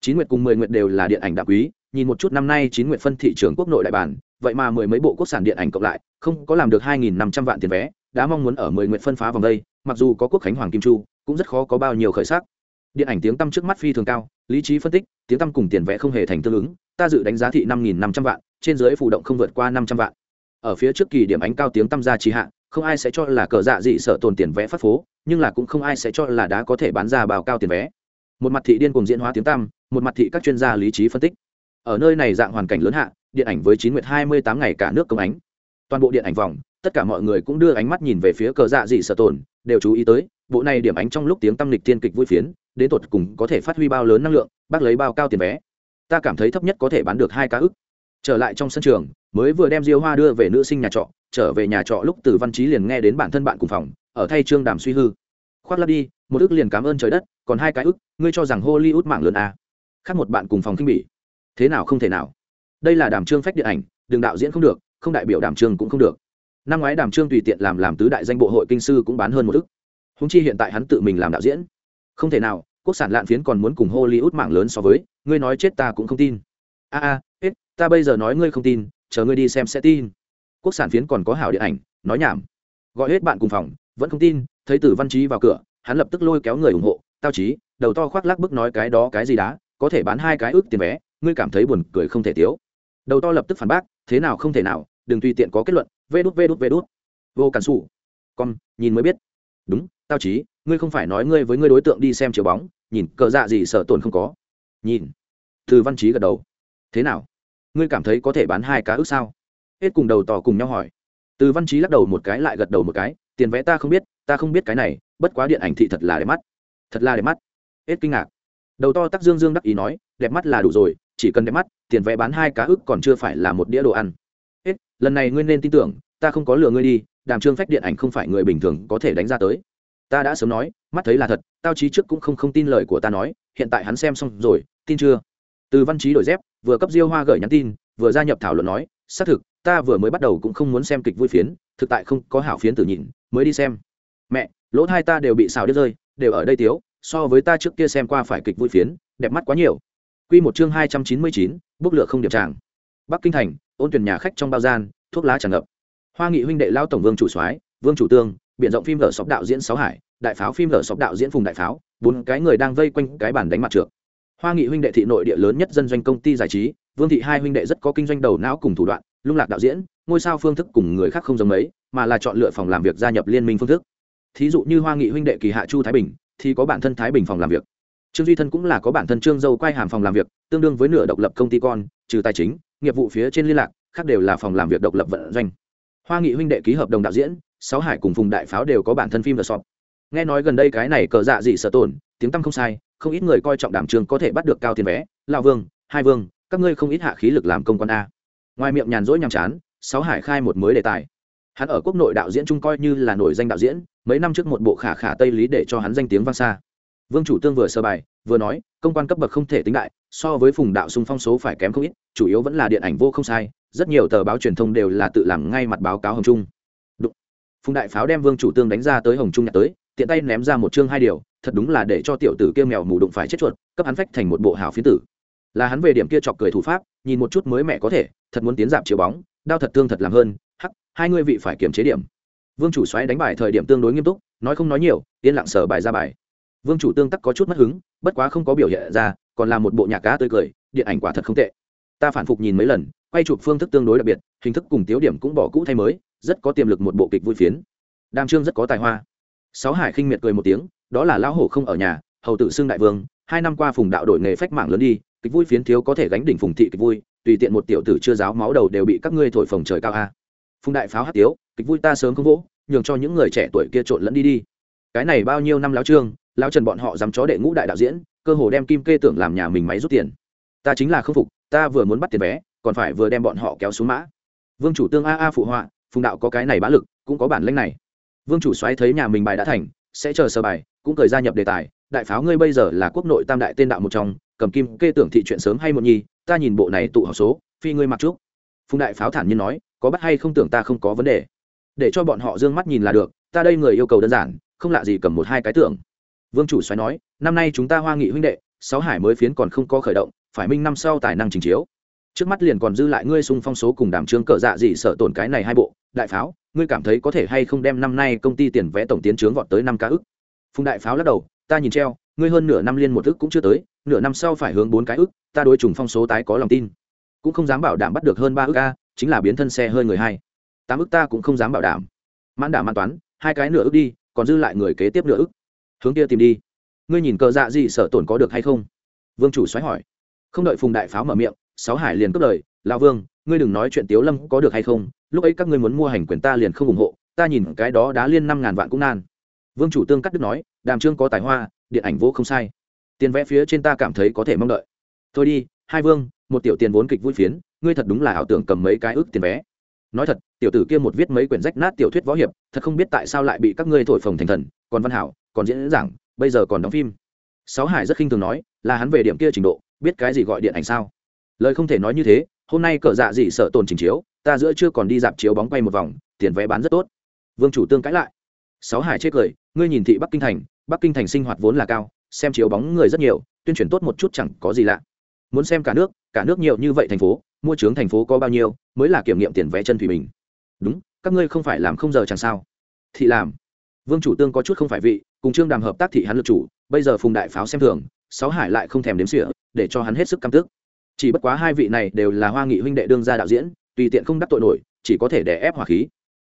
Chín nguyệt cùng mười nguyệt đều là điện ảnh đặc quý nhìn một chút năm nay chín nguyện phân thị trường quốc nội đại bản, vậy mà mười mấy bộ quốc sản điện ảnh cộng lại, không có làm được hai nghìn năm trăm vạn tiền vé, đã mong muốn ở mười nguyện phân phá vòng đây, mặc dù có quốc khánh hoàng kim chu, cũng rất khó có bao nhiêu khởi sắc. Điện ảnh tiếng tăm trước mắt phi thường cao, lý trí phân tích, tiếng tăm cùng tiền vẽ không hề thành tương ứng, ta dự đánh giá thị năm nghìn năm trăm vạn, trên dưới phụ động không vượt qua năm trăm vạn. Ở phía trước kỳ điểm ánh cao tiếng tăm ra trì hạ, không ai sẽ cho là cờ dạ dị sợ tồn tiền vẽ phát phố, nhưng là cũng không ai sẽ cho là đã có thể bán ra bào cao tiền vé. Một mặt thị điên cùng diễn hóa tiếng tăm, một mặt thị các chuyên gia lý trí phân tích ở nơi này dạng hoàn cảnh lớn hạ, điện ảnh với chín nguyệt hai mươi tám ngày cả nước công ánh. Toàn bộ điện ảnh vòng, tất cả mọi người cũng đưa ánh mắt nhìn về phía cờ dạ dị sợ tồn, đều chú ý tới, bộ này điểm ánh trong lúc tiếng tâm lịch tiên kịch vui phiến, đến tột cùng có thể phát huy bao lớn năng lượng, bác lấy bao cao tiền vé. Ta cảm thấy thấp nhất có thể bán được hai cá ức. Trở lại trong sân trường, mới vừa đem diêu hoa đưa về nữ sinh nhà trọ, trở về nhà trọ lúc từ văn trí liền nghe đến bản thân bạn cùng phòng, ở thay trương đàm suy hư. Khoác lắp đi, một ức liền cảm ơn trời đất, còn hai cái ức, ngươi cho rằng hollywood mạng lớn à. khác một bạn cùng phòng kinh bỉ thế nào không thể nào. Đây là đàm trương phách điện ảnh đường đạo diễn không được, không đại biểu đàm trương cũng không được. Năm ngoái đàm trương tùy tiện làm làm tứ đại danh bộ hội kinh sư cũng bán hơn một ức. Húng chi hiện tại hắn tự mình làm đạo diễn. Không thể nào, quốc sản lạn phiến còn muốn cùng hollywood mạng lớn so với, ngươi nói chết ta cũng không tin. A a, hết, ta bây giờ nói ngươi không tin, chờ ngươi đi xem sẽ tin. Quốc sản phiến còn có hảo điện ảnh, nói nhảm. Gọi hết bạn cùng phòng, vẫn không tin, thấy tử văn trí vào cửa, hắn lập tức lôi kéo người ủng hộ, tao trí đầu to khoác lắc bức nói cái đó cái gì đá, có thể bán hai cái ước tiền vé ngươi cảm thấy buồn cười không thể thiếu đầu to lập tức phản bác, thế nào không thể nào, đừng tùy tiện có kết luận, vê đút vê đút vê đút. Vô cản xù con, nhìn mới biết. Đúng, tao trí ngươi không phải nói ngươi với ngươi đối tượng đi xem chiều bóng, nhìn cờ dạ gì sợ tổn không có. Nhìn. Từ văn trí gật đầu. Thế nào? Ngươi cảm thấy có thể bán hai cá ước sao? Hết cùng đầu tò cùng nhau hỏi. Từ văn trí lắc đầu một cái lại gật đầu một cái, tiền vẽ ta không biết, ta không biết cái này, bất quá điện ảnh thị thật là đẹp mắt. Thật là đẹp mắt. Hết kinh ngạc. Đầu to tắc dương dương đắc ý nói, đẹp mắt là đủ rồi chỉ cần đẹp mắt, tiền vé bán hai cá ức còn chưa phải là một đĩa đồ ăn. Hết lần này ngươi nên tin tưởng, ta không có lừa ngươi đi, đàm trương phách điện ảnh không phải người bình thường có thể đánh ra tới. Ta đã sớm nói, mắt thấy là thật, tao trí trước cũng không không tin lời của ta nói, hiện tại hắn xem xong rồi, tin chưa? Từ văn trí đổi dép, vừa cấp diêu hoa gửi nhắn tin, vừa gia nhập thảo luận nói, xác thực, ta vừa mới bắt đầu cũng không muốn xem kịch vui phiến, thực tại không có hảo phiến tử nhìn mới đi xem. Mẹ, lỗ hai ta đều bị xào đứt rơi, đều ở đây tiếu, so với ta trước kia xem qua phải kịch vui phiến, đẹp mắt quá nhiều. Quy một chương hai trăm chín mươi chín, bốc lửa không điểm tràng. Bắc Kinh thành, ôn tuyển nhà khách trong bao gian, thuốc lá tràn ngập. Hoa Nghị huynh đệ lao tổng vương chủ soái, vương chủ tương, biện rộng phim lở sọc đạo diễn sáu hải, đại pháo phim lở sọc đạo diễn phùng đại pháo, bốn cái người đang vây quanh cái bàn đánh mặt trược. Hoa Nghị huynh đệ thị nội địa lớn nhất dân doanh công ty giải trí, Vương thị hai huynh đệ rất có kinh doanh đầu não cùng thủ đoạn, lung lạc đạo diễn ngôi sao phương thức cùng người khác không giống mấy mà là chọn lựa phòng làm việc gia nhập liên minh phương thức thí dụ như hoa nghị huynh đệ kỳ hạ chu thái bình thì có bản thân thái bình phòng làm việc trương duy thân cũng là có bản thân trương dâu quay hàm phòng làm việc tương đương với nửa độc lập công ty con trừ tài chính nghiệp vụ phía trên liên lạc khác đều là phòng làm việc độc lập vận doanh hoa nghị huynh đệ ký hợp đồng đạo diễn sáu hải cùng phùng đại pháo đều có bản thân phim và sọt nghe nói gần đây cái này cờ dạ dị sợ tổn tiếng tăm không sai không ít người coi trọng đảm trường có thể bắt được cao tiền vé lao vương hai vương các ngươi không ít hạ khí lực làm công quan a ngoài miệng nhàn rỗi nhàm chán sáu hải khai một mới đề tài hắn ở quốc nội đạo diễn chung coi như là nổi danh đạo diễn mấy năm trước một bộ khả khả tây lý để cho hắn danh tiếng vang xa vương chủ tương vừa sơ bài, vừa nói, công quan cấp bậc không thể tính đại, so với phùng đạo sung phong số phải kém không ít, chủ yếu vẫn là điện ảnh vô không sai, rất nhiều tờ báo truyền thông đều là tự làm ngay mặt báo cáo hồng trung. Đụng. phùng đại pháo đem vương chủ tương đánh ra tới hồng trung nhặt tới, tiện tay ném ra một chương hai điều, thật đúng là để cho tiểu tử kia mèo mù đụng phải chết chuột, cấp hắn phách thành một bộ hảo phiến tử. Là hắn về điểm kia chọc cười thủ pháp, nhìn một chút mới mẹ có thể, thật muốn tiến dạp chiếu bóng đau thật thương thật làm hơn, hắc, hai ngươi vị phải kiềm chế điểm. Vương chủ xoáy đánh bài thời điểm tương đối nghiêm túc, nói không nói nhiều, yên lặng sở bài ra bài vương chủ tương tắc có chút mất hứng, bất quá không có biểu hiện ra, còn là một bộ nhạc cá tươi cười, điện ảnh quả thật không tệ. Ta phản phục nhìn mấy lần, quay chụp phương thức tương đối đặc biệt, hình thức cùng tiếu điểm cũng bỏ cũ thay mới, rất có tiềm lực một bộ kịch vui phiến. Đam trương rất có tài hoa. Sáu hải khinh miệt cười một tiếng, đó là lão hổ không ở nhà, hầu tự xưng đại vương, hai năm qua phùng đạo đổi nghề phách mạng lớn đi, kịch vui phiến thiếu có thể gánh đỉnh phùng thị kịch vui, tùy tiện một tiểu tử chưa giáo máu đầu đều bị các ngươi thổi phồng trời cao a. Phùng đại pháo hát tiếu, kịch vui ta sớm không vỗ, nhường cho những người trẻ tuổi kia trộn lẫn đi đi. Cái này bao nhiêu năm lão trương lão trần bọn họ dám chó đệ ngũ đại đạo diễn, cơ hồ đem kim kê tưởng làm nhà mình máy rút tiền. Ta chính là không phục, ta vừa muốn bắt tiền vé, còn phải vừa đem bọn họ kéo xuống mã. Vương chủ tương a a phụ họa, phùng đạo có cái này bá lực, cũng có bản lĩnh này. Vương chủ xoáy thấy nhà mình bài đã thành, sẽ chờ sơ bài, cũng cười gia nhập đề tài, đại pháo ngươi bây giờ là quốc nội tam đại tên đạo một trong, cầm kim kê tưởng thị chuyện sớm hay một nhi ta nhìn bộ này tụ họp số, phi ngươi mặc trước. phùng đại pháo thản nhiên nói, có bắt hay không tưởng ta không có vấn đề. Để cho bọn họ d ư ơ n g mắt nhìn là được, ta đây người yêu cầu đơn giản, không lạ gì cầm một hai cái tưởng vương chủ xoáy nói, năm nay chúng ta hoa nghị huynh đệ, sáu hải mới phiến còn không có khởi động, phải minh năm sau tài năng trình chiếu. Trước mắt liền còn dư lại ngươi xung phong số cùng đảm trương cờ dạ gì sợ tổn cái này hai bộ, đại pháo, ngươi cảm thấy có thể hay không đem năm nay công ty tiền vẽ tổng tiến trướng vọt tới năm cá ức? Phùng đại pháo lắc đầu, ta nhìn treo, ngươi hơn nửa năm liên một ức cũng chưa tới, nửa năm sau phải hướng bốn cái ức, ta đối trùng phong số tái có lòng tin. Cũng không dám bảo đảm bắt được hơn ba ức a, chính là biến thân xe hơi người hai. Tám ức ta cũng không dám bảo đảm. Mãn đảm an toán, hai cái nửa ức đi, còn dư lại người kế tiếp nửa ức hướng kia tìm đi. Ngươi nhìn cờ dạ gì sợ tổn có được hay không? Vương chủ xoáy hỏi. Không đợi phùng đại pháo mở miệng, sáu hải liền cất lời, lão vương, ngươi đừng nói chuyện tiếu lâm có được hay không, lúc ấy các ngươi muốn mua hành quyền ta liền không ủng hộ, ta nhìn cái đó đá liên năm ngàn vạn cũng nan. Vương chủ tương cắt đức nói, đàm trương có tài hoa, điện ảnh vô không sai. Tiền vẽ phía trên ta cảm thấy có thể mong đợi. Thôi đi, hai vương, một tiểu tiền vốn kịch vui phiến, ngươi thật đúng là ảo tưởng cầm mấy cái ước tiền vé nói thật, tiểu tử kia một viết mấy quyển rách nát tiểu thuyết võ hiệp, thật không biết tại sao lại bị các ngươi thổi phồng thành thần, còn văn hảo còn diễn giảng, bây giờ còn đóng phim. Sáu hải rất khinh thường nói, là hắn về điểm kia trình độ, biết cái gì gọi điện ảnh sao? Lời không thể nói như thế, hôm nay cờ dạ gì sợ tồn trình chiếu, ta giữa chưa còn đi dạp chiếu bóng quay một vòng, tiền vé bán rất tốt. Vương chủ tương cãi lại. Sáu hải chết cười, ngươi nhìn thị bắc kinh thành, bắc kinh thành sinh hoạt vốn là cao, xem chiếu bóng người rất nhiều, tuyên truyền tốt một chút chẳng có gì lạ. Muốn xem cả nước cả nước nhiều như vậy thành phố, mua trướng thành phố có bao nhiêu, mới là kiểm nghiệm tiền vé chân thủy mình. đúng, các ngươi không phải làm không giờ chẳng sao. Thị làm. Vương chủ tương có chút không phải vị cùng trương đàm hợp tác thị hắn lực chủ, bây giờ phùng đại pháo xem thường, sáu hải lại không thèm đếm xỉa, để cho hắn hết sức căm tức. Chỉ bất quá hai vị này đều là hoa nghị huynh đệ đương gia đạo diễn, tùy tiện không đắc tội nổi, chỉ có thể đè ép hỏa khí.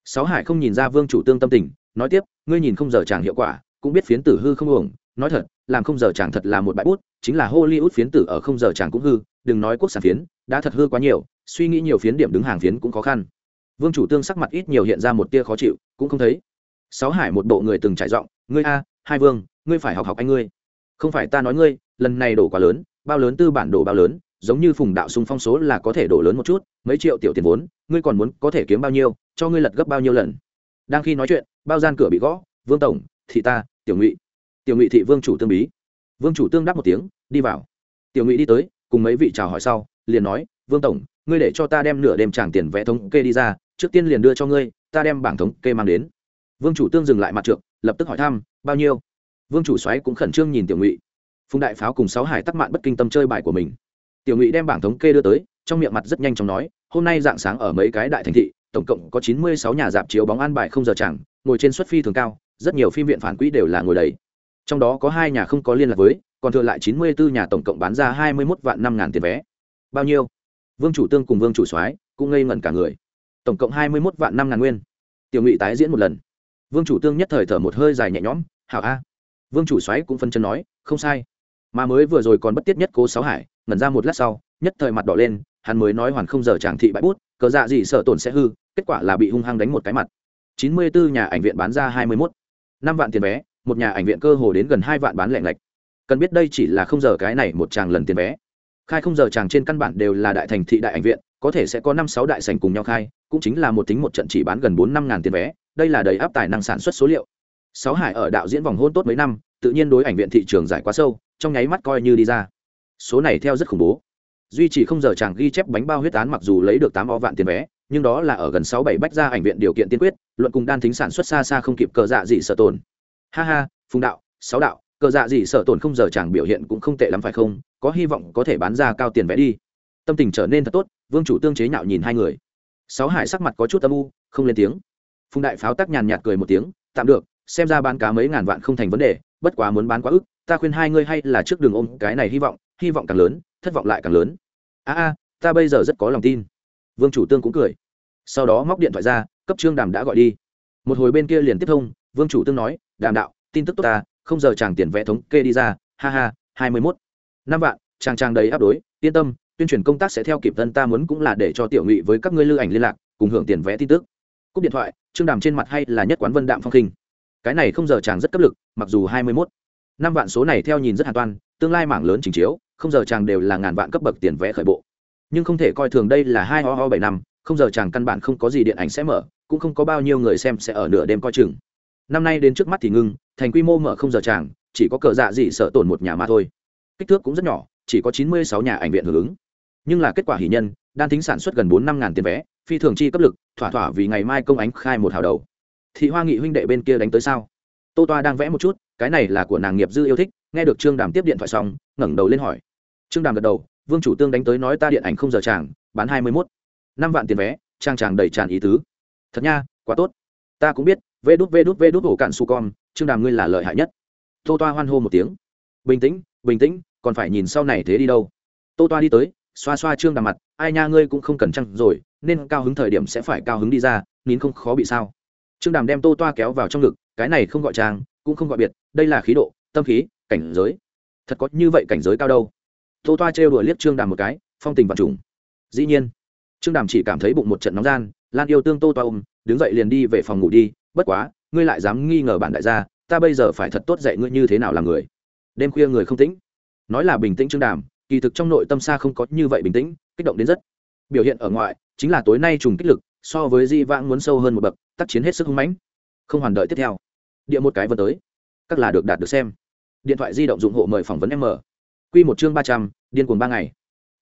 Sáu hải không nhìn ra vương chủ tương tâm tình, nói tiếp, ngươi nhìn không giờ chàng hiệu quả, cũng biết phiến tử hư không uổng, nói thật, làm không giờ chàng thật là một bãi bút, chính là hollywood phiến tử ở không giờ chàng cũng hư, đừng nói quốc sản phiến, đã thật hư quá nhiều, suy nghĩ nhiều phiến điểm đứng hàng phiến cũng khó khăn. Vương chủ tương sắc mặt ít nhiều hiện ra một tia khó chịu, cũng không thấy. Sáu hải một bộ người từng trải giọng ngươi a, hai vương, ngươi phải học học anh ngươi. Không phải ta nói ngươi, lần này đổ quá lớn, bao lớn tư bản đổ bao lớn, giống như phùng đạo sung phong số là có thể đổ lớn một chút, mấy triệu tiểu tiền vốn, ngươi còn muốn có thể kiếm bao nhiêu, cho ngươi lật gấp bao nhiêu lần. Đang khi nói chuyện, bao gian cửa bị gõ, vương tổng, thị ta, tiểu ngụy. Tiểu ngụy thị vương chủ tương bí. Vương chủ tương đáp một tiếng, đi vào. Tiểu ngụy đi tới, cùng mấy vị chào hỏi sau, liền nói, vương tổng, ngươi để cho ta đem nửa đêm tràng tiền vẽ thống kê đi ra, trước tiên liền đưa cho ngươi, ta đem bảng thống kê mang đến. Vương chủ tương dừng lại mặt trượng lập tức hỏi thăm, bao nhiêu? Vương chủ xoáy cũng khẩn trương nhìn tiểu ngụy. Phùng đại pháo cùng sáu hải tắc mạn bất kinh tâm chơi bài của mình. Tiểu ngụy đem bảng thống kê đưa tới, trong miệng mặt rất nhanh chóng nói, hôm nay dạng sáng ở mấy cái đại thành thị, tổng cộng có chín mươi sáu nhà dạp chiếu bóng an bài không giờ chẳng, ngồi trên suất phi thường cao, rất nhiều phim viện phản quỹ đều là ngồi đầy. Trong đó có hai nhà không có liên lạc với, còn thừa lại chín mươi bốn nhà tổng cộng bán ra hai mươi một vạn năm ngàn tiền vé. Bao nhiêu? Vương chủ tương cùng vương chủ soái cũng ngây ngẩn cả người. Tổng cộng hai mươi một vạn năm ngàn nguyên. Tiểu ngụy tái diễn một lần vương chủ tương nhất thời thở một hơi dài nhẹ nhõm, hảo a. Vương chủ xoáy cũng phân chân nói, không sai. Mà mới vừa rồi còn bất tiết nhất cố sáu hải, ngẩn ra một lát sau, nhất thời mặt đỏ lên, hắn mới nói hoàn không giờ chàng thị bãi bút, cờ dạ gì sợ tổn sẽ hư, kết quả là bị hung hăng đánh một cái mặt. Chín mươi bốn nhà ảnh viện bán ra hai mươi mốt. Năm vạn tiền vé, một nhà ảnh viện cơ hồ đến gần hai vạn bán lẻ ngạch. Cần biết đây chỉ là không giờ cái này một tràng lần tiền vé. Khai không giờ tràng trên căn bản đều là đại thành thị đại ảnh viện, có thể sẽ có năm sáu đại sành cùng nhau khai, cũng chính là một tính một trận chỉ bán gần bốn năm ngàn tiền vé đây là đầy áp tài năng sản xuất số liệu. Sáu hải ở đạo diễn vòng hôn tốt mấy năm, tự nhiên đối ảnh viện thị trường giải quá sâu, trong nháy mắt coi như đi ra. Số này theo rất khủng bố. Duy chỉ không giờ chàng ghi chép bánh bao huyết án mặc dù lấy được tám o vạn tiền vé, nhưng đó là ở gần sáu bảy bách ra ảnh viện điều kiện tiên quyết, luận cùng đan thính sản xuất xa xa không kịp cờ dạ dị sợ tồn. Ha ha, phùng đạo, sáu đạo, cờ dạ dị sợ tồn không giờ chàng biểu hiện cũng không tệ lắm phải không? Có hy vọng có thể bán ra cao tiền vé đi. Tâm tình trở nên thật tốt, vương chủ tương chế nhạo nhìn hai người. Sáu hải sắc mặt có chút âm u, không lên tiếng phùng đại pháo tác nhàn nhạt cười một tiếng, tạm được, xem ra bán cá mấy ngàn vạn không thành vấn đề, bất quá muốn bán quá ức, ta khuyên hai ngươi hay là trước đường ôm cái này hy vọng hy vọng càng lớn, thất vọng lại càng lớn. A a, ta bây giờ rất có lòng tin. Vương chủ tương cũng cười. Sau đó móc điện thoại ra, cấp trương đàm đã gọi đi. Một hồi bên kia liền tiếp thông, vương chủ tương nói, đàm đạo, tin tức tốt ta, không giờ chàng tiền vẽ thống kê đi ra, ha ha, hai mươi mốt. Năm vạn, chàng chàng đầy áp đối, yên tâm, tuyên truyền công tác sẽ theo kịp thân ta muốn cũng là để cho tiểu ngụy với các ngươi lưu ảnh liên lạc, cùng hưởng tiền vẽ tin tức cúp điện thoại, trương đàm trên mặt hay là nhất quán vân đạm phong khinh cái này không giờ chàng rất cấp lực, mặc dù hai mươi mốt. Năm vạn số này theo nhìn rất an toàn, tương lai mảng lớn trình chiếu, không giờ chàng đều là ngàn vạn cấp bậc tiền vẽ khởi bộ. Nhưng không thể coi thường đây là hai ho ho bảy năm, không giờ chàng căn bản không có gì điện ảnh sẽ mở, cũng không có bao nhiêu người xem sẽ ở nửa đêm coi chừng. Năm nay đến trước mắt thì ngưng, thành quy mô mở không giờ chàng, chỉ có cờ dạ gì sợ tổn một nhà mà thôi. Kích thước cũng rất nhỏ, chỉ có chín mươi sáu nhà ảnh viện hưởng ứng. Nhưng là kết quả hỷ nhân đan thính sản xuất gần bốn năm ngàn tiền vé phi thường chi cấp lực, thỏa thỏa vì ngày mai công ánh khai một hào đầu. Thị hoa nghị huynh đệ bên kia đánh tới sao? Tô toa đang vẽ một chút, cái này là của nàng nghiệp dư yêu thích, nghe được trương đàm tiếp điện thoại xong, ngẩng đầu lên hỏi. Trương đàm gật đầu, vương chủ tương đánh tới nói ta điện ảnh không giờ chàng, bán hai mươi mốt. Năm vạn tiền vé, trang tràng đầy tràn ý tứ. Thật nha, quá tốt. Ta cũng biết, vê đút vê đút vê đút ổ cạn su con, trương đàm ngươi là lợi hại nhất. Tô toa hoan hô một tiếng. Bình tĩnh bình tĩnh, còn phải nhìn sau này thế đi đâu. Tô toa đi tới, xoa xoa trương đàm mặt, ai nha, ngươi cũng không cần chăng rồi nên cao hứng thời điểm sẽ phải cao hứng đi ra, nín không khó bị sao. Trương đàm đem tô toa kéo vào trong ngực, cái này không gọi trang, cũng không gọi biệt, đây là khí độ, tâm khí, cảnh giới. Thật có như vậy cảnh giới cao đâu. Tô toa trêu đuổi liếc trương đàm một cái, phong tình vật trùng. Dĩ nhiên, trương đàm chỉ cảm thấy bụng một trận nóng gian, lan yêu tương tô toa ôm, đứng dậy liền đi về phòng ngủ đi, bất quá, ngươi lại dám nghi ngờ bản đại gia, ta bây giờ phải thật tốt dạy ngươi như thế nào là người. Đêm khuya người không tĩnh. Nói là bình tĩnh trương đàm, kỳ thực trong nội tâm xa không có như vậy bình tĩnh, kích động đến rất. Biểu hiện ở ngoại chính là tối nay trùng kích lực, so với di vãng muốn sâu hơn một bậc, tác chiến hết sức hung mãnh. Không hoàn đợi tiếp theo. Địa một cái vân tới. Các là được đạt được xem. Điện thoại di động dụng hộ mời phỏng vấn m q một chương ba trăm, điên cuồng ba ngày.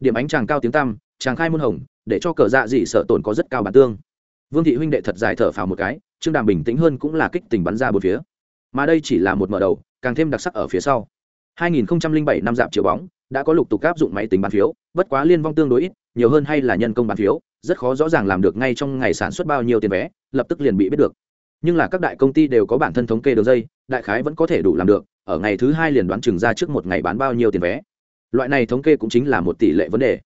Điểm ánh chàng cao tiếng tăm, chàng khai môn hồng, để cho cờ dạ dị sợ tổn có rất cao bản tương. Vương thị huynh đệ thật dài thở phào một cái, trương đàm bình tĩnh hơn cũng là kích tình bắn ra bốn phía. Mà đây chỉ là một mở đầu, càng thêm đặc sắc ở phía sau. 2007 năm dạp chiếu bóng, đã có lục tục áp dụng máy tính bán phiếu, bất quá liên vong tương đối ít nhiều hơn hay là nhân công bán phiếu, rất khó rõ ràng làm được ngay trong ngày sản xuất bao nhiêu tiền vé, lập tức liền bị biết được. Nhưng là các đại công ty đều có bản thân thống kê đường dây, đại khái vẫn có thể đủ làm được, ở ngày thứ hai liền đoán chừng ra trước một ngày bán bao nhiêu tiền vé. Loại này thống kê cũng chính là một tỷ lệ vấn đề.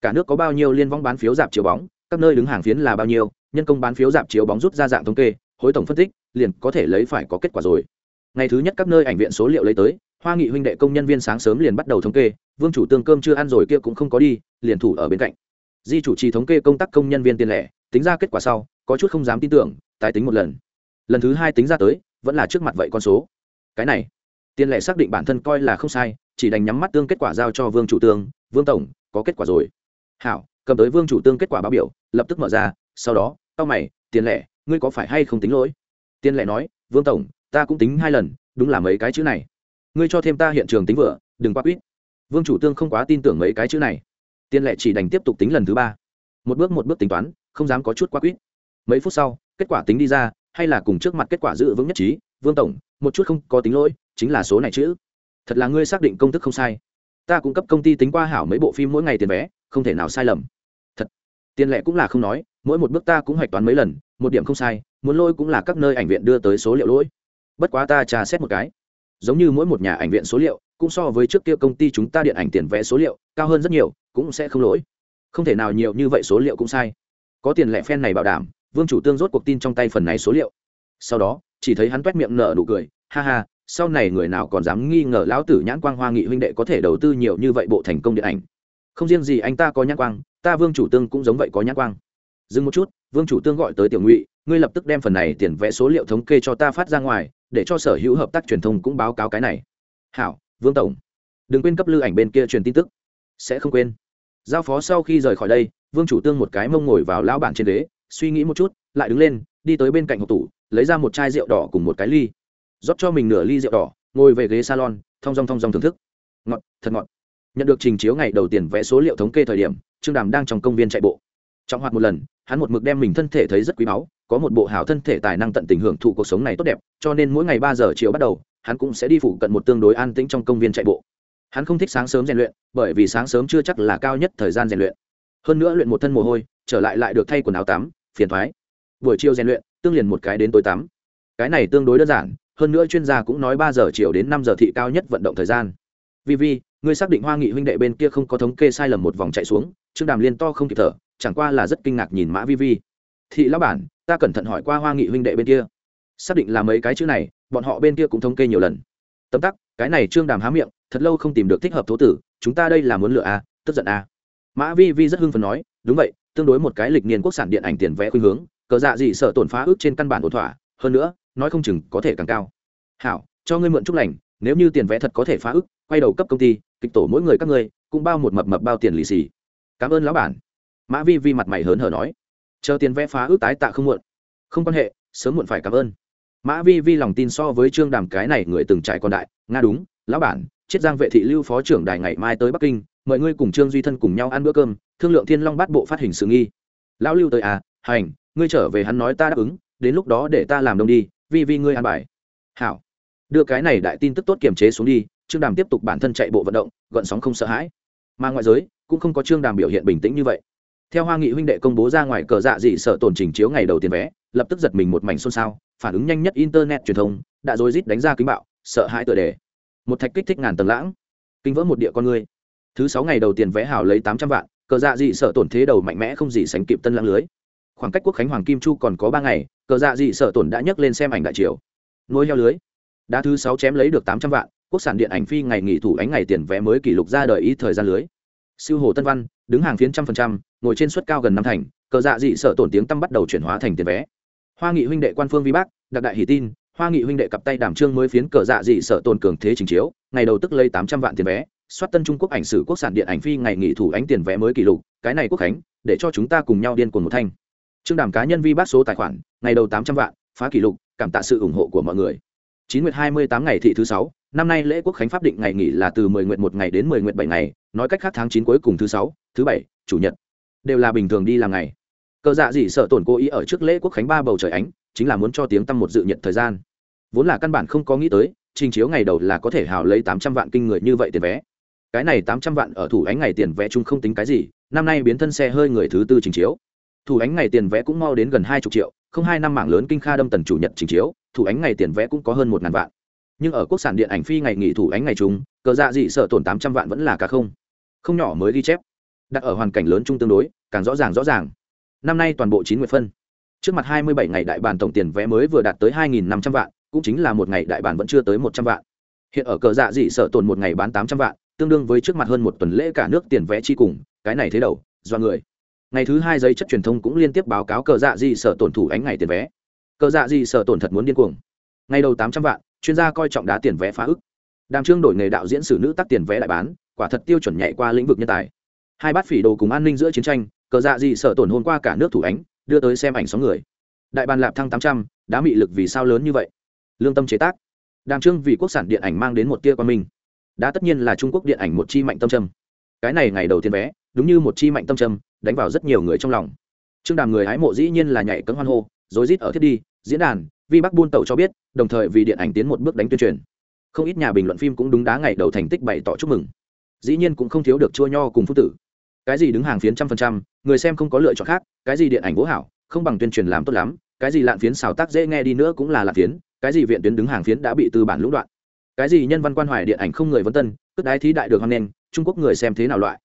Cả nước có bao nhiêu liên vong bán phiếu dạp chiếu bóng, các nơi đứng hàng phiến là bao nhiêu, nhân công bán phiếu dạp chiếu bóng rút ra dạng thống kê, hối tổng phân tích, liền có thể lấy phải có kết quả rồi. Ngày thứ nhất các nơi ảnh viện số liệu lấy tới hoa nghị huynh đệ công nhân viên sáng sớm liền bắt đầu thống kê, vương chủ tương cơm chưa ăn rồi kia cũng không có đi, liền thủ ở bên cạnh. Di chủ trì thống kê công tác công nhân viên tiền lẻ, tính ra kết quả sau, có chút không dám tin tưởng, tái tính một lần. Lần thứ hai tính ra tới, vẫn là trước mặt vậy con số. Cái này, tiền lẻ xác định bản thân coi là không sai, chỉ đành nhắm mắt tương kết quả giao cho vương chủ tương, vương tổng, có kết quả rồi. Hảo, cầm tới vương chủ tương kết quả báo biểu, lập tức mở ra, sau đó, tao mày, tiền lẻ, ngươi có phải hay không tính lỗi? Tiền lẻ nói, vương tổng, ta cũng tính hai lần, đúng là mấy cái chữ này ngươi cho thêm ta hiện trường tính vừa, đừng quá quýt. Vương chủ tương không quá tin tưởng mấy cái chữ này. Tiền lệ chỉ đành tiếp tục tính lần thứ ba. Một bước một bước tính toán, không dám có chút quá quýt. Mấy phút sau, kết quả tính đi ra, hay là cùng trước mặt kết quả giữ vững nhất trí, vương tổng, một chút không có tính lỗi, chính là số này chữ. Thật là ngươi xác định công thức không sai. Ta cung cấp công ty tính qua hảo mấy bộ phim mỗi ngày tiền vé, không thể nào sai lầm. Thật. Tiền lệ cũng là không nói, mỗi một bước ta cũng hoạch toán mấy lần, một điểm không sai, muốn lỗi cũng là các nơi ảnh viện đưa tới số liệu lỗi. Bất quá ta trà xét một cái giống như mỗi một nhà ảnh viện số liệu, cũng so với trước kia công ty chúng ta điện ảnh tiền vé số liệu, cao hơn rất nhiều, cũng sẽ không lỗi. Không thể nào nhiều như vậy số liệu cũng sai. Có tiền lẻ phen này bảo đảm, vương chủ tương rốt cuộc tin trong tay phần này số liệu. Sau đó, chỉ thấy hắn t miệng nở nụ cười, ha ha, sau này người nào còn dám nghi ngờ lão tử nhãn quang hoa nghị huynh đệ có thể đầu tư nhiều như vậy bộ thành công điện ảnh? Không riêng gì anh ta có nhãn quang, ta vương chủ tương cũng giống vậy có nhãn quang. Dừng một chút, vương chủ tương gọi tới tiểu ngụy, ngươi lập tức đem phần này tiền vẽ số liệu thống kê cho ta phát ra ngoài để cho sở hữu hợp tác truyền thông cũng báo cáo cái này. Hảo, vương tổng, đừng quên cấp lưu ảnh bên kia truyền tin tức. Sẽ không quên. Giao phó sau khi rời khỏi đây, vương chủ tương một cái mông ngồi vào lão bản trên ghế, suy nghĩ một chút, lại đứng lên, đi tới bên cạnh hộp tủ, lấy ra một chai rượu đỏ cùng một cái ly. Rót cho mình nửa ly rượu đỏ, ngồi về ghế salon, thong dong thong dong thưởng thức. Ngọt, thật ngọt. Nhận được trình chiếu ngày đầu tiên vẽ số liệu thống kê thời điểm, trương đàm đang trong công viên chạy bộ. Trong hoạt một lần, hắn một mực đem mình thân thể thấy rất quý báu có một bộ hảo thân thể tài năng tận tình hưởng thụ cuộc sống này tốt đẹp, cho nên mỗi ngày ba giờ chiều bắt đầu, hắn cũng sẽ đi phụ cận một tương đối an tĩnh trong công viên chạy bộ. Hắn không thích sáng sớm rèn luyện, bởi vì sáng sớm chưa chắc là cao nhất thời gian rèn luyện. Hơn nữa luyện một thân mồ hôi, trở lại lại được thay quần áo tắm, phiền thoái. Buổi chiều rèn luyện, tương liền một cái đến tối tắm. Cái này tương đối đơn giản, hơn nữa chuyên gia cũng nói ba giờ chiều đến năm giờ thị cao nhất vận động thời gian. Vì vì, ngươi xác định hoa nghị huynh đệ bên kia không có thống kê sai lầm một vòng chạy xuống, trương đàm liên to không kịp thở, chẳng qua là rất kinh ngạc nhìn mã vi vi thị lão bản ta cẩn thận hỏi qua hoa nghị huynh đệ bên kia. Xác định là mấy cái chữ này bọn họ bên kia cũng thống kê nhiều lần. Tấm tắc cái này trương đàm há miệng thật lâu không tìm được thích hợp thố tử chúng ta đây là muốn lựa a à, tức giận a mã vi vi rất hưng phần nói đúng vậy tương đối một cái lịch niên quốc sản điện ảnh tiền vẽ khuynh hướng cờ dạ gì sợ tổn phá ước trên căn bản ổn thỏa hơn nữa nói không chừng có thể càng cao. Hảo cho ngươi mượn chúc lành nếu như tiền vẽ thật có thể phá ước, quay đầu cấp công ty kịch tổ mỗi người các ngươi cũng bao một mập mập bao tiền lì xì. Cảm ơn lão bản. Mã vi vi mặt mày hớn hở nói chờ tiền vẽ phá ước tái tạ không muộn. Không quan hệ, sớm muộn phải cảm ơn. Mã vi vi lòng tin so với trương đàm cái này người từng trải còn đại. Nga đúng, lão bản chiết giang vệ thị lưu phó trưởng đài ngày mai tới bắc kinh, mời ngươi cùng trương duy thân cùng nhau ăn bữa cơm, thương lượng thiên long bắt bộ phát hình sự nghi. Lão lưu tới à hành, ngươi trở về hắn nói ta đáp ứng, đến lúc đó để ta làm đông đi, vi vi ngươi ăn bài. Hảo. Đưa cái này đại tin tức tốt kiềm chế xuống đi, trương đàm tiếp tục bản thân chạy bộ vận động gợn sóng không sợ hãi. Mà ngoại giới, cũng không có trương đàm biểu hiện bình tĩnh như vậy theo hoa nghị huynh đệ công bố ra ngoài cờ dạ dị sợ tổn trình chiếu ngày đầu tiền vé, lập tức giật mình một mảnh xôn xao, phản ứng nhanh nhất internet truyền thông, đã dối rít đánh ra kính bạo, sợ hãi tựa đề. Một thạch kích thích ngàn tầng lãng. Kinh vỡ một địa con người. Thứ sáu ngày đầu tiên vé hào lấy tám trăm vạn, cờ dạ dị sợ tổn thế đầu mạnh mẽ không gì sánh kịp tân lãng lưới. Khoảng cách quốc khánh hoàng kim chu còn có ba ngày, cờ dạ dị sợ tổn đã nhấc lên xem ảnh đại triều. Nuôi heo lưới. Đã thứ sáu chém lấy được tám trăm vạn, quốc sản điện ảnh phi ngày nghỉ thủ ánh ngày tiền vé mới kỷ lục ra đời ý thời gian lưới. Siêu hồ tân văn, đứng hàng phiến trăm phần trăm ngồi trên suất cao gần năm thành, cờ dạ dị sợ tổn tiếng tăm bắt đầu chuyển hóa thành tiền vé. Hoa nghị huynh đệ quan phương vi bác, đặc đại hỷ tin, hoa nghị huynh đệ cặp tay đảm trương mới phiến cờ dạ dị sợ tổn cường thế trình chiếu, ngày đầu tức lấy tám trăm vạn tiền vé, soát tân trung quốc ảnh sử quốc sản điện ảnh phi ngày nghỉ thủ ánh tiền vé mới kỷ lục, cái này quốc khánh, để cho chúng ta cùng nhau điên cuồng một thanh. Trương đàm cá nhân vi bác số tài khoản, ngày đầu tám trăm vạn, phá kỷ lục, cảm tạ sự ủng hộ của mọi người. Chín nguyệt hai mươi tám ngày thị thứ sáu, năm nay lễ quốc khánh pháp định ngày nghỉ là từ mười nguyệt một ngày đến mười nguyệt bảy ngày, nói cách khác tháng chín cuối cùng thứ sáu, thứ bảy, chủ nhật đều là bình thường đi làm ngày. Cờ dạ dị sợ tổn cố ý ở trước lễ quốc khánh ba bầu trời ánh, chính là muốn cho tiếng tăm một dự nhận thời gian. Vốn là căn bản không có nghĩ tới, trình chiếu ngày đầu là có thể hào lấy tám trăm vạn kinh người như vậy tiền vé. Cái này tám trăm vạn ở thủ ánh ngày tiền vé chung không tính cái gì, năm nay biến thân xe hơi người thứ tư trình chiếu. Thủ ánh ngày tiền vé cũng mau đến gần hai chục triệu, không hai năm mảng lớn kinh kha đâm tần chủ nhật trình chiếu, thủ ánh ngày tiền vé cũng có hơn một ngàn vạn. Nhưng ở quốc sản điện ảnh phi ngày nghỉ thủ ánh ngày chúng cờ dạ dị sợ tổn tám trăm vạn vẫn là cả không. Không nhỏ mới ghi chép đặt ở hoàn cảnh lớn chung tương đối, càng rõ ràng rõ ràng. Năm nay toàn bộ chín nguyệt phân. Trước mặt hai mươi bảy ngày đại bản tổng tiền vé mới vừa đạt tới hai nghìn năm trăm vạn, cũng chính là một ngày đại bản vẫn chưa tới một trăm vạn. Hiện ở cờ dạ dị sợ tổn một ngày bán tám trăm vạn, tương đương với trước mặt hơn một tuần lễ cả nước tiền vé chi cùng, cái này thế đầu, do người. Ngày thứ hai giấy chất truyền thông cũng liên tiếp báo cáo cờ dạ dị sợ tổn thủ ánh ngày tiền vé. Cờ dạ dị sợ tổn thật muốn điên cuồng. Ngày đầu tám trăm vạn, chuyên gia coi trọng đá tiền vé phá ức. Đàm trương đổi nghề đạo diễn sử nữ tác tiền vé đại bán, quả thật tiêu chuẩn nhảy qua lĩnh vực nhân tài hai bát phỉ đồ cùng an ninh giữa chiến tranh, cờ dạ dị sợ tổn hôn qua cả nước thủ ánh, đưa tới xem ảnh sóng người. Đại bàn lạp thăng tám trăm đã bị lực vì sao lớn như vậy? Lương tâm chế tác. Đàng trương vì quốc sản điện ảnh mang đến một tia quan minh. Đã tất nhiên là trung quốc điện ảnh một chi mạnh tâm trâm cái này ngày đầu tiên vé, đúng như một chi mạnh tâm trâm đánh vào rất nhiều người trong lòng. Trương đàm người hái mộ dĩ nhiên là nhảy cấm hoan hô rối rít ở thiết đi, diễn đàn, vi bắc buôn tàu cho biết, đồng thời vì điện ảnh tiến một bước đánh tuyên truyền. Không ít nhà bình luận phim cũng đúng đá ngày đầu thành tích bày tỏ chúc mừng. Dĩ nhiên cũng không thiếu được chua nho cùng phúc tử cái gì đứng hàng phiến trăm phần trăm, người xem không có lựa chọn khác, cái gì điện ảnh vỗ hảo, không bằng tuyên truyền làm tốt lắm, cái gì lạn phiến xào tác dễ nghe đi nữa cũng là lạn phiến, cái gì viện tuyến đứng hàng phiến đã bị tư bản lũng đoạn. Cái gì nhân văn quan hoài điện ảnh không người vấn tân, cất đái thí đại được hoan nghênh, trung quốc người xem thế nào loại.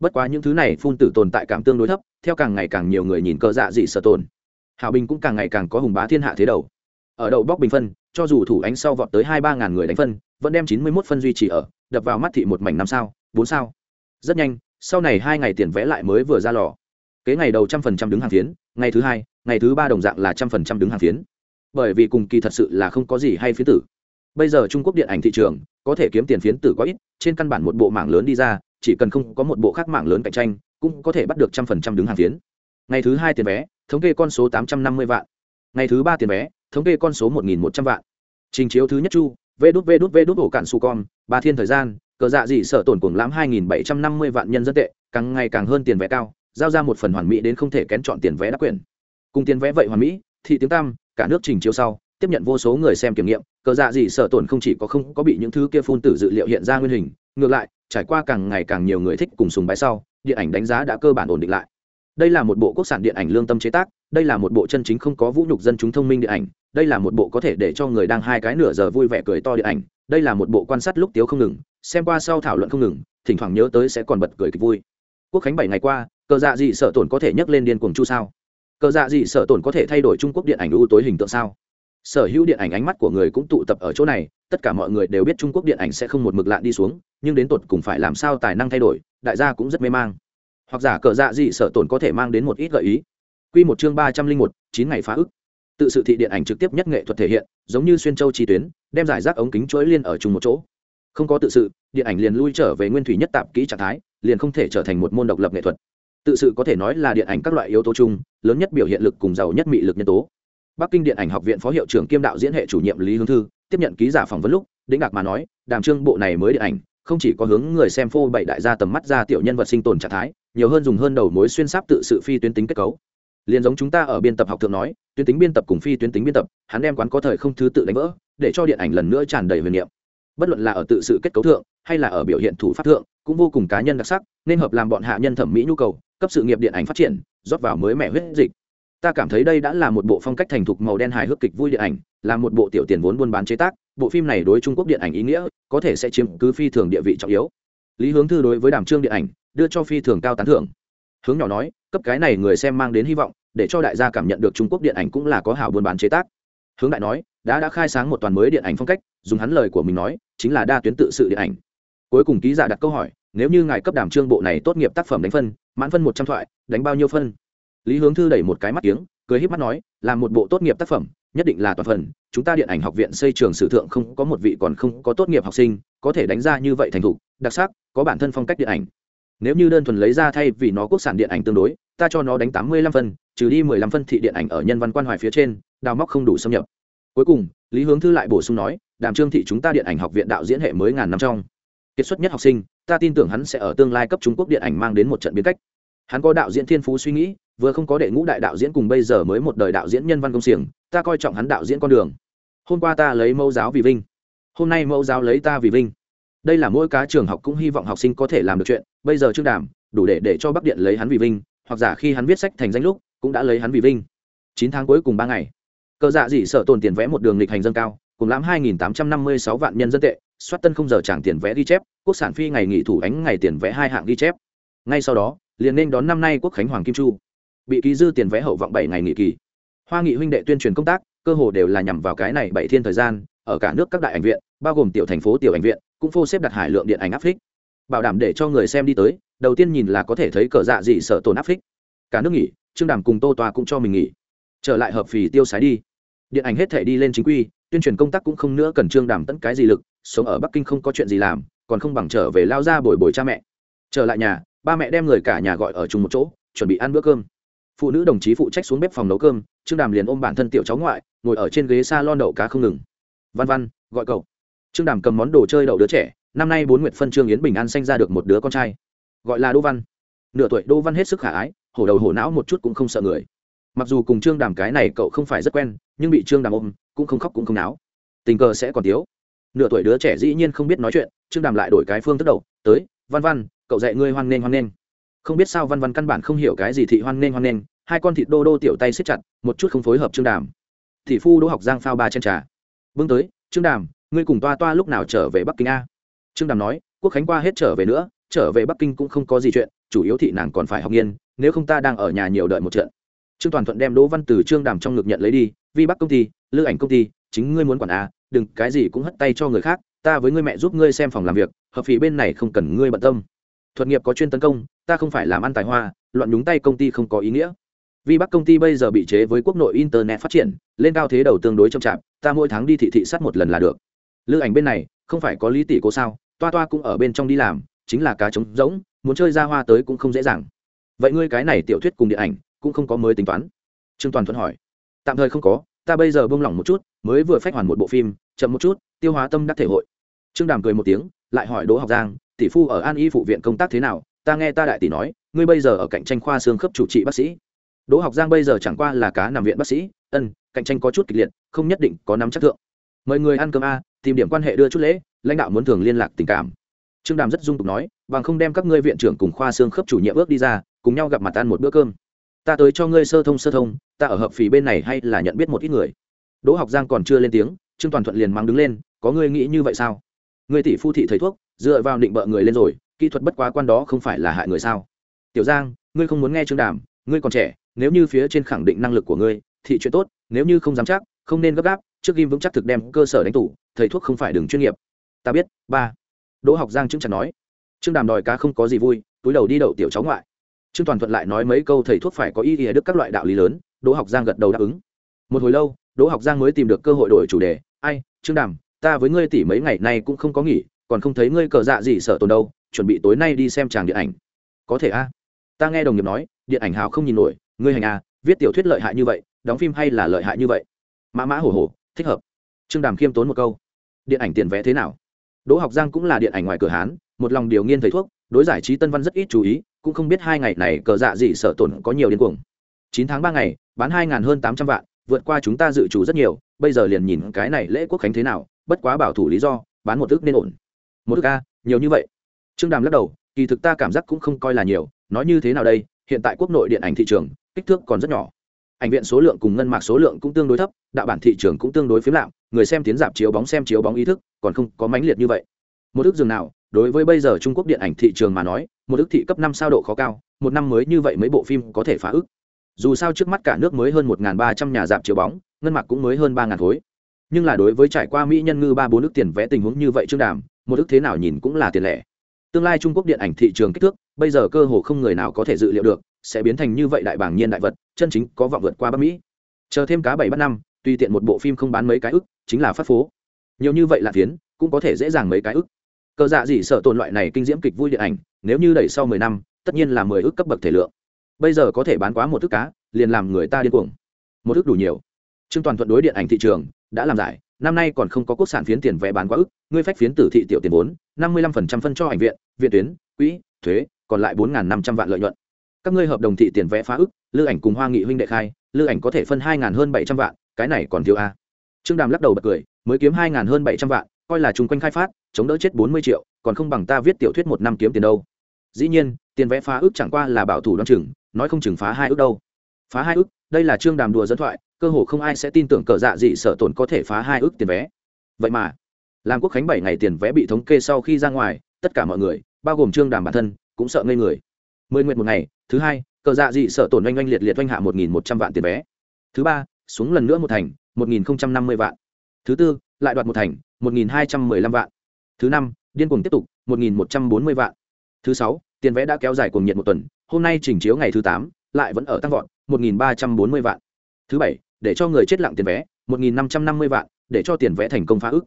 Bất quá những thứ này phun tử tồn tại cảm tương đối thấp, theo càng ngày càng nhiều người nhìn cờ dạ dị sở tồn. Hào bình cũng càng ngày càng có hùng bá thiên hạ thế đầu. Ở đậu bóc bình phân, cho dù thủ ánh sau vọt tới hai ba ngàn người đánh phân, vẫn đem chín mươi mốt phân duy trì ở, đập vào mắt thị một mảnh năm sao, bốn sao. Rất nhanh sau này hai ngày tiền vẽ lại mới vừa ra lò. Kế ngày đầu trăm phần trăm đứng hàng phiến, ngày thứ hai, ngày thứ ba đồng dạng là trăm phần trăm đứng hàng phiến. Bởi vì cùng kỳ thật sự là không có gì hay phiến tử. Bây giờ trung quốc điện ảnh thị trường, có thể kiếm tiền phiến tử có ít, trên căn bản một bộ mảng lớn đi ra, chỉ cần không có một bộ khác mảng lớn cạnh tranh, cũng có thể bắt được trăm phần trăm đứng hàng phiến. Ngày thứ hai tiền vé thống kê con số tám trăm năm mươi vạn. Ngày thứ ba tiền vé thống kê con số một nghìn một trăm vạn. Trình chiếu thứ nhất chu, vê đút vê đút vê đút ổ cạn su con ba thiên thời gian cờ dạ dị sợ tổn cuồng lãm hai nghìn bảy trăm năm mươi vạn nhân dân tệ, càng ngày càng hơn tiền vé cao, giao ra một phần hoàn mỹ đến không thể kén chọn tiền vé đắc quyền. Cùng tiền vé vậy hoàn mỹ thị tiếng tam cả nước trình chiếu sau, tiếp nhận vô số người xem kiểm nghiệm, cờ dạ dị sợ tổn không chỉ có không có bị những thứ kia phun tử dự liệu hiện ra nguyên hình, ngược lại, trải qua càng ngày càng nhiều người thích cùng sùng bái sau, điện ảnh đánh giá đã cơ bản ổn định lại. Đây là một bộ quốc sản điện ảnh lương tâm chế tác, đây là một bộ chân chính không có vũ nhục dân chúng thông minh điện ảnh, đây là một bộ có thể để cho người đang hai cái nửa giờ vui vẻ cười to điện ảnh, đây là một bộ quan sát lúc tiếu không ngừng xem qua sau thảo luận không ngừng, thỉnh thoảng nhớ tới sẽ còn bật cười kịch vui. Quốc khánh bảy ngày qua, cờ dạ dị sợ tổn có thể nhấc lên điên cuồng chu sao? Cờ dạ dị sợ tổn có thể thay đổi trung quốc điện ảnh ưu tối hình tượng sao? Sở hữu điện ảnh ánh mắt của người cũng tụ tập ở chỗ này, tất cả mọi người đều biết trung quốc điện ảnh sẽ không một mực lạ đi xuống, nhưng đến tột cùng phải làm sao tài năng thay đổi, đại gia cũng rất mê mang. Hoặc giả cờ dạ dị sợ tổn có thể mang đến một ít gợi ý. Quy một chương ba trăm linh một, chín ngày phá ức. Tự sự thị điện ảnh trực tiếp nhất nghệ thuật thể hiện, giống như xuyên châu chi tuyến, đem giải rác ống kính chuỗi liên ở chung một chỗ không có tự sự, điện ảnh liền lui trở về nguyên thủy nhất tạp kỹ trạng thái, liền không thể trở thành một môn độc lập nghệ thuật. Tự sự có thể nói là điện ảnh các loại yếu tố chung, lớn nhất biểu hiện lực cùng giàu nhất mị lực nhân tố. Bắc kinh điện ảnh học viện phó hiệu trưởng kiêm đạo diễn hệ chủ nhiệm lý hướng thư, tiếp nhận ký giả phỏng vấn lúc, đĩnh đạc mà nói, đàm trương, bộ này mới điện ảnh, không chỉ có hướng người xem phô bày đại gia tầm mắt ra tiểu nhân vật sinh tồn trạng thái, nhiều hơn dùng hơn đầu mối xuyên sáp tự sự phi tuyến tính kết cấu. Liền giống chúng ta ở biên tập học thượng nói, tuyến tính biên tập cùng phi tuyến tính biên tập, hắn đem quán có thời không thứ tự đánh vỡ, để cho điện ảnh lần nữa tràn đầy huyền niệm bất luận là ở tự sự kết cấu thượng, hay là ở biểu hiện thủ pháp thượng, cũng vô cùng cá nhân đặc sắc, nên hợp làm bọn hạ nhân thẩm mỹ nhu cầu, cấp sự nghiệp điện ảnh phát triển, rót vào mới mẻ huyết dịch. Ta cảm thấy đây đã là một bộ phong cách thành thục màu đen hài hước kịch vui điện ảnh, là một bộ tiểu tiền vốn buôn bán chế tác, bộ phim này đối trung quốc điện ảnh ý nghĩa, có thể sẽ chiếm cứ phi thường địa vị trọng yếu. Lý hướng thư đối với đàm trương điện ảnh, đưa cho phi thường cao tán thưởng. Hướng nhỏ nói, cấp cái này người xem mang đến hy vọng, để cho đại gia cảm nhận được trung quốc điện ảnh cũng là có hảo buôn bán chế tác. Hướng đại nói đã đã khai sáng một toàn mới điện ảnh phong cách, dùng hắn lời của mình nói, chính là đa tuyến tự sự điện ảnh. Cuối cùng ký giả đặt câu hỏi, nếu như ngài cấp đảm trương bộ này tốt nghiệp tác phẩm đánh phân, mãn phân một trăm thoại, đánh bao nhiêu phân? Lý hướng thư đẩy một cái mắt tiếng cười híp mắt nói, là một bộ tốt nghiệp tác phẩm, nhất định là toàn phần, chúng ta điện ảnh học viện xây trường sử thượng không có một vị còn không có tốt nghiệp học sinh, có thể đánh ra như vậy thành thục, đặc sắc, có bản thân phong cách điện ảnh. Nếu như đơn thuần lấy ra thay vì nó quốc sản điện ảnh tương đối, ta cho nó đánh tám mươi lăm phân, trừ đi mười lăm phân thị điện ảnh ở nhân văn quan hoài phía trên, đào móc không đủ xâm nhập cuối cùng, lý hướng thư lại bổ sung nói, đàm trương thị chúng ta điện ảnh học viện đạo diễn hệ mới ngàn năm trong. Kiệt xuất nhất học sinh, ta tin tưởng hắn sẽ ở tương lai cấp trung quốc điện ảnh mang đến một trận biến cách. Hắn có đạo diễn thiên phú suy nghĩ, vừa không có đệ ngũ đại đạo diễn cùng bây giờ mới một đời đạo diễn nhân văn công xiềng, ta coi trọng hắn đạo diễn con đường. Hôm qua ta lấy mẫu giáo vì vinh. Hôm nay mẫu giáo lấy ta vì vinh. Đây là mỗi cá trường học cũng hy vọng học sinh có thể làm được chuyện. Bây giờ trương đàm, đủ để để cho bắc điện lấy hắn vì vinh, hoặc giả khi hắn viết sách thành danh lúc, cũng đã lấy hắn vì vinh. Chín tháng cuối cùng ba ngày cờ dạ dị sợ tồn tiền vẽ một đường lịch hành dân cao, cùng lãm hai nghìn tám trăm năm mươi sáu vạn nhân dân tệ, soát tân không giờ chẳng tiền vẽ ghi chép, quốc sản phi ngày nghỉ thủ ánh ngày tiền vẽ hai hạng ghi chép. Ngay sau đó, liền nên đón năm nay quốc khánh hoàng kim chu. Bị ký dư tiền vẽ hậu vọng bảy ngày nghỉ kỳ. Hoa nghị huynh đệ tuyên truyền công tác, cơ hồ đều là nhằm vào cái này bảy thiên thời gian, ở cả nước các đại ảnh viện, bao gồm tiểu thành phố, tiểu ảnh viện, cũng phô xếp đặt hải lượng điện ảnh áp phích. Bảo đảm để cho người xem đi tới, đầu tiên nhìn là có thể thấy cờ dạ dị sợ tồn áp phích. Cả nước nghỉ, trương đàm cùng tô toa cũng cho mình nghỉ trở lại hợp phì tiêu sái đi. Điện ảnh hết thể đi lên chính quy, tuyên truyền công tác cũng không nữa cần trương đàm tẫn cái gì lực, sống ở bắc kinh không có chuyện gì làm, còn không bằng trở về lao ra bồi bồi cha mẹ. Trở lại nhà, ba mẹ đem người cả nhà gọi ở chung một chỗ, chuẩn bị ăn bữa cơm. Phụ nữ đồng chí phụ trách xuống bếp phòng nấu cơm, trương đàm liền ôm bản thân tiểu cháu ngoại, ngồi ở trên ghế s a lon đậu cá không ngừng. Văn văn, gọi cậu. Trương đàm cầm món đồ chơi đậu đứa trẻ, năm nay bốn nguyệt phân trương yến bình an sanh ra được một đứa con trai. Gọi là đỗ văn. Nửa tuổi đỗ văn hết sức khả ái, hổ đầu hổ não một chút cũng không sợ người mặc dù cùng trương đàm cái này cậu không phải rất quen, nhưng bị trương đàm ôm, cũng không khóc cũng không náo. Tình cờ sẽ còn thiếu. Nửa tuổi đứa trẻ dĩ nhiên không biết nói chuyện, trương đàm lại đổi cái phương thức đầu, tới, văn văn, cậu dạy ngươi hoan nghênh hoan nghênh. Không biết sao văn văn căn bản không hiểu cái gì thị hoan nghênh hoan nghênh, hai con thịt đô đô tiểu tay xếp chặt, một chút không phối hợp trương đàm. Thị phu đỗ học giang phao ba chân trà. Bưng tới, trương đàm, ngươi cùng toa toa lúc nào trở về bắc kinh a? Trương đàm nói, quốc khánh qua hết trở về nữa, trở về bắc kinh cũng không có gì chuyện, chủ yếu thị nàng còn phải học nghiên, nếu không ta đang ở nhà nhiều đợi một trận trương toàn thuận đem đỗ văn từ trương đàm trong ngực nhận lấy đi, vi bắc công ty, lữ ảnh công ty, chính ngươi muốn quản à đừng, cái gì cũng hất tay cho người khác, ta với ngươi mẹ giúp ngươi xem phòng làm việc, hợp phí bên này không cần ngươi bận tâm. Thuật nghiệp có chuyên tấn công, ta không phải làm ăn tài hoa, loạn nhúng tay công ty không có ý nghĩa. Vì bắc công ty bây giờ bị chế với quốc nội internet phát triển, lên cao thế đầu tương đối chậm chạp, ta mỗi tháng đi thị thị sát một lần là được. Lữ ảnh bên này, không phải có lý tỷ cố sao, toa toa cũng ở bên trong đi làm, chính là cá trống rỗng, muốn chơi ra hoa tới cũng không dễ dàng. Vậy ngươi cái này tiểu thuyết cùng điện ảnh cũng không có mới tính toán. Trương toàn thuận hỏi. Tạm thời không có, ta bây giờ bông lỏng một chút, mới vừa phách hoàn một bộ phim, chậm một chút, tiêu hóa tâm đắc thể hội. Trương đàm cười một tiếng, lại hỏi đỗ học giang, tỷ phu ở an y phụ viện công tác thế nào? Ta nghe ta đại tỷ nói, ngươi bây giờ ở cạnh tranh khoa xương khớp chủ trị bác sĩ. Đỗ học giang bây giờ chẳng qua là cá nằm viện bác sĩ, ân, cạnh tranh có chút kịch liệt, không nhất định có nắm chắc thượng. Mời người ăn cơm a, tìm điểm quan hệ đưa chút lễ, lãnh đạo muốn thường liên lạc tình cảm. Trương đàm rất dung tục nói, bằng không đem các ngươi viện trưởng cùng khoa xương khớp chủ nhiệm ước đi ra, cùng nhau gặp mặt ăn một bữa cơm ta tới cho ngươi sơ thông sơ thông, ta ở hợp phì bên này hay là nhận biết một ít người. Đỗ học giang còn chưa lên tiếng, trương toàn thuận liền mắng đứng lên, có ngươi nghĩ như vậy sao? Người tỷ phu thị thầy thuốc, dựa vào định bợ người lên rồi, kỹ thuật bất quá quan đó không phải là hại người sao? Tiểu giang, ngươi không muốn nghe trương đàm, ngươi còn trẻ, nếu như phía trên khẳng định năng lực của ngươi thị chuyện tốt, nếu như không dám chắc, không nên gấp gáp, trước ghim vững chắc thực đem cơ sở đánh tủ, thầy thuốc không phải đường chuyên nghiệp. Ta biết, ba. Đỗ học giang chứng chặt nói. Trương đàm đòi cá không có gì vui, túi đầu đi đậu tiểu cháu ngoại trương toàn thuận lại nói mấy câu thầy thuốc phải có ý nghĩa đức các loại đạo lý lớn, đỗ học giang gật đầu đáp ứng. Một hồi lâu, đỗ học giang mới tìm được cơ hội đổi chủ đề. Ai, trương đàm, ta với ngươi tỷ mấy ngày nay cũng không có nghỉ, còn không thấy ngươi cờ dạ gì sợ tồn đâu, chuẩn bị tối nay đi xem tràng điện ảnh. Có thể a. Ta nghe đồng nghiệp nói, điện ảnh hào không nhìn nổi, ngươi hành a viết tiểu thuyết lợi hại như vậy, đóng phim hay là lợi hại như vậy? Mã mã hổ hổ, thích hợp. Trương đàm khiêm tốn một câu, điện ảnh tiền vẽ thế nào? Đỗ học giang cũng là điện ảnh ngoài cửa hán, một lòng điều nghiên thầy thuốc, đối giải trí tân văn rất ít chú ý cũng không biết hai ngày này cờ dạ gì sợ tổn có nhiều điên cuồng. Chín tháng ba ngày, bán hai ngàn hơn tám trăm vạn, vượt qua chúng ta dự trù rất nhiều, bây giờ liền nhìn cái này lễ quốc khánh thế nào, bất quá bảo thủ lý do, bán một ước nên ổn. Một ước a, nhiều như vậy. Trương đàm lắc đầu, kỳ thực ta cảm giác cũng không coi là nhiều, nói như thế nào đây, hiện tại quốc nội điện ảnh thị trường, kích thước còn rất nhỏ. Ảnh viện số lượng cùng ngân mạc số lượng cũng tương đối thấp, đạo bản thị trường cũng tương đối phiếm lạm, người xem tiến giảm chiếu bóng xem chiếu bóng ý thức còn không có mãnh liệt như vậy. Một ước dường nào đối với bây giờ trung quốc điện ảnh thị trường mà nói, một ước thị cấp năm sao độ khó cao, một năm mới như vậy mấy bộ phim có thể phá ước. Dù sao trước mắt cả nước mới hơn một ba trăm nhà dạp chiếu bóng, ngân mạc cũng mới hơn ba khối. Nhưng là đối với trải qua mỹ nhân ngư ba bốn nước tiền vẽ tình huống như vậy trương đàm, một ước thế nào nhìn cũng là tiền lẻ. Tương lai trung quốc điện ảnh thị trường kích thước, bây giờ cơ hồ không người nào có thể dự liệu được, sẽ biến thành như vậy đại bảng nhiên đại vật, chân chính có vọng vượt qua bắc mỹ. Chờ thêm cá bảy bắt năm, tùy tiện một bộ phim không bán mấy cái ức, chính là phát phố. Nhiều như vậy là tiến cũng có thể dễ dàng mấy cái ức cờ dạ gì sợ tồn loại này kinh diễm kịch vui điện ảnh, nếu như đẩy sau mười năm, tất nhiên là mười ước cấp bậc thể lượng. Bây giờ có thể bán quá một thức cá, liền làm người ta điên cuồng. Một thức đủ nhiều. Trương toàn thuận đối điện ảnh thị trường đã làm giải, năm nay còn không có quốc sản phiến tiền vé bán quá ức, ngươi phách phiến tử thị tiểu tiền vốn, năm mươi lăm phần trăm phân cho ảnh viện viện tuyến, quỹ, thuế, còn lại bốn năm trăm vạn lợi nhuận. Các ngươi hợp đồng thị tiền vé phá ức, lư ảnh cùng hoa nghị huynh đệ khai, lư ảnh có thể phân hai hơn bảy trăm vạn, cái này còn thiếu a. Trương đàm lắc đầu bật cười, mới kiếm hai hơn bảy trăm vạn coi là chung quanh khai phát, chống đỡ chết bốn mươi triệu, còn không bằng ta viết tiểu thuyết một năm kiếm tiền đâu. Dĩ nhiên, tiền vẽ phá ước chẳng qua là bảo thủ đ o chừng, nói không chừng phá hai ước đâu. Phá hai ước, đây là trương đàm đùa dẫn thoại, cơ hồ không ai sẽ tin tưởng cờ dạ dị sở tổn có thể phá hai ước tiền vé vậy mà làm quốc khánh bảy ngày tiền vé bị thống kê sau khi ra ngoài, tất cả mọi người, bao gồm trương đàm bản thân, cũng sợ ngây người. Mười nguyện một ngày, thứ hai, cờ dạ dị sở tổn oanh oanh liệt liệt oanh hạ một nghìn một trăm vạn tiền vé thứ ba, xuống lần nữa một thành, một nghìn không trăm năm mươi vạn. Thứ tư, lại đoạt một thành 1.215 vạn. Thứ năm, điên cuồng tiếp tục 1.140 vạn. Thứ sáu, tiền vẽ đã kéo dài cuồng nhiệt một tuần, hôm nay chỉnh chiếu ngày thứ tám, lại vẫn ở tăng vọt 1.340 vạn. Thứ bảy, để cho người chết lặng tiền vé 1.550 vạn, để cho tiền vẽ thành công phá ức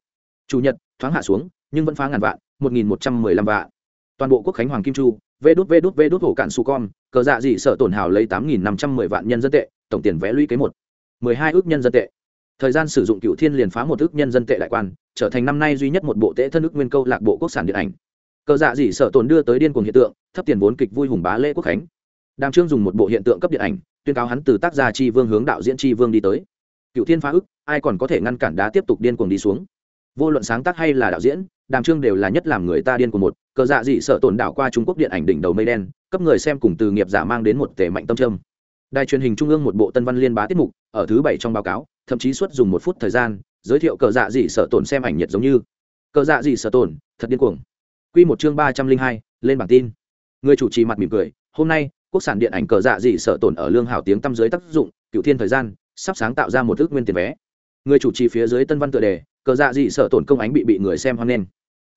chủ nhật, thoáng hạ xuống, nhưng vẫn phá ngàn vạn 1.115 vạn. Toàn bộ quốc khánh hoàng kim chu vé đút vé đút vé đút hổ cạn su con, cờ dạ dị sợ tổn hào lấy 8.510 vạn nhân dân tệ, tổng tiền vẽ lũy kế một. 12 ước nhân dân tệ thời gian sử dụng cựu thiên liền phá một ước nhân dân tệ đại quan, trở thành năm nay duy nhất một bộ tễ thân ước nguyên câu lạc bộ quốc sản điện ảnh. Cờ dạ dị sợ tồn đưa tới điên cuồng hiện tượng, thấp tiền vốn kịch vui hùng bá lễ quốc khánh. Đang trương dùng một bộ hiện tượng cấp điện ảnh, tuyên cáo hắn từ tác gia tri vương hướng đạo diễn tri vương đi tới. Cựu thiên phá ức ai còn có thể ngăn cản đá tiếp tục điên cuồng đi xuống? Vô luận sáng tác hay là đạo diễn, đàm trương đều là nhất làm người ta điên của một. Cờ dạ dị sợ tổn đảo qua trung quốc điện ảnh đỉnh đầu mây đen, cấp người xem cùng từ nghiệp giả mang đến một tề mạnh tâm trâm. Đài truyền hình trung ương một bộ tân văn liên bá tiết mục, ở thứ bảy trong báo cáo thậm chí suốt dùng một phút thời gian, giới thiệu cờ dạ dị sở tổn xem ảnh nhiệt giống như. Cờ dạ dị sở tổn thật điên cuồng. Q một chương ba trăm linh hai, lên bảng tin. Người chủ trì mặt mỉm cười, hôm nay, quốc sản điện ảnh cờ dạ dị sở tổn ở lương hào tiếng tăm dưới tác dụng, cựu thiên thời gian, sắp sáng tạo ra một ước nguyên tiền vé. Người chủ trì phía dưới tân văn tựa đề, cờ dạ dị sở tổn công ánh bị bị người xem hoan nghênh.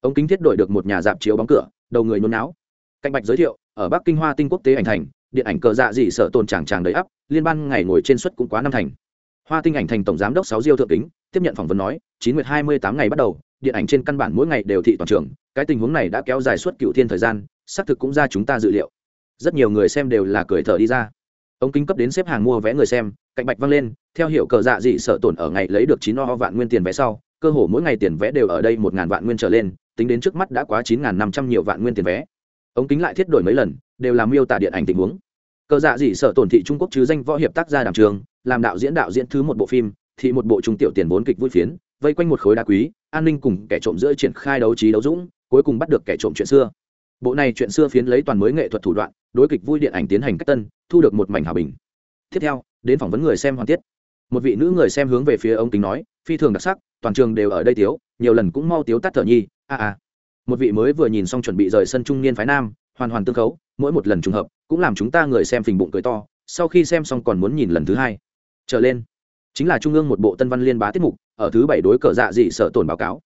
Ống kính thiết đổi được một nhà dạp chiếu bóng cửa, đầu người nôn não cạnh bạch giới thiệu, ở bắc kinh hoa tinh quốc tế ảnh thành, điện ảnh cờ dạ dị sở tổn chàng chàng đầy ắp, liên ban ngày ngồi trên suất cũng quá năm thành hoa tinh ảnh thành tổng giám đốc sáu diêu thượng kính, tiếp nhận phỏng vấn nói, chín nguyệt hai mươi tám ngày bắt đầu, điện ảnh trên căn bản mỗi ngày đều thị toàn trường, cái tình huống này đã kéo dài suốt cựu thiên thời gian, xác thực cũng ra chúng ta dự liệu. Rất nhiều người xem đều là cười thở đi ra. Ống kính cấp đến xếp hàng mua vé người xem, cạnh bạch văng lên, theo hiệu cờ dạ dị sợ tổn ở ngày lấy được chín o vạn nguyên tiền vé sau, cơ hồ mỗi ngày tiền vé đều ở đây một ngàn vạn nguyên trở lên, tính đến trước mắt đã quá chín ngàn năm trăm nhiều vạn nguyên tiền vé. Ống kính lại thiết đổi mấy lần, đều làm miêu tả điện ảnh tình huống. Cờ dạ dị sợ tổn thị trung quốc chứ danh võ hiệp tác gia đàm trường làm đạo diễn đạo diễn thứ một bộ phim thị một bộ trung tiểu tiền vốn kịch vui phiến, vây quanh một khối đá quý, an ninh cùng kẻ trộm giữa triển khai đấu trí đấu dũng, cuối cùng bắt được kẻ trộm chuyện xưa. Bộ này chuyện xưa phiến lấy toàn mới nghệ thuật thủ đoạn, đối kịch vui điện ảnh tiến hành cách tân, thu được một mảnh hòa bình. Tiếp theo, đến phỏng vấn người xem hoàn tiết. Một vị nữ người xem hướng về phía ông kính nói, phi thường đặc sắc, toàn trường đều ở đây tiếu, nhiều lần cũng mau tiếu tắt thở nhi, a a. Một vị mới vừa nhìn xong chuẩn bị rời sân trung niên phái nam, hoàn hoàn tương khấu, mỗi một lần trùng hợp, cũng làm chúng ta người xem phình bụng cười to, sau khi xem xong còn muốn nhìn lần thứ hai trở lên. Chính là trung ương một bộ tân văn liên bá tiết mục, ở thứ bảy đối cờ dạ dị sợ tổn báo cáo.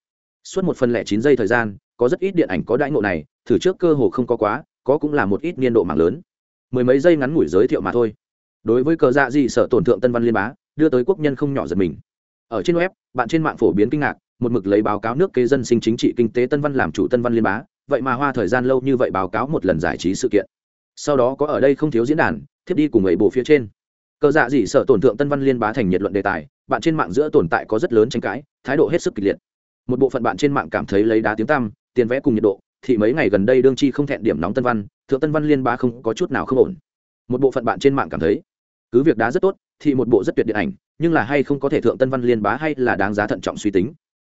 Suốt một phần lẻ chín giây thời gian, có rất ít điện ảnh có đãi ngộ này, thử trước cơ hồ không có quá, có cũng là một ít niên độ mạng lớn. Mười mấy giây ngắn ngủi giới thiệu mà thôi. Đối với cờ dạ dị sợ tổn thượng tân văn liên bá, đưa tới quốc nhân không nhỏ giật mình. Ở trên web, bạn trên mạng phổ biến kinh ngạc, một mực lấy báo cáo nước kế dân sinh chính trị kinh tế tân văn làm chủ tân văn liên bá, vậy mà hoa thời gian lâu như vậy báo cáo một lần giải trí sự kiện. Sau đó có ở đây không thiếu diễn đàn thiết đi cùng người bộ phía trên cờ dạ dị sợ tổn thượng tân văn liên bá thành nhiệt luận đề tài, bạn trên mạng giữa tồn tại có rất lớn tranh cãi, thái độ hết sức kịch liệt. Một bộ phận bạn trên mạng cảm thấy lấy đá tiếng tăm, tiền vẽ cùng nhiệt độ, thì mấy ngày gần đây đương chi không thẹn điểm nóng tân văn, thượng tân văn liên bá không có chút nào không ổn. Một bộ phận bạn trên mạng cảm thấy, cứ việc đá rất tốt, thì một bộ rất tuyệt điện ảnh, nhưng là hay không có thể thượng tân văn liên bá hay là đáng giá thận trọng suy tính.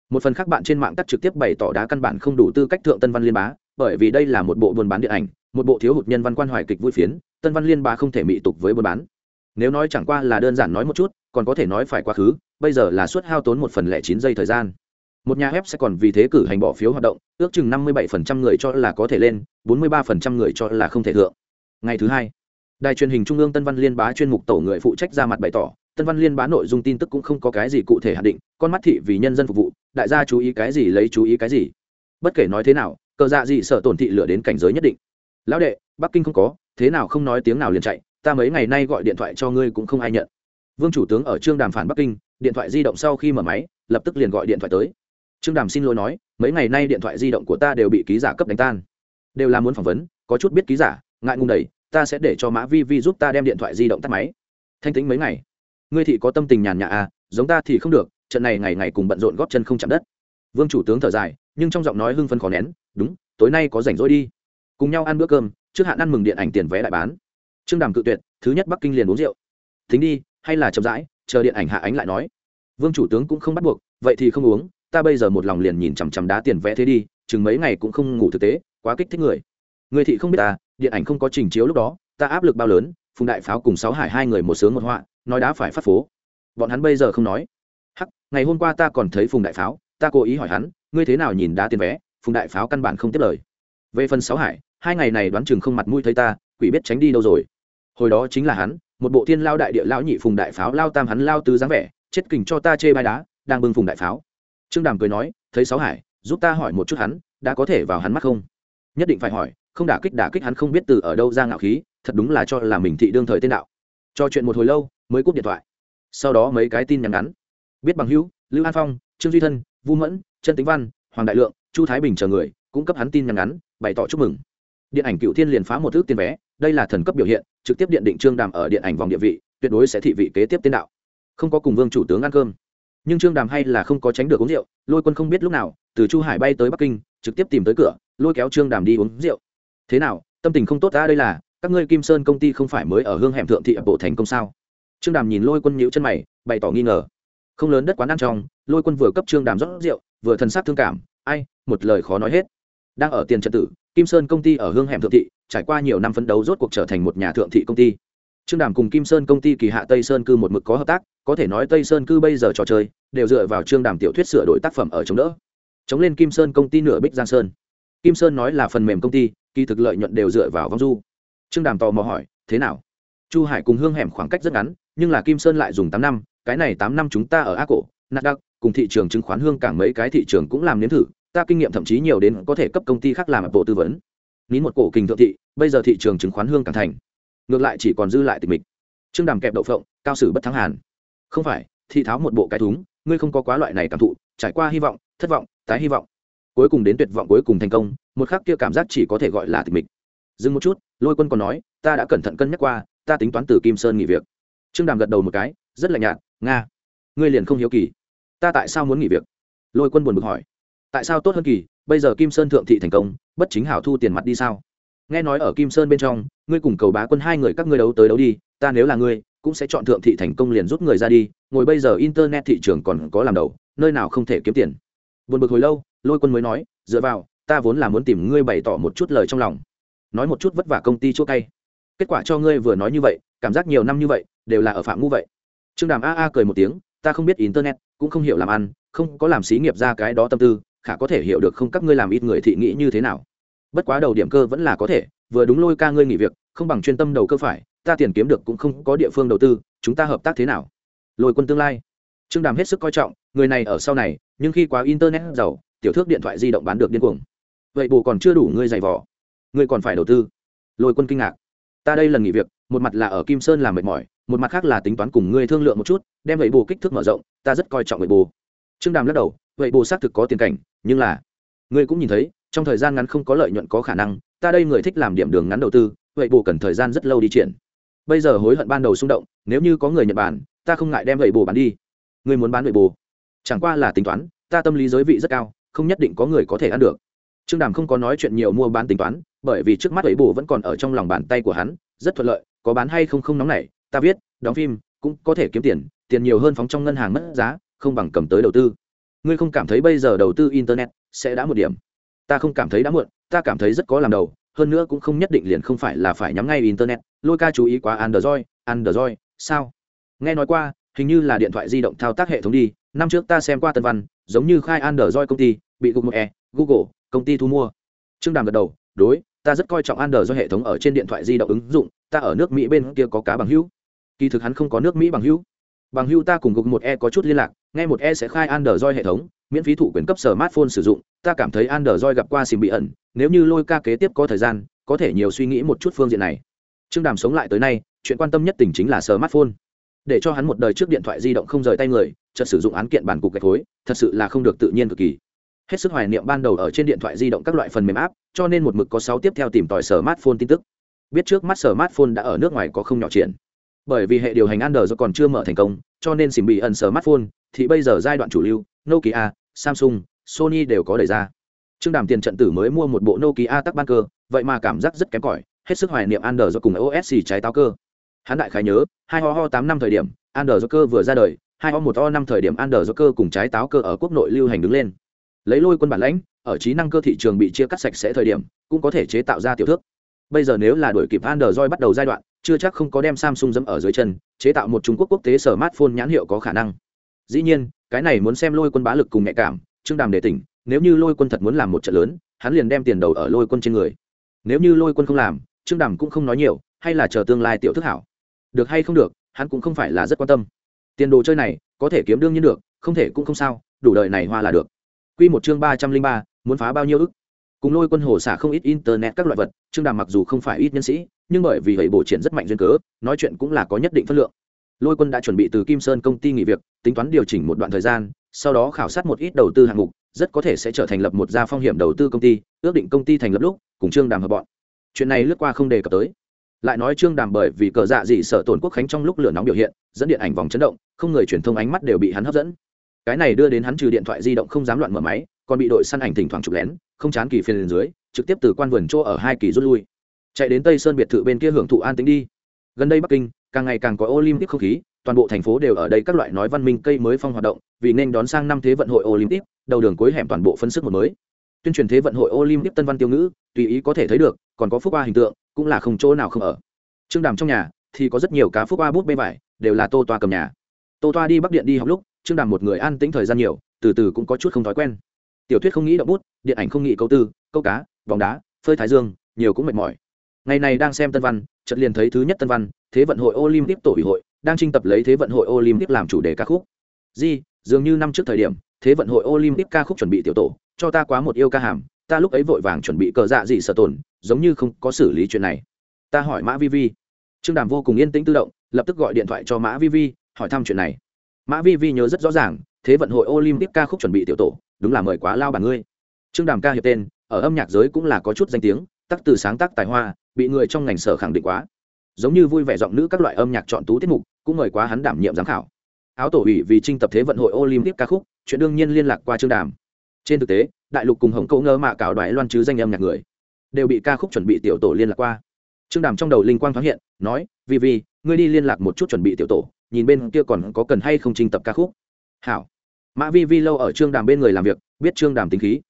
Một phần khác bạn trên mạng tắt trực tiếp bày tỏ đá căn bản không đủ tư cách thượng tân văn liên bá, bởi vì đây là một bộ buôn bán điện ảnh, một bộ thiếu hụt nhân văn quan hoài kịch vui phiến, tân văn liên bá không thể mị tục với buôn bán nếu nói chẳng qua là đơn giản nói một chút, còn có thể nói phải quá khứ, bây giờ là suốt hao tốn một phần lẻ chín giây thời gian. Một nhà web sẽ còn vì thế cử hành bỏ phiếu hoạt động, ước chừng năm mươi 57% người cho là có thể lên, bốn mươi 43% người cho là không thể thượng. Ngày thứ hai, đài truyền hình trung ương tân văn liên bá chuyên mục tổ người phụ trách ra mặt bày tỏ, tân văn liên bá nội dung tin tức cũng không có cái gì cụ thể hạn định, con mắt thị vì nhân dân phục vụ, đại gia chú ý cái gì lấy chú ý cái gì. Bất kể nói thế nào, cờ dạ gì sợ tổn thị lửa đến cảnh giới nhất định. Lão đệ, bắc kinh không có, thế nào không nói tiếng nào liền chạy ta mấy ngày nay gọi điện thoại cho ngươi cũng không ai nhận. Vương chủ tướng ở trương đàm phản bắc kinh, điện thoại di động sau khi mở máy, lập tức liền gọi điện thoại tới. Trương đàm xin lỗi nói, mấy ngày nay điện thoại di động của ta đều bị ký giả cấp đánh tan. Đều là muốn phỏng vấn, có chút biết ký giả, ngại ngùng đầy ta sẽ để cho mã vi vi giúp ta đem điện thoại di động tắt máy. Thanh tính mấy ngày? Ngươi thị có tâm tình nhàn nhã à giống ta thì không được, trận này ngày ngày cùng bận rộn góp chân không chạm đất. Vương chủ tướng thở dài, nhưng trong giọng nói hưng phân khó nén, đúng, tối nay có rảnh rỗi đi. Cùng nhau ăn bữa cơm, trước hạn ăn mừng điện ảnh tiền vé đại bán trương đàm cự tuyệt, thứ nhất bắc kinh liền uống rượu. Thính đi, hay là chậm rãi, chờ điện ảnh hạ ánh lại nói. Vương chủ tướng cũng không bắt buộc, vậy thì không uống, ta bây giờ một lòng liền nhìn chằm chằm đá tiền vé thế đi, chừng mấy ngày cũng không ngủ thực tế, quá kích thích người. Người thị không biết ta, điện ảnh không có trình chiếu lúc đó, ta áp lực bao lớn, phùng đại pháo cùng sáu hải hai người một sướng một họa, nói đã phải phát phố. Bọn hắn bây giờ không nói. Hắc, ngày hôm qua ta còn thấy phùng đại pháo, ta cố ý hỏi hắn, ngươi thế nào nhìn đá tiền vé phùng đại pháo căn bản không tiếp lời. Về phần sáu hải, hai ngày này đoán chừng không mặt mũi thấy ta, quỷ biết tránh đi đâu rồi hồi đó chính là hắn, một bộ thiên lao đại địa lão nhị phùng đại pháo lao tam hắn lao tứ dáng vẻ, chết kình cho ta chê bai đá, đang bưng phùng đại pháo. Trương đàm cười nói, thấy sáu hải, giúp ta hỏi một chút hắn, đã có thể vào hắn mắt không? Nhất định phải hỏi, không đả kích đả kích hắn không biết từ ở đâu ra ngạo khí, thật đúng là cho là mình thị đương thời tên đạo. Cho chuyện một hồi lâu, mới cúp điện thoại. Sau đó mấy cái tin nhắn ngắn. Biết bằng hữu, lưu an phong, trương duy thân, vu mẫn, trần tính văn, hoàng đại lượng, chu thái bình chờ người cũng cấp hắn tin nhắn ngắn, bày tỏ chúc mừng. Điện ảnh cựu thiên liền phá một thước tiền vé đây là thần cấp biểu hiện, trực tiếp điện định trương đàm ở điện ảnh vòng địa vị, tuyệt đối sẽ thị vị kế tiếp tiên đạo. Không có cùng vương chủ tướng ăn cơm. Nhưng trương đàm hay là không có tránh được uống rượu, lôi quân không biết lúc nào, từ chu hải bay tới bắc kinh, trực tiếp tìm tới cửa, lôi kéo trương đàm đi uống rượu. Thế nào, tâm tình không tốt ta đây là, các ngươi kim sơn công ty không phải mới ở hương hẻm thượng thị bộ thành công sao? Trương đàm nhìn lôi quân nhíu chân mày, bày tỏ nghi ngờ. Không lớn đất quán ăn trong, lôi quân vừa cấp trương đàm rót rượu, vừa thần sắc thương cảm, ai, một lời khó nói hết. Đang ở tiền trật tự, kim sơn công ty ở hương hẻm thượng thị trải qua nhiều năm phấn đấu rốt cuộc trở thành một nhà thượng thị công ty. Trương đàm cùng kim sơn công ty kỳ hạ tây sơn cư một mực có hợp tác, có thể nói tây sơn cư bây giờ trò chơi đều dựa vào trương đàm tiểu thuyết sửa đổi tác phẩm ở chống đỡ. Chống lên kim sơn công ty nửa bích giang sơn. Kim sơn nói là phần mềm công ty, kỳ thực lợi nhuận đều dựa vào vong du. Trương đàm tò mò hỏi, thế nào? Chu hải cùng hương hẻm khoảng cách rất ngắn, nhưng là kim sơn lại dùng tám năm, cái này tám năm chúng ta ở ác cổ nạt đặc cùng thị trường chứng khoán hương cảng mấy cái thị trường cũng làm nếm thử, ta kinh nghiệm thậm chí nhiều đến có thể cấp công ty khác làm bộ tư vấn nín một cổ kình thượng thị, bây giờ thị trường chứng khoán hương cảng thành. Ngược lại chỉ còn dư lại tịch mịch. Trương đàm kẹp đậu phộng, cao sử bất thắng hàn. Không phải, thị tháo một bộ cái thúng, ngươi không có quá loại này cảm thụ, trải qua hy vọng, thất vọng, tái hy vọng. Cuối cùng đến tuyệt vọng cuối cùng thành công, một khắc kia cảm giác chỉ có thể gọi là tịch mịch. Dừng một chút, lôi quân còn nói, ta đã cẩn thận cân nhắc qua, ta tính toán từ kim sơn nghỉ việc. Trương đàm gật đầu một cái, rất lạnh nhạt, nga, ngươi liền không hiếu kỳ. Ta tại sao muốn nghỉ việc? Lôi quân buồn bực hỏi tại sao tốt hơn kỳ, bây giờ kim sơn thượng thị thành công, bất chính hảo thu tiền mặt đi sao? Nghe nói ở kim sơn bên trong, ngươi cùng cầu bá quân hai người các ngươi đấu tới đấu đi, ta nếu là ngươi, cũng sẽ chọn thượng thị thành công liền rút người ra đi, ngồi bây giờ internet thị trường còn có làm đầu, nơi nào không thể kiếm tiền. Buồn bực hồi lâu, lôi quân mới nói, dựa vào, ta vốn là muốn tìm ngươi bày tỏ một chút lời trong lòng. Nói một chút vất vả công ty chỗ cay. Kết quả cho ngươi vừa nói như vậy, cảm giác nhiều năm như vậy, đều là ở phạm ngu vậy. Trương đàm a a cười một tiếng, ta không biết internet, cũng không hiểu làm ăn, không có làm xí nghiệp ra cái đó tâm tư khả có thể hiểu được không các ngươi làm ít người thị nghĩ như thế nào. Bất quá đầu điểm cơ vẫn là có thể, vừa đúng lôi ca ngươi nghỉ việc, không bằng chuyên tâm đầu cơ phải, ta tiền kiếm được cũng không có địa phương đầu tư, chúng ta hợp tác thế nào? Lôi quân tương lai. Trương đàm hết sức coi trọng, người này ở sau này, nhưng khi quá internet giàu, tiểu thước điện thoại di động bán được điên cuồng. Vậy bù còn chưa đủ ngươi giày vỏ ngươi còn phải đầu tư. Lôi quân kinh ngạc. Ta đây lần nghỉ việc, một mặt là ở kim sơn làm mệt mỏi, một mặt khác là tính toán cùng ngươi thương lượng một chút, đem vậy bù kích thước mở rộng, ta rất coi trọng vậy bù. Trương đàm lắc đầu vậy bù xác thực có tiền cảnh, nhưng là, ngươi cũng nhìn thấy, trong thời gian ngắn không có lợi nhuận có khả năng, ta đây người thích làm điểm đường ngắn đầu tư vậy bù cần thời gian rất lâu đi triển bây giờ hối hận ban đầu xung động, nếu như có người nhật bản, ta không ngại đem vậy bù bán đi. Ngươi muốn bán vậy bù chẳng qua là tính toán, ta tâm lý giới vị rất cao, không nhất định có người có thể ăn được. Trương đàm không có nói chuyện nhiều mua bán tính toán, bởi vì trước mắt ấy bù vẫn còn ở trong lòng bàn tay của hắn, rất thuận lợi, có bán hay không không nóng nảy, ta viết, đóng phim, cũng có thể kiếm tiền tiền nhiều hơn phóng trong ngân hàng mất giá, không bằng cầm tới đầu tư ngươi không cảm thấy bây giờ đầu tư internet sẽ đã một điểm. Ta không cảm thấy đã muộn, ta cảm thấy rất có làm đầu, hơn nữa cũng không nhất định liền không phải là phải nhắm ngay internet. Lôi ca chú ý quá android android, sao? Nghe nói qua, hình như là điện thoại di động thao tác hệ thống đi. Năm trước ta xem qua tân văn, giống như khai android công ty, bị google e google, công ty thu mua. Trương đàm gật đầu, đối, ta rất coi trọng android hệ thống ở trên điện thoại di động ứng dụng, ta ở nước mỹ bên kia có cá bằng hữu. Kỳ thực hắn không có nước mỹ bằng hữu bằng hữu ta cùng gục một e có chút liên lạc, nghe một e sẽ khai android hệ thống, miễn phí thủ quyền cấp smartphone sử dụng, ta cảm thấy android gặp qua xìm bị ẩn, nếu như lôi ca kế tiếp có thời gian, có thể nhiều suy nghĩ một chút phương diện này. Trương đàm sống lại tới nay, chuyện quan tâm nhất tình chính là smartphone. Để cho hắn một đời trước điện thoại di động không rời tay người, chợt sử dụng án kiện bản cục gạch khối thật sự là không được tự nhiên cực kỳ. Hết sức hoài niệm ban đầu ở trên điện thoại di động các loại phần mềm áp cho nên một mực có sáu tiếp theo tìm tòi smartphone tin tức. Biết trước mắt smartphone đã ở nước ngoài có không nhỏ triển bởi vì hệ điều hành Android còn chưa mở thành công cho nên xỉm bị ẩn smartphone thì bây giờ giai đoạn chủ lưu Nokia, Samsung, Sony đều có đẩy ra. Trương đàm tiền trận tử mới mua một bộ Nokia tắc ban cơ vậy mà cảm giác rất kém cỏi hết sức hoài niệm Android cùng OS trái táo cơ. Hắn đại khái nhớ hai ho ho tám năm thời điểm Android cơ vừa ra đời hai ho một o năm thời điểm Android cơ cùng trái táo cơ ở quốc nội lưu hành đứng lên. Lấy lôi quân bản lãnh ở trí năng cơ thị trường bị chia cắt sạch sẽ thời điểm cũng có thể chế tạo ra tiểu thước. Bây giờ nếu là đuổi kịp android bắt đầu giai đoạn chưa chắc không có đem samsung dẫm ở dưới chân, chế tạo một trung quốc quốc tế smartphone nhãn hiệu có khả năng. Dĩ nhiên, cái này muốn xem lôi quân bá lực cùng nhạy cảm, trương đàm đề tỉnh, nếu như lôi quân thật muốn làm một trận lớn, hắn liền đem tiền đầu ở lôi quân trên người. Nếu như lôi quân không làm, trương đàm cũng không nói nhiều, hay là chờ tương lai tiểu thức hảo. Được hay không được, hắn cũng không phải là rất quan tâm. Tiền đồ chơi này, có thể kiếm đương nhiên được, không thể cũng không sao, đủ đời này hoa là được. Quy một chương ba trăm linh ba, muốn phá bao nhiêu ức? Cùng lôi quân hồ xả không ít internet các loại vật, trương đàm mặc dù không phải ít nhân sĩ, nhưng bởi vì vậy bổ triển rất mạnh duyên cớ, nói chuyện cũng là có nhất định phân lượng. Lôi quân đã chuẩn bị từ kim sơn công ty nghỉ việc, tính toán điều chỉnh một đoạn thời gian, sau đó khảo sát một ít đầu tư hạng mục, rất có thể sẽ trở thành lập một gia phong hiểm đầu tư công ty, ước định công ty thành lập lúc, cùng trương đàm hợp bọn. Chuyện này lướt qua không đề cập tới. Lại nói trương đàm bởi vì cờ dạ dị sở tổn quốc khánh trong lúc lửa nóng biểu hiện, dẫn điện ảnh vòng chấn động, không người truyền thông ánh mắt đều bị hắn hấp dẫn. Cái này đưa đến hắn trừ điện thoại di động không dám loạn mở máy, còn bị đội săn ảnh thỉnh thoảng chụp lén không chán kỳ phiền dưới, trực tiếp từ quan vườn chỗ ở hai kỳ rút lui. Chạy đến tây sơn biệt thự bên kia hưởng thụ an tính đi. Gần đây bắc kinh, càng ngày càng có olympic không khí, toàn bộ thành phố đều ở đây các loại nói văn minh cây mới phong hoạt động, vì nên đón sang năm thế vận hội olympic, đầu đường cuối hẻm toàn bộ phân sức một mới. Tuyên truyền thế vận hội olympic tân văn tiêu ngữ, tùy ý có thể thấy được, còn có phúc ba hình tượng, cũng là không chỗ nào không ở. Trương đàm trong nhà, thì có rất nhiều cá phúc ba bút bê vải, đều là tô toa cầm nhà. Tô toa đi bắc điện đi học lúc, trương đàm một người an tĩnh thời gian nhiều, từ từ cũng có chút không thói quen. Tiểu thuyết không nghĩ đậu bút điện ảnh không nghị câu tư, câu cá, bóng đá, phơi thái dương, nhiều cũng mệt mỏi. Ngày này đang xem tân văn, chợt liền thấy thứ nhất tân văn, thế vận hội olympic tổ ủy hội, đang trinh tập lấy thế vận hội olympic làm chủ đề ca khúc. Di, dường như năm trước thời điểm, thế vận hội olympic ca khúc chuẩn bị tiểu tổ, cho ta quá một yêu ca hàm, ta lúc ấy vội vàng chuẩn bị cờ dạ gì sợ tổn, giống như không có xử lý chuyện này. Ta hỏi mã vi vi. Trương đàm vô cùng yên tĩnh tự động, lập tức gọi điện thoại cho mã vi vi, hỏi thăm chuyện này. Mã vi vi nhớ rất rõ ràng, thế vận hội olympic ca khúc chuẩn bị tiểu tổ, đúng là mời quá lao bản ngươi trương đàm ca hiệp tên, ở âm nhạc giới cũng là có chút danh tiếng tác từ sáng tác tài hoa, bị người trong ngành sở khẳng định quá. Giống như vui vẻ giọng nữ các loại âm nhạc chọn tú tiết mục, cũng mời quá hắn đảm nhiệm giám khảo. Áo tổ ủy vì trinh tập thế vận hội olympic ca khúc, chuyện đương nhiên liên lạc qua trương đàm. Trên thực tế, đại lục cùng hồng câu ngơ mạ Cảo đoái loan chứ danh âm nhạc người, đều bị ca khúc chuẩn bị tiểu tổ liên lạc qua. Trương đàm trong đầu linh quang thoáng hiện, nói, vì vì, ngươi đi liên lạc một chút chuẩn bị tiểu tổ, nhìn bên kia còn có cần hay không trình tập ca khúc. Hảo. Mã vi vi lâu ở trương đàm bên người làm việc, biết trương đàm tính khí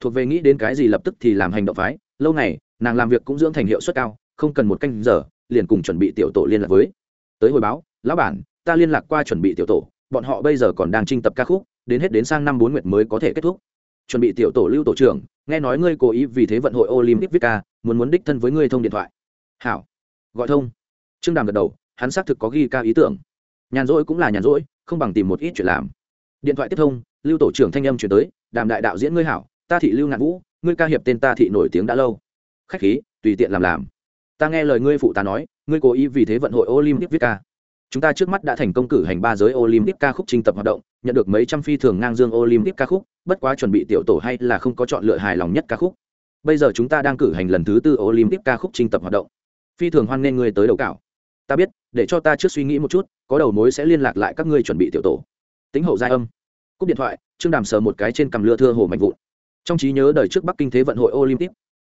thuộc về nghĩ đến cái gì lập tức thì làm hành động phái. Lâu này nàng làm việc cũng dưỡng thành hiệu suất cao, không cần một canh giờ, liền cùng chuẩn bị tiểu tổ liên lạc với. Tới hồi báo, lão bản, ta liên lạc qua chuẩn bị tiểu tổ, bọn họ bây giờ còn đang trinh tập ca khúc, đến hết đến sang năm bốn nguyệt mới có thể kết thúc. Chuẩn bị tiểu tổ lưu tổ trưởng, nghe nói ngươi cố ý vì thế vận hội olympic viết ca, muốn muốn đích thân với ngươi thông điện thoại. Hảo. Gọi thông. Trương đàm gật đầu, hắn xác thực có ghi ca ý tưởng. Nhàn rỗi cũng là nhàn rỗi, không bằng tìm một ít chuyện làm. Điện thoại tiếp thông, lưu tổ trưởng thanh âm chuyển tới, đàm đại đạo diễn ngươi hảo ta thị lưu ngạn vũ, ngươi ca hiệp tên ta thị nổi tiếng đã lâu. Khách khí, tùy tiện làm làm. Ta nghe lời ngươi phụ ta nói, ngươi cố ý vì thế vận hội olympic viết ca. Chúng ta trước mắt đã thành công cử hành ba giới olympic ca khúc trinh tập hoạt động, nhận được mấy trăm phi thường ngang dương olympic ca khúc, bất quá chuẩn bị tiểu tổ hay là không có chọn lựa hài lòng nhất ca khúc. Bây giờ chúng ta đang cử hành lần thứ tư olympic ca khúc trinh tập hoạt động. Phi thường hoan nghênh ngươi tới đầu cảo. Ta biết, để cho ta trước suy nghĩ một chút, có đầu mối sẽ liên lạc lại các ngươi chuẩn bị tiểu tổ. Tính hậu giai âm. Cúp điện thoại, trương đàm sờ một cái trên cằm lưa thưa hồ mạnh vụn trong trí nhớ đời trước bắc kinh thế vận hội olympic,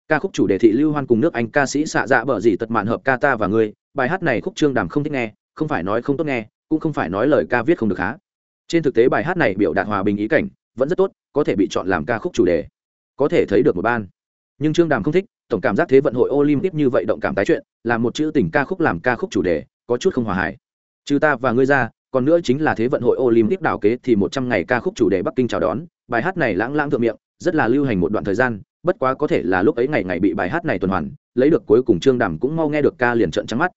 ca khúc chủ đề thị lưu hoan cùng nước anh ca sĩ xạ dạ bở dì tật mạn hợp ca ta và ngươi, bài hát này khúc trương đàm không thích nghe, không phải nói không tốt nghe, cũng không phải nói lời ca viết không được há. Trên thực tế bài hát này biểu đạt hòa bình ý cảnh, vẫn rất tốt, có thể bị chọn làm ca khúc chủ đề, có thể thấy được một ban. Nhưng trương đàm không thích, tổng cảm giác thế vận hội olympic như vậy động cảm tái chuyện, là một chữ tình ca khúc làm ca khúc chủ đề, có chút không hòa hải trừ ta và ngươi ra, còn nữa chính là thế vận hội olympic đảo kế thì một trăm ngày ca khúc chủ đề bắc kinh chào đón, bài hát này lãng lãng thượng miệng rất là lưu hành một đoạn thời gian, bất quá có thể là lúc ấy ngày ngày bị bài hát này tuần hoàn, lấy được cuối cùng trương đàm cũng mau nghe được ca liền trận trắng mắt.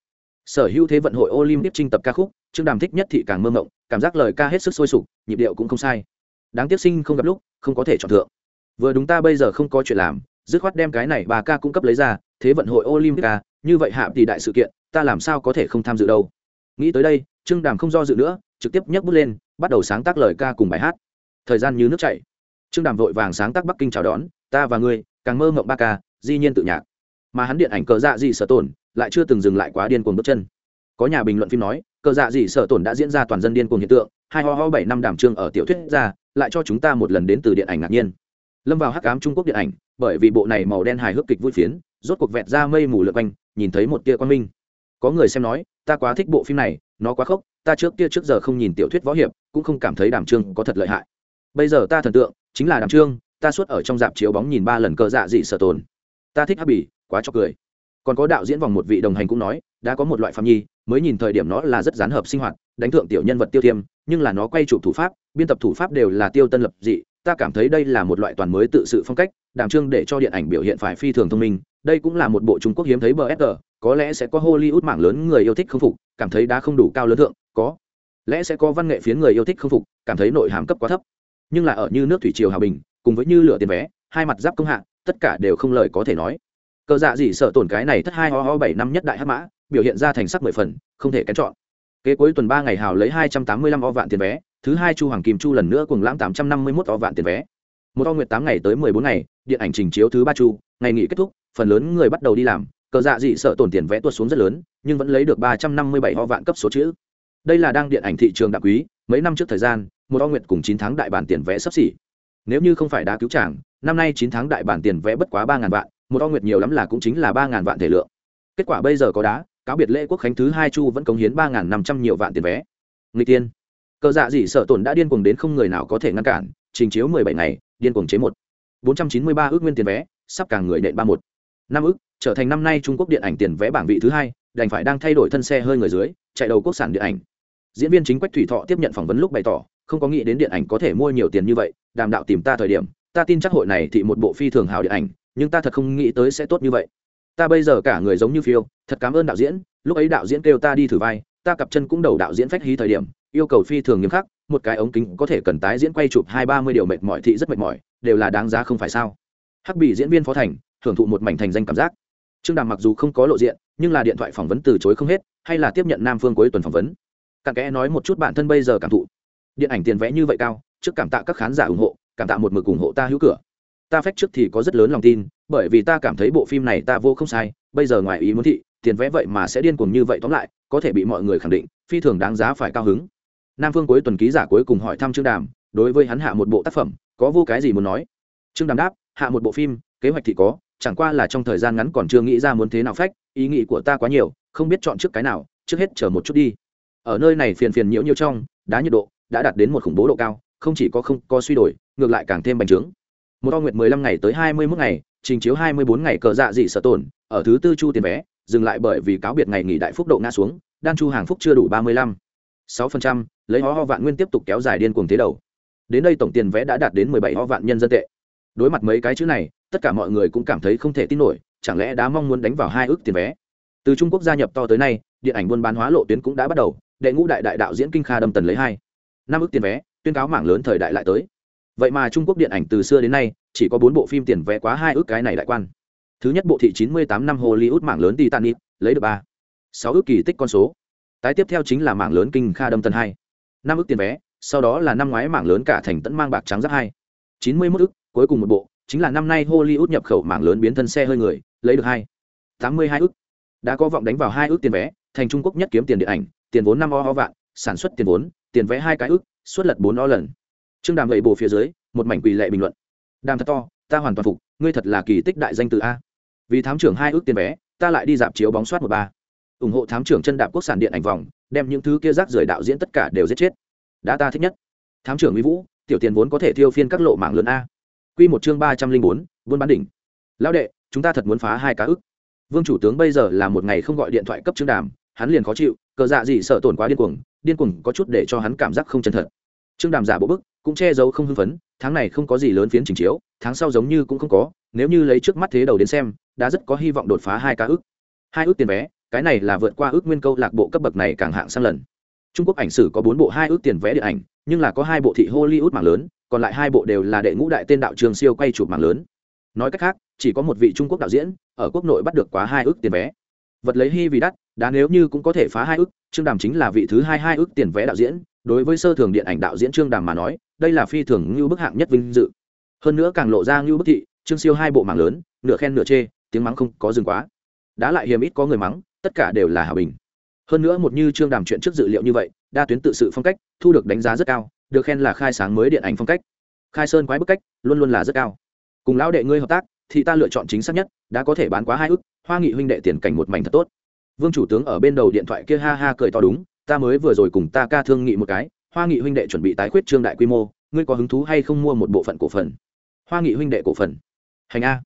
Sở hữu thế vận hội olympic trinh tập ca khúc, trương đàm thích nhất thị càng mơ mộng, cảm giác lời ca hết sức sôi sục, nhịp điệu cũng không sai. Đáng tiếc sinh không gặp lúc, không có thể chọn thượng. Vừa đúng ta bây giờ không có chuyện làm, dứt khoát đem cái này bà ca cung cấp lấy ra, thế vận hội olympic ca, như vậy hạ thì đại sự kiện, ta làm sao có thể không tham dự đâu. Nghĩ tới đây, trương đàm không do dự nữa, trực tiếp nhấc bút lên, bắt đầu sáng tác lời ca cùng bài hát. Thời gian như nước chảy trương đàm vội vàng sáng tác bắc kinh chào đón, ta và ngươi, càng mơ mộng ba ca, di nhiên tự nhạc. Mà hắn điện ảnh cờ dạ dị sở tổn lại chưa từng dừng lại quá điên cuồng bước chân. Có nhà bình luận phim nói, cờ dạ dị sở tổn đã diễn ra toàn dân điên cuồng hiện tượng, hai ho ho bảy năm đảm trương ở tiểu thuyết ra, lại cho chúng ta một lần đến từ điện ảnh ngạc nhiên. Lâm vào hắc ám trung quốc điện ảnh, bởi vì bộ này màu đen hài hước kịch vui phiến, rốt cuộc vẹt ra mây mù lượt quanh, nhìn thấy một tia quan minh. Có người xem nói, ta quá thích bộ phim này, nó quá khốc, ta trước kia trước giờ không nhìn tiểu thuyết võ hiệp, cũng không cảm thấy đàm trương có thật lợi hại. Bây giờ ta thần tượng chính là đàm trương, ta suốt ở trong dạp chiếu bóng nhìn ba lần cờ dạ dị sở tồn. Ta thích hắc bỉ quá cho cười. Còn có đạo diễn vòng một vị đồng hành cũng nói, đã có một loại phạm nhi, mới nhìn thời điểm nó là rất gián hợp sinh hoạt, đánh thượng tiểu nhân vật tiêu thiêm nhưng là nó quay chụp thủ pháp, biên tập thủ pháp đều là tiêu tân lập dị, ta cảm thấy đây là một loại toàn mới tự sự phong cách, đàm trương để cho điện ảnh biểu hiện phải phi thường thông minh, đây cũng là một bộ trung quốc hiếm thấy bsg có lẽ sẽ có hollywood mảng lớn người yêu thích không phục, cảm thấy đã không đủ cao lớn thượng, có lẽ sẽ có văn nghệ phiến người yêu thích không phục, cảm thấy nội hàm cấp quá thấp nhưng là ở như nước thủy triều hòa bình, cùng với như lửa tiền vé, hai mặt giáp công hạ, tất cả đều không lời có thể nói. Cờ dạ gì sợ tổn cái này thất hai ho ho bảy năm nhất đại hắc mã, biểu hiện ra thành sắc mười phần, không thể kén chọn. Kế cuối tuần ba ngày hào lấy hai trăm tám mươi lăm o vạn tiền vé, thứ hai chu hoàng kim chu lần nữa cùng lãng tám trăm năm mươi mốt o vạn tiền vé. Một o nguyệt tám ngày tới mười bốn ngày, điện ảnh trình chiếu thứ ba chu, ngày nghỉ kết thúc, phần lớn người bắt đầu đi làm, cờ dạ dị sợ tổn tiền vé tuột xuống rất lớn, nhưng vẫn lấy được ba trăm năm mươi bảy ho vạn cấp số chữ. Đây là đang điện ảnh thị trường đặc quý, mấy năm trước thời gian một o nguyệt cùng chín tháng đại bản tiền vé sắp xỉ. Nếu như không phải đá cứu chàng, năm nay chín tháng đại bản tiền vé bất quá ba ngàn vạn một o nguyệt nhiều lắm là cũng chính là ba ngàn vạn thể lượng. Kết quả bây giờ có đá cáo biệt lễ quốc khánh thứ hai chu vẫn cống hiến ba ngàn năm trăm nhiều vạn tiền vé người tiên. Cờ dạ dị sợ tổn đã điên cuồng đến không người nào có thể ngăn cản trình chiếu mười bảy ngày điên cuồng chế một. Bốn trăm chín mươi ba ước nguyên tiền vé sắp càng người nện ba một. Năm ước trở thành năm nay trung quốc điện ảnh tiền vé bảng vị thứ hai đành phải đang thay đổi thân xe hơi người dưới chạy đầu quốc sản điện ảnh. Diễn viên chính quách thủy thọ tiếp nhận phỏng vấn lúc bày tỏ không có nghĩ đến điện ảnh có thể mua nhiều tiền như vậy, đàm đạo tìm ta thời điểm, ta tin chắc hội này thì một bộ phi thường hào điện ảnh, nhưng ta thật không nghĩ tới sẽ tốt như vậy. Ta bây giờ cả người giống như phiêu, thật cảm ơn đạo diễn, lúc ấy đạo diễn kêu ta đi thử vai, ta cặp chân cũng đầu đạo diễn phách hí thời điểm, yêu cầu phi thường nghiêm khắc, một cái ống kính có thể cần tái diễn quay chụp hai ba mươi điều mệt mỏi thị rất mệt mỏi, đều là đáng giá không phải sao. Hắc bị diễn viên phó thành hưởng thụ một mảnh thành danh cảm giác. Trương đàm mặc dù không có lộ diện, nhưng là điện thoại phỏng vấn từ chối không hết, hay là tiếp nhận nam phương cuối tuần phỏng vấn. Cặn kẽ nói một chút bản thân bây giờ cảm thụ điện ảnh tiền vẽ như vậy cao, trước cảm tạ các khán giả ủng hộ, cảm tạ một mực ủng hộ ta hữu cửa. Ta phách trước thì có rất lớn lòng tin, bởi vì ta cảm thấy bộ phim này ta vô không sai, bây giờ ngoài ý muốn thị, tiền vẽ vậy mà sẽ điên cuồng như vậy tóm lại, có thể bị mọi người khẳng định, phi thường đáng giá phải cao hứng. Nam phương cuối tuần ký giả cuối cùng hỏi thăm trương đàm, đối với hắn hạ một bộ tác phẩm, có vô cái gì muốn nói? Trương đàm đáp, hạ một bộ phim, kế hoạch thì có, chẳng qua là trong thời gian ngắn còn chưa nghĩ ra muốn thế nào phách, ý nghĩ của ta quá nhiều, không biết chọn trước cái nào, trước hết chờ một chút đi. Ở nơi này phiền phiền nhiễu nhiễu trong, đá nhiệt độ đã đạt đến một khủng bố độ cao, không chỉ có không có suy đổi, ngược lại càng thêm bành trướng. Một o nguyệt mười lăm ngày tới hai mươi mốt ngày, trình chiếu hai mươi bốn ngày cờ dạ dị sợ tổn, ở thứ tư chu tiền vé, dừng lại bởi vì cáo biệt ngày nghỉ đại phúc độ ngã xuống, đan chu hàng phúc chưa đủ ba mươi lăm. sáu phần trăm, lấy ho ho vạn nguyên tiếp tục kéo dài điên cuồng thế đầu. Đến đây tổng tiền vé đã đạt đến mười bảy ho vạn nhân dân tệ. Đối mặt mấy cái chữ này, tất cả mọi người cũng cảm thấy không thể tin nổi, chẳng lẽ đã mong muốn đánh vào hai ước tiền vé? Từ trung quốc gia nhập to tới nay, điện ảnh buôn bán hóa lộ tuyến cũng đã bắt đầu, đệ ngũ đại đại đạo diễn kinh kha đâm tần lấy hai năm ước tiền vé, tuyên cáo mảng lớn thời đại lại tới. Vậy mà trung quốc điện ảnh từ xưa đến nay, chỉ có bốn bộ phim tiền vé quá hai ước cái này đại quan. Thứ nhất bộ thị chín mươi tám năm hollywood mảng lớn titanic, lấy được ba. Sáu ước kỳ tích con số. Tái tiếp theo chính là mảng lớn kinh kha đâm tần hai. Năm ước tiền vé, sau đó là năm ngoái mảng lớn cả thành tẫn mang bạc trắng giáp hai. Chín mươi mốt ước, cuối cùng một bộ, chính là năm nay hollywood nhập khẩu mảng lớn biến thân xe hơi người, lấy được hai. Tám mươi hai ước. Đã có vọng đánh vào hai ước tiền vé, thành trung quốc nhất kiếm tiền điện ảnh, tiền vốn năm o ho vạn, sản xuất tiền vốn tiền vé hai cái ước suất lật bốn o lần. Trương đàm gậy bồ phía dưới, một mảnh quỳ lệ bình luận. Đàm thật to, ta hoàn toàn phục, ngươi thật là kỳ tích đại danh từ a. Vì thám trưởng hai ước tiền vé ta lại đi dạp chiếu bóng soát một ba. Ủng hộ thám trưởng chân đạp quốc sản điện ảnh vòng, đem những thứ kia rác rưởi đạo diễn tất cả đều giết chết. Đã ta thích nhất. Thám trưởng mỹ vũ, tiểu tiền vốn có thể thiêu phiên các lộ mạng lớn a. Quy một chương ba trăm linh bốn, buôn bán đỉnh. Lão đệ, chúng ta thật muốn phá hai cá ức. Vương chủ tướng bây giờ là một ngày không gọi điện thoại cấp trương đàm hắn liền khó chịu cờ dạ gì sợ tổn quá điên cuồng điên cuồng có chút để cho hắn cảm giác không chân thật. Trương đàm giả bộ bức cũng che giấu không hưng phấn tháng này không có gì lớn phiến trình chiếu tháng sau giống như cũng không có nếu như lấy trước mắt thế đầu đến xem đã rất có hy vọng đột phá hai ca ước, hai ước tiền vé cái này là vượt qua ước nguyên câu lạc bộ cấp bậc này càng hạng sang lần. Trung quốc ảnh sử có bốn bộ hai ước tiền vé điện ảnh nhưng là có hai bộ thị hollywood mạng lớn còn lại hai bộ đều là đệ ngũ đại tên đạo trường siêu quay chụp mạng lớn. Nói cách khác chỉ có một vị trung quốc đạo diễn ở quốc nội bắt được quá hai ước tiền vé. Vật lấy hy vì đắt đã nếu như cũng có thể phá hai ước trương đàm chính là vị thứ hai hai ước tiền vé đạo diễn, đối với sơ thường điện ảnh đạo diễn trương đàm mà nói, đây là phi thường như bức hạng nhất vinh dự. Hơn nữa càng lộ ra như bức thị, trương siêu hai bộ mạng lớn, nửa khen nửa chê, tiếng mắng không có dừng quá. Đã lại hiếm ít có người mắng, tất cả đều là hòa bình. Hơn nữa một như trương đàm chuyện trước dự liệu như vậy, đa tuyến tự sự phong cách, thu được đánh giá rất cao, được khen là khai sáng mới điện ảnh phong cách. Khai sơn quái bức cách, luôn luôn là rất cao. Cùng lão đệ ngươi hợp tác, thì ta lựa chọn chính xác nhất, đã có thể bán quá hai ức, hoa nghị huynh đệ tiền cảnh một mảnh thật tốt vương chủ tướng ở bên đầu điện thoại kia ha ha cười to đúng, ta mới vừa rồi cùng ta ca thương nghị một cái, hoa nghị huynh đệ chuẩn bị tái khuyết trương đại quy mô, ngươi có hứng thú hay không mua một bộ phận cổ phần? Hoa nghị huynh đệ cổ phần. Hành a.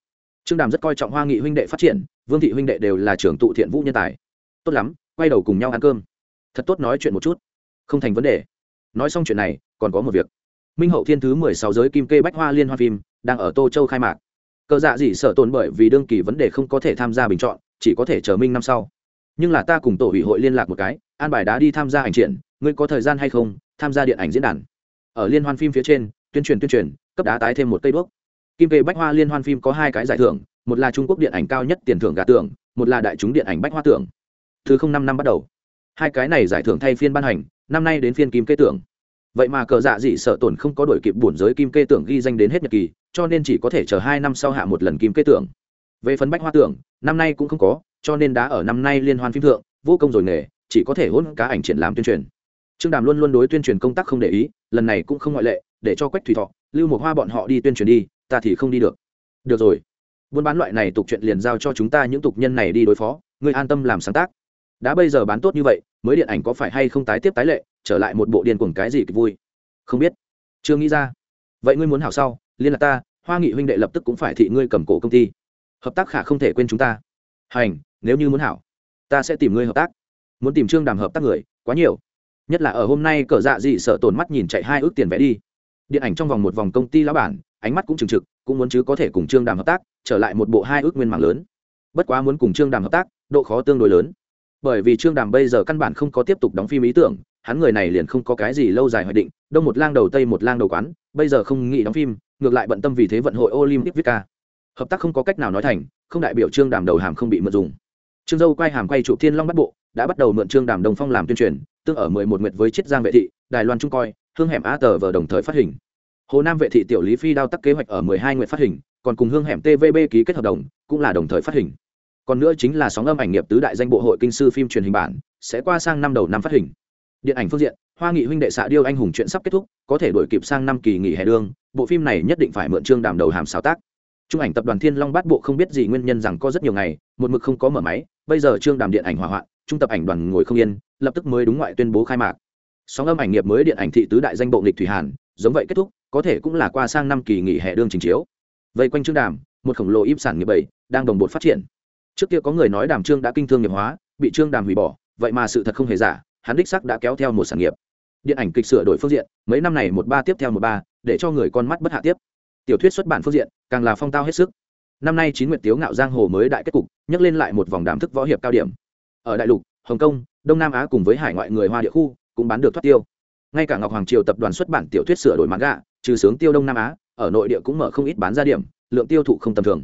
Trương đàm rất coi trọng hoa nghị huynh đệ phát triển, vương thị huynh đệ đều là trưởng tụ thiện vũ nhân tài. Tốt lắm, quay đầu cùng nhau ăn cơm. Thật tốt nói chuyện một chút. Không thành vấn đề. Nói xong chuyện này, còn có một việc. Minh hậu thiên thứ mười sáu giới kim kê bách hoa liên hoa phim đang ở tô châu khai mạc. Cờ dạ dị sợ tồn bởi vì đương kỳ vấn đề không có thể tham gia bình chọn, chỉ có thể chờ minh năm sau nhưng là ta cùng tổ ủy hội liên lạc một cái, an bài đã đi tham gia ảnh triển, ngươi có thời gian hay không, tham gia điện ảnh diễn đàn. Ở liên hoan phim phía trên, tuyên truyền tuyên truyền, cấp đá tái thêm một cây đuốc. Kim kê bách hoa liên hoan phim có hai cái giải thưởng, một là trung quốc điện ảnh cao nhất tiền thưởng gà tưởng một là đại chúng điện ảnh bách hoa tưởng thứ không năm năm bắt đầu. Hai cái này giải thưởng thay phiên ban hành, năm nay đến phiên kim kê tưởng vậy mà cờ dạ dị sợ tổn không có đổi kịp bổn giới kim kê tưởng ghi danh đến hết nhật kỳ, cho nên chỉ có thể chờ hai năm sau hạ một lần kim kê tưởng về phần bách hoa tưởng năm nay cũng không có cho nên đã ở năm nay liên hoan phim thượng, vô công rồi nghề, chỉ có thể hôn cá ảnh triển lãm tuyên truyền. Trương đàm luôn luôn đối tuyên truyền công tác không để ý, lần này cũng không ngoại lệ, để cho quách thủy thọ, lưu một hoa bọn họ đi tuyên truyền đi, ta thì không đi được. Được rồi. Buôn bán loại này tục chuyện liền giao cho chúng ta những tục nhân này đi đối phó, ngươi an tâm làm sáng tác. Đã bây giờ bán tốt như vậy, mới điện ảnh có phải hay không tái tiếp tái lệ, trở lại một bộ điên cuồng cái gì kịch vui. Không biết. Chưa nghĩ ra. Vậy ngươi muốn hảo sau, liên lạc ta, hoa nghị huynh đệ lập tức cũng phải thị ngươi cầm cổ công ty. Hợp tác khả không thể quên chúng ta. Hành nếu như muốn hảo, ta sẽ tìm ngươi hợp tác. Muốn tìm trương đàm hợp tác người, quá nhiều. Nhất là ở hôm nay cờ dạ dị sợ tổn mắt nhìn chạy hai ước tiền vẽ đi. Điện ảnh trong vòng một vòng công ty lão bản, ánh mắt cũng trừng trực, cũng muốn chứ có thể cùng trương đàm hợp tác, trở lại một bộ hai ước nguyên mạng lớn. Bất quá muốn cùng trương đàm hợp tác, độ khó tương đối lớn. Bởi vì trương đàm bây giờ căn bản không có tiếp tục đóng phim ý tưởng, hắn người này liền không có cái gì lâu dài hoạch định, đông một lang đầu tây một lang đầu quán, bây giờ không nghĩ đóng phim, ngược lại bận tâm vì thế vận hội olympic viết ca hợp tác không có cách nào nói thành, không đại biểu trương đàm đầu hàm không bị mượn dùng trương dâu quay hàm quay trụ thiên long bắt bộ, đã bắt đầu mượn trương đàm đồng phong làm tuyên truyền, tương ở mười một nguyệt với chiết giang vệ thị, đài loan trung coi, hương hẻm a tờ vờ đồng thời phát hình. Hồ nam vệ thị tiểu lý phi đao tắc kế hoạch ở mười hai nguyệt phát hình, còn cùng hương hẻm tvb ký kết hợp đồng, cũng là đồng thời phát hình. Còn nữa chính là sóng âm ảnh nghiệp tứ đại danh bộ hội kinh sư phim truyền hình bản, sẽ qua sang năm đầu năm phát hình. Điện ảnh phương diện, hoa nghị huynh đệ xạ điêu anh hùng chuyện sắp kết thúc, có thể đổi kịp sang năm kỳ nghỉ hè đương bộ phim này nhất định phải mượn trương đàm đầu hàm sáng tác trung ảnh tập đoàn thiên long bát bộ không biết gì nguyên nhân rằng có rất nhiều ngày, một mực không có mở máy, bây giờ trương đàm điện ảnh hỏa hoạn, trung tập ảnh đoàn ngồi không yên, lập tức mới đúng ngoại tuyên bố khai mạc. Sóng âm ảnh nghiệp mới điện ảnh thị tứ đại danh bộ nghịch thủy hàn, giống vậy kết thúc, có thể cũng là qua sang năm kỳ nghỉ hè đương trình chiếu. Vây quanh trương đàm, một khổng lồ im sản nghiệp bảy đang đồng bộ phát triển. Trước kia có người nói đàm trương đã kinh thương nghiệp hóa, bị trương đàm hủy bỏ, vậy mà sự thật không hề giả, hắn đích xác đã kéo theo một sản nghiệp. Điện ảnh kịch sửa đổi phương diện, mấy năm này một ba tiếp theo một ba, để cho người con mắt bất hạ tiếp tiểu thuyết xuất bản phương diện, càng là phong tao hết sức. Năm nay chín nguyệt tiếu ngạo giang hồ mới đại kết cục, nhắc lên lại một vòng đàm thức võ hiệp cao điểm. Ở đại lục, hồng kông, đông nam á cùng với hải ngoại người hoa địa khu cũng bán được thoát tiêu. Ngay cả ngọc hoàng triều tập đoàn xuất bản tiểu thuyết sửa đổi mãn gạ trừ sướng tiêu đông nam á, ở nội địa cũng mở không ít bán ra điểm, lượng tiêu thụ không tầm thường.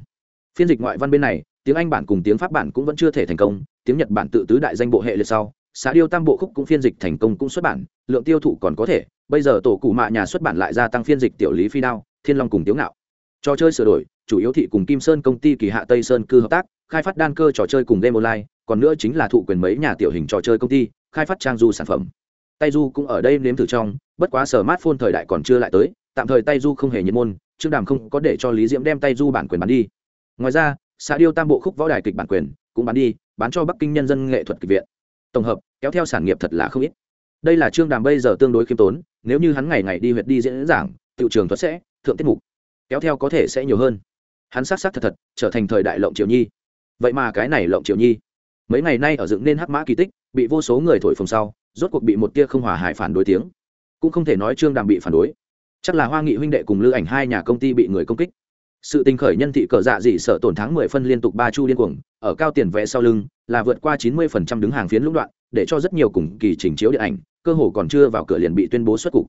Phiên dịch ngoại văn bên này, tiếng anh bản cùng tiếng pháp bản cũng vẫn chưa thể thành công, tiếng nhật bản tự tứ đại danh bộ hệ liệt sau xã điêu tam bộ khúc cũng phiên dịch thành công cũng xuất bản, lượng tiêu thụ còn có thể, bây giờ tổ cụ mạ nhà xuất bản lại gia tăng phiên dịch tiểu lý phi đao thiên long cùng tiếu ngạo. Trò chơi sửa đổi, chủ yếu thị cùng kim sơn công ty kỳ hạ tây sơn cư hợp tác, khai phát đan cơ trò chơi cùng game online, còn nữa chính là thụ quyền mấy nhà tiểu hình trò chơi công ty, khai phát trang du sản phẩm. Tay du cũng ở đây nếm thử trong, bất quá sở mát phôn thời đại còn chưa lại tới, tạm thời tay du không hề nhiệt môn, trương đàm không có để cho lý diễm đem tay du bản quyền bán đi. Ngoài ra xã điêu tam bộ khúc võ đài kịch bản quyền cũng bán đi, bán cho bắc kinh nhân dân nghệ thuật kịch viện. Tổng hợp, kéo theo sản nghiệp thật là không ít. Đây là trương đàm bây giờ tương đối khiêm tốn, nếu như hắn ngày ngày đi huyệt đi diễn giảng tự trường thuật sẽ thượng tiết mục, kéo theo có thể sẽ nhiều hơn. Hắn s á c s á c thật thật trở thành thời đại lộng triều nhi. Vậy mà cái này lộng triều nhi, mấy ngày nay ở dựng nên hắc mã kỳ tích, bị vô số người thổi phồng sau, rốt cuộc bị một tia không hòa hải phản đối tiếng. Cũng không thể nói trương đàm bị phản đối. Chắc là hoa nghị huynh đệ cùng lư ảnh hai nhà công ty bị người công kích. Sự tình khởi nhân thị cờ dạ dị sợ tổn thắng mười phân liên tục ba chu liên cuồng, ở cao tiền vẽ sau lưng, là vượt qua chín mươi phần trăm đứng hàng phiến lũng đoạn, để cho rất nhiều cùng kỳ trình chiếu điện ảnh, cơ hồ còn chưa vào cửa liền bị tuyên bố xuất cục.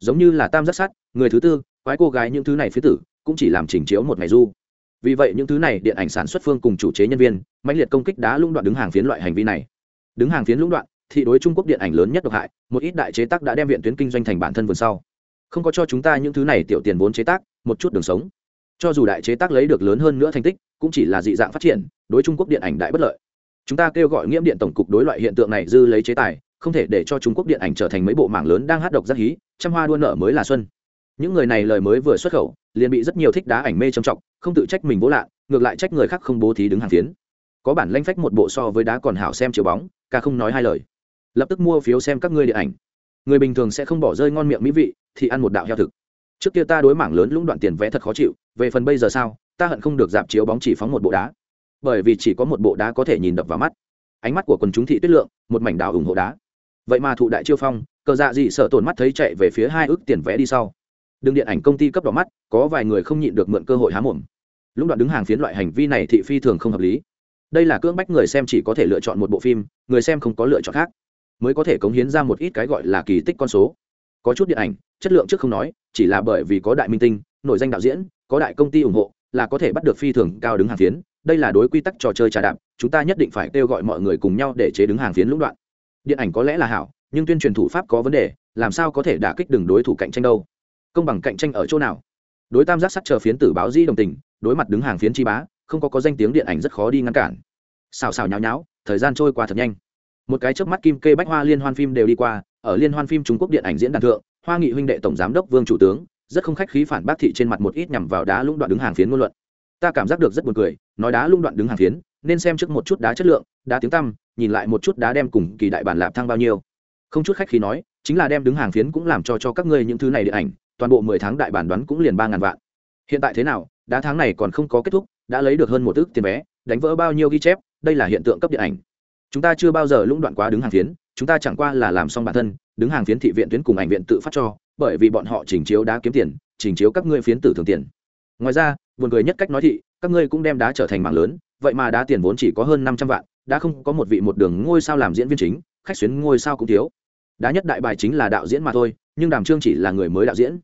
Giống như là tam giác sát, người thứ tư quái cô gái những thứ này phía tử cũng chỉ làm trình chiếu một ngày du. Vì vậy những thứ này điện ảnh sản xuất phương cùng chủ chế nhân viên mạnh liệt công kích đá lũng đoạn đứng hàng phiến loại hành vi này. Đứng hàng phiến lũng đoạn, thị đối trung quốc điện ảnh lớn nhất độc hại, một ít đại chế tác đã đem viện tuyến kinh doanh thành bản thân vườn sau. Không có cho chúng ta những thứ này tiểu tiền vốn chế tác, một chút đường sống. Cho dù đại chế tác lấy được lớn hơn nữa thành tích, cũng chỉ là dị dạng phát triển, đối trung quốc điện ảnh đại bất lợi. Chúng ta kêu gọi nghiễm điện tổng cục đối loại hiện tượng này dư lấy chế tài, không thể để cho trung quốc điện ảnh trở thành mấy bộ mảng lớn đang hát độc rất hí, trăm hoa đua nợ mới là xuân những người này lời mới vừa xuất khẩu, liền bị rất nhiều thích đá ảnh mê trầm trọng, không tự trách mình vô lạ, ngược lại trách người khác không bố thí đứng hàng phiến. Có bản lanh phách một bộ so với đá còn hảo xem chiều bóng, ca không nói hai lời. Lập tức mua phiếu xem các ngươi điện ảnh. Người bình thường sẽ không bỏ rơi ngon miệng mỹ vị, thì ăn một đạo heo thực. Trước kia ta đối mảng lớn lũng đoạn tiền vé thật khó chịu, về phần bây giờ sao, ta hận không được dạp chiếu bóng chỉ phóng một bộ đá. Bởi vì chỉ có một bộ đá có thể nhìn đập vào mắt. Ánh mắt của quần chúng thị tuyết lượng, một mảnh đảo ủng hộ đá. Vậy mà thụ đại chiêu phong, cờ dạ dị sợ tổn mắt thấy chạy về phía hai ước tiền vé đi sau đường điện ảnh công ty cấp đỏ mắt, có vài người không nhịn được mượn cơ hội há mồm. Lũng đoạn đứng hàng phiến loại hành vi này thị phi thường không hợp lý. Đây là cưỡng bách người xem chỉ có thể lựa chọn một bộ phim, người xem không có lựa chọn khác. Mới có thể cống hiến ra một ít cái gọi là kỳ tích con số. Có chút điện ảnh, chất lượng trước không nói, chỉ là bởi vì có đại minh tinh nội danh đạo diễn, có đại công ty ủng hộ, là có thể bắt được phi thường cao đứng hàng phiến. Đây là đối quy tắc trò chơi trà đạp, chúng ta nhất định phải kêu gọi mọi người cùng nhau để chế đứng hàng phiến lũng đoạn. Điện ảnh có lẽ là hảo, nhưng tuyên truyền thủ pháp có vấn đề, làm sao có thể đả kích đường đối thủ cạnh tranh đâu? Công bằng cạnh tranh ở chỗ nào? Đối tam giác sắt chờ phiến tử báo di đồng tình, đối mặt đứng hàng phiến chi bá, không có có danh tiếng điện ảnh rất khó đi ngăn cản. Xào xào nháo nháo, thời gian trôi qua thật nhanh. Một cái chớp mắt kim kê bách hoa liên hoan phim đều đi qua, ở liên hoan phim trung quốc điện ảnh diễn đàn thượng, hoa nghị huynh đệ tổng giám đốc vương chủ tướng, rất không khách khí phản bác thị trên mặt một ít nhằm vào đá lũng đoạn đứng hàng phiến ngôn luận. Ta cảm giác được rất buồn cười, nói đá lũng đoạn đứng hàng phiến, nên xem trước một chút đá chất lượng, đá tiếng tăm, nhìn lại một chút đá đem cùng kỳ đại bản lạp thăng bao nhiêu. Không chút khách khí nói, chính là đem đứng hàng phiến cũng làm cho cho các ngươi những thứ này điện ảnh toàn bộ mười tháng đại bản đoán cũng liền ba ngàn vạn. Hiện tại thế nào? Đá tháng này còn không có kết thúc, đã lấy được hơn một ước tiền vé, đánh vỡ bao nhiêu ghi chép, đây là hiện tượng cấp điện ảnh. Chúng ta chưa bao giờ lũng đoạn quá đứng hàng phiến, chúng ta chẳng qua là làm xong bản thân, đứng hàng phiến thị viện tuyến cùng ảnh viện tự phát cho, bởi vì bọn họ chỉnh chiếu đá kiếm tiền, chỉnh chiếu các ngươi phiến tử thường tiền. Ngoài ra, buồn cười nhất cách nói thị, các ngươi cũng đem đá trở thành mạng lớn, vậy mà đá tiền vốn chỉ có hơn năm trăm vạn đã không có một vị một đường ngôi sao làm diễn viên chính, khách xuyến ngôi sao cũng thiếu. Đá nhất đại bài chính là đạo diễn mà thôi nhưng đàm trương chỉ là người mới đạo diễn.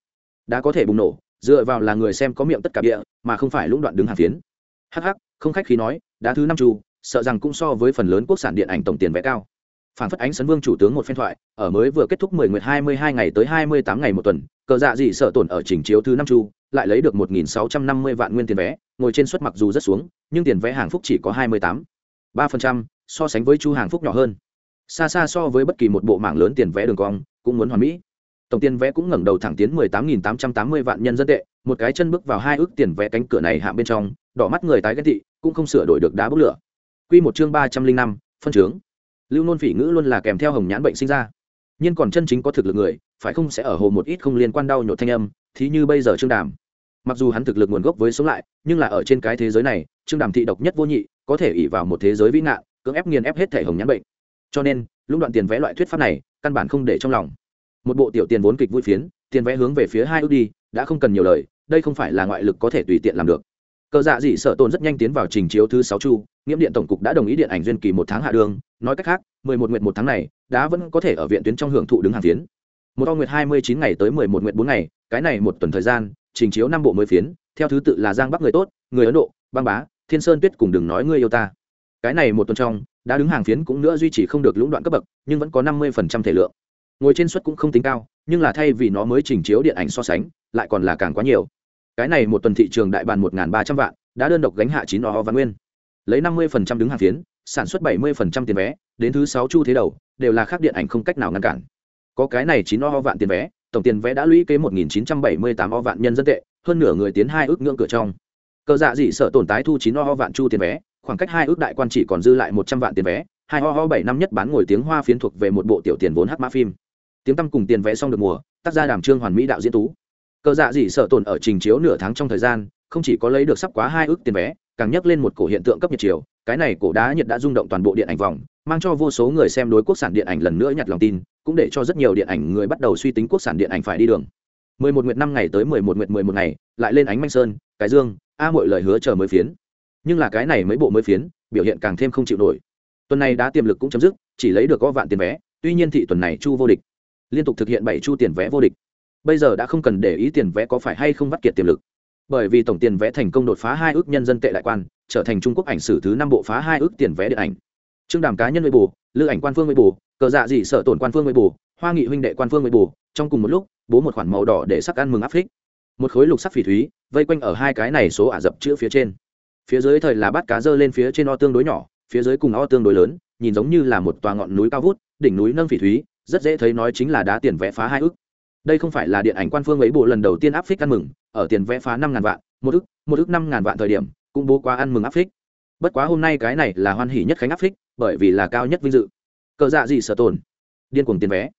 Đã có thể bùng nổ dựa vào là người xem có miệng tất cả địa mà không phải lũng đoạn đứng hàng phiến. Hh không khách khí nói đã thứ năm chu sợ rằng cũng so với phần lớn quốc sản điện ảnh tổng tiền vé cao. Phản phất ánh sấn vương chủ tướng một phen thoại ở mới vừa kết thúc 10 nguyệt 22 ngày tới 28 ngày một tuần cờ dạ gì sợ tổn ở trình chiếu thứ năm chu lại lấy được 1.650 vạn nguyên tiền vé ngồi trên suất mặc dù rất xuống nhưng tiền vé hàng phúc chỉ có 28 3%, so sánh với chu hàng phúc nhỏ hơn. Xa xa so với bất kỳ một bộ mảng lớn tiền vé đường cong cũng muốn hoàn mỹ tổng tiền vé cũng ngẩng đầu thẳng tiến 18.880 vạn nhân dân tệ một cái chân bước vào hai ước tiền vé cánh cửa này hạ bên trong đỏ mắt người tái ghen thị cũng không sửa đổi được đá bốc lửa. Quy một chương 305, phân trướng lưu nôn phỉ ngữ luôn là kèm theo hồng nhãn bệnh sinh ra. Nhưng còn chân chính có thực lực người phải không sẽ ở hồ một ít không liên quan đau nhột thanh âm thí như bây giờ trương đàm. Mặc dù hắn thực lực nguồn gốc với sống lại nhưng là ở trên cái thế giới này trương đàm thị độc nhất vô nhị có thể ỷ vào một thế giới vĩ nạn cưỡng ép nghiền ép hết thể hồng nhãn bệnh. Cho nên lúc đoạn tiền vẽ loại thuyết pháp này căn bản không để trong lòng một bộ tiểu tiền vốn kịch vui phiến, tiền vẽ hướng về phía hai ước đi, đã không cần nhiều lời, đây không phải là ngoại lực có thể tùy tiện làm được. Cờ dạ dị sợ tồn rất nhanh tiến vào trình chiếu thứ sáu chu, nghiễm điện tổng cục đã đồng ý điện ảnh duyên kỳ một tháng hạ đường, nói cách khác, mười một nguyện một tháng này đã vẫn có thể ở viện tuyến trong hưởng thụ đứng hàng phiến. Một to nguyệt hai mươi chín ngày tới mười một nguyện bốn ngày, cái này một tuần thời gian, trình chiếu năm bộ mới phiến, theo thứ tự là giang bắc người tốt, người ấn độ, băng bá, thiên sơn tuyết cùng đừng nói người yêu ta. Cái này một tuần trong đã đứng hàng phiến cũng nữa duy trì không được lũng đoạn cấp bậc, nhưng vẫn có năm mươi phần trăm thể lượng ngồi trên suất cũng không tính cao, nhưng là thay vì nó mới trình chiếu điện ảnh so sánh, lại còn là càng quá nhiều. Cái này một tuần thị trường đại bàn một ba trăm vạn, đã đơn độc gánh hạ chín o văn nguyên. Lấy năm mươi đứng hàng phiến, sản xuất bảy mươi tiền vé, đến thứ sáu chu thế đầu, đều là khác điện ảnh không cách nào ngăn cản. Có cái này chín o vạn tiền vé, tổng tiền vé đã lũy kế một nghìn chín trăm bảy mươi tám o vạn nhân dân tệ, hơn nửa người tiến hai ước ngưỡng cửa trong. Cờ dạ dị sợ tồn tái thu chín o vạn chu tiền vé, khoảng cách hai ước đại quan chỉ còn dư lại một trăm vạn tiền vé, hai ho ho bảy năm nhất bán ngồi tiếng hoa phiến thuộc về một bộ tiểu tiền vốn hát mã phim tiếng tăm cùng tiền vé xong được mùa, tác gia đàm trương hoàn mỹ đạo diễn tú. Cờ dạ dị sợ tồn ở trình chiếu nửa tháng trong thời gian, không chỉ có lấy được sắp quá hai ước tiền vé, càng nhắc lên một cổ hiện tượng cấp nhiệt chiều. Cái này cổ đá nhiệt đã rung động toàn bộ điện ảnh vòng, mang cho vô số người xem đối quốc sản điện ảnh lần nữa nhặt lòng tin, cũng để cho rất nhiều điện ảnh người bắt đầu suy tính quốc sản điện ảnh phải đi đường. 11 nguyệt năm ngày tới 11 nguyệt 11 ngày, lại lên ánh manh sơn, cái dương, a mọi lời hứa chờ mới phiến. Nhưng là cái này mấy bộ mới phiến, biểu hiện càng thêm không chịu nổi. Tuần này đã tiềm lực cũng chấm dứt, chỉ lấy được có vạn tiền vé, tuy nhiên thị tuần này chu vô địch liên tục thực hiện bảy chu tiền vé vô địch. Bây giờ đã không cần để ý tiền vé có phải hay không vắt kiệt tiềm lực. Bởi vì tổng tiền vé thành công đột phá hai ước nhân dân tệ đại quan, trở thành trung quốc ảnh sử thứ năm bộ phá hai ước tiền vé điện ảnh. Trương đàm cá nhân mới bù lư ảnh quan phương mới bù cờ dạ dị sở tổn quan phương mới bù hoa nghị huynh đệ quan phương mới bù trong cùng một lúc, bố một khoản màu đỏ để sắc ăn mừng áp phích. Một khối lục sắc phỉ thúy, vây quanh ở hai cái này số ả rập chữ phía trên. Phía dưới thời là bát cá dơ lên phía trên o tương đối nhỏ, phía dưới cùng o tương đối lớn, nhìn giống như là một tòa ngọn núi cao vút, đỉnh núi nâng phỉ thúy rất dễ thấy nói chính là đá tiền vẽ phá hai ước đây không phải là điện ảnh quan phương ấy bộ lần đầu tiên áp phích ăn mừng, ở tiền vẽ phá năm ngàn vạn, một ức một ức năm ngàn vạn thời điểm, cũng bố quá ăn mừng áp phích. Bất quá hôm nay cái này là hoan hỉ nhất khánh áp phích, bởi vì là cao nhất vinh dự. Cờ dạ gì sở tồn. Điên cuồng tiền vé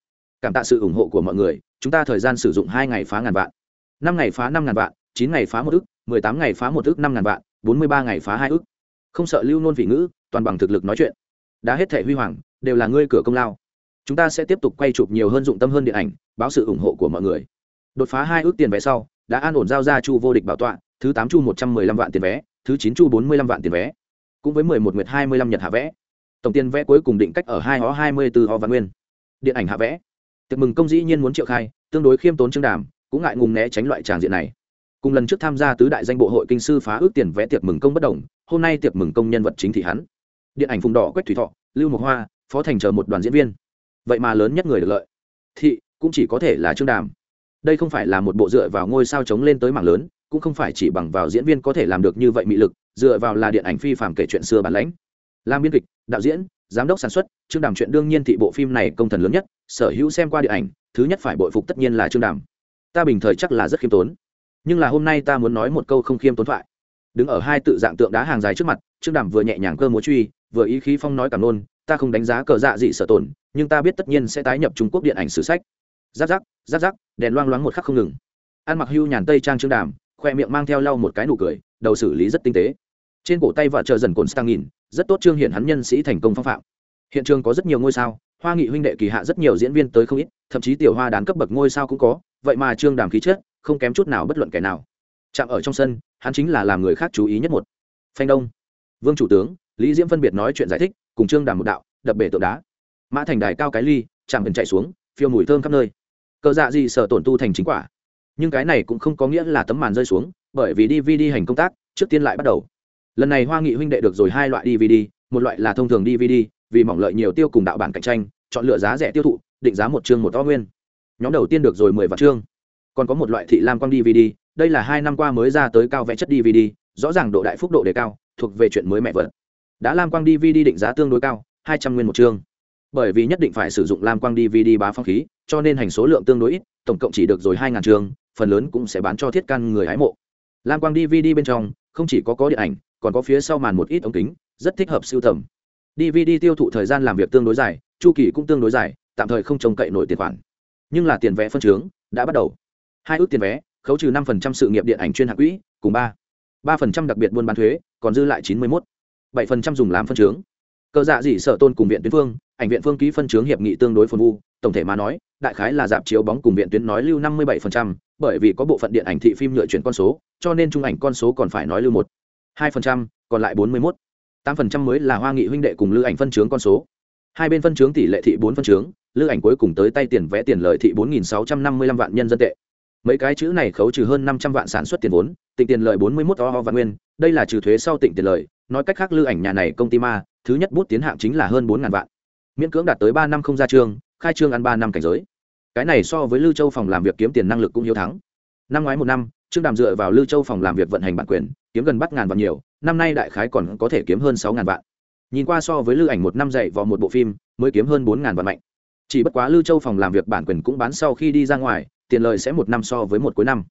cảm tạ sự ủng hộ của mọi người, chúng ta thời gian sử dụng hai ngày phá ngàn vạn. Năm ngày phá năm ngàn vạn, chín ngày phá một ức, mười tám ngày phá một ức năm ngàn vạn, bốn mươi ba ngày phá hai ức. Không sợ lưu nôn vị ngữ, toàn bằng thực lực nói chuyện. Đã hết thể huy hoàng, đều là ngươi cửa công lao chúng ta sẽ tiếp tục quay chụp nhiều hơn dụng tâm hơn điện ảnh, báo sự ủng hộ của mọi người. Đột phá hai ước tiền vé sau, đã an ổn giao ra chu vô địch bảo tọa, thứ tám chu một trăm mười lăm vạn tiền vé, thứ chín chu bốn mươi lăm vạn tiền vé, cũng với mười một nguyệt hai mươi lăm nhật hạ vẽ tổng tiền vé cuối cùng định cách ở hai ó hai mươi bốn ho văn nguyên. Điện ảnh hạ vẽ tiệc mừng công dĩ nhiên muốn triệu khai, tương đối khiêm tốn trương đàm, cũng ngại ngùng né tránh loại tràng diện này. Cùng lần trước tham gia tứ đại danh bộ hội kinh sư phá ước tiền vẽ tiệc mừng công bất đồng, hôm nay tiệc mừng công nhân vật chính thị hắn. Điện ảnh phùng đỏ, quách thủy thọ, lưu mộc hoa, phó thành chờ một đoàn diễn viên vậy mà lớn nhất người được lợi. Thị, cũng chỉ có thể là trương đàm. Đây không phải là một bộ dựa vào ngôi sao chống lên tới mảng lớn, cũng không phải chỉ bằng vào diễn viên có thể làm được như vậy mị lực, dựa vào là điện ảnh phi phàm kể chuyện xưa bản lãnh. Làm biên kịch, đạo diễn, giám đốc sản xuất, trương đàm chuyện đương nhiên thị bộ phim này công thần lớn nhất, sở hữu xem qua điện ảnh, thứ nhất phải bội phục tất nhiên là trương đàm. Ta bình thời chắc là rất khiêm tốn. Nhưng là hôm nay ta muốn nói một câu không khiêm tốn thoại. Đứng ở hai tự dạng tượng đá hàng dài trước mặt, trương đàm vừa nhẹ nhàng cơ múa truy, vừa ý khí phong nói cảm nôn ta không đánh giá cờ dạ dị sở tổn nhưng ta biết tất nhiên sẽ tái nhập trung quốc điện ảnh sử sách. Giáp giáp giáp giáp, đèn loang loáng một khắc không ngừng. Ăn mặc hưu nhàn tây trang trương đàm, khoe miệng mang theo lau một cái nụ cười, đầu xử lý rất tinh tế. Trên cổ tay và chờ dần cồn stang nghìn, rất tốt trương hiện hắn nhân sĩ thành công phong phạm. Hiện trường có rất nhiều ngôi sao, hoa nghị huynh đệ kỳ hạ rất nhiều diễn viên tới không ít, thậm chí tiểu hoa đán cấp bậc ngôi sao cũng có, vậy mà trương đàm khí chết không kém chút nào bất luận kẻ nào. Chạm ở trong sân, hắn chính là làm người khác chú ý nhất một. Phanh đông. Vương chủ tướng lý diễm phân biệt nói chuyện giải thích, cùng trương đàm một đạo, đập bể tượng đá. Mã thành đài cao cái ly chẳng cần chạy xuống, phiêu mùi thơm khắp nơi. Cờ dạ gì sợ tổn tu thành chính quả. Nhưng cái này cũng không có nghĩa là tấm màn rơi xuống, bởi vì dvd hành công tác, trước tiên lại bắt đầu. Lần này hoa nghị huynh đệ được rồi hai loại dvd một loại là thông thường dvd vì mỏng lợi nhiều tiêu cùng đạo bản cạnh tranh, chọn lựa giá rẻ tiêu thụ, định giá một chương một to nguyên. Nhóm đầu tiên được rồi mười vạn chương. Còn có một loại thị lam quang dvd đây là hai năm qua mới ra tới cao vẽ chất dvd rõ ràng độ đại phúc độ đề cao, thuộc về chuyện mới mẹ vật đã lam quang dvd định giá tương đối cao, hai trăm nguyên một chương. Bởi vì nhất định phải sử dụng lam quang dvd bá phong khí, cho nên hành số lượng tương đối ít, tổng cộng chỉ được rồi hai ngàn chương, phần lớn cũng sẽ bán cho thiết căn người hái mộ. Lam quang dvd bên trong, không chỉ có có điện ảnh, còn có phía sau màn một ít ống kính, rất thích hợp siêu tầm. Dvd tiêu thụ thời gian làm việc tương đối dài, chu kỳ cũng tương đối dài, tạm thời không trông cậy nổi tiền khoản. Nhưng là tiền vé phân chướng, đã bắt đầu. Hai ước tiền vé khấu trừ năm phần trăm sự nghiệp điện ảnh chuyên hạng quỹ, cùng ba. Ba phần trăm đặc biệt buôn bán thuế, còn dư lại chín mươi một bảy phần trăm dùng làm phân chướng cơ dạ dị sở tôn cùng viện tuyến phương, ảnh viện phương ký phân chướng hiệp nghị tương đối phân vu, tổng thể mà nói, đại khái là dạp chiếu bóng cùng viện tuyến nói lưu năm mươi bảy phần trăm, bởi vì có bộ phận điện ảnh thị phim nhựa chuyển con số, cho nên trung ảnh con số còn phải nói lưu một, hai phần trăm, còn lại bốn mươi mốt. tám phần trăm mới là hoa nghị huynh đệ cùng lưu ảnh phân chướng con số. Hai bên phân chướng tỷ lệ thị bốn phân chướng lưu ảnh cuối cùng tới tay tiền vẽ tiền lợi thị bốn nghìn sáu trăm năm mươi lăm vạn nhân dân tệ. Mấy cái chữ này khấu trừ hơn năm trăm vạn sản xuất tiền vốn, tịnh tiền lợi bốn mươi mốt o vạn nguyên, đây là trừ thuế sau tịnh tiền lợi nói cách khác lưu ảnh nhà này công ty ma, thứ nhất bút tiến hạng chính là hơn bốn ngàn vạn. Miễn cưỡng đạt tới ba năm không ra trường, khai trương ăn ba năm cảnh giới. Cái này so với lưu châu phòng làm việc kiếm tiền năng lực cũng hiếu thắng. Năm ngoái một năm, trương đàm dựa vào lưu châu phòng làm việc vận hành bản quyền, kiếm gần bắt ngàn vạn nhiều, năm nay đại khái còn có thể kiếm hơn sáu ngàn vạn. Nhìn qua so với lưu ảnh một năm dạy vào một bộ phim, mới kiếm hơn bốn ngàn vạn mạnh. Chỉ bất quá lưu châu phòng làm việc bản quyền cũng bán sau khi đi ra ngoài, tiền lời sẽ một năm so với một cuối năm.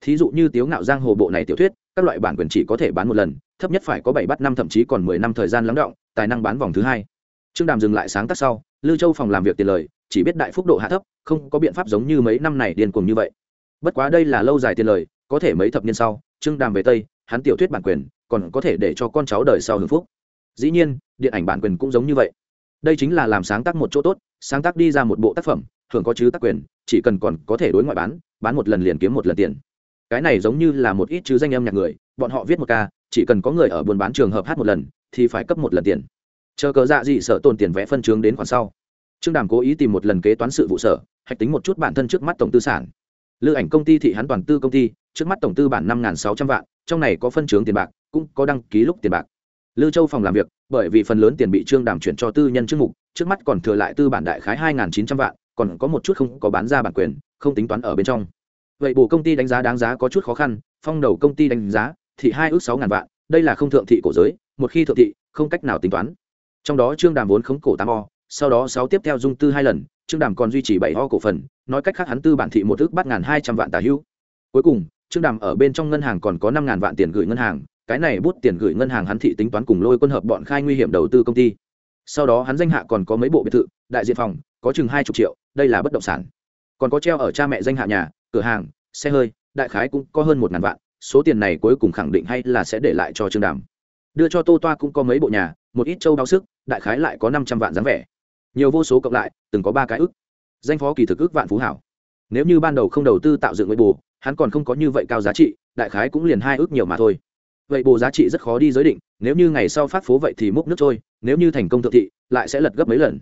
Thí dụ như tiếu ngạo giang hồ bộ này tiểu thuyết các loại bản quyền chỉ có thể bán một lần, thấp nhất phải có bảy bắt năm, thậm chí còn mười năm thời gian lắng động, tài năng bán vòng thứ hai. Trương đàm dừng lại sáng tác sau, lưu châu phòng làm việc tiền lời, chỉ biết đại phúc độ hạ thấp, không có biện pháp giống như mấy năm này điên cuồng như vậy. Bất quá đây là lâu dài tiền lời, có thể mấy thập niên sau, trương đàm về tây, hắn tiểu thuyết bản quyền, còn có thể để cho con cháu đời sau hưởng phúc. Dĩ nhiên, điện ảnh bản quyền cũng giống như vậy. Đây chính là làm sáng tác một chỗ tốt, sáng tác đi ra một bộ tác phẩm thường có chứ tác quyền, chỉ cần còn có thể đối ngoại bán bán một lần liền kiếm một lần tiền cái này giống như là một ít chứ danh âm nhạc người bọn họ viết một ca chỉ cần có người ở buôn bán trường hợp hát một lần thì phải cấp một lần tiền. Chờ cờ dạ dị sợ tồn tiền vẽ phân chướng đến khoản sau. Trương đàm cố ý tìm một lần kế toán sự vụ sở hạch tính một chút bản thân trước mắt tổng tư sản. Lữ ảnh công ty thị hắn toàn tư công ty trước mắt tổng tư bản năm sáu trăm vạn trong này có phân chướng tiền bạc cũng có đăng ký lúc tiền bạc. Lưu Châu phòng làm việc, bởi vì phần lớn tiền bị Trương Đàm chuyển cho tư nhân chức mục, trước mắt còn thừa lại tư bản đại khái 2900 vạn, còn có một chút không có bán ra bản quyền, không tính toán ở bên trong. Vậy bổ công ty đánh giá đáng giá có chút khó khăn, phong đầu công ty đánh giá, thị hai ước sáu ngàn vạn, đây là không thượng thị cổ giới, một khi thượng thị, không cách nào tính toán. Trong đó Trương Đàm vốn khống cổ tám o, sau đó sáu tiếp theo dung tư hai lần, Trương Đàm còn duy trì bảy o cổ phần, nói cách khác hắn tư bản thị một ước bắt ngàn 200 vạn tà hữu. Cuối cùng, Trương Đàm ở bên trong ngân hàng còn có năm ngàn vạn tiền gửi ngân hàng, cái này bút tiền gửi ngân hàng hắn thị tính toán cùng lôi quân hợp bọn khai nguy hiểm đầu tư công ty sau đó hắn danh hạ còn có mấy bộ biệt thự đại diện phòng có chừng hai chục triệu đây là bất động sản còn có treo ở cha mẹ danh hạ nhà cửa hàng, xe hơi, đại khái cũng có hơn một ngàn vạn, số tiền này cuối cùng khẳng định hay là sẽ để lại cho trương đàm. Đưa cho tô toa cũng có mấy bộ nhà, một ít châu đau sức, đại khái lại có năm trăm vạn dáng vẻ. Nhiều vô số cộng lại, từng có ba cái ức. Danh phó kỳ thực ức vạn phú hảo. Nếu như ban đầu không đầu tư tạo dựng với bù, hắn còn không có như vậy cao giá trị, đại khái cũng liền hai ước nhiều mà thôi. Vậy bù giá trị rất khó đi giới định, nếu như ngày sau phát phố vậy thì múc nước trôi, nếu như thành công thượng thị, lại sẽ lật gấp mấy lần.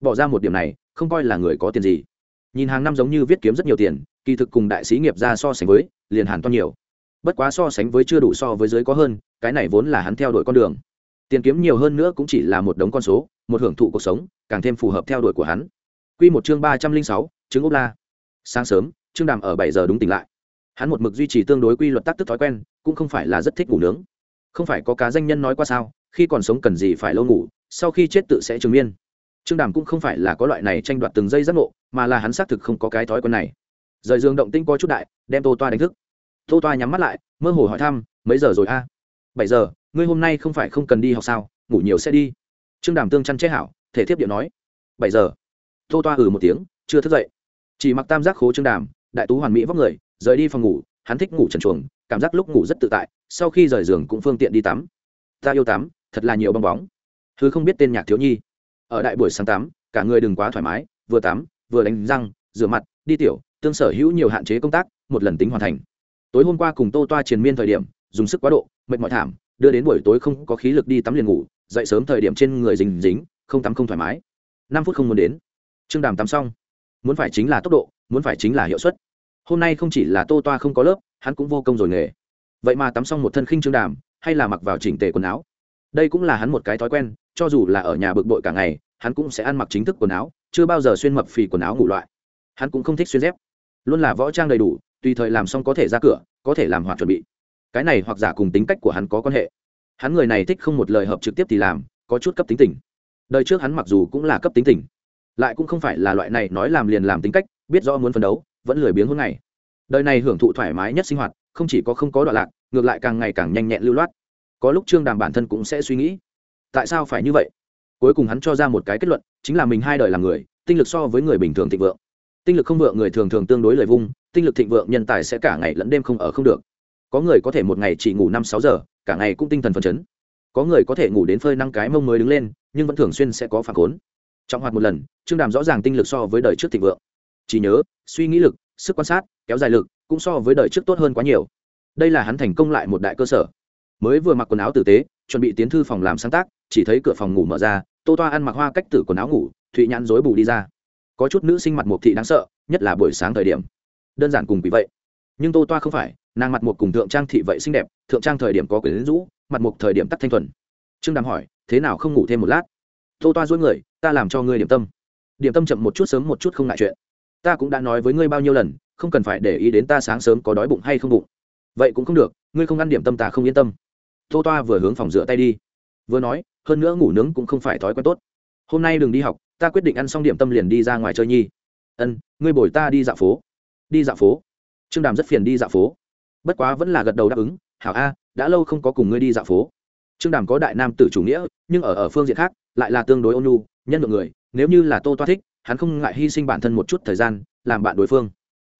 Bỏ ra một điểm này, không coi là người có tiền gì. Nhìn hàng năm giống như viết kiếm rất nhiều tiền kỳ thực cùng đại sĩ nghiệp ra so sánh với, liền hàn toan nhiều. Bất quá so sánh với chưa đủ so với dưới có hơn, cái này vốn là hắn theo đuổi con đường. Tiền kiếm nhiều hơn nữa cũng chỉ là một đống con số, một hưởng thụ cuộc sống, càng thêm phù hợp theo đuổi của hắn. Quy một chương ba trăm linh sáu trứng úc la. Sáng sớm, trương đàm ở bảy giờ đúng tỉnh lại. Hắn một mực duy trì tương đối quy luật tác tức thói quen, cũng không phải là rất thích ngủ nướng. Không phải có cá danh nhân nói qua sao, khi còn sống cần gì phải lâu ngủ, sau khi chết tự sẽ trường miên. Trương đàm cũng không phải là có loại này tranh đoạt từng giây giác ngộ, mà là hắn xác thực không có cái thói quen này rời giường động tinh coi chút đại, đem tô toa đánh thức. Tô toa nhắm mắt lại, mơ hồ hỏi thăm, mấy giờ rồi a? Bảy giờ, ngươi hôm nay không phải không cần đi học sao? Ngủ nhiều sẽ đi. Trương đàm tương chăn chế hảo, thể thiếp điện nói, bảy giờ. Tô toa ừ một tiếng, chưa thức dậy. Chỉ mặc tam giác khố trương đàm, đại tú hoàn mỹ vóc người, rời đi phòng ngủ, hắn thích ngủ trần chuồng cảm giác lúc ngủ rất tự tại, sau khi rời giường cũng phương tiện đi tắm. Ta yêu tắm, thật là nhiều bong bóng. Thứ không biết tên nhạc thiếu nhi. Ở đại buổi sáng tắm, cả người đừng quá thoải mái, vừa tắm, vừa đánh răng, rửa mặt, đi tiểu tương sở hữu nhiều hạn chế công tác, một lần tính hoàn thành. Tối hôm qua cùng tô toa triền miên thời điểm, dùng sức quá độ, mệt mỏi thảm, đưa đến buổi tối không có khí lực đi tắm liền ngủ, dậy sớm thời điểm trên người dính dính, không tắm không thoải mái. Năm phút không muốn đến. Trương đàm tắm xong. Muốn phải chính là tốc độ, muốn phải chính là hiệu suất. Hôm nay không chỉ là tô toa không có lớp, hắn cũng vô công rồi nghề. Vậy mà tắm xong một thân khinh trương đàm, hay là mặc vào chỉnh tề quần áo? Đây cũng là hắn một cái thói quen, cho dù là ở nhà bực bội cả ngày, hắn cũng sẽ ăn mặc chính thức quần áo, chưa bao giờ xuyên mập phì quần áo ngủ loại. Hắn cũng không thích xuyên dép luôn là võ trang đầy đủ, tùy thời làm xong có thể ra cửa, có thể làm hoạt chuẩn bị. Cái này hoặc giả cùng tính cách của hắn có quan hệ. Hắn người này thích không một lời hợp trực tiếp thì làm, có chút cấp tính tình. Đời trước hắn mặc dù cũng là cấp tính tình, lại cũng không phải là loại này nói làm liền làm tính cách, biết rõ muốn phấn đấu, vẫn lười biếng hôn ngày. Đời này hưởng thụ thoải mái nhất sinh hoạt, không chỉ có không có đoạn lạc, ngược lại càng ngày càng nhanh nhẹn lưu loát. Có lúc trương đàm bản thân cũng sẽ suy nghĩ, tại sao phải như vậy? Cuối cùng hắn cho ra một cái kết luận, chính là mình hai đời làm người, tinh lực so với người bình thường thịnh vượng tinh lực không vượng người thường thường tương đối lời vung, tinh lực thịnh vượng nhân tài sẽ cả ngày lẫn đêm không ở không được. Có người có thể một ngày chỉ ngủ năm, sáu giờ, cả ngày cũng tinh thần phấn chấn. Có người có thể ngủ đến phơi năng cái mông mới đứng lên, nhưng vẫn thường xuyên sẽ có phản khốn trong hoạt một lần, trương đàm rõ ràng tinh lực so với đời trước thịnh vượng. Chỉ nhớ, suy nghĩ lực, sức quan sát, kéo dài lực, cũng so với đời trước tốt hơn quá nhiều. Đây là hắn thành công lại một đại cơ sở. Mới vừa mặc quần áo tử tế, chuẩn bị tiến thư phòng làm sáng tác, chỉ thấy cửa phòng ngủ mở ra, tô toa ăn mặc hoa cách tử quần áo ngủ, thụy nhãn dối bù đi ra có chút nữ sinh mặt mộc thị đáng sợ, nhất là buổi sáng thời điểm. Đơn giản cùng vì vậy. Nhưng tô toa không phải, nàng mặt mộc cùng thượng trang thị vậy xinh đẹp, thượng trang thời điểm có quyền lính rũ, mặt mộc thời điểm tắt thanh thuần. Trương đàm hỏi, thế nào không ngủ thêm một lát? Tô toa dối người, ta làm cho ngươi điểm tâm. Điểm tâm chậm một chút sớm một chút không ngại chuyện. Ta cũng đã nói với ngươi bao nhiêu lần, không cần phải để ý đến ta sáng sớm có đói bụng hay không bụng. Vậy cũng không được, ngươi không ăn điểm tâm ta không yên tâm. Tô toa vừa hướng phòng rửa tay đi. Vừa nói, hơn nữa ngủ nướng cũng không phải thói quen tốt. Hôm nay đừng đi học ta quyết định ăn xong điểm tâm liền đi ra ngoài chơi nhi. Ân, ngươi bồi ta đi dạo phố. Đi dạo phố? Trương đàm rất phiền đi dạo phố. Bất quá vẫn là gật đầu đáp ứng, hảo a, đã lâu không có cùng ngươi đi dạo phố. Trương đàm có đại nam tử chủ nghĩa, nhưng ở ở phương diện khác, lại là tương đối ôn nhu, nhân lượng người, nếu như là tô toa thích, hắn không ngại hy sinh bản thân một chút thời gian, làm bạn đối phương.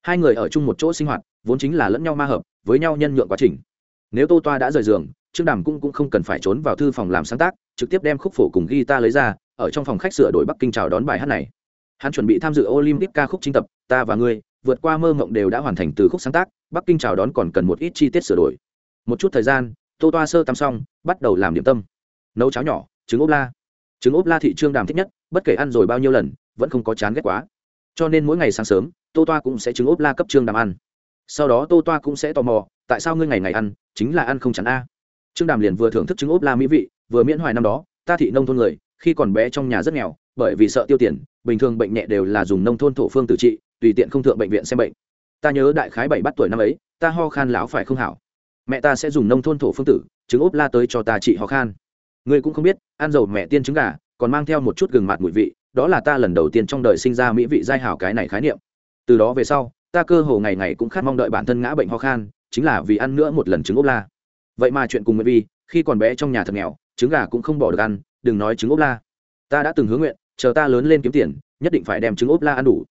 Hai người ở chung một chỗ sinh hoạt, vốn chính là lẫn nhau ma hợp, với nhau nhân nhượng quá trình. Nếu tô toa đã rời giường trương đàm cũng, cũng không cần phải trốn vào thư phòng làm sáng tác trực tiếp đem khúc phổ cùng guitar lấy ra ở trong phòng khách sửa đổi bắc kinh chào đón bài hát này. Hắn chuẩn bị tham dự olympic ca khúc trinh tập ta và ngươi vượt qua mơ mộng đều đã hoàn thành từ khúc sáng tác bắc kinh chào đón còn cần một ít chi tiết sửa đổi. Một chút thời gian tô toa sơ tắm xong bắt đầu làm điểm tâm. Nấu cháo nhỏ trứng ốp la. Trứng ốp la thị trương đàm thích nhất bất kể ăn rồi bao nhiêu lần vẫn không có chán ghét quá. Cho nên mỗi ngày sáng sớm tô toa cũng sẽ trứng ốp la cấp trương đàm ăn. Sau đó tô toa cũng sẽ tò mò tại sao ngươi ngày ngày ăn chính là ăn không chắn a? Trương đàm liền vừa thưởng thức trứng ốp la mỹ vị, vừa miễn hoài năm đó, ta thị nông thôn người, khi còn bé trong nhà rất nghèo, bởi vì sợ tiêu tiền, bình thường bệnh nhẹ đều là dùng nông thôn thổ phương tự trị, tùy tiện không thượng bệnh viện xem bệnh. Ta nhớ đại khái bảy bắt tuổi năm ấy, ta ho khan lão phải không hảo. Mẹ ta sẽ dùng nông thôn thổ phương tử, trứng ốp la tới cho ta trị ho khan. Ngươi cũng không biết, ăn dầu mẹ tiên trứng gà, còn mang theo một chút gừng mạt mùi vị, đó là ta lần đầu tiên trong đời sinh ra mỹ vị giai hảo cái này khái niệm. Từ đó về sau, ta cơ hồ ngày ngày cũng khát mong đợi bản thân ngã bệnh ho khan, chính là vì ăn nữa một lần trứng ốp la vậy mà chuyện cùng nguyện vi, khi còn bé trong nhà thật nghèo, trứng gà cũng không bỏ được ăn, đừng nói trứng ốp la. Ta đã từng hứa nguyện, chờ ta lớn lên kiếm tiền, nhất định phải đem trứng ốp la ăn đủ.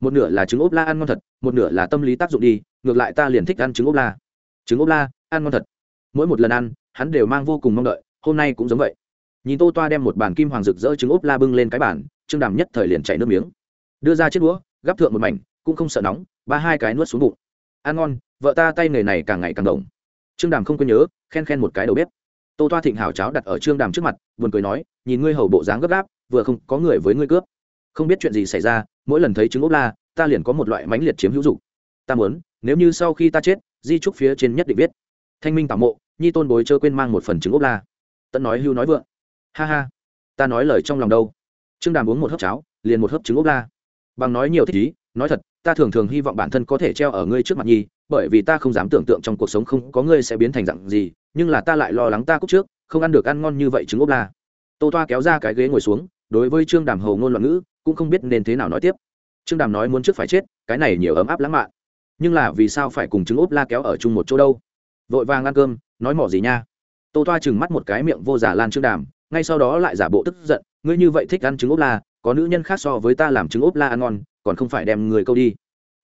Một nửa là trứng ốp la ăn ngon thật, một nửa là tâm lý tác dụng đi, ngược lại ta liền thích ăn trứng ốp la. Trứng ốp la, ăn ngon thật. Mỗi một lần ăn, hắn đều mang vô cùng mong đợi, hôm nay cũng giống vậy. Nhìn tô toa đem một bàn kim hoàng rực rỡ trứng ốp la bưng lên cái bàn, trương đàm nhất thời liền chảy nước miếng. Đưa ra chiếc đũa, gắp thượng một mảnh, cũng không sợ nóng, ba hai cái nuốt xuống bụng. Ăn ngon, vợ ta tay nghề này càng ngày càng đồng trương đàm không quên nhớ, khen khen một cái đầu bếp. Tô toa thịnh hảo cháo đặt ở trương đàm trước mặt, buồn cười nói, nhìn ngươi hầu bộ dáng gấp gáp, vừa không có người với ngươi cướp. Không biết chuyện gì xảy ra, mỗi lần thấy trứng ốp la, ta liền có một loại mãnh liệt chiếm hữu dụng ta muốn, nếu như sau khi ta chết, di trúc phía trên nhất định viết. Thanh minh tảo mộ, nhi tôn bối chớ quên mang một phần trứng ốp la. Tận nói hưu nói vượng. Ha ha. Ta nói lời trong lòng đâu? Trương đàm uống một hớp cháo, liền một hớp trứng ốp la. Bằng nói nhiều thích ý, nói thật, ta thường thường hy vọng bản thân có thể treo ở ngươi trước mặt nhi bởi vì ta không dám tưởng tượng trong cuộc sống không có ngươi sẽ biến thành dạng gì, nhưng là ta lại lo lắng ta cúc trước, không ăn được ăn ngon như vậy trứng ốp la. Tô toa kéo ra cái ghế ngồi xuống, đối với trương đàm hầu ngôn loạn ngữ, cũng không biết nên thế nào nói tiếp. Trương đàm nói muốn trước phải chết, cái này nhiều ấm áp lãng mạn. Nhưng là vì sao phải cùng trứng ốp la kéo ở chung một chỗ đâu? Vội vàng ăn cơm, nói mỏ gì nha? Tô toa chừng mắt một cái miệng vô giả lan trương đàm, ngay sau đó lại giả bộ tức giận, ngươi như vậy thích ăn trứng ốp la, có nữ nhân khác so với ta làm trứng ốp la ăn ngon, còn không phải đem người câu đi.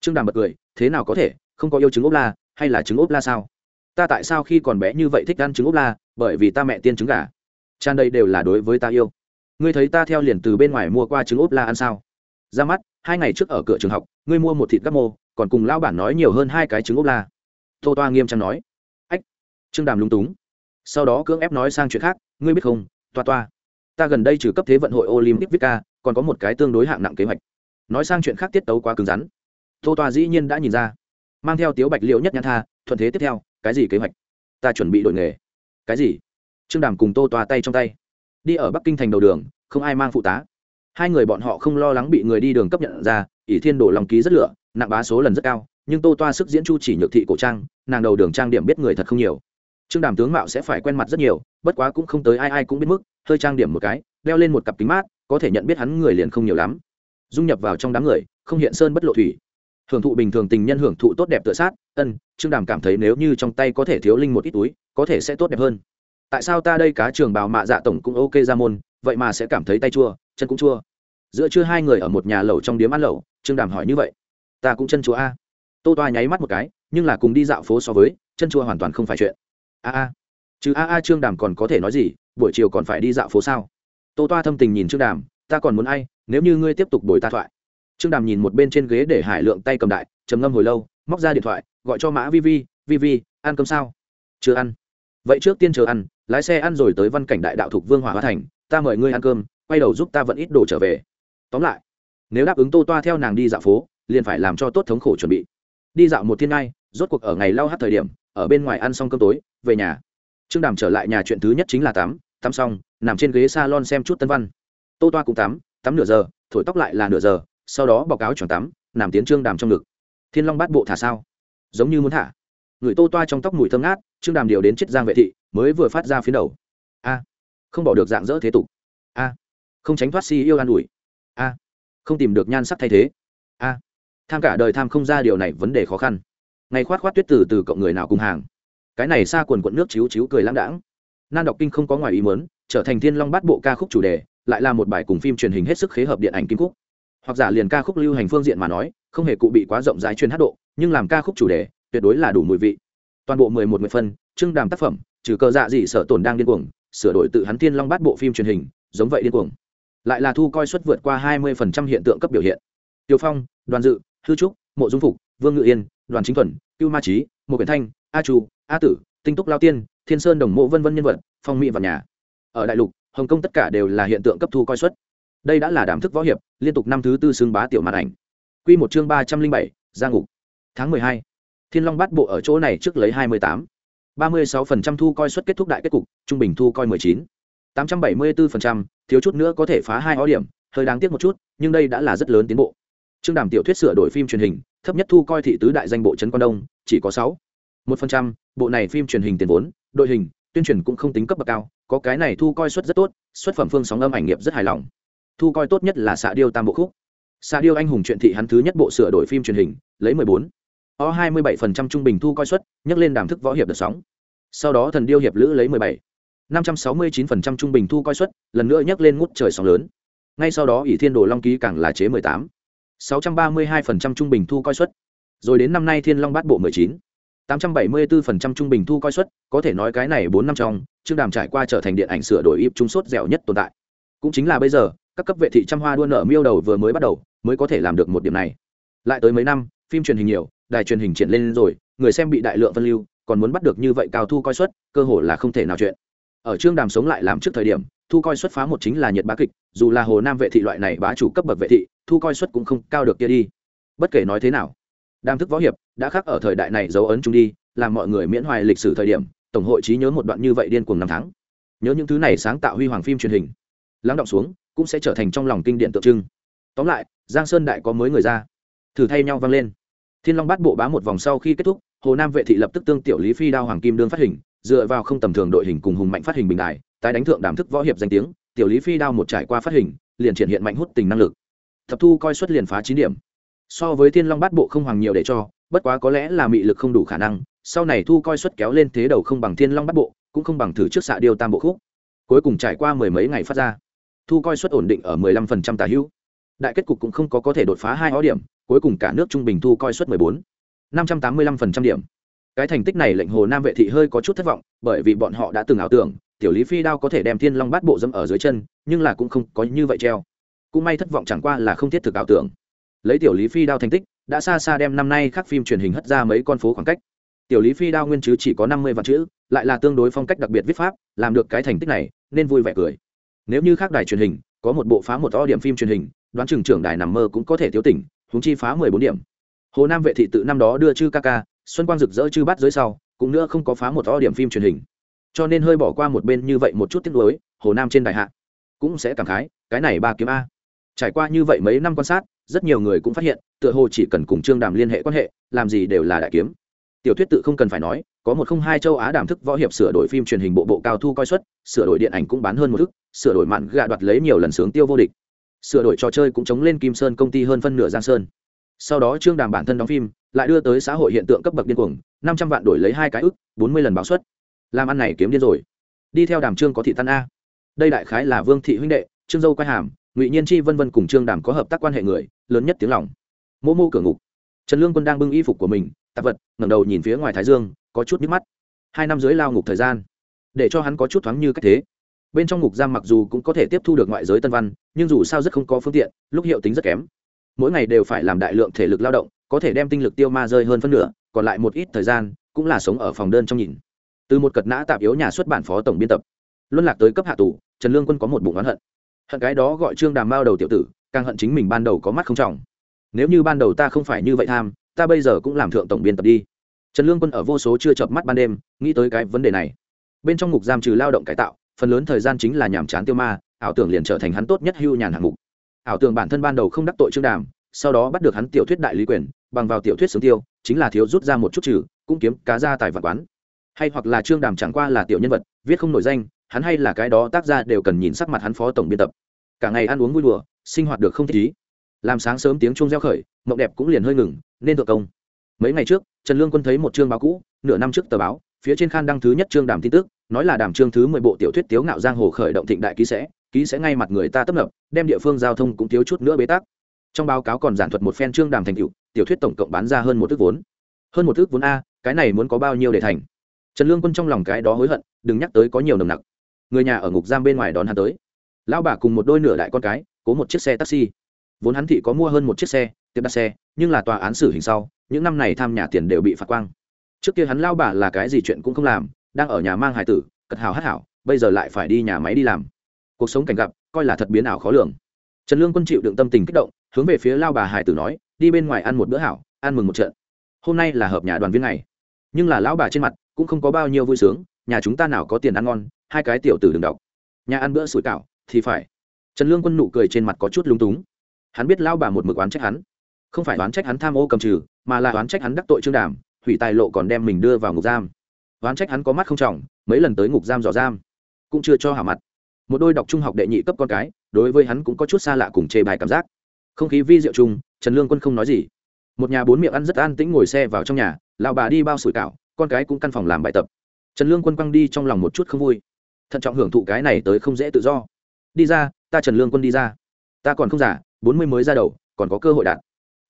Trương đàm bật cười, thế nào có thể không có yêu trứng ốp la, hay là trứng ốp la sao? Ta tại sao khi còn bé như vậy thích ăn trứng ốp la? Bởi vì ta mẹ tiên trứng gà. Tràn đây đều là đối với ta yêu. Ngươi thấy ta theo liền từ bên ngoài mua qua trứng ốp la ăn sao? Ra mắt, hai ngày trước ở cửa trường học, ngươi mua một thịt gắp mô, còn cùng lão bản nói nhiều hơn hai cái trứng ốp la. Tô toa nghiêm trang nói. Ách, trương đàm lung túng. Sau đó cưỡng ép nói sang chuyện khác, ngươi biết không, toa toa, ta gần đây trừ cấp thế vận hội olympic vica còn có một cái tương đối hạng nặng kế hoạch. Nói sang chuyện khác tiết tấu quá cứng rắn. Tô toa dĩ nhiên đã nhìn ra mang theo tiếu bạch liệu nhất nhãn tha, thuận thế tiếp theo, cái gì kế hoạch? Ta chuẩn bị đổi nghề. Cái gì? Trương đàm cùng tô toa tay trong tay. Đi ở bắc kinh thành đầu đường, không ai mang phụ tá. Hai người bọn họ không lo lắng bị người đi đường cấp nhận ra, ỷ thiên đổ lòng ký rất lựa nặng bá số lần rất cao, nhưng tô toa sức diễn chu chỉ nhược thị cổ trang, nàng đầu đường trang điểm biết người thật không nhiều. Trương đàm tướng mạo sẽ phải quen mặt rất nhiều, bất quá cũng không tới ai ai cũng biết mức, hơi trang điểm một cái, đeo lên một cặp kính mát, có thể nhận biết hắn người liền không nhiều lắm. Dung nhập vào trong đám người, không hiện sơn bất lộ thủy hưởng thụ bình thường tình nhân hưởng thụ tốt đẹp tựa sát, ân, trương đàm cảm thấy nếu như trong tay có thể thiếu linh một ít túi, có thể sẽ tốt đẹp hơn. Tại sao ta đây cá trường bào mạ dạ tổng cũng ok ra môn, vậy mà sẽ cảm thấy tay chua, chân cũng chua? Giữa trưa hai người ở một nhà lẩu trong điếm ăn lẩu, trương đàm hỏi như vậy. Ta cũng chân chua a. Tô toa nháy mắt một cái, nhưng là cùng đi dạo phố so với, chân chua hoàn toàn không phải chuyện. A a. Chứ a a trương đàm còn có thể nói gì, buổi chiều còn phải đi dạo phố sao? Tô toa thâm tình nhìn trương đàm, ta còn muốn ai, nếu như ngươi tiếp tục đổi ta thoại? Trương đàm nhìn một bên trên ghế để hải lượng tay cầm đại, trầm ngâm hồi lâu, móc ra điện thoại, gọi cho mã vi vi vi vi, ăn cơm sao? Chưa ăn. Vậy trước tiên chờ ăn, lái xe ăn rồi tới văn cảnh đại đạo thục vương hỏa hóa thành, ta mời ngươi ăn cơm, quay đầu giúp ta vận ít đồ trở về. Tóm lại, nếu đáp ứng tô toa theo nàng đi dạo phố, liền phải làm cho tốt thống khổ chuẩn bị. Đi dạo một thiên ngai, rốt cuộc ở ngày lau hát thời điểm, ở bên ngoài ăn xong cơm tối, về nhà. Trương đàm trở lại nhà chuyện thứ nhất chính là tắm tắm xong, nằm trên ghế s a lon xem chút tân văn. Tô toa cũng tắm tắm nửa giờ, thổi tóc lại là nửa giờ sau đó báo cáo choàng tắm, nằm tiến trương đàm trong ngực. Thiên long bát bộ thả sao? Giống như muốn thả. Người tô toa trong tóc mùi thơm ngát, trương đàm điều đến chiết giang vệ thị, mới vừa phát ra phía đầu. A, không bỏ được dạng dỡ thế tục. A, không tránh thoát si yêu an ủi. A, không tìm được nhan sắc thay thế. A, tham cả đời tham không ra điều này vấn đề khó khăn. Ngày khoát khoát tuyết từ từ cộng người nào cùng hàng. Cái này xa quần quận nước chiếu chiếu cười lãng đãng. Nan đọc kinh không có ngoài ý mớn trở thành thiên long bát bộ ca khúc chủ đề, lại là một bài cùng phim truyền hình hết sức khế hợp điện ảnh kim cúc hoặc giả liền ca khúc lưu hành phương diện mà nói, không hề cụ bị quá rộng rãi chuyên hát độ, nhưng làm ca khúc chủ đề, tuyệt đối là đủ mùi vị. Toàn bộ mười một nguyện phân trưng đàm tác phẩm, trừ cờ dạ gì sở tổn đang điên cuồng, sửa đổi tự hắn thiên long bát bộ phim truyền hình, giống vậy điên cuồng. Lại là thu coi suất vượt qua hai mươi phần trăm hiện tượng cấp biểu hiện. Tiêu phong, đoàn dự, hư trúc, mộ dung phục, vương ngự yên, đoàn chính thuần, cưu ma trí Mộ quyển thanh, a chu, a tử, tinh túc lao tiên, thiên sơn đồng mộ vân vân nhân vật, phong mỹ và nhà. Ở đại lục, hồng kông tất cả đều là hiện tượng cấp thu coi suất đây đã là đảm thức võ hiệp, liên tục năm thứ tư xương bá tiểu màn ảnh. Q một chương ba trăm linh bảy gia ngục. Tháng mười hai, thiên long bát bộ ở chỗ này trước lấy hai mươi tám. Ba mươi sáu phần trăm thu coi suất kết thúc đại kết cục, trung bình thu coi mười chín. Tám trăm bảy mươi bốn phần trăm, thiếu chút nữa có thể phá hai ó điểm, hơi đáng tiếc một chút, nhưng đây đã là rất lớn tiến bộ. Trương đàm tiểu thuyết sửa đổi phim truyền hình, thấp nhất thu coi thị tứ đại danh bộ trấn quan đông, chỉ có sáu. Một phần trăm, bộ này phim truyền hình tiền vốn, đội hình, tuyên truyền cũng không tính cấp bậc cao, có cái này thu coi suất rất tốt xuất phẩm phương sóng âm ảnh nghiệp rất hài lòng thu coi tốt nhất là xạ điêu tam bộ khúc. Xạ điêu anh hùng truyện thị hắn thứ nhất bộ sửa đổi phim truyền hình, lấy mười bốn. O hai mươi bảy phần trăm trung bình thu coi suất, nhắc lên đàm thức võ hiệp đợt sóng. Sau đó thần điêu hiệp lữ lấy mười bảy. năm trăm sáu mươi chín phần trăm trung bình thu coi suất, lần nữa nhắc lên ngút trời sóng lớn. Ngay sau đó ỷ thiên đồ long ký càng là chế mười tám. sáu trăm ba mươi hai phần trăm trung bình thu coi suất. Rồi đến năm nay thiên long bát bộ mười chín. tám trăm bảy mươi bốn phần trăm trung bình thu coi suất, có thể nói cái này bốn năm trong trương đàm trải qua trở thành điện ảnh sửa đổi íp trung sốt dẻo nhất tồn tại. Cũng chính là bây giờ các cấp vệ thị trăm hoa đua nở miêu đầu vừa mới bắt đầu, mới có thể làm được một điểm này. Lại tới mấy năm, phim truyền hình nhiều, đài truyền hình triển lên rồi, người xem bị đại lượng phân lưu, còn muốn bắt được như vậy cao thu coi suất, cơ hồ là không thể nào chuyện. Ở trương đàm sống lại làm trước thời điểm, thu coi suất phá một chính là nhiệt bá kịch, dù là hồ nam vệ thị loại này bá chủ cấp bậc vệ thị, thu coi suất cũng không cao được kia đi. Bất kể nói thế nào đam thức võ hiệp đã khác ở thời đại này dấu ấn chúng đi, làm mọi người miễn hoài lịch sử thời điểm, tổng hội trí nhớ một đoạn như vậy điên cuồng năm tháng. Nhớ những thứ này sáng tạo huy hoàng phim truyền hình. Lắng động xuống cũng sẽ trở thành trong lòng kinh điện tượng trưng. Tóm lại, giang sơn đại có mới người ra. Thử thay nhau vang lên. Thiên long bát bộ bá một vòng sau khi kết thúc, hồ nam vệ thị lập tức tương tiểu lý phi đao hoàng kim đương phát hình, dựa vào không tầm thường đội hình cùng hùng mạnh phát hình bình đại tái đánh thượng đàm thức võ hiệp danh tiếng, tiểu lý phi đao một trải qua phát hình, liền triển hiện mạnh hút tình năng lực. Thập thu coi xuất liền phá chín điểm. So với thiên long bát bộ không hoàng nhiều để cho, bất quá có lẽ là mị lực không đủ khả năng, sau này thu coi xuất kéo lên thế đầu không bằng thiên long bát bộ, cũng không bằng thử trước xạ điều tam bộ khúc. Cuối cùng trải qua mười mấy ngày phát ra thu coi suất ổn định ở 15% tả hữu. Đại kết cục cũng không có có thể đột phá hai ó điểm, cuối cùng cả nước trung bình thu coi suất mười bốn, năm trăm tám mươi lăm phần trăm điểm. Cái thành tích này lệnh hồ nam vệ thị hơi có chút thất vọng, bởi vì bọn họ đã từng ảo tưởng, tiểu lý phi đao có thể đem thiên long bát bộ dâm ở dưới chân, nhưng là cũng không có như vậy treo. Cũng may thất vọng chẳng qua là không thiết thực ảo tưởng. Lấy tiểu lý phi đao thành tích, đã xa xa đem năm nay các phim truyền hình hất ra mấy con phố khoảng cách. Tiểu lý phi đao nguyên chứ chỉ có năm mươi vạn chữ, lại là tương đối phong cách đặc biệt viết pháp, làm được cái thành tích này, nên vui vẻ cười nếu như khác đài truyền hình, có một bộ phá một to điểm phim truyền hình, đoán chừng trưởng đài nằm mơ cũng có thể thiếu tỉnh húng chi phá mười bốn điểm. Hồ nam vệ thị tự năm đó đưa chư ca ca, xuân quang rực rỡ chư bắt dưới sau, cũng nữa không có phá một to điểm phim truyền hình. Cho nên hơi bỏ qua một bên như vậy một chút tiếc nuối, hồ nam trên đài hạ cũng sẽ cảm khái, cái này ba kiếm a. Trải qua như vậy mấy năm quan sát, rất nhiều người cũng phát hiện, tựa hồ chỉ cần cùng trương đàm liên hệ quan hệ, làm gì đều là đại kiếm. Tiểu thuyết tự không cần phải nói, có một không hai châu á đàm thức võ hiệp sửa đổi phim truyền hình bộ bộ cao thu coi suất, sửa đổi điện ảnh cũng bán hơn một thức sửa đổi mạn gạ đoạt lấy nhiều lần sướng tiêu vô địch. Sửa đổi trò chơi cũng chống lên kim sơn công ty hơn phân nửa giang sơn. Sau đó trương đàm bản thân đóng phim, lại đưa tới xã hội hiện tượng cấp bậc điên cuồng, năm trăm vạn đổi lấy hai cái ức, bốn mươi lần báo suất. Làm ăn này kiếm điên rồi. Đi theo đàm trương có thị tan a. Đây đại khái là vương thị huynh đệ, trương dâu quay hàm, ngụy nhiên chi vân vân cùng trương đàm có hợp tác quan hệ người, lớn nhất tiếng lòng. Mô mô cửa ngục. Trần lương quân đang bưng y phục của mình, tạp vật, ngẩng đầu nhìn phía ngoài thái dương, có chút nước mắt. Hai năm dưới lao ngục thời gian, để cho hắn có chút thoáng như cách thế bên trong ngục giam mặc dù cũng có thể tiếp thu được ngoại giới tân văn, nhưng dù sao rất không có phương tiện, lúc hiệu tính rất kém. Mỗi ngày đều phải làm đại lượng thể lực lao động, có thể đem tinh lực tiêu ma rơi hơn phân nửa, còn lại một ít thời gian, cũng là sống ở phòng đơn trong nhìn. Từ một cật nã tạp yếu nhà xuất bản phó tổng biên tập. Luân lạc tới cấp hạ tù, trần lương quân có một bụng oán hận. Hận cái đó gọi trương đàm mao đầu tiểu tử, càng hận chính mình ban đầu có mắt không trọng. Nếu như ban đầu ta không phải như vậy tham, ta bây giờ cũng làm thượng tổng biên tập đi. Trần lương quân ở vô số chưa chợp mắt ban đêm, nghĩ tới cái vấn đề này. Bên trong ngục giam trừ lao động cải tạo phần lớn thời gian chính là nhàm chán tiêu ma, ảo tưởng liền trở thành hắn tốt nhất hưu nhàn hạng mục. Ảo tưởng bản thân ban đầu không đắc tội trương đàm, sau đó bắt được hắn tiểu thuyết đại lý quyền, bằng vào tiểu thuyết sướng tiêu, chính là thiếu rút ra một chút trừ, cũng kiếm cá ra tài vật quán. Hay hoặc là trương đàm chẳng qua là tiểu nhân vật, viết không nổi danh, hắn hay là cái đó tác gia đều cần nhìn sắc mặt hắn phó tổng biên tập. Cả ngày ăn uống vui đùa, sinh hoạt được không thích ý. Làm sáng sớm tiếng chuông reo khởi, mộng đẹp cũng liền hơi ngừng, nên thượng công. Mấy ngày trước, trần lương quân thấy một chương báo cũ, nửa năm trước tờ báo phía trên khan đăng thứ nhất chương đàm tin tức, nói là đàm chương thứ mười bộ tiểu thuyết tiếu ngạo giang hồ khởi động thịnh đại ký sẽ ký sẽ ngay mặt người ta tấp nập, đem địa phương giao thông cũng thiếu chút nữa bế tắc. Trong báo cáo còn giản thuật một phen chương đàm thành cựu tiểu thuyết tổng cộng bán ra hơn một thước vốn. Hơn một thước vốn a, cái này muốn có bao nhiêu để thành? Trần lương quân trong lòng cái đó hối hận, đừng nhắc tới có nhiều nồng nặc. Người nhà ở ngục giam bên ngoài đón hắn tới. Lão bà cùng một đôi nửa đại con cái, cố một chiếc xe taxi. Vốn hắn thị có mua hơn một chiếc xe tiếp đặt xe, nhưng là tòa án xử hình sau, những năm này tham nhà tiền đều bị phạt quang trước kia hắn lao bà là cái gì chuyện cũng không làm, đang ở nhà mang hải tử, cật hào hát hảo, bây giờ lại phải đi nhà máy đi làm. Cuộc sống cảnh gặp, coi là thật biến ảo khó lường. Trần lương quân chịu đựng tâm tình kích động, hướng về phía lao bà hải tử nói, đi bên ngoài ăn một bữa hảo, ăn mừng một trận. Hôm nay là hợp nhà đoàn viên này nhưng là lão bà trên mặt cũng không có bao nhiêu vui sướng, nhà chúng ta nào có tiền ăn ngon, hai cái tiểu tử đừng đọc. Nhà ăn bữa sủi cảo, thì phải. Trần lương quân nụ cười trên mặt có chút lung túng. Hắn biết lao bà một mực oán trách hắn. Không phải oán trách hắn tham ô cầm trừ, mà là oán trách hắn đắc tội trương đàm hủy tài lộ còn đem mình đưa vào ngục giam. Oán trách hắn có mắt không trọng, mấy lần tới ngục giam dò giam, cũng chưa cho hả mặt. Một đôi đọc trung học đệ nhị cấp con cái, đối với hắn cũng có chút xa lạ cùng chê bài cảm giác. Không khí vi diệu chung, trần lương quân không nói gì. Một nhà bốn miệng ăn rất an tĩnh ngồi xe vào trong nhà, lão bà đi bao sủi cảo, con cái cũng căn phòng làm bài tập. Trần lương quân quăng đi trong lòng một chút không vui. Thận trọng hưởng thụ cái này tới không dễ tự do. Đi ra, ta trần lương quân đi ra. Ta còn không giả bốn mươi mới ra đầu, còn có cơ hội đạt.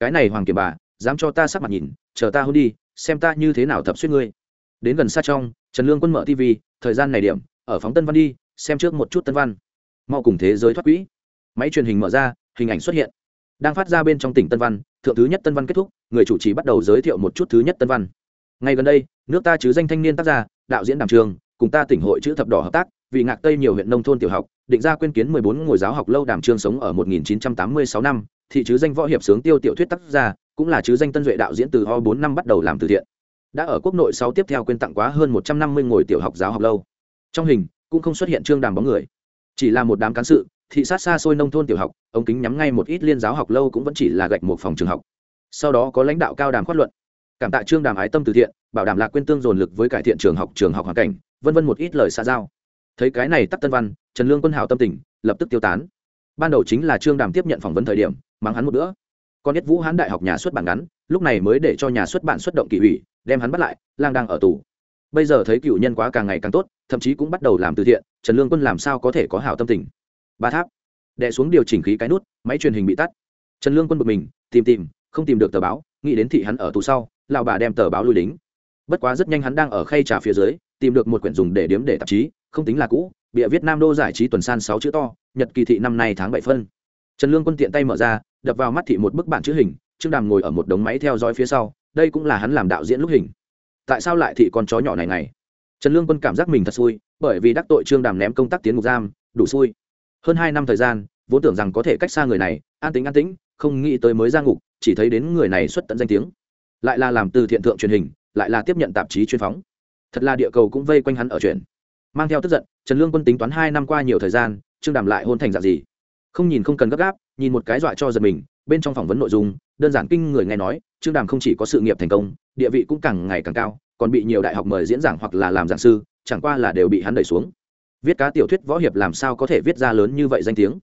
Cái này hoàng kiểm bà, dám cho ta sắc mặt nhìn, chờ ta hôn đi xem ta như thế nào thập suýt ngươi. Đến gần xa trong, trần lương quân mở tv thời gian này điểm, ở phóng tân văn đi, xem trước một chút tân văn. Mau cùng thế giới thoát quỹ. Máy truyền hình mở ra, hình ảnh xuất hiện. Đang phát ra bên trong tỉnh tân văn, thượng thứ nhất tân văn kết thúc, người chủ trì bắt đầu giới thiệu một chút thứ nhất tân văn. Ngay gần đây, nước ta chứ danh thanh niên tác giả, đạo diễn đàm trường, cùng ta tỉnh hội chữ thập đỏ hợp tác, vì ngạc tây nhiều huyện nông thôn tiểu học, định ra quyên kiến 14 ngôi giáo học lâu đàm trương sống ở 1986 năm, thị chứ danh võ hiệp sướng tiêu tiểu thuyết tác giả cũng là chứ danh tân duệ đạo diễn từ ho bốn năm bắt đầu làm từ thiện. Đã ở quốc nội sau tiếp theo quyên tặng quá hơn một trăm năm mươi ngồi tiểu học giáo học lâu. Trong hình, cũng không xuất hiện trương đàm bóng người. Chỉ là một đám cán sự, thị sát xa xôi nông thôn tiểu học ống kính nhắm ngay một ít liên giáo học lâu cũng vẫn chỉ là gạch một phòng trường học. Sau đó có lãnh đạo cao đàm phát luận. Cảm tạ trương đàm ái tâm từ thiện, bảo đảm lạc quyên tương dồn lực với cải thiện trường học trường học hoàn cảnh, vân vân một ít lời xa giao. Thấy cái này tắc tân văn, trần lương quân hào tâm tình, lập tức tiêu tán. Ban đầu chính là trương đàm tiếp nhận phỏng vấn thời điểm, mắng hắn một bữa con nhất vũ hán đại học nhà xuất bản ngắn, lúc này mới để cho nhà xuất bản xuất động kỷ ủy, đem hắn bắt lại, lang đang ở tù. Bây giờ thấy cựu nhân quá càng ngày càng tốt, thậm chí cũng bắt đầu làm từ thiện, trần lương quân làm sao có thể có hảo tâm tình? Ba tháp. Đệ xuống điều chỉnh khí cái nút, máy truyền hình bị tắt. Trần lương quân bực mình, tìm tìm, không tìm được tờ báo, nghĩ đến thị hắn ở tù sau, lão bà đem tờ báo lui lính. bất quá rất nhanh hắn đang ở khay trà phía dưới, tìm được một quyển dùng để điếm để tạp chí, không tính là cũ bịa viết nam đô giải trí tuần san sáu chữ to, nhật kỳ thị năm nay tháng bảy phân. Trần lương quân tiện tay mở ra đập vào mắt thị một bức bản chữ hình, trương đàm ngồi ở một đống máy theo dõi phía sau, đây cũng là hắn làm đạo diễn lúc hình. Tại sao lại thị con chó nhỏ này này? Trần lương quân cảm giác mình thật xui, bởi vì đắc tội trương đàm ném công tác tiến ngục giam, đủ xui. Hơn hai năm thời gian, vốn tưởng rằng có thể cách xa người này, an tính an tĩnh, không nghĩ tới mới ra ngục, chỉ thấy đến người này xuất tận danh tiếng. Lại là làm từ thiện thượng truyền hình, lại là tiếp nhận tạp chí chuyên phóng. Thật là địa cầu cũng vây quanh hắn ở chuyện. Mang theo tức giận, trần lương quân tính toán hai năm qua nhiều thời gian, trương đàm lại hôn thành dạng gì? Không nhìn không cần gấp gáp, nhìn một cái dọa cho giật mình, bên trong phỏng vấn nội dung, đơn giản kinh người nghe nói, trương đàm không chỉ có sự nghiệp thành công, địa vị cũng càng ngày càng cao, còn bị nhiều đại học mời diễn giảng hoặc là làm giảng sư, chẳng qua là đều bị hắn đẩy xuống. Viết cá tiểu thuyết võ hiệp làm sao có thể viết ra lớn như vậy danh tiếng?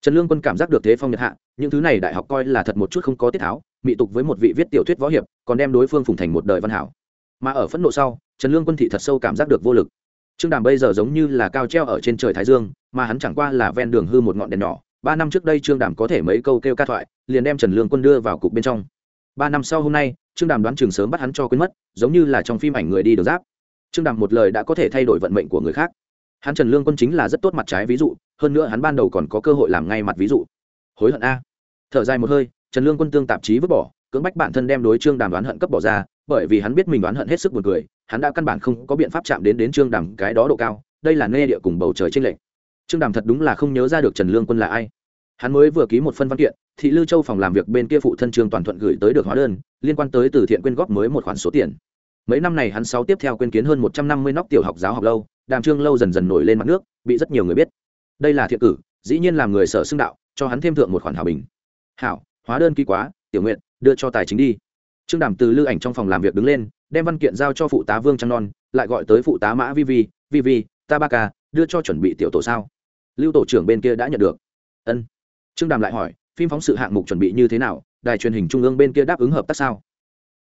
Trần lương quân cảm giác được thế phong nhật hạ, những thứ này đại học coi là thật một chút không có tiết tháo, mị tục với một vị viết tiểu thuyết võ hiệp, còn đem đối phương phùng thành một đời văn hảo. Mà ở phẫn nộ sau, trần lương quân thị thật sâu cảm giác được vô lực. Trương đàm bây giờ giống như là cao treo ở trên trời thái dương, mà hắn chẳng qua là ven đường hư một ngọn đèn nhỏ ba năm trước đây trương đàm có thể mấy câu kêu ca thoại, liền đem trần lương quân đưa vào cục bên trong. Ba năm sau hôm nay, trương đàm đoán trường sớm bắt hắn cho quên mất, giống như là trong phim ảnh người đi được giáp. Trương đàm một lời đã có thể thay đổi vận mệnh của người khác. Hắn trần lương quân chính là rất tốt mặt trái ví dụ, hơn nữa hắn ban đầu còn có cơ hội làm ngay mặt ví dụ. Hối hận a. Thở dài một hơi, trần lương quân tương tạp chí vứt bỏ, cưỡng bách bản thân đem đối trương đàm đoán hận cấp bỏ ra, bởi vì hắn biết mình đoán hận hết sức buồn cười, hắn đã căn bản không có biện pháp chạm đến đến trương đàm cái đó độ cao, đây là nê địa cùng bầu trời trên lệnh trương đàm thật đúng là không nhớ ra được trần lương quân là ai. Hắn mới vừa ký một phân văn kiện, thị lưu châu phòng làm việc bên kia phụ thân trương toàn thuận gửi tới được hóa đơn, liên quan tới từ thiện quyên góp mới một khoản số tiền. Mấy năm này hắn sáu tiếp theo quyên kiến hơn một trăm năm mươi nóc tiểu học giáo học lâu, đàm trương lâu dần dần nổi lên mặt nước, bị rất nhiều người biết. Đây là thiện cử, dĩ nhiên làm người sở xưng đạo, cho hắn thêm thượng một khoản hào bình. Hảo, hóa đơn ký quá, tiểu nguyện, đưa cho tài chính đi. Trương đàm từ lưu ảnh trong phòng làm việc đứng lên, đem văn kiện giao cho phụ tá vương trăng non, lại gọi tới phụ tá mã vi vi vi vi, ta ba ca, đưa cho chuẩn bị tiểu tổ sao? Lưu tổ trưởng bên kia đã nhận được. Ân. Trương đàm lại hỏi, phim phóng sự hạng mục chuẩn bị như thế nào? Đài truyền hình trung ương bên kia đáp ứng hợp tác sao?